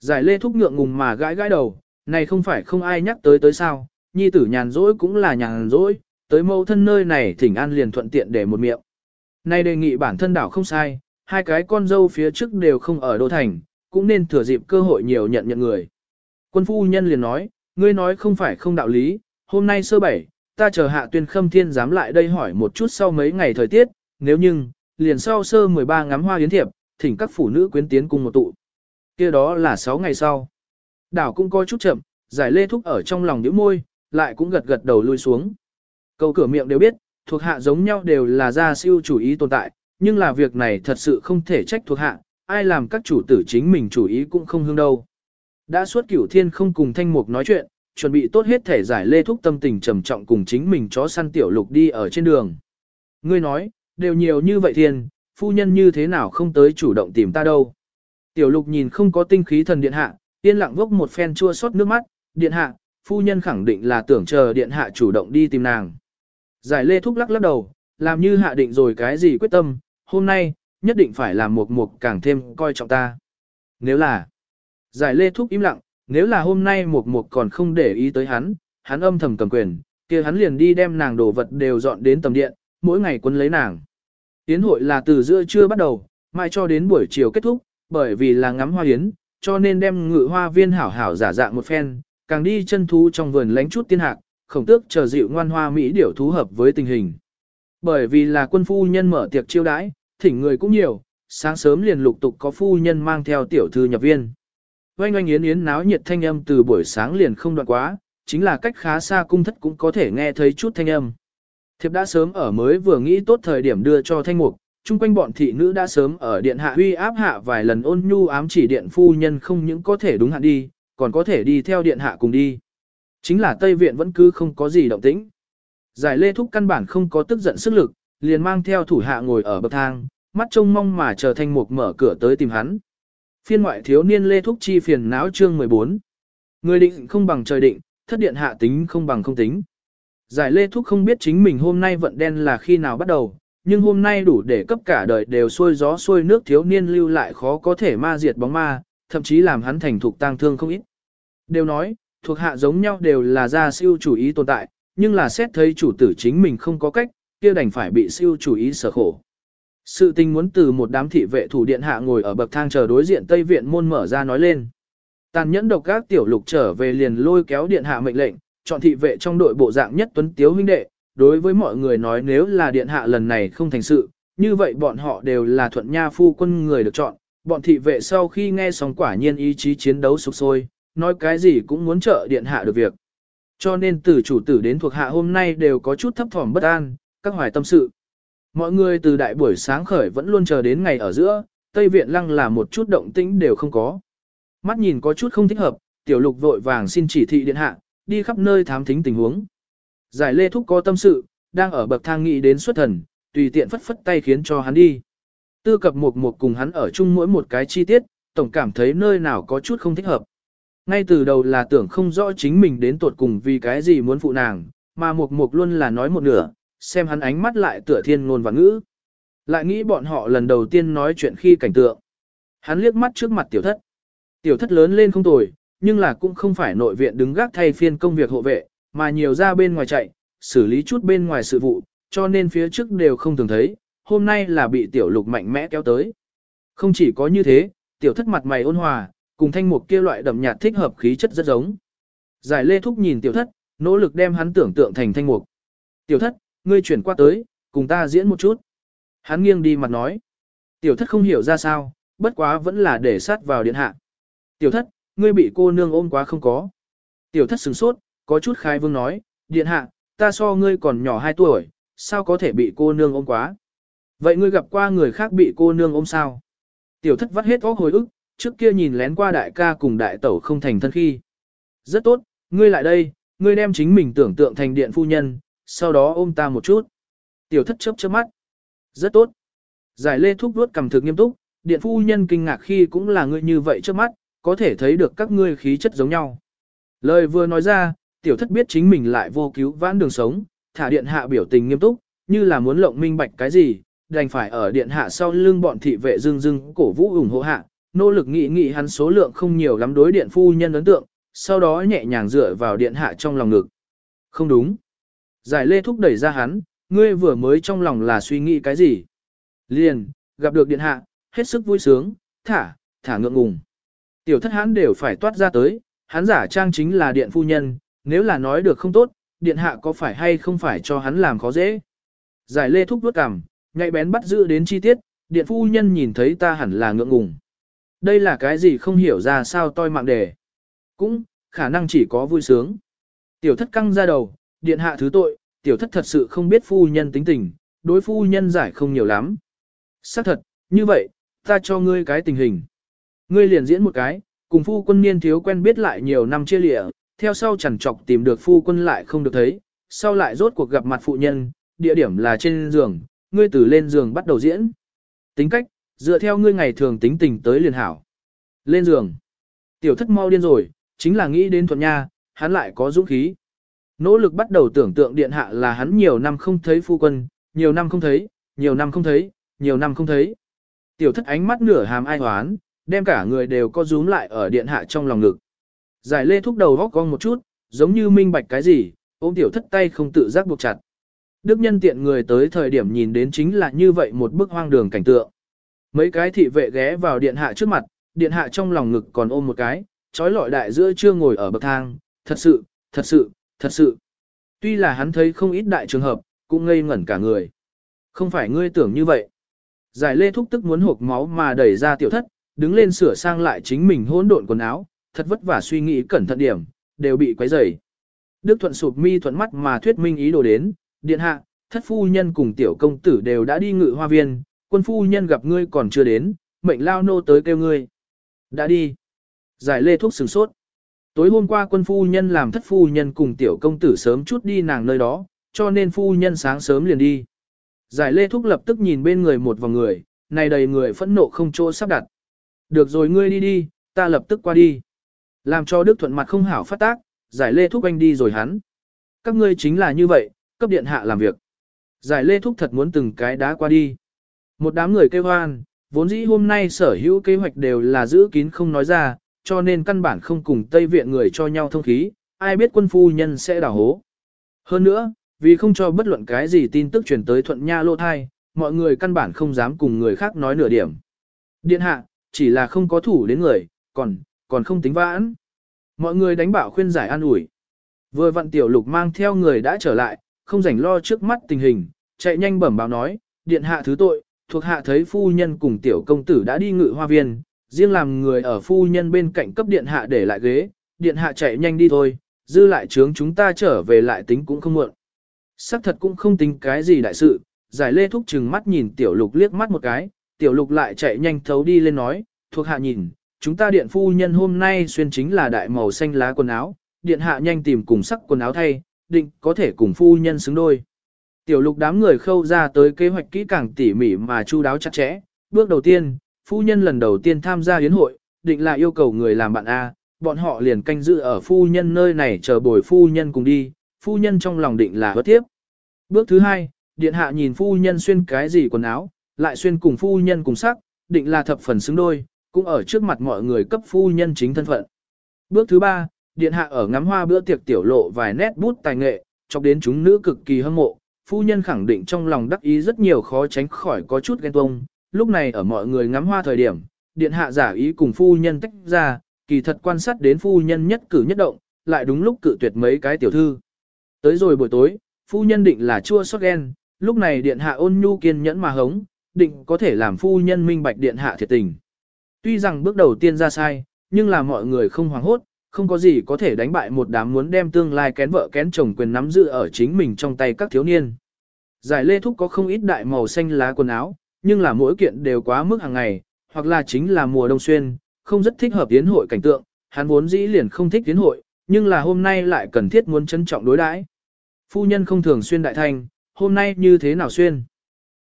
A: Giải lê thúc ngượng ngùng mà gãi gãi đầu, này không phải không ai nhắc tới tới sao, nhi tử nhàn rỗi cũng là nhàn rỗi, tới mâu thân nơi này thỉnh an liền thuận tiện để một miệng. Này đề nghị bản thân đảo không sai, hai cái con dâu phía trước đều không ở đô thành, cũng nên thừa dịp cơ hội nhiều nhận nhận người. Quân phu nhân liền nói, ngươi nói không phải không đạo lý, hôm nay sơ bảy, ta chờ hạ tuyên khâm thiên dám lại đây hỏi một chút sau mấy ngày thời tiết, nếu nhưng, liền sau sơ 13 ngắm hoa yến thiệp, thỉnh các phụ nữ quyến tiến cùng một tụ. kia đó là 6 ngày sau. Đảo cũng coi chút chậm, giải lê thúc ở trong lòng nhíu môi, lại cũng gật gật đầu lui xuống. Câu cửa miệng đều biết, thuộc hạ giống nhau đều là gia siêu chủ ý tồn tại, nhưng là việc này thật sự không thể trách thuộc hạ, ai làm các chủ tử chính mình chủ ý cũng không hương đâu. Đã suốt cửu thiên không cùng thanh mục nói chuyện, chuẩn bị tốt hết thể giải lê thúc tâm tình trầm trọng cùng chính mình chó săn tiểu lục đi ở trên đường. Ngươi nói, đều nhiều như vậy thiên, phu nhân như thế nào không tới chủ động tìm ta đâu. Tiểu lục nhìn không có tinh khí thần điện hạ, yên lặng vốc một phen chua xót nước mắt, điện hạ, phu nhân khẳng định là tưởng chờ điện hạ chủ động đi tìm nàng. Giải lê thúc lắc lắc đầu, làm như hạ định rồi cái gì quyết tâm, hôm nay, nhất định phải làm một mục càng thêm coi trọng ta. Nếu là, giải lê thúc im lặng, nếu là hôm nay một mục còn không để ý tới hắn, hắn âm thầm cầm quyền, kia hắn liền đi đem nàng đồ vật đều dọn đến tầm điện, mỗi ngày quân lấy nàng. Yến hội là từ giữa trưa bắt đầu, mai cho đến buổi chiều kết thúc, bởi vì là ngắm hoa yến, cho nên đem ngự hoa viên hảo hảo giả dạng một phen, càng đi chân thú trong vườn lánh chút tiên hạc, khổng tước chờ dịu ngoan hoa mỹ điểu thú hợp với tình hình. Bởi vì là quân phu nhân mở tiệc chiêu đãi, thỉnh người cũng nhiều, sáng sớm liền lục tục có phu nhân mang theo tiểu thư nhập viên. Oanh oanh yến yến náo nhiệt thanh âm từ buổi sáng liền không đoạn quá, chính là cách khá xa cung thất cũng có thể nghe thấy chút thanh âm. Thiệp đã sớm ở mới vừa nghĩ tốt thời điểm đưa cho thanh mục, chung quanh bọn thị nữ đã sớm ở điện hạ huy áp hạ vài lần ôn nhu ám chỉ điện phu nhân không những có thể đúng hạn đi, còn có thể đi theo điện hạ cùng đi. Chính là Tây Viện vẫn cứ không có gì động tĩnh. Giải lê thúc căn bản không có tức giận sức lực, liền mang theo thủ hạ ngồi ở bậc thang, mắt trông mong mà chờ thanh mục mở cửa tới tìm hắn. Phiên ngoại thiếu niên lê thúc chi phiền não chương 14. Người định không bằng trời định, thất điện hạ tính không bằng không tính. Giải lê thúc không biết chính mình hôm nay vận đen là khi nào bắt đầu, nhưng hôm nay đủ để cấp cả đời đều xuôi gió xuôi nước thiếu niên lưu lại khó có thể ma diệt bóng ma, thậm chí làm hắn thành thục tang thương không ít. Đều nói, thuộc hạ giống nhau đều là ra siêu chủ ý tồn tại, nhưng là xét thấy chủ tử chính mình không có cách, kia đành phải bị siêu chủ ý sở khổ. Sự tình muốn từ một đám thị vệ thủ điện hạ ngồi ở bậc thang chờ đối diện Tây Viện môn mở ra nói lên. Tàn nhẫn độc các tiểu lục trở về liền lôi kéo điện hạ mệnh lệnh, chọn thị vệ trong đội bộ dạng nhất tuấn tiếu huynh đệ, đối với mọi người nói nếu là điện hạ lần này không thành sự, như vậy bọn họ đều là thuận nha phu quân người được chọn, bọn thị vệ sau khi nghe xong quả nhiên ý chí chiến đấu sục sôi, nói cái gì cũng muốn trợ điện hạ được việc. Cho nên từ chủ tử đến thuộc hạ hôm nay đều có chút thấp thỏm bất an, các hoài tâm sự. Mọi người từ đại buổi sáng khởi vẫn luôn chờ đến ngày ở giữa, Tây Viện Lăng là một chút động tĩnh đều không có. Mắt nhìn có chút không thích hợp, tiểu lục vội vàng xin chỉ thị điện hạ, đi khắp nơi thám thính tình huống. Giải lê thúc có tâm sự, đang ở bậc thang nghĩ đến xuất thần, tùy tiện phất phất tay khiến cho hắn đi. Tư cập một một cùng hắn ở chung mỗi một cái chi tiết, tổng cảm thấy nơi nào có chút không thích hợp. Ngay từ đầu là tưởng không rõ chính mình đến tuột cùng vì cái gì muốn phụ nàng, mà một một luôn là nói một nửa, xem hắn ánh mắt lại tựa thiên ngôn và ngữ. Lại nghĩ bọn họ lần đầu tiên nói chuyện khi cảnh tượng. Hắn liếc mắt trước mặt tiểu thất. Tiểu thất lớn lên không tồi, nhưng là cũng không phải nội viện đứng gác thay phiên công việc hộ vệ, mà nhiều ra bên ngoài chạy, xử lý chút bên ngoài sự vụ, cho nên phía trước đều không thường thấy, hôm nay là bị tiểu lục mạnh mẽ kéo tới. Không chỉ có như thế, tiểu thất mặt mày ôn hòa, cùng thanh mục kia loại đậm nhạt thích hợp khí chất rất giống. Giải lê thúc nhìn tiểu thất, nỗ lực đem hắn tưởng tượng thành thanh mục. Tiểu thất, ngươi chuyển qua tới, cùng ta diễn một chút. Hắn nghiêng đi mặt nói. Tiểu thất không hiểu ra sao, bất quá vẫn là để sát vào điện hạ. Tiểu thất, ngươi bị cô nương ôm quá không có. Tiểu thất sửng sốt, có chút khai vương nói, điện hạ, ta so ngươi còn nhỏ 2 tuổi, sao có thể bị cô nương ôm quá. Vậy ngươi gặp qua người khác bị cô nương ôm sao? Tiểu thất vắt hết óc hồi ức, trước kia nhìn lén qua đại ca cùng đại tẩu không thành thân khi. Rất tốt, ngươi lại đây, ngươi đem chính mình tưởng tượng thành điện phu nhân, sau đó ôm ta một chút. Tiểu thất chớp chớp mắt. Rất tốt. Giải lê thúc đuốt cầm thực nghiêm túc, điện phu nhân kinh ngạc khi cũng là ngươi như vậy trước mắt, có thể thấy được các ngươi khí chất giống nhau. Lời vừa nói ra, tiểu thất biết chính mình lại vô cứu vãn đường sống, thả điện hạ biểu tình nghiêm túc, như là muốn lộng minh bạch cái gì, đành phải ở điện hạ sau lưng bọn thị vệ dưng dưng cổ vũ ủng hộ hạ, nỗ lực nghị nghị hắn số lượng không nhiều lắm đối điện phu nhân ấn tượng, sau đó nhẹ nhàng dựa vào điện hạ trong lòng ngực. Không đúng. Giải lê thúc đẩy ra hắn, ngươi vừa mới trong lòng là suy nghĩ cái gì? Liền, gặp được điện hạ, hết sức vui sướng, thả, thả ngượng ngùng. Tiểu thất hắn đều phải toát ra tới, hắn giả trang chính là điện phu nhân, nếu là nói được không tốt, điện hạ có phải hay không phải cho hắn làm khó dễ. Giải lê thúc vuốt cằm, nhạy bén bắt giữ đến chi tiết, điện phu nhân nhìn thấy ta hẳn là ngượng ngùng. Đây là cái gì không hiểu ra sao toi mạng đề. Cũng, khả năng chỉ có vui sướng. Tiểu thất căng ra đầu, điện hạ thứ tội, tiểu thất thật sự không biết phu nhân tính tình, đối phu nhân giải không nhiều lắm. Xác thật, như vậy, ta cho ngươi cái tình hình. Ngươi liền diễn một cái, cùng phu quân niên thiếu quen biết lại nhiều năm chia lịa, theo sau chẳng chọc tìm được phu quân lại không được thấy, sau lại rốt cuộc gặp mặt phụ nhân, địa điểm là trên giường, ngươi từ lên giường bắt đầu diễn. Tính cách, dựa theo ngươi ngày thường tính tình tới liền hảo. Lên giường. Tiểu thất mau điên rồi, chính là nghĩ đến thuận nha, hắn lại có dũng khí. Nỗ lực bắt đầu tưởng tượng điện hạ là hắn nhiều năm không thấy phu quân, nhiều năm không thấy, nhiều năm không thấy, nhiều năm không thấy. Tiểu thất ánh mắt nửa hàm ai hoán, đem cả người đều có rúm lại ở điện hạ trong lòng ngực. Giải lê thúc đầu góc cong một chút, giống như minh bạch cái gì, ôm tiểu thất tay không tự giác buộc chặt. Đức nhân tiện người tới thời điểm nhìn đến chính là như vậy một bức hoang đường cảnh tượng. Mấy cái thị vệ ghé vào điện hạ trước mặt, điện hạ trong lòng ngực còn ôm một cái, trói lọi đại giữa chưa ngồi ở bậc thang, thật sự, thật sự, thật sự. Tuy là hắn thấy không ít đại trường hợp, cũng ngây ngẩn cả người. Không phải ngươi tưởng như vậy. Giải lê thúc tức muốn hộp máu mà đẩy ra tiểu thất, đứng lên sửa sang lại chính mình hỗn độn quần áo, thật vất vả suy nghĩ cẩn thận điểm, đều bị quấy rầy. Đức thuận sụp mi thuận mắt mà thuyết minh ý đồ đến, điện hạ, thất phu nhân cùng tiểu công tử đều đã đi ngự hoa viên, quân phu nhân gặp ngươi còn chưa đến, mệnh lao nô tới kêu ngươi. Đã đi. Giải lê thuốc sừng sốt. Tối hôm qua quân phu nhân làm thất phu nhân cùng tiểu công tử sớm chút đi nàng nơi đó, cho nên phu nhân sáng sớm liền đi. Giải lê thúc lập tức nhìn bên người một vòng người, này đầy người phẫn nộ không chỗ sắp đặt. Được rồi ngươi đi đi, ta lập tức qua đi. Làm cho Đức Thuận mặt không hảo phát tác, giải lê thúc anh đi rồi hắn. Các ngươi chính là như vậy, cấp điện hạ làm việc. Giải lê thúc thật muốn từng cái đá qua đi. Một đám người kêu hoan, vốn dĩ hôm nay sở hữu kế hoạch đều là giữ kín không nói ra, cho nên căn bản không cùng Tây Viện người cho nhau thông khí, ai biết quân phu nhân sẽ đào hố. Hơn nữa, vì không cho bất luận cái gì tin tức truyền tới thuận nha lô thai, mọi người căn bản không dám cùng người khác nói nửa điểm. Điện hạ, chỉ là không có thủ đến người, còn, còn không tính vãn. Mọi người đánh bảo khuyên giải an ủi. Vừa vặn tiểu lục mang theo người đã trở lại, không rảnh lo trước mắt tình hình, chạy nhanh bẩm báo nói, điện hạ thứ tội, thuộc hạ thấy phu nhân cùng tiểu công tử đã đi ngự hoa viên, riêng làm người ở phu nhân bên cạnh cấp điện hạ để lại ghế, điện hạ chạy nhanh đi thôi, dư lại trướng chúng ta trở về lại tính cũng không muộn. Sắc thật cũng không tính cái gì đại sự, giải lê thúc chừng mắt nhìn tiểu lục liếc mắt một cái, tiểu lục lại chạy nhanh thấu đi lên nói, thuộc hạ nhìn, chúng ta điện phu nhân hôm nay xuyên chính là đại màu xanh lá quần áo, điện hạ nhanh tìm cùng sắc quần áo thay, định có thể cùng phu nhân xứng đôi. Tiểu lục đám người khâu ra tới kế hoạch kỹ càng tỉ mỉ mà chu đáo chặt chẽ. Bước đầu tiên, phu nhân lần đầu tiên tham gia yến hội, định là yêu cầu người làm bạn A, bọn họ liền canh giữ ở phu nhân nơi này chờ bồi phu nhân cùng đi, phu nhân trong lòng định là hứa tiếp. Bước thứ hai, điện hạ nhìn phu nhân xuyên cái gì quần áo, lại xuyên cùng phu nhân cùng sắc, định là thập phần xứng đôi, cũng ở trước mặt mọi người cấp phu nhân chính thân phận. Bước thứ ba, điện hạ ở ngắm hoa bữa tiệc tiểu lộ vài nét bút tài nghệ, chọc đến chúng nữ cực kỳ hâm mộ, phu nhân khẳng định trong lòng đắc ý rất nhiều khó tránh khỏi có chút ghen tuông. Lúc này ở mọi người ngắm hoa thời điểm, điện hạ giả ý cùng phu nhân tách ra, kỳ thật quan sát đến phu nhân nhất cử nhất động, lại đúng lúc cự tuyệt mấy cái tiểu thư. Tới rồi buổi tối, phu nhân định là chua xót ghen, lúc này điện hạ ôn nhu kiên nhẫn mà hống, định có thể làm phu nhân minh bạch điện hạ thiệt tình. Tuy rằng bước đầu tiên ra sai, nhưng là mọi người không hoảng hốt, không có gì có thể đánh bại một đám muốn đem tương lai kén vợ kén chồng quyền nắm giữ ở chính mình trong tay các thiếu niên. Giải lê thúc có không ít đại màu xanh lá quần áo, nhưng là mỗi kiện đều quá mức hàng ngày, hoặc là chính là mùa đông xuyên, không rất thích hợp tiến hội cảnh tượng, hắn vốn dĩ liền không thích tiến hội, nhưng là hôm nay lại cần thiết muốn trân trọng đối đãi. Phu nhân không thường xuyên đại thành, hôm nay như thế nào xuyên?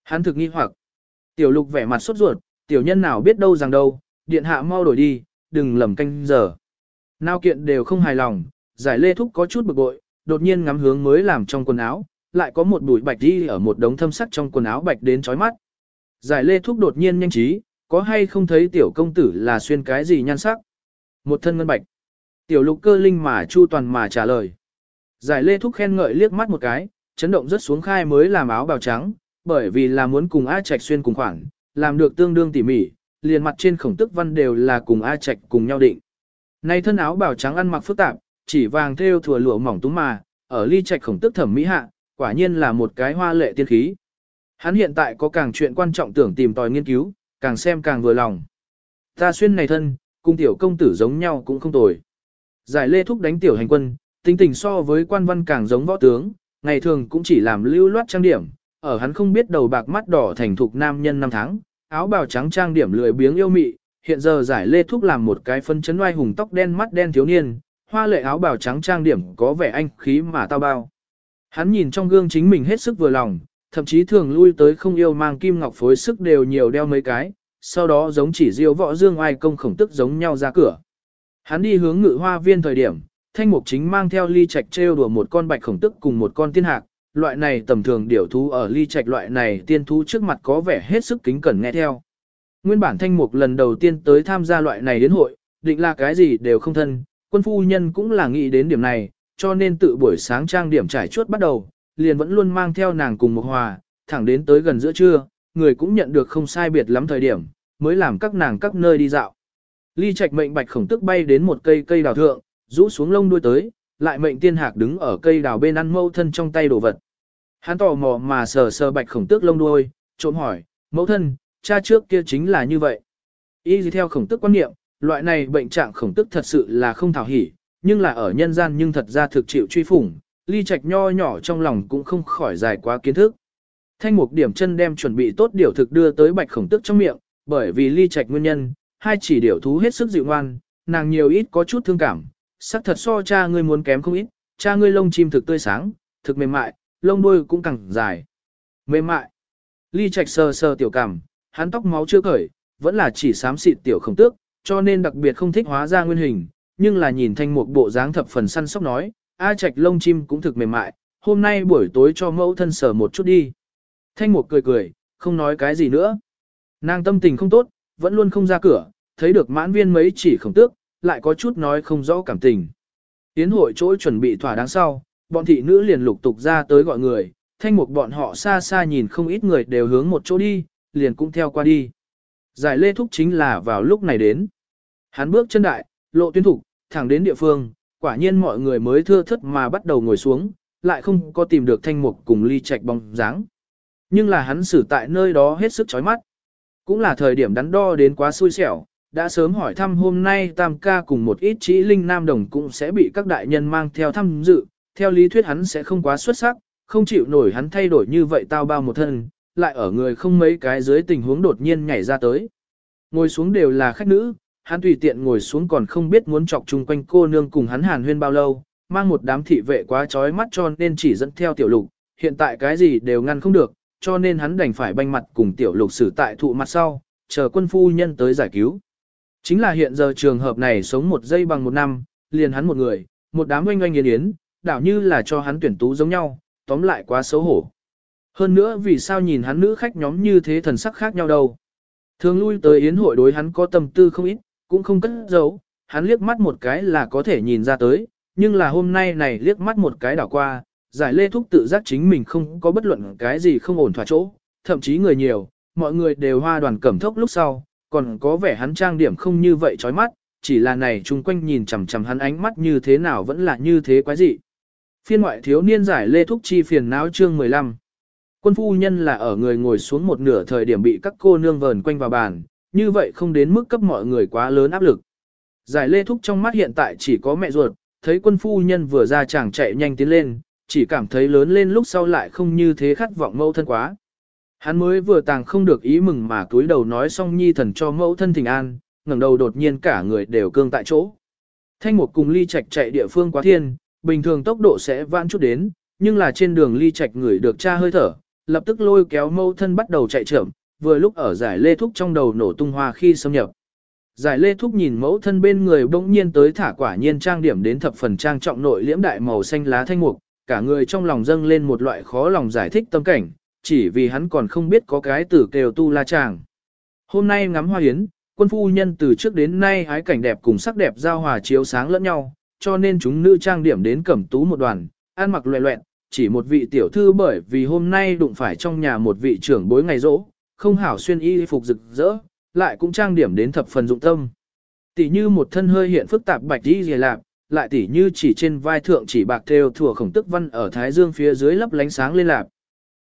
A: Hắn thực nghi hoặc. Tiểu lục vẻ mặt sốt ruột, tiểu nhân nào biết đâu rằng đâu, điện hạ mau đổi đi, đừng lầm canh giờ. Nào kiện đều không hài lòng, giải lê thúc có chút bực bội, đột nhiên ngắm hướng mới làm trong quần áo, lại có một bụi bạch đi ở một đống thâm sắc trong quần áo bạch đến chói mắt. Giải lê thúc đột nhiên nhanh trí, có hay không thấy tiểu công tử là xuyên cái gì nhan sắc? Một thân ngân bạch. Tiểu lục cơ linh mà chu toàn mà trả lời. Giải lê thúc khen ngợi liếc mắt một cái, chấn động rất xuống khai mới làm áo bào trắng, bởi vì là muốn cùng A Trạch xuyên cùng khoảng, làm được tương đương tỉ mỉ, liền mặt trên khổng tức văn đều là cùng A Trạch cùng nhau định. Nay thân áo bảo trắng ăn mặc phức tạp, chỉ vàng thêu thừa lụa mỏng túm mà, ở ly trạch khổng tức thẩm mỹ hạ, quả nhiên là một cái hoa lệ tiên khí. Hắn hiện tại có càng chuyện quan trọng tưởng tìm tòi nghiên cứu, càng xem càng vừa lòng. Ta xuyên này thân, cung tiểu công tử giống nhau cũng không tồi. Giải lê thúc đánh tiểu hành quân, tính tình so với quan văn càng giống võ tướng, ngày thường cũng chỉ làm lưu loát trang điểm, ở hắn không biết đầu bạc mắt đỏ thành thục nam nhân năm tháng, áo bào trắng trang điểm lười biếng yêu mị, hiện giờ giải lê thúc làm một cái phân chấn oai hùng tóc đen mắt đen thiếu niên, hoa lệ áo bào trắng trang điểm có vẻ anh khí mà tao bao. Hắn nhìn trong gương chính mình hết sức vừa lòng, thậm chí thường lui tới không yêu mang kim ngọc phối sức đều nhiều đeo mấy cái, sau đó giống chỉ diêu võ dương ai công khổng tức giống nhau ra cửa. Hắn đi hướng ngự hoa viên thời điểm, thanh mục chính mang theo ly trạch trêu đùa một con bạch khổng tức cùng một con tiên hạc, loại này tầm thường điểu thú ở ly trạch loại này tiên thú trước mặt có vẻ hết sức kính cẩn nghe theo. Nguyên bản thanh mục lần đầu tiên tới tham gia loại này đến hội, định là cái gì đều không thân, quân phu nhân cũng là nghĩ đến điểm này, cho nên tự buổi sáng trang điểm trải chuốt bắt đầu, liền vẫn luôn mang theo nàng cùng một hòa, thẳng đến tới gần giữa trưa, người cũng nhận được không sai biệt lắm thời điểm, mới làm các nàng các nơi đi dạo. Ly Trạch mệnh bạch khổng tức bay đến một cây cây đào thượng, rũ xuống lông đuôi tới, lại mệnh tiên hạc đứng ở cây đào bên ăn mẫu thân trong tay đồ vật. Hắn tò mò mà sờ sờ bạch khổng tước lông đuôi, trộm hỏi, mẫu thân, cha trước kia chính là như vậy. Y theo khổng tước quan niệm, loại này bệnh trạng khổng tước thật sự là không thảo hỉ, nhưng là ở nhân gian nhưng thật ra thực chịu truy phủng, ly trạch nho nhỏ trong lòng cũng không khỏi dài quá kiến thức. Thanh mục điểm chân đem chuẩn bị tốt điều thực đưa tới bạch khổng tước trong miệng, bởi vì ly trạch nguyên nhân, hai chỉ điều thú hết sức dịu ngoan, nàng nhiều ít có chút thương cảm, sắc thật so cha ngươi muốn kém không ít, cha ngươi lông chim thực tươi sáng, thực mềm mại, lông đuôi cũng càng dài. Mềm mại. Ly trạch sờ sờ tiểu cảm, hắn tóc máu chưa cởi, vẫn là chỉ xám xịt tiểu khổng tước, cho nên đặc biệt không thích hóa ra nguyên hình, nhưng là nhìn thanh một bộ dáng thập phần săn sóc nói, A Trạch lông chim cũng thực mềm mại, hôm nay buổi tối cho mẫu thân sờ một chút đi. Thanh Mục cười cười, không nói cái gì nữa. Nàng tâm tình không tốt, vẫn luôn không ra cửa, thấy được mãn viên mấy chỉ khổng tước, lại có chút nói không rõ cảm tình. Tiến hội chỗ chuẩn bị thỏa đáng sau, bọn thị nữ liền lục tục ra tới gọi người, thanh mục bọn họ xa xa nhìn không ít người đều hướng một chỗ đi, liền cũng theo qua đi. Giải lê thúc chính là vào lúc này đến. Hắn bước chân đại, lộ tuyến thủ thẳng đến địa phương, quả nhiên mọi người mới thưa thất mà bắt đầu ngồi xuống, lại không có tìm được thanh mục cùng ly trạch bóng dáng. Nhưng là hắn xử tại nơi đó hết sức chói mắt. Cũng là thời điểm đắn đo đến quá xui xẻo, đã sớm hỏi thăm hôm nay tam ca cùng một ít chỉ linh nam đồng cũng sẽ bị các đại nhân mang theo thăm dự, theo lý thuyết hắn sẽ không quá xuất sắc, không chịu nổi hắn thay đổi như vậy tao bao một thân, lại ở người không mấy cái dưới tình huống đột nhiên nhảy ra tới. Ngồi xuống đều là khách nữ, hắn tùy tiện ngồi xuống còn không biết muốn chọc chung quanh cô nương cùng hắn hàn huyên bao lâu, mang một đám thị vệ quá chói mắt cho nên chỉ dẫn theo tiểu lục, hiện tại cái gì đều ngăn không được, cho nên hắn đành phải banh mặt cùng tiểu lục xử tại thụ mặt sau, chờ quân phu nhân tới giải cứu. Chính là hiện giờ trường hợp này sống một giây bằng một năm, liền hắn một người, một đám oanh oanh yến yến, đảo như là cho hắn tuyển tú giống nhau, tóm lại quá xấu hổ. Hơn nữa vì sao nhìn hắn nữ khách nhóm như thế thần sắc khác nhau đâu. Thường lui tới yến hội đối hắn có tâm tư không ít, cũng không cất giấu, hắn liếc mắt một cái là có thể nhìn ra tới, nhưng là hôm nay này liếc mắt một cái đảo qua, giải lê thúc tự giác chính mình không có bất luận cái gì không ổn thỏa chỗ, thậm chí người nhiều, mọi người đều hoa đoàn cẩm thốc lúc sau, còn có vẻ hắn trang điểm không như vậy chói mắt, chỉ là này chung quanh nhìn chằm chằm hắn ánh mắt như thế nào vẫn là như thế quái dị. Phiên ngoại thiếu niên giải lê thúc chi phiền não chương 15. Quân phu nhân là ở người ngồi xuống một nửa thời điểm bị các cô nương vờn quanh vào bàn, như vậy không đến mức cấp mọi người quá lớn áp lực. Giải lê thúc trong mắt hiện tại chỉ có mẹ ruột, thấy quân phu nhân vừa ra chàng chạy nhanh tiến lên, chỉ cảm thấy lớn lên lúc sau lại không như thế khát vọng mâu thân quá. Hắn mới vừa tàng không được ý mừng mà túi đầu nói xong nhi thần cho mẫu thân thỉnh an, ngẩng đầu đột nhiên cả người đều cương tại chỗ. Thanh một cùng ly Trạch chạy địa phương quá thiên, bình thường tốc độ sẽ vãn chút đến, nhưng là trên đường ly Trạch người được cha hơi thở, lập tức lôi kéo mẫu thân bắt đầu chạy chậm, vừa lúc ở giải lê thúc trong đầu nổ tung hoa khi xâm nhập. Giải lê thúc nhìn mẫu thân bên người bỗng nhiên tới thả quả nhiên trang điểm đến thập phần trang trọng nội liễm đại màu xanh lá thanh mục, cả người trong lòng dâng lên một loại khó lòng giải thích tâm cảnh, chỉ vì hắn còn không biết có cái tử kêu tu la chàng. Hôm nay ngắm hoa hiến, quân phu nhân từ trước đến nay hái cảnh đẹp cùng sắc đẹp giao hòa chiếu sáng lẫn nhau, cho nên chúng nữ trang điểm đến cẩm tú một đoàn, ăn mặc loẹ loẹn, chỉ một vị tiểu thư bởi vì hôm nay đụng phải trong nhà một vị trưởng bối ngày rỗ, không hảo xuyên y phục rực rỡ, lại cũng trang điểm đến thập phần dụng tâm. Tỷ như một thân hơi hiện phức tạp bạch y dề lạp, lại tỷ như chỉ trên vai thượng chỉ bạc theo thủa khổng tức văn ở thái dương phía dưới lấp lánh sáng lên lạp.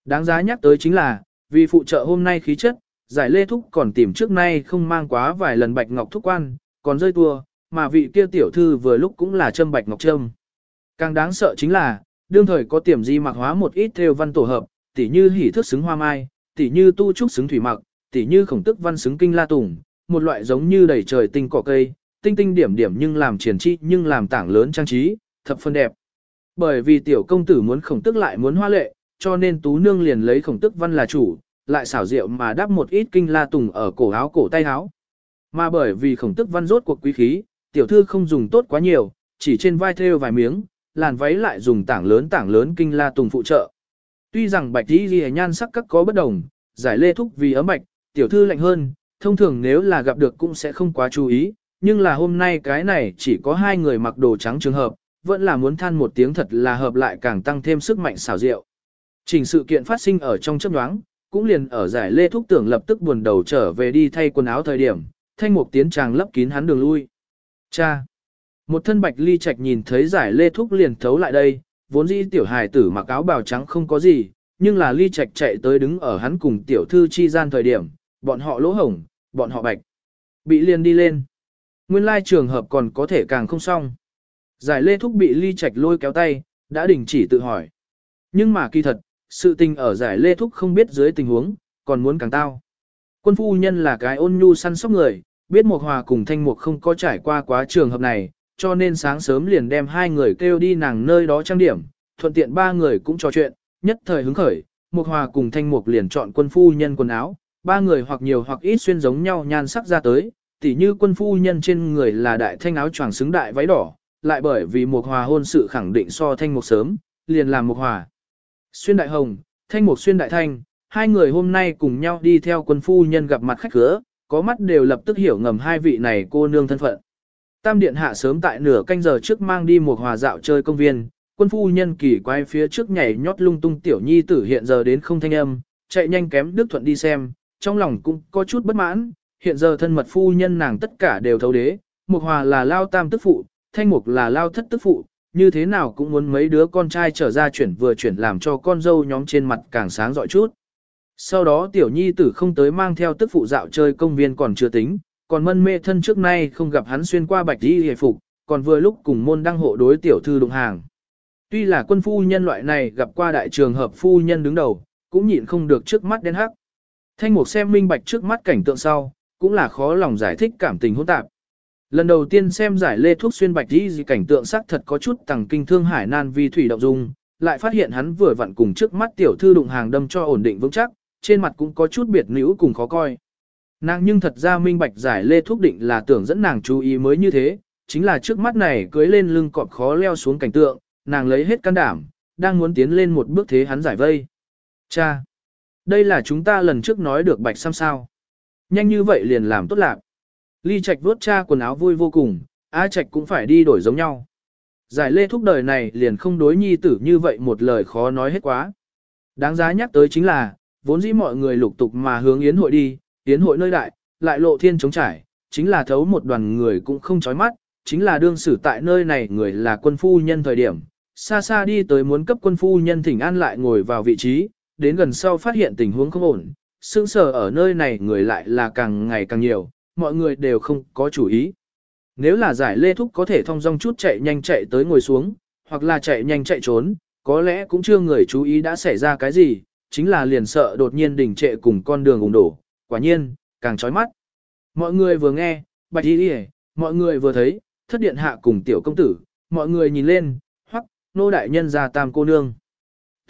A: Đáng giá nhắc tới chính là, vì phụ trợ hôm nay khí chất, giải lê thúc còn tìm trước nay không mang quá vài lần bạch ngọc thúc quan, còn rơi tua, mà vị kia tiểu thư vừa lúc cũng là châm bạch ngọc trâm. Càng đáng sợ chính là, đương thời có tiềm di mặc hóa một ít theo văn tổ hợp, tỷ như hỉ thức xứng hoa mai, tỷ như tu trúc xứng thủy mặc, tỷ như khổng tức văn xứng kinh la tùng, một loại giống như đầy trời tinh cỏ cây, tinh tinh điểm điểm nhưng làm triển chi nhưng làm tảng lớn trang trí, thập phân đẹp. Bởi vì tiểu công tử muốn khổng tức lại muốn hoa lệ, cho nên tú nương liền lấy khổng tức văn là chủ, lại xảo diệu mà đắp một ít kinh la tùng ở cổ áo cổ tay áo. Mà bởi vì khổng tức văn rốt cuộc quý khí, tiểu thư không dùng tốt quá nhiều, chỉ trên vai thêu vài miếng, làn váy lại dùng tảng lớn tảng lớn kinh la tùng phụ trợ. Tuy rằng bạch tí ghi nhan sắc các có bất đồng, giải lê thúc vì ấm bạch, tiểu thư lạnh hơn, thông thường nếu là gặp được cũng sẽ không quá chú ý, nhưng là hôm nay cái này chỉ có hai người mặc đồ trắng trường hợp, vẫn là muốn than một tiếng thật là hợp lại càng tăng thêm sức mạnh xảo diệu. Trình sự kiện phát sinh ở trong chấp nhoáng, cũng liền ở giải lê thúc tưởng lập tức buồn đầu trở về đi thay quần áo thời điểm, thanh mục tiến tràng lấp kín hắn đường lui. Cha! Một thân bạch ly trạch nhìn thấy giải lê thúc liền thấu lại đây, vốn dĩ tiểu hài tử mặc áo bào trắng không có gì, nhưng là ly trạch chạy tới đứng ở hắn cùng tiểu thư chi gian thời điểm, bọn họ lỗ hổng, bọn họ bạch. Bị liền đi lên. Nguyên lai trường hợp còn có thể càng không xong. Giải lê thúc bị ly trạch lôi kéo tay, đã đình chỉ tự hỏi. Nhưng mà kỳ thật, sự tình ở giải lê thúc không biết dưới tình huống, còn muốn càng tao. Quân phu nhân là cái ôn nhu săn sóc người, biết Mộc hòa cùng thanh mục không có trải qua quá trường hợp này, cho nên sáng sớm liền đem hai người kêu đi nàng nơi đó trang điểm, thuận tiện ba người cũng trò chuyện, nhất thời hứng khởi, Mộc hòa cùng thanh mục liền chọn quân phu nhân quần áo, ba người hoặc nhiều hoặc ít xuyên giống nhau nhan sắc ra tới, tỉ như quân phu nhân trên người là đại thanh áo choàng xứng đại váy đỏ, lại bởi vì Mộc hòa hôn sự khẳng định so thanh mục sớm, liền làm Mộc hòa. Xuyên đại hồng, thanh mục xuyên đại thanh, hai người hôm nay cùng nhau đi theo quân phu nhân gặp mặt khách khứa, có mắt đều lập tức hiểu ngầm hai vị này cô nương thân phận. Tam điện hạ sớm tại nửa canh giờ trước mang đi một hòa dạo chơi công viên, quân phu nhân kỳ quay phía trước nhảy nhót lung tung tiểu nhi tử hiện giờ đến không thanh âm, chạy nhanh kém Đức Thuận đi xem, trong lòng cũng có chút bất mãn, hiện giờ thân mật phu nhân nàng tất cả đều thấu đế, một hòa là lao tam tức phụ, thanh mục là lao thất tức phụ, như thế nào cũng muốn mấy đứa con trai trở ra chuyển vừa chuyển làm cho con dâu nhóm trên mặt càng sáng dọi chút. Sau đó tiểu nhi tử không tới mang theo tức phụ dạo chơi công viên còn chưa tính, còn mân mê thân trước nay không gặp hắn xuyên qua bạch đi hề phục, còn vừa lúc cùng môn đăng hộ đối tiểu thư đụng hàng. Tuy là quân phu nhân loại này gặp qua đại trường hợp phu nhân đứng đầu, cũng nhịn không được trước mắt đen hắc. Thanh mục xem minh bạch trước mắt cảnh tượng sau, cũng là khó lòng giải thích cảm tình hỗn tạp. Lần đầu tiên xem giải lê thuốc xuyên bạch đi gì cảnh tượng sắc thật có chút tàng kinh thương hải nan vi thủy động dung, lại phát hiện hắn vừa vặn cùng trước mắt tiểu thư đụng hàng đâm cho ổn định vững chắc, trên mặt cũng có chút biệt nữ cùng khó coi. Nàng nhưng thật ra minh bạch giải lê thuốc định là tưởng dẫn nàng chú ý mới như thế, chính là trước mắt này cưới lên lưng cọp khó leo xuống cảnh tượng, nàng lấy hết can đảm, đang muốn tiến lên một bước thế hắn giải vây. Cha! Đây là chúng ta lần trước nói được bạch xăm sao. Nhanh như vậy liền làm tốt lạc. Ly Trạch vuốt cha quần áo vui vô cùng, A Trạch cũng phải đi đổi giống nhau. Giải lê thúc đời này liền không đối nhi tử như vậy một lời khó nói hết quá. Đáng giá nhắc tới chính là, vốn dĩ mọi người lục tục mà hướng yến hội đi, yến hội nơi đại, lại lộ thiên chống trải, chính là thấu một đoàn người cũng không chói mắt, chính là đương xử tại nơi này người là quân phu nhân thời điểm. Xa xa đi tới muốn cấp quân phu nhân thỉnh an lại ngồi vào vị trí, đến gần sau phát hiện tình huống không ổn, sững sờ ở nơi này người lại là càng ngày càng nhiều, mọi người đều không có chủ ý. Nếu là giải lê thúc có thể thông dong chút chạy nhanh chạy tới ngồi xuống, hoặc là chạy nhanh chạy trốn, có lẽ cũng chưa người chú ý đã xảy ra cái gì, chính là liền sợ đột nhiên đỉnh trệ cùng con đường ủng đổ, quả nhiên, càng chói mắt. Mọi người vừa nghe, bạch ý đi mọi người vừa thấy, thất điện hạ cùng tiểu công tử, mọi người nhìn lên, hoặc, nô đại nhân ra tam cô nương.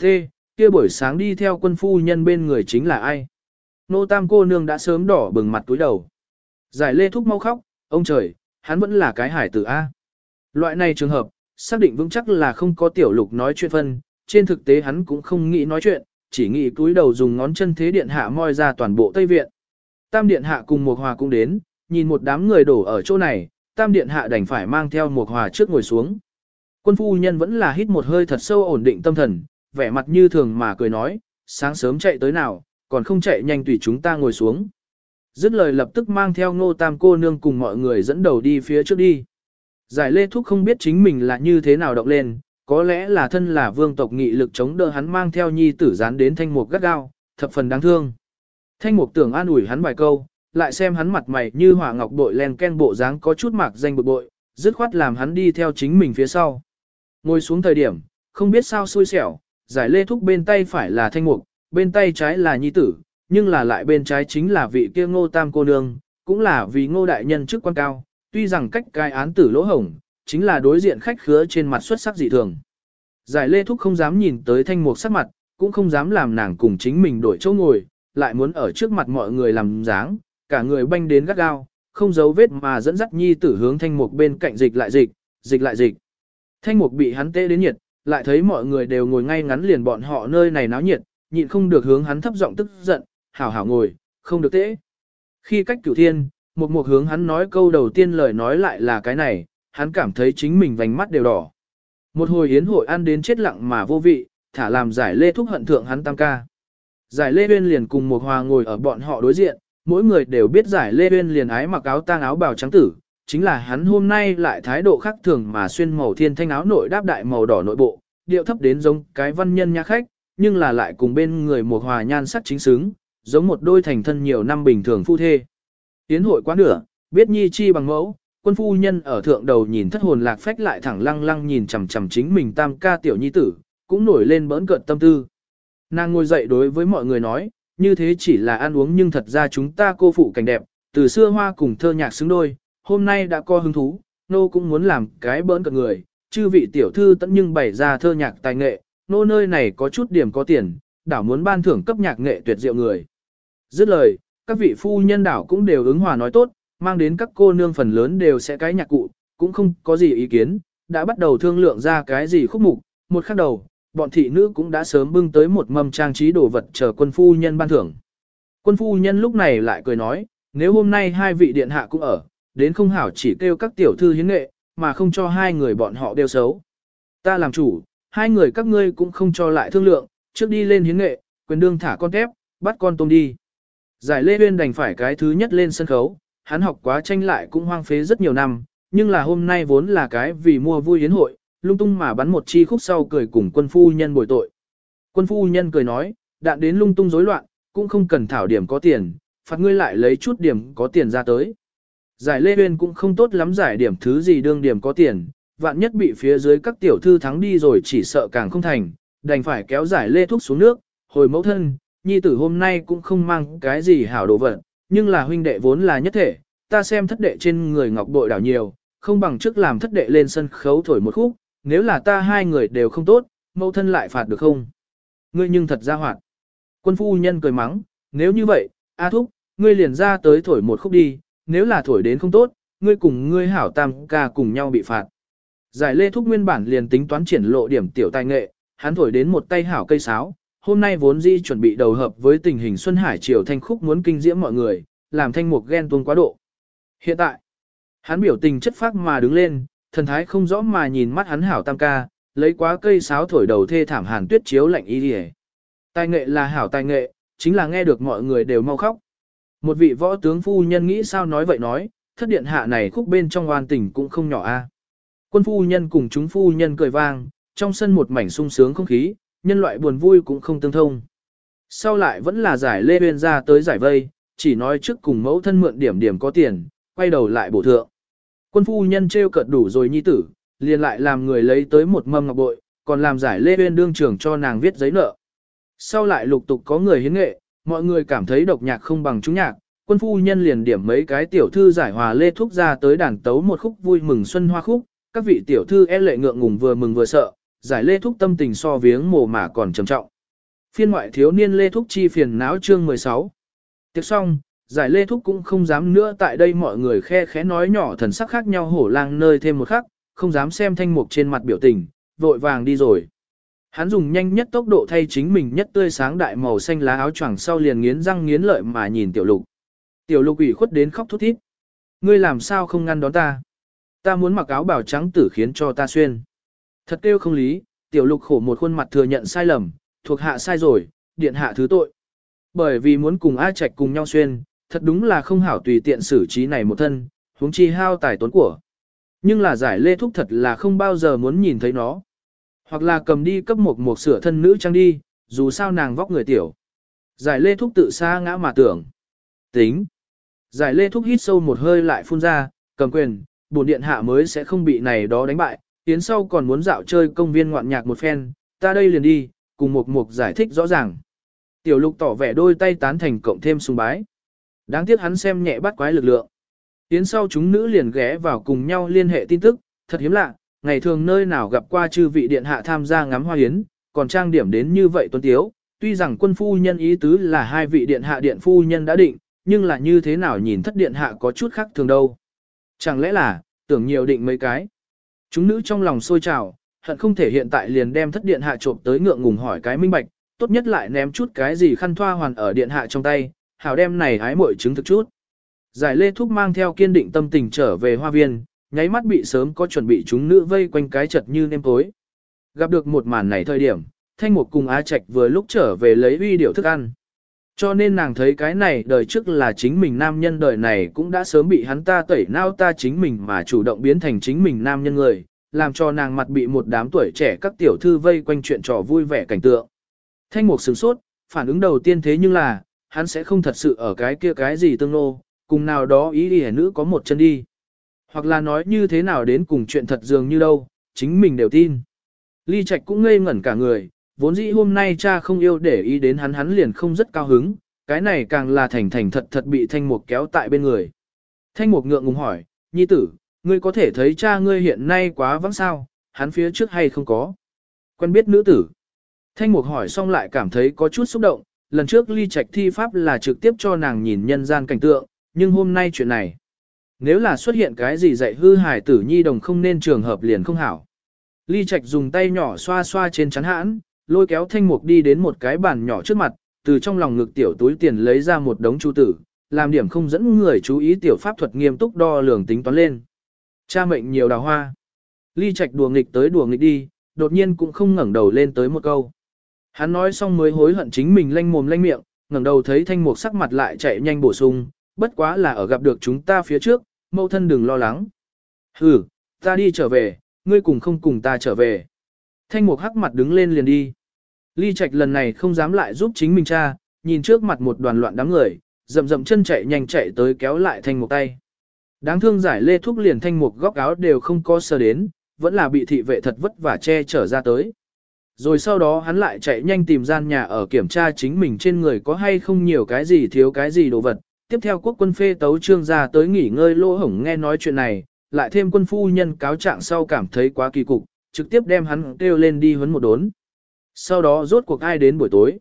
A: Thế, kia buổi sáng đi theo quân phu nhân bên người chính là ai? Nô tam cô nương đã sớm đỏ bừng mặt túi đầu. Giải lê thúc mau khóc, ông trời, hắn vẫn là cái hải tử A. Loại này trường hợp, xác định vững chắc là không có tiểu lục nói chuyện phân, trên thực tế hắn cũng không nghĩ nói chuyện, chỉ nghĩ túi đầu dùng ngón chân thế điện hạ moi ra toàn bộ Tây Viện. Tam điện hạ cùng một hòa cũng đến, nhìn một đám người đổ ở chỗ này, tam điện hạ đành phải mang theo một hòa trước ngồi xuống. Quân phu nhân vẫn là hít một hơi thật sâu ổn định tâm thần, vẻ mặt như thường mà cười nói, sáng sớm chạy tới nào, còn không chạy nhanh tùy chúng ta ngồi xuống. Dứt lời lập tức mang theo ngô tam cô nương cùng mọi người dẫn đầu đi phía trước đi. Giải lê thúc không biết chính mình là như thế nào động lên, có lẽ là thân là vương tộc nghị lực chống đỡ hắn mang theo nhi tử dán đến thanh mục gắt gao, thập phần đáng thương. Thanh mục tưởng an ủi hắn vài câu, lại xem hắn mặt mày như hỏa ngọc bội len ken bộ dáng có chút mạc danh bực bội, dứt khoát làm hắn đi theo chính mình phía sau. Ngồi xuống thời điểm, không biết sao xui xẻo, giải lê thúc bên tay phải là thanh mục, bên tay trái là nhi tử, nhưng là lại bên trái chính là vị kia ngô tam cô nương, cũng là vì ngô đại nhân chức quan cao, tuy rằng cách cai án tử lỗ hổng, chính là đối diện khách khứa trên mặt xuất sắc dị thường. Giải lê thúc không dám nhìn tới thanh mục sắc mặt, cũng không dám làm nàng cùng chính mình đổi chỗ ngồi, lại muốn ở trước mặt mọi người làm dáng, cả người banh đến gắt gao, không giấu vết mà dẫn dắt nhi tử hướng thanh mục bên cạnh dịch lại dịch, dịch lại dịch. Thanh mục bị hắn tê đến nhiệt, lại thấy mọi người đều ngồi ngay ngắn liền bọn họ nơi này náo nhiệt, nhịn không được hướng hắn thấp giọng tức giận, hảo hảo ngồi, không được tễ. Khi cách cửu thiên, một một hướng hắn nói câu đầu tiên lời nói lại là cái này, hắn cảm thấy chính mình vành mắt đều đỏ. Một hồi yến hội ăn đến chết lặng mà vô vị, thả làm giải lê thúc hận thượng hắn tam ca. Giải lê uyên liền cùng một hòa ngồi ở bọn họ đối diện, mỗi người đều biết giải lê uyên liền ái mặc áo tang áo bào trắng tử, chính là hắn hôm nay lại thái độ khác thường mà xuyên màu thiên thanh áo nội đáp đại màu đỏ nội bộ, điệu thấp đến giống cái văn nhân nha khách, nhưng là lại cùng bên người một hòa nhan sắc chính xứng, giống một đôi thành thân nhiều năm bình thường phu thê. Tiến hội quá nửa, biết nhi chi bằng mẫu, quân phu nhân ở thượng đầu nhìn thất hồn lạc phách lại thẳng lăng lăng nhìn chằm chằm chính mình tam ca tiểu nhi tử, cũng nổi lên bỡn cợt tâm tư. Nàng ngồi dậy đối với mọi người nói, như thế chỉ là ăn uống nhưng thật ra chúng ta cô phụ cảnh đẹp, từ xưa hoa cùng thơ nhạc xứng đôi, hôm nay đã có hứng thú, nô cũng muốn làm cái bỡn cợt người, chư vị tiểu thư tận nhưng bày ra thơ nhạc tài nghệ, nô nơi này có chút điểm có tiền, đảo muốn ban thưởng cấp nhạc nghệ tuyệt diệu người. Dứt lời, các vị phu nhân đảo cũng đều ứng hòa nói tốt, mang đến các cô nương phần lớn đều sẽ cái nhạc cụ, cũng không có gì ý kiến, đã bắt đầu thương lượng ra cái gì khúc mục, một khắc đầu, bọn thị nữ cũng đã sớm bưng tới một mâm trang trí đồ vật chờ quân phu nhân ban thưởng. Quân phu nhân lúc này lại cười nói, nếu hôm nay hai vị điện hạ cũng ở, đến không hảo chỉ kêu các tiểu thư hiến nghệ, mà không cho hai người bọn họ đều xấu. Ta làm chủ, hai người các ngươi cũng không cho lại thương lượng, trước đi lên hiến nghệ, quyền đương thả con tép, bắt con tôm đi. Giải Lê Uyên đành phải cái thứ nhất lên sân khấu, hắn học quá tranh lại cũng hoang phế rất nhiều năm, nhưng là hôm nay vốn là cái vì mua vui yến hội, lung tung mà bắn một chi khúc sau cười cùng quân phu nhân bồi tội. Quân phu nhân cười nói, đạn đến lung tung rối loạn, cũng không cần thảo điểm có tiền, phạt ngươi lại lấy chút điểm có tiền ra tới. Giải Lê Uyên cũng không tốt lắm giải điểm thứ gì đương điểm có tiền, vạn nhất bị phía dưới các tiểu thư thắng đi rồi chỉ sợ càng không thành, đành phải kéo giải Lê Thúc xuống nước, hồi mẫu thân, nhi tử hôm nay cũng không mang cái gì hảo đồ vật, nhưng là huynh đệ vốn là nhất thể, ta xem thất đệ trên người ngọc bội đảo nhiều, không bằng trước làm thất đệ lên sân khấu thổi một khúc, nếu là ta hai người đều không tốt, mẫu thân lại phạt được không? Ngươi nhưng thật ra hoạt. Quân phu nhân cười mắng, nếu như vậy, A Thúc, ngươi liền ra tới thổi một khúc đi, nếu là thổi đến không tốt, ngươi cùng ngươi hảo tam ca cùng nhau bị phạt. Giải lê thúc nguyên bản liền tính toán triển lộ điểm tiểu tài nghệ, hắn thổi đến một tay hảo cây sáo, hôm nay vốn di chuẩn bị đầu hợp với tình hình Xuân Hải Triều thanh khúc muốn kinh diễm mọi người, làm thanh mục ghen tuông quá độ. Hiện tại, hắn biểu tình chất phác mà đứng lên, thần thái không rõ mà nhìn mắt hắn hảo tam ca, lấy quá cây sáo thổi đầu thê thảm hàn tuyết chiếu lạnh y đi Tài nghệ là hảo tài nghệ, chính là nghe được mọi người đều mau khóc. Một vị võ tướng phu nhân nghĩ sao nói vậy nói, thất điện hạ này khúc bên trong oan tình cũng không nhỏ a. Quân phu nhân cùng chúng phu nhân cười vang, trong sân một mảnh sung sướng không khí, nhân loại buồn vui cũng không tương thông. Sau lại vẫn là giải lê huyên ra tới giải vây, chỉ nói trước cùng mẫu thân mượn điểm điểm có tiền, quay đầu lại bổ thượng. Quân phu nhân trêu cợt đủ rồi nhi tử, liền lại làm người lấy tới một mâm ngọc bội, còn làm giải lê huyên đương trưởng cho nàng viết giấy nợ. Sau lại lục tục có người hiến nghệ, mọi người cảm thấy độc nhạc không bằng chúng nhạc, quân phu nhân liền điểm mấy cái tiểu thư giải hòa lê thúc ra tới đàn tấu một khúc vui mừng xuân hoa khúc, các vị tiểu thư e lệ ngượng ngùng vừa mừng vừa sợ, giải lê thúc tâm tình so viếng mồ mà còn trầm trọng. Phiên ngoại thiếu niên lê thúc chi phiền náo chương 16. Tiếp xong, giải lê thúc cũng không dám nữa tại đây mọi người khe khẽ nói nhỏ thần sắc khác nhau hổ lang nơi thêm một khắc, không dám xem thanh mục trên mặt biểu tình, vội vàng đi rồi. Hắn dùng nhanh nhất tốc độ thay chính mình nhất tươi sáng đại màu xanh lá áo choàng sau liền nghiến răng nghiến lợi mà nhìn tiểu lục. Tiểu lục ủy khuất đến khóc thút thít. Ngươi làm sao không ngăn đón ta? Ta muốn mặc áo bảo trắng tử khiến cho ta xuyên. Thật kêu không lý, tiểu lục khổ một khuôn mặt thừa nhận sai lầm, thuộc hạ sai rồi, điện hạ thứ tội. Bởi vì muốn cùng A Trạch cùng nhau xuyên, thật đúng là không hảo tùy tiện xử trí này một thân, huống chi hao tài tốn của. Nhưng là giải lê thúc thật là không bao giờ muốn nhìn thấy nó. Hoặc là cầm đi cấp một một sửa thân nữ trang đi, dù sao nàng vóc người tiểu. Giải lê thúc tự xa ngã mà tưởng. Tính. Giải lê thúc hít sâu một hơi lại phun ra, cầm quyền, bổn điện hạ mới sẽ không bị này đó đánh bại, tiến sau còn muốn dạo chơi công viên ngoạn nhạc một phen, ta đây liền đi, cùng một mục giải thích rõ ràng. Tiểu lục tỏ vẻ đôi tay tán thành cộng thêm sùng bái. Đáng tiếc hắn xem nhẹ bắt quái lực lượng. Tiến sau chúng nữ liền ghé vào cùng nhau liên hệ tin tức, thật hiếm lạ, ngày thường nơi nào gặp qua chư vị điện hạ tham gia ngắm hoa yến, còn trang điểm đến như vậy tuấn tiếu, tuy rằng quân phu nhân ý tứ là hai vị điện hạ điện phu nhân đã định, nhưng là như thế nào nhìn thất điện hạ có chút khác thường đâu. Chẳng lẽ là, tưởng nhiều định mấy cái. Chúng nữ trong lòng sôi trào, hận không thể hiện tại liền đem thất điện hạ trộm tới ngượng ngùng hỏi cái minh bạch, tốt nhất lại ném chút cái gì khăn thoa hoàn ở điện hạ trong tay, hảo đem này hái muội chứng thực chút. Giải lê thúc mang theo kiên định tâm tình trở về hoa viên, nháy mắt bị sớm có chuẩn bị chúng nữ vây quanh cái chật như nêm tối. Gặp được một màn này thời điểm, thanh mục cùng Á Trạch vừa lúc trở về lấy uy điệu thức ăn. Cho nên nàng thấy cái này đời trước là chính mình nam nhân đời này cũng đã sớm bị hắn ta tẩy nao ta chính mình mà chủ động biến thành chính mình nam nhân người, làm cho nàng mặt bị một đám tuổi trẻ các tiểu thư vây quanh chuyện trò vui vẻ cảnh tượng. Thanh mục sửng sốt, phản ứng đầu tiên thế nhưng là, hắn sẽ không thật sự ở cái kia cái gì tương nô, cùng nào đó ý đi nữ có một chân đi. Hoặc là nói như thế nào đến cùng chuyện thật dường như đâu, chính mình đều tin. Ly Trạch cũng ngây ngẩn cả người, vốn dĩ hôm nay cha không yêu để ý đến hắn hắn liền không rất cao hứng, cái này càng là thành thành thật thật bị thanh mục kéo tại bên người. Thanh mục ngượng ngùng hỏi, nhi tử, ngươi có thể thấy cha ngươi hiện nay quá vắng sao, hắn phía trước hay không có. Quen biết nữ tử. Thanh mục hỏi xong lại cảm thấy có chút xúc động, lần trước ly trạch thi pháp là trực tiếp cho nàng nhìn nhân gian cảnh tượng, nhưng hôm nay chuyện này. Nếu là xuất hiện cái gì dạy hư hài tử nhi đồng không nên trường hợp liền không hảo. Ly Trạch dùng tay nhỏ xoa xoa trên chắn hãn, lôi kéo thanh mục đi đến một cái bàn nhỏ trước mặt, từ trong lòng ngực tiểu túi tiền lấy ra một đống chu tử, làm điểm không dẫn người chú ý tiểu pháp thuật nghiêm túc đo lường tính toán lên. Cha mệnh nhiều đào hoa. Ly Trạch đùa nghịch tới đùa nghịch đi, đột nhiên cũng không ngẩng đầu lên tới một câu. Hắn nói xong mới hối hận chính mình lanh mồm lanh miệng, ngẩng đầu thấy thanh mục sắc mặt lại chạy nhanh bổ sung, bất quá là ở gặp được chúng ta phía trước, mẫu thân đừng lo lắng. Hừ, ta đi trở về, ngươi cùng không cùng ta trở về. Thanh mục hắc mặt đứng lên liền đi. Ly Trạch lần này không dám lại giúp chính mình cha, nhìn trước mặt một đoàn loạn đám người, rậm rậm chân chạy nhanh chạy tới kéo lại thanh mục tay. Đáng thương giải lê thúc liền thanh mục góc áo đều không có sờ đến, vẫn là bị thị vệ thật vất vả che chở ra tới. Rồi sau đó hắn lại chạy nhanh tìm gian nhà ở kiểm tra chính mình trên người có hay không nhiều cái gì thiếu cái gì đồ vật. Tiếp theo quốc quân phê tấu trương ra tới nghỉ ngơi lỗ hổng nghe nói chuyện này, lại thêm quân phu nhân cáo trạng sau cảm thấy quá kỳ cục, trực tiếp đem hắn kêu lên đi huấn một đốn. Sau đó rốt cuộc ai đến buổi tối.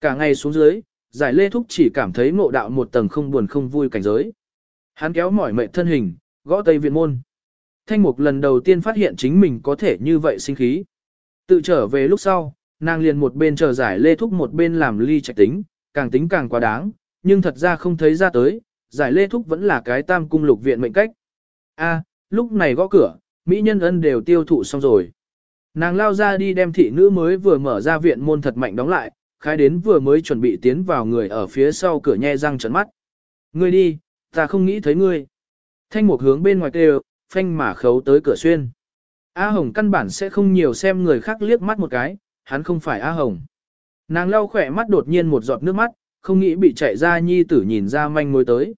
A: Cả ngày xuống dưới, giải lê thúc chỉ cảm thấy ngộ đạo một tầng không buồn không vui cảnh giới. Hắn kéo mỏi mệt thân hình, gõ tây viện môn. Thanh mục lần đầu tiên phát hiện chính mình có thể như vậy sinh khí. Tự trở về lúc sau, nàng liền một bên chờ giải lê thúc một bên làm ly trạch tính, càng tính càng quá đáng, nhưng thật ra không thấy ra tới, giải lê thúc vẫn là cái tam cung lục viện mệnh cách. A, lúc này gõ cửa, mỹ nhân ân đều tiêu thụ xong rồi. Nàng lao ra đi đem thị nữ mới vừa mở ra viện môn thật mạnh đóng lại, khai đến vừa mới chuẩn bị tiến vào người ở phía sau cửa nhe răng trấn mắt. Ngươi đi, ta không nghĩ thấy ngươi. Thanh mục hướng bên ngoài kêu, phanh mà khấu tới cửa xuyên. A Hồng căn bản sẽ không nhiều xem người khác liếc mắt một cái, hắn không phải A Hồng. Nàng lau khỏe mắt đột nhiên một giọt nước mắt, không nghĩ bị chạy ra nhi tử nhìn ra manh mối tới.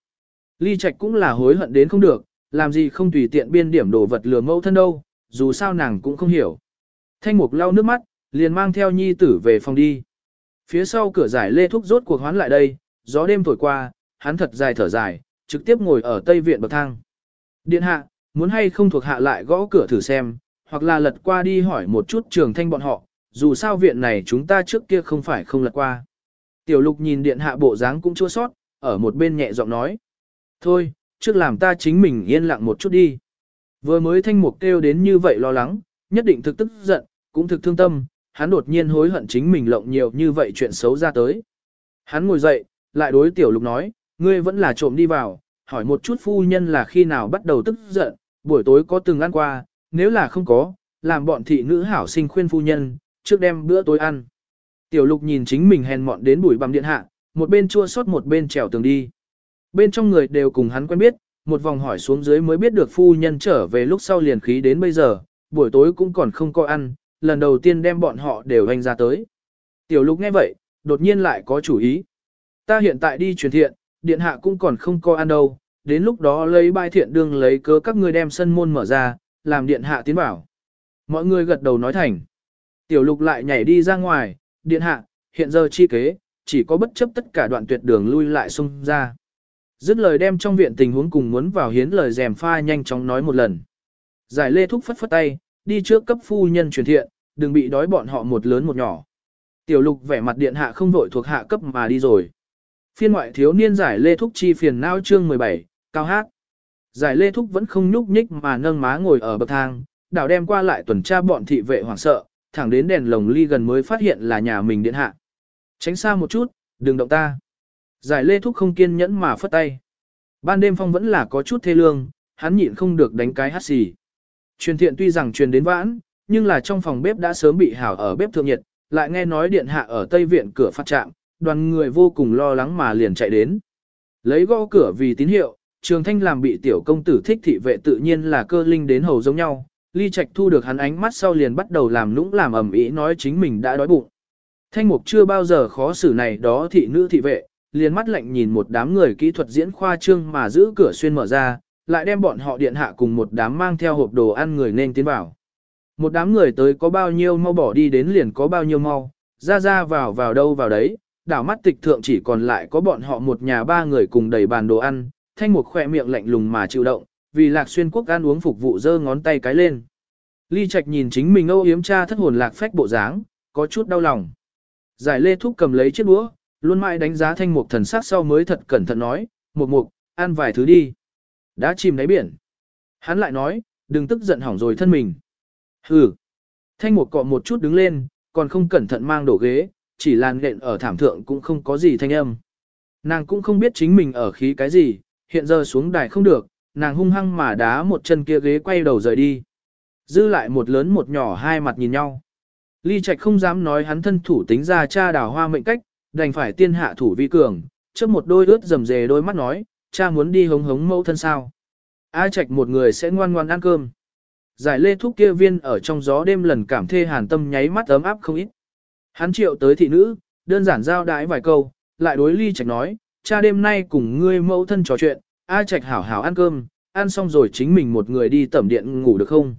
A: Ly Trạch cũng là hối hận đến không được, làm gì không tùy tiện biên điểm đồ vật lừa mẫu thân đâu, dù sao nàng cũng không hiểu. Thanh mục lau nước mắt, liền mang theo nhi tử về phòng đi. Phía sau cửa giải lê thúc rốt cuộc hoán lại đây, gió đêm thổi qua, hắn thật dài thở dài, trực tiếp ngồi ở tây viện bậc thang. Điện hạ, muốn hay không thuộc hạ lại gõ cửa thử xem, hoặc là lật qua đi hỏi một chút trường thanh bọn họ, dù sao viện này chúng ta trước kia không phải không lật qua. Tiểu lục nhìn điện hạ bộ dáng cũng chua sót, ở một bên nhẹ giọng nói. Thôi, trước làm ta chính mình yên lặng một chút đi. Vừa mới thanh mục kêu đến như vậy lo lắng, nhất định thực tức giận, cũng thực thương tâm, hắn đột nhiên hối hận chính mình lộng nhiều như vậy chuyện xấu ra tới. Hắn ngồi dậy, lại đối tiểu lục nói, ngươi vẫn là trộm đi vào, hỏi một chút phu nhân là khi nào bắt đầu tức giận, buổi tối có từng ăn qua, nếu là không có, làm bọn thị nữ hảo sinh khuyên phu nhân, trước đem bữa tối ăn. Tiểu lục nhìn chính mình hèn mọn đến bụi bằng điện hạ, một bên chua xót một bên trèo tường đi. Bên trong người đều cùng hắn quen biết, một vòng hỏi xuống dưới mới biết được phu nhân trở về lúc sau liền khí đến bây giờ, buổi tối cũng còn không có ăn, lần đầu tiên đem bọn họ đều hành ra tới. Tiểu lục nghe vậy, đột nhiên lại có chủ ý. Ta hiện tại đi truyền thiện, điện hạ cũng còn không có ăn đâu, đến lúc đó lấy bài thiện đương lấy cớ các ngươi đem sân môn mở ra, làm điện hạ tiến bảo. Mọi người gật đầu nói thành. Tiểu lục lại nhảy đi ra ngoài, điện hạ, hiện giờ chi kế, chỉ có bất chấp tất cả đoạn tuyệt đường lui lại xung ra. Dứt lời đem trong viện tình huống cùng muốn vào hiến lời dèm pha nhanh chóng nói một lần. Giải lê thúc phất phất tay, đi trước cấp phu nhân truyền thiện, đừng bị đói bọn họ một lớn một nhỏ. Tiểu lục vẻ mặt điện hạ không vội thuộc hạ cấp mà đi rồi. Phiên ngoại thiếu niên giải lê thúc chi phiền não chương 17, cao hát. Giải lê thúc vẫn không nhúc nhích mà nâng má ngồi ở bậc thang, đảo đem qua lại tuần tra bọn thị vệ hoảng sợ, thẳng đến đèn lồng ly gần mới phát hiện là nhà mình điện hạ. Tránh xa một chút, đừng động ta. Giải lê thúc không kiên nhẫn mà phất tay. Ban đêm phong vẫn là có chút thê lương, hắn nhịn không được đánh cái hát xì. Truyền thiện tuy rằng truyền đến vãn, nhưng là trong phòng bếp đã sớm bị hảo ở bếp thượng nhiệt, lại nghe nói điện hạ ở tây viện cửa phát trạm, đoàn người vô cùng lo lắng mà liền chạy đến. Lấy gõ cửa vì tín hiệu, trường thanh làm bị tiểu công tử thích thị vệ tự nhiên là cơ linh đến hầu giống nhau, ly trạch thu được hắn ánh mắt sau liền bắt đầu làm nũng làm ầm ĩ nói chính mình đã đói bụng. Thanh mục chưa bao giờ khó xử này đó thị nữ thị vệ, liền mắt lạnh nhìn một đám người kỹ thuật diễn khoa trương mà giữ cửa xuyên mở ra, lại đem bọn họ điện hạ cùng một đám mang theo hộp đồ ăn người nên tiến vào. Một đám người tới có bao nhiêu mau bỏ đi đến liền có bao nhiêu mau, ra ra vào vào đâu vào đấy, đảo mắt tịch thượng chỉ còn lại có bọn họ một nhà ba người cùng đầy bàn đồ ăn, thanh một khỏe miệng lạnh lùng mà chịu động, vì lạc xuyên quốc ăn uống phục vụ giơ ngón tay cái lên. Ly Trạch nhìn chính mình âu yếm cha thất hồn lạc phách bộ dáng, có chút đau lòng. Giải lê thúc cầm lấy chiếc đũa, luôn mãi đánh giá thanh mục thần sắc sau mới thật cẩn thận nói, mục mục, ăn vài thứ đi. Đã chìm đáy biển. Hắn lại nói, đừng tức giận hỏng rồi thân mình. Hừ. Thanh mục cọ một chút đứng lên, còn không cẩn thận mang đổ ghế, chỉ làn nện ở thảm thượng cũng không có gì thanh âm. Nàng cũng không biết chính mình ở khí cái gì, hiện giờ xuống đài không được, nàng hung hăng mà đá một chân kia ghế quay đầu rời đi. Dư lại một lớn một nhỏ hai mặt nhìn nhau. Ly Trạch không dám nói hắn thân thủ tính ra cha đào hoa mệnh cách, đành phải tiên hạ thủ vi cường, trước một đôi ướt rầm rề đôi mắt nói, cha muốn đi hống hống mẫu thân sao. A Trạch một người sẽ ngoan ngoan ăn cơm. Giải lê thúc kia viên ở trong gió đêm lần cảm thê hàn tâm nháy mắt ấm áp không ít. Hắn triệu tới thị nữ, đơn giản giao đái vài câu, lại đối ly trạch nói, cha đêm nay cùng ngươi mẫu thân trò chuyện, A trạch hảo hảo ăn cơm, ăn xong rồi chính mình một người đi tẩm điện ngủ được không?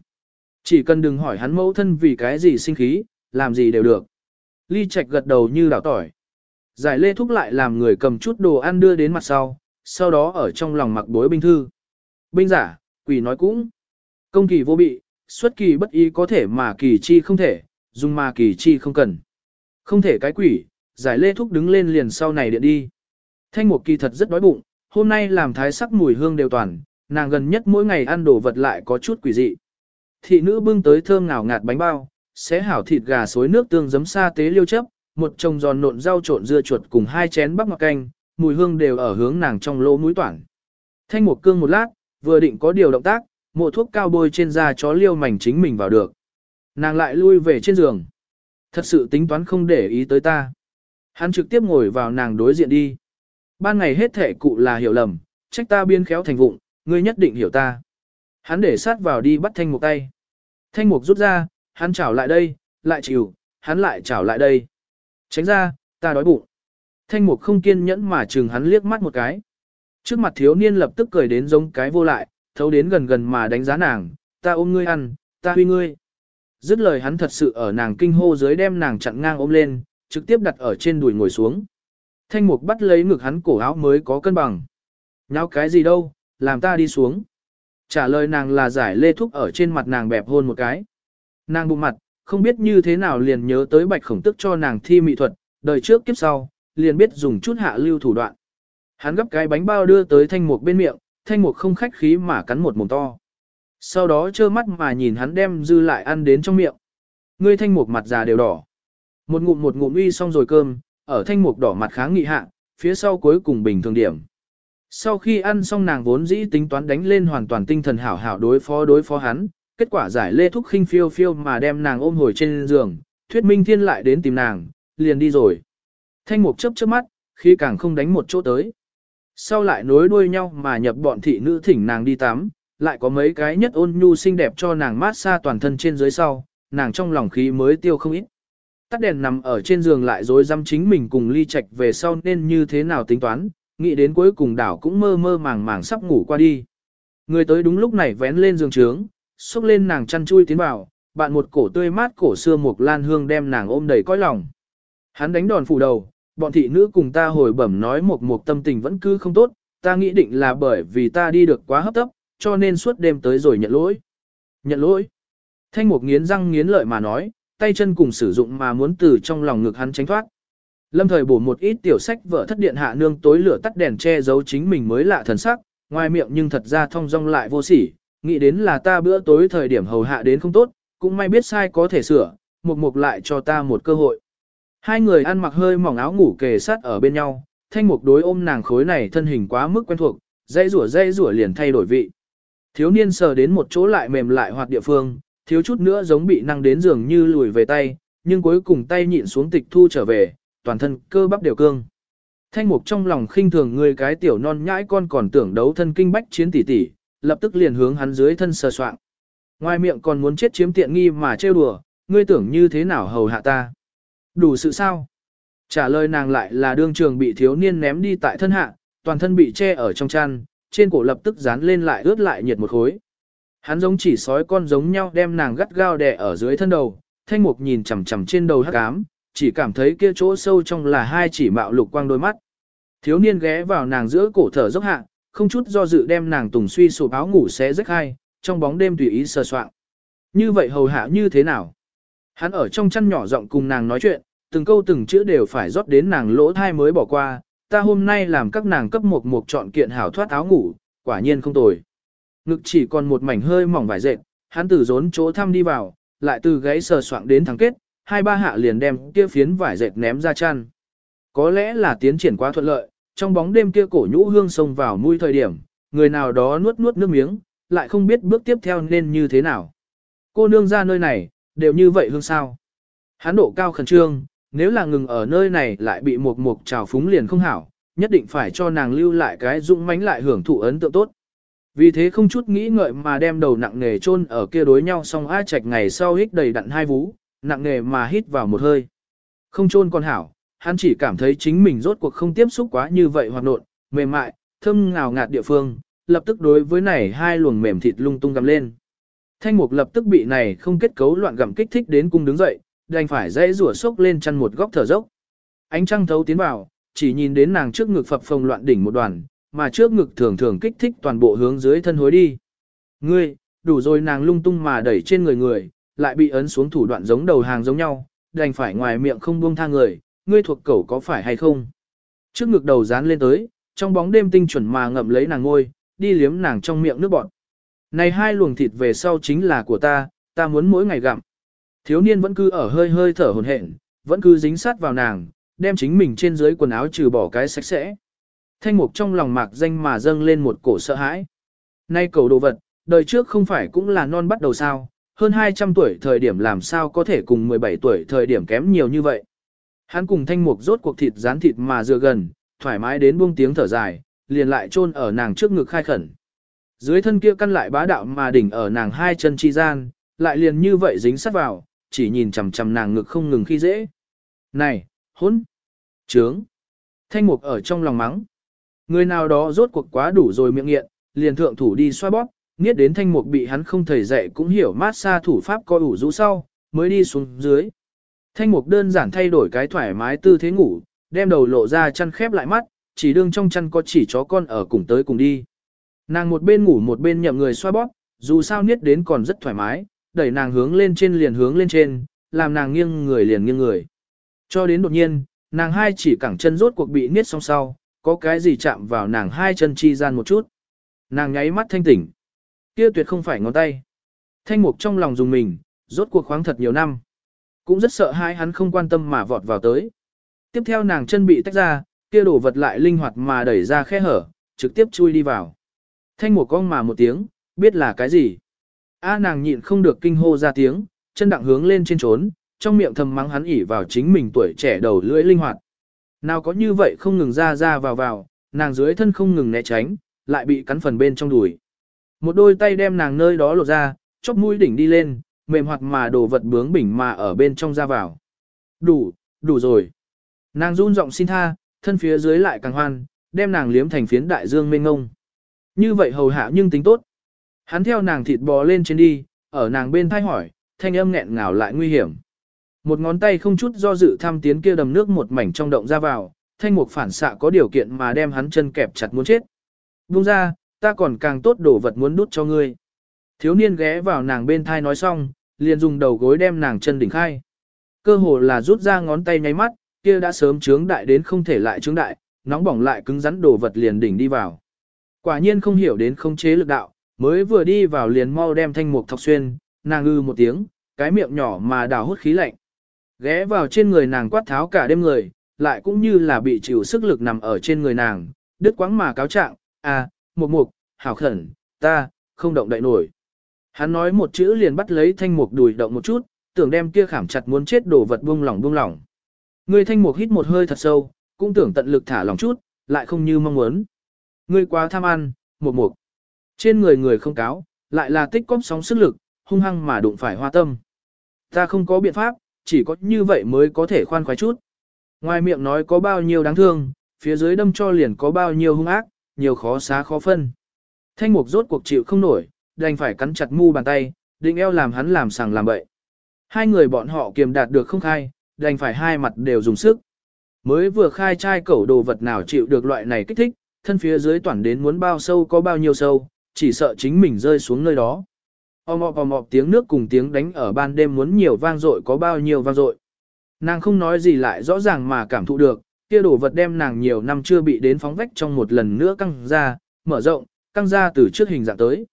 A: Chỉ cần đừng hỏi hắn mẫu thân vì cái gì sinh khí, làm gì đều được. Ly trạch gật đầu như đảo tỏi. Giải lê thúc lại làm người cầm chút đồ ăn đưa đến mặt sau, sau đó ở trong lòng mặc bối binh thư. Binh giả, quỷ nói cũng. Công kỳ vô bị, xuất kỳ bất ý có thể mà kỳ chi không thể, dùng mà kỳ chi không cần. Không thể cái quỷ, giải lê thúc đứng lên liền sau này điện đi. Thanh một kỳ thật rất đói bụng, hôm nay làm thái sắc mùi hương đều toàn, nàng gần nhất mỗi ngày ăn đồ vật lại có chút quỷ dị. Thị nữ bưng tới thơm ngào ngạt bánh bao, xé hảo thịt gà xối nước tương giấm sa tế liêu chấp, một chồng giòn nộn rau trộn dưa chuột cùng hai chén bắp mặc canh, mùi hương đều ở hướng nàng trong lỗ mũi toản. Thanh một cương một lát, vừa định có điều động tác, mộ thuốc cao bôi trên da chó liêu mảnh chính mình vào được. Nàng lại lui về trên giường. Thật sự tính toán không để ý tới ta. Hắn trực tiếp ngồi vào nàng đối diện đi. Ban ngày hết thể cụ là hiểu lầm, trách ta biên khéo thành vụng, ngươi nhất định hiểu ta. Hắn để sát vào đi bắt thanh mục tay. Thanh mục rút ra, hắn chảo lại đây, lại chịu, hắn lại chảo lại đây. Tránh ra, ta đói bụng. Thanh mục không kiên nhẫn mà chừng hắn liếc mắt một cái. Trước mặt thiếu niên lập tức cười đến giống cái vô lại, thấu đến gần gần mà đánh giá nàng, ta ôm ngươi ăn, ta huy ngươi. Dứt lời hắn thật sự ở nàng kinh hô dưới đem nàng chặn ngang ôm lên, trực tiếp đặt ở trên đùi ngồi xuống. Thanh mục bắt lấy ngực hắn cổ áo mới có cân bằng. Nháo cái gì đâu, làm ta đi xuống. Trả lời nàng là giải lê thúc ở trên mặt nàng bẹp hôn một cái. Nàng bụng mặt, không biết như thế nào liền nhớ tới bạch khổng tức cho nàng thi mỹ thuật, đời trước kiếp sau, liền biết dùng chút hạ lưu thủ đoạn. Hắn gấp cái bánh bao đưa tới thanh mục bên miệng, thanh mục không khách khí mà cắn một mồm to. Sau đó trơ mắt mà nhìn hắn đem dư lại ăn đến trong miệng. Ngươi thanh mục mặt già đều đỏ. Một ngụm một ngụm uy xong rồi cơm, ở thanh mục đỏ mặt kháng nghị hạ, phía sau cuối cùng bình thường điểm. Sau khi ăn xong nàng vốn dĩ tính toán đánh lên hoàn toàn tinh thần hảo hảo đối phó đối phó hắn, kết quả giải lê thúc khinh phiêu phiêu mà đem nàng ôm hồi trên giường, thuyết minh thiên lại đến tìm nàng, liền đi rồi. Thanh mục chấp chớp mắt, khi càng không đánh một chỗ tới. Sau lại nối đuôi nhau mà nhập bọn thị nữ thỉnh nàng đi tắm, lại có mấy cái nhất ôn nhu xinh đẹp cho nàng mát xa toàn thân trên dưới sau, nàng trong lòng khí mới tiêu không ít. Tắt đèn nằm ở trên giường lại dối dăm chính mình cùng ly Trạch về sau nên như thế nào tính toán, nghĩ đến cuối cùng đảo cũng mơ mơ màng màng sắp ngủ qua đi. Người tới đúng lúc này vén lên giường trướng, xúc lên nàng chăn chui tiến vào, bạn một cổ tươi mát cổ xưa một lan hương đem nàng ôm đầy cõi lòng. Hắn đánh đòn phủ đầu, bọn thị nữ cùng ta hồi bẩm nói một một tâm tình vẫn cứ không tốt, ta nghĩ định là bởi vì ta đi được quá hấp tấp, cho nên suốt đêm tới rồi nhận lỗi. Nhận lỗi. Thanh mục nghiến răng nghiến lợi mà nói, tay chân cùng sử dụng mà muốn từ trong lòng ngực hắn tránh thoát. Lâm thời bổ một ít tiểu sách vợ thất điện hạ nương tối lửa tắt đèn che giấu chính mình mới lạ thần sắc, ngoài miệng nhưng thật ra thông dong lại vô sỉ, nghĩ đến là ta bữa tối thời điểm hầu hạ đến không tốt, cũng may biết sai có thể sửa, mục mục lại cho ta một cơ hội. Hai người ăn mặc hơi mỏng áo ngủ kề sát ở bên nhau, thanh mục đối ôm nàng khối này thân hình quá mức quen thuộc, dây rủa dây rủa liền thay đổi vị. Thiếu niên sờ đến một chỗ lại mềm lại hoạt địa phương, thiếu chút nữa giống bị năng đến giường như lùi về tay, nhưng cuối cùng tay nhịn xuống tịch thu trở về, toàn thân cơ bắp đều cương. Thanh mục trong lòng khinh thường người cái tiểu non nhãi con còn tưởng đấu thân kinh bách chiến tỷ tỷ, lập tức liền hướng hắn dưới thân sờ soạng, Ngoài miệng còn muốn chết chiếm tiện nghi mà trêu đùa, ngươi tưởng như thế nào hầu hạ ta. Đủ sự sao? Trả lời nàng lại là đương trường bị thiếu niên ném đi tại thân hạ, toàn thân bị che ở trong chăn, trên cổ lập tức dán lên lại ướt lại nhiệt một khối. Hắn giống chỉ sói con giống nhau đem nàng gắt gao đè ở dưới thân đầu, thanh mục nhìn chằm chằm trên đầu hắc ám, chỉ cảm thấy kia chỗ sâu trong là hai chỉ mạo lục quang đôi mắt. Thiếu niên ghé vào nàng giữa cổ thở dốc hạ, không chút do dự đem nàng tùng suy sụp áo ngủ xé rách hai, trong bóng đêm tùy ý sờ soạng. Như vậy hầu hạ như thế nào? Hắn ở trong chăn nhỏ giọng cùng nàng nói chuyện, từng câu từng chữ đều phải rót đến nàng lỗ thai mới bỏ qua, ta hôm nay làm các nàng cấp một một chọn kiện hảo thoát áo ngủ, quả nhiên không tồi. Ngực chỉ còn một mảnh hơi mỏng vải dệt, hắn từ rốn chỗ thăm đi vào, lại từ gáy sờ soạng đến thắng kết, hai ba hạ liền đem kia phiến vải dệt ném ra chăn. Có lẽ là tiến triển quá thuận lợi, trong bóng đêm kia cổ nhũ hương xông vào mũi thời điểm, người nào đó nuốt nuốt nước miếng, lại không biết bước tiếp theo nên như thế nào. Cô nương ra nơi này, đều như vậy hương sao. Hán độ cao khẩn trương, nếu là ngừng ở nơi này lại bị một mục trào phúng liền không hảo, nhất định phải cho nàng lưu lại cái dũng mãnh lại hưởng thụ ấn tượng tốt. Vì thế không chút nghĩ ngợi mà đem đầu nặng nghề chôn ở kia đối nhau xong A Trạch ngày sau hít đầy đặn hai vú, nặng nghề mà hít vào một hơi. Không chôn còn hảo, hắn chỉ cảm thấy chính mình rốt cuộc không tiếp xúc quá như vậy hoạt nộn, mềm mại, thơm ngào ngạt địa phương, lập tức đối với này hai luồng mềm thịt lung tung gặm lên. Thanh mục lập tức bị này không kết cấu loạn gặm kích thích đến cung đứng dậy, đành phải dễ rủa sốc lên chăn một góc thở dốc. Ánh trăng thấu tiến vào, chỉ nhìn đến nàng trước ngực phập phồng loạn đỉnh một đoàn, mà trước ngực thường thường kích thích toàn bộ hướng dưới thân hối đi. Ngươi, đủ rồi nàng lung tung mà đẩy trên người người, lại bị ấn xuống thủ đoạn giống đầu hàng giống nhau, đành phải ngoài miệng không buông tha người, ngươi thuộc cẩu có phải hay không? Trước ngực đầu dán lên tới, trong bóng đêm tinh chuẩn mà ngậm lấy nàng ngôi, đi liếm nàng trong miệng nước bọt. Này hai luồng thịt về sau chính là của ta, ta muốn mỗi ngày gặm. Thiếu niên vẫn cứ ở hơi hơi thở hồn hển, vẫn cứ dính sát vào nàng, đem chính mình trên dưới quần áo trừ bỏ cái sạch sẽ. Thanh mục trong lòng mạc danh mà dâng lên một cổ sợ hãi. Nay cầu đồ vật, đời trước không phải cũng là non bắt đầu sao, hơn 200 tuổi thời điểm làm sao có thể cùng 17 tuổi thời điểm kém nhiều như vậy. Hắn cùng thanh mục rốt cuộc thịt rán thịt mà dựa gần, thoải mái đến buông tiếng thở dài, liền lại chôn ở nàng trước ngực khai khẩn. Dưới thân kia căn lại bá đạo mà đỉnh ở nàng hai chân chi gian, lại liền như vậy dính sát vào, chỉ nhìn chằm chằm nàng ngực không ngừng khi dễ. Này, hốn, trướng, thanh mục ở trong lòng mắng. Người nào đó rốt cuộc quá đủ rồi miệng nghiện, liền thượng thủ đi xoa bóp, nghiết đến thanh mục bị hắn không thầy dạy cũng hiểu mát xa thủ pháp coi ủ rũ sau, mới đi xuống dưới. Thanh mục đơn giản thay đổi cái thoải mái tư thế ngủ, đem đầu lộ ra chăn khép lại mắt, chỉ đương trong chăn có chỉ chó con ở cùng tới cùng đi. Nàng một bên ngủ một bên nhậm người xoa bóp, dù sao niết đến còn rất thoải mái, đẩy nàng hướng lên trên liền hướng lên trên, làm nàng nghiêng người liền nghiêng người. Cho đến đột nhiên, nàng hai chỉ cẳng chân rốt cuộc bị niết xong sau, có cái gì chạm vào nàng hai chân chi gian một chút. Nàng nháy mắt thanh tỉnh. Kia tuyệt không phải ngón tay. Thanh mục trong lòng dùng mình, rốt cuộc khoáng thật nhiều năm. Cũng rất sợ hai hắn không quan tâm mà vọt vào tới. Tiếp theo nàng chân bị tách ra, kia đổ vật lại linh hoạt mà đẩy ra khe hở, trực tiếp chui đi vào. Thanh một con mà một tiếng, biết là cái gì. A nàng nhịn không được kinh hô ra tiếng, chân đặng hướng lên trên trốn, trong miệng thầm mắng hắn ỉ vào chính mình tuổi trẻ đầu lưỡi linh hoạt. Nào có như vậy không ngừng ra ra vào vào, nàng dưới thân không ngừng né tránh, lại bị cắn phần bên trong đùi. Một đôi tay đem nàng nơi đó lột ra, chóp mũi đỉnh đi lên, mềm hoạt mà đồ vật bướng bỉnh mà ở bên trong ra vào. Đủ, đủ rồi. Nàng run giọng xin tha, thân phía dưới lại càng hoan, đem nàng liếm thành phiến đại dương mênh ngông. Như vậy hầu hạ nhưng tính tốt. Hắn theo nàng thịt bò lên trên đi, ở nàng bên thai hỏi, thanh âm nghẹn ngào lại nguy hiểm. Một ngón tay không chút do dự tham tiến kia đầm nước một mảnh trong động ra vào, thanh mục phản xạ có điều kiện mà đem hắn chân kẹp chặt muốn chết. Buông ra, ta còn càng tốt đổ vật muốn đút cho ngươi. Thiếu niên ghé vào nàng bên thai nói xong, liền dùng đầu gối đem nàng chân đỉnh khai. Cơ hồ là rút ra ngón tay nháy mắt, kia đã sớm trướng đại đến không thể lại trướng đại, nóng bỏng lại cứng rắn đổ vật liền đỉnh đi vào. Quả nhiên không hiểu đến không chế lực đạo, mới vừa đi vào liền mau đem thanh mục thọc xuyên, nàng ư một tiếng, cái miệng nhỏ mà đào hút khí lạnh. Ghé vào trên người nàng quát tháo cả đêm người, lại cũng như là bị chịu sức lực nằm ở trên người nàng, đứt quãng mà cáo trạng, à, mục mục, hảo khẩn, ta, không động đậy nổi. Hắn nói một chữ liền bắt lấy thanh mục đùi động một chút, tưởng đem kia khảm chặt muốn chết đổ vật buông lỏng buông lỏng. Người thanh mục hít một hơi thật sâu, cũng tưởng tận lực thả lỏng chút, lại không như mong muốn. Ngươi quá tham ăn, mục mục. Trên người người không cáo, lại là tích cóp sóng sức lực, hung hăng mà đụng phải hoa tâm. Ta không có biện pháp, chỉ có như vậy mới có thể khoan khoái chút. Ngoài miệng nói có bao nhiêu đáng thương, phía dưới đâm cho liền có bao nhiêu hung ác, nhiều khó xá khó phân. Thanh mục rốt cuộc chịu không nổi, đành phải cắn chặt mu bàn tay, định eo làm hắn làm sàng làm bậy. Hai người bọn họ kiềm đạt được không khai, đành phải hai mặt đều dùng sức. Mới vừa khai chai cẩu đồ vật nào chịu được loại này kích thích, thân phía dưới toàn đến muốn bao sâu có bao nhiêu sâu, chỉ sợ chính mình rơi xuống nơi đó. Om ọp om ọp tiếng nước cùng tiếng đánh ở ban đêm muốn nhiều vang dội có bao nhiêu vang dội. Nàng không nói gì lại rõ ràng mà cảm thụ được, kia đồ vật đem nàng nhiều năm chưa bị đến phóng vách trong một lần nữa căng ra, mở rộng, căng ra từ trước hình dạng tới.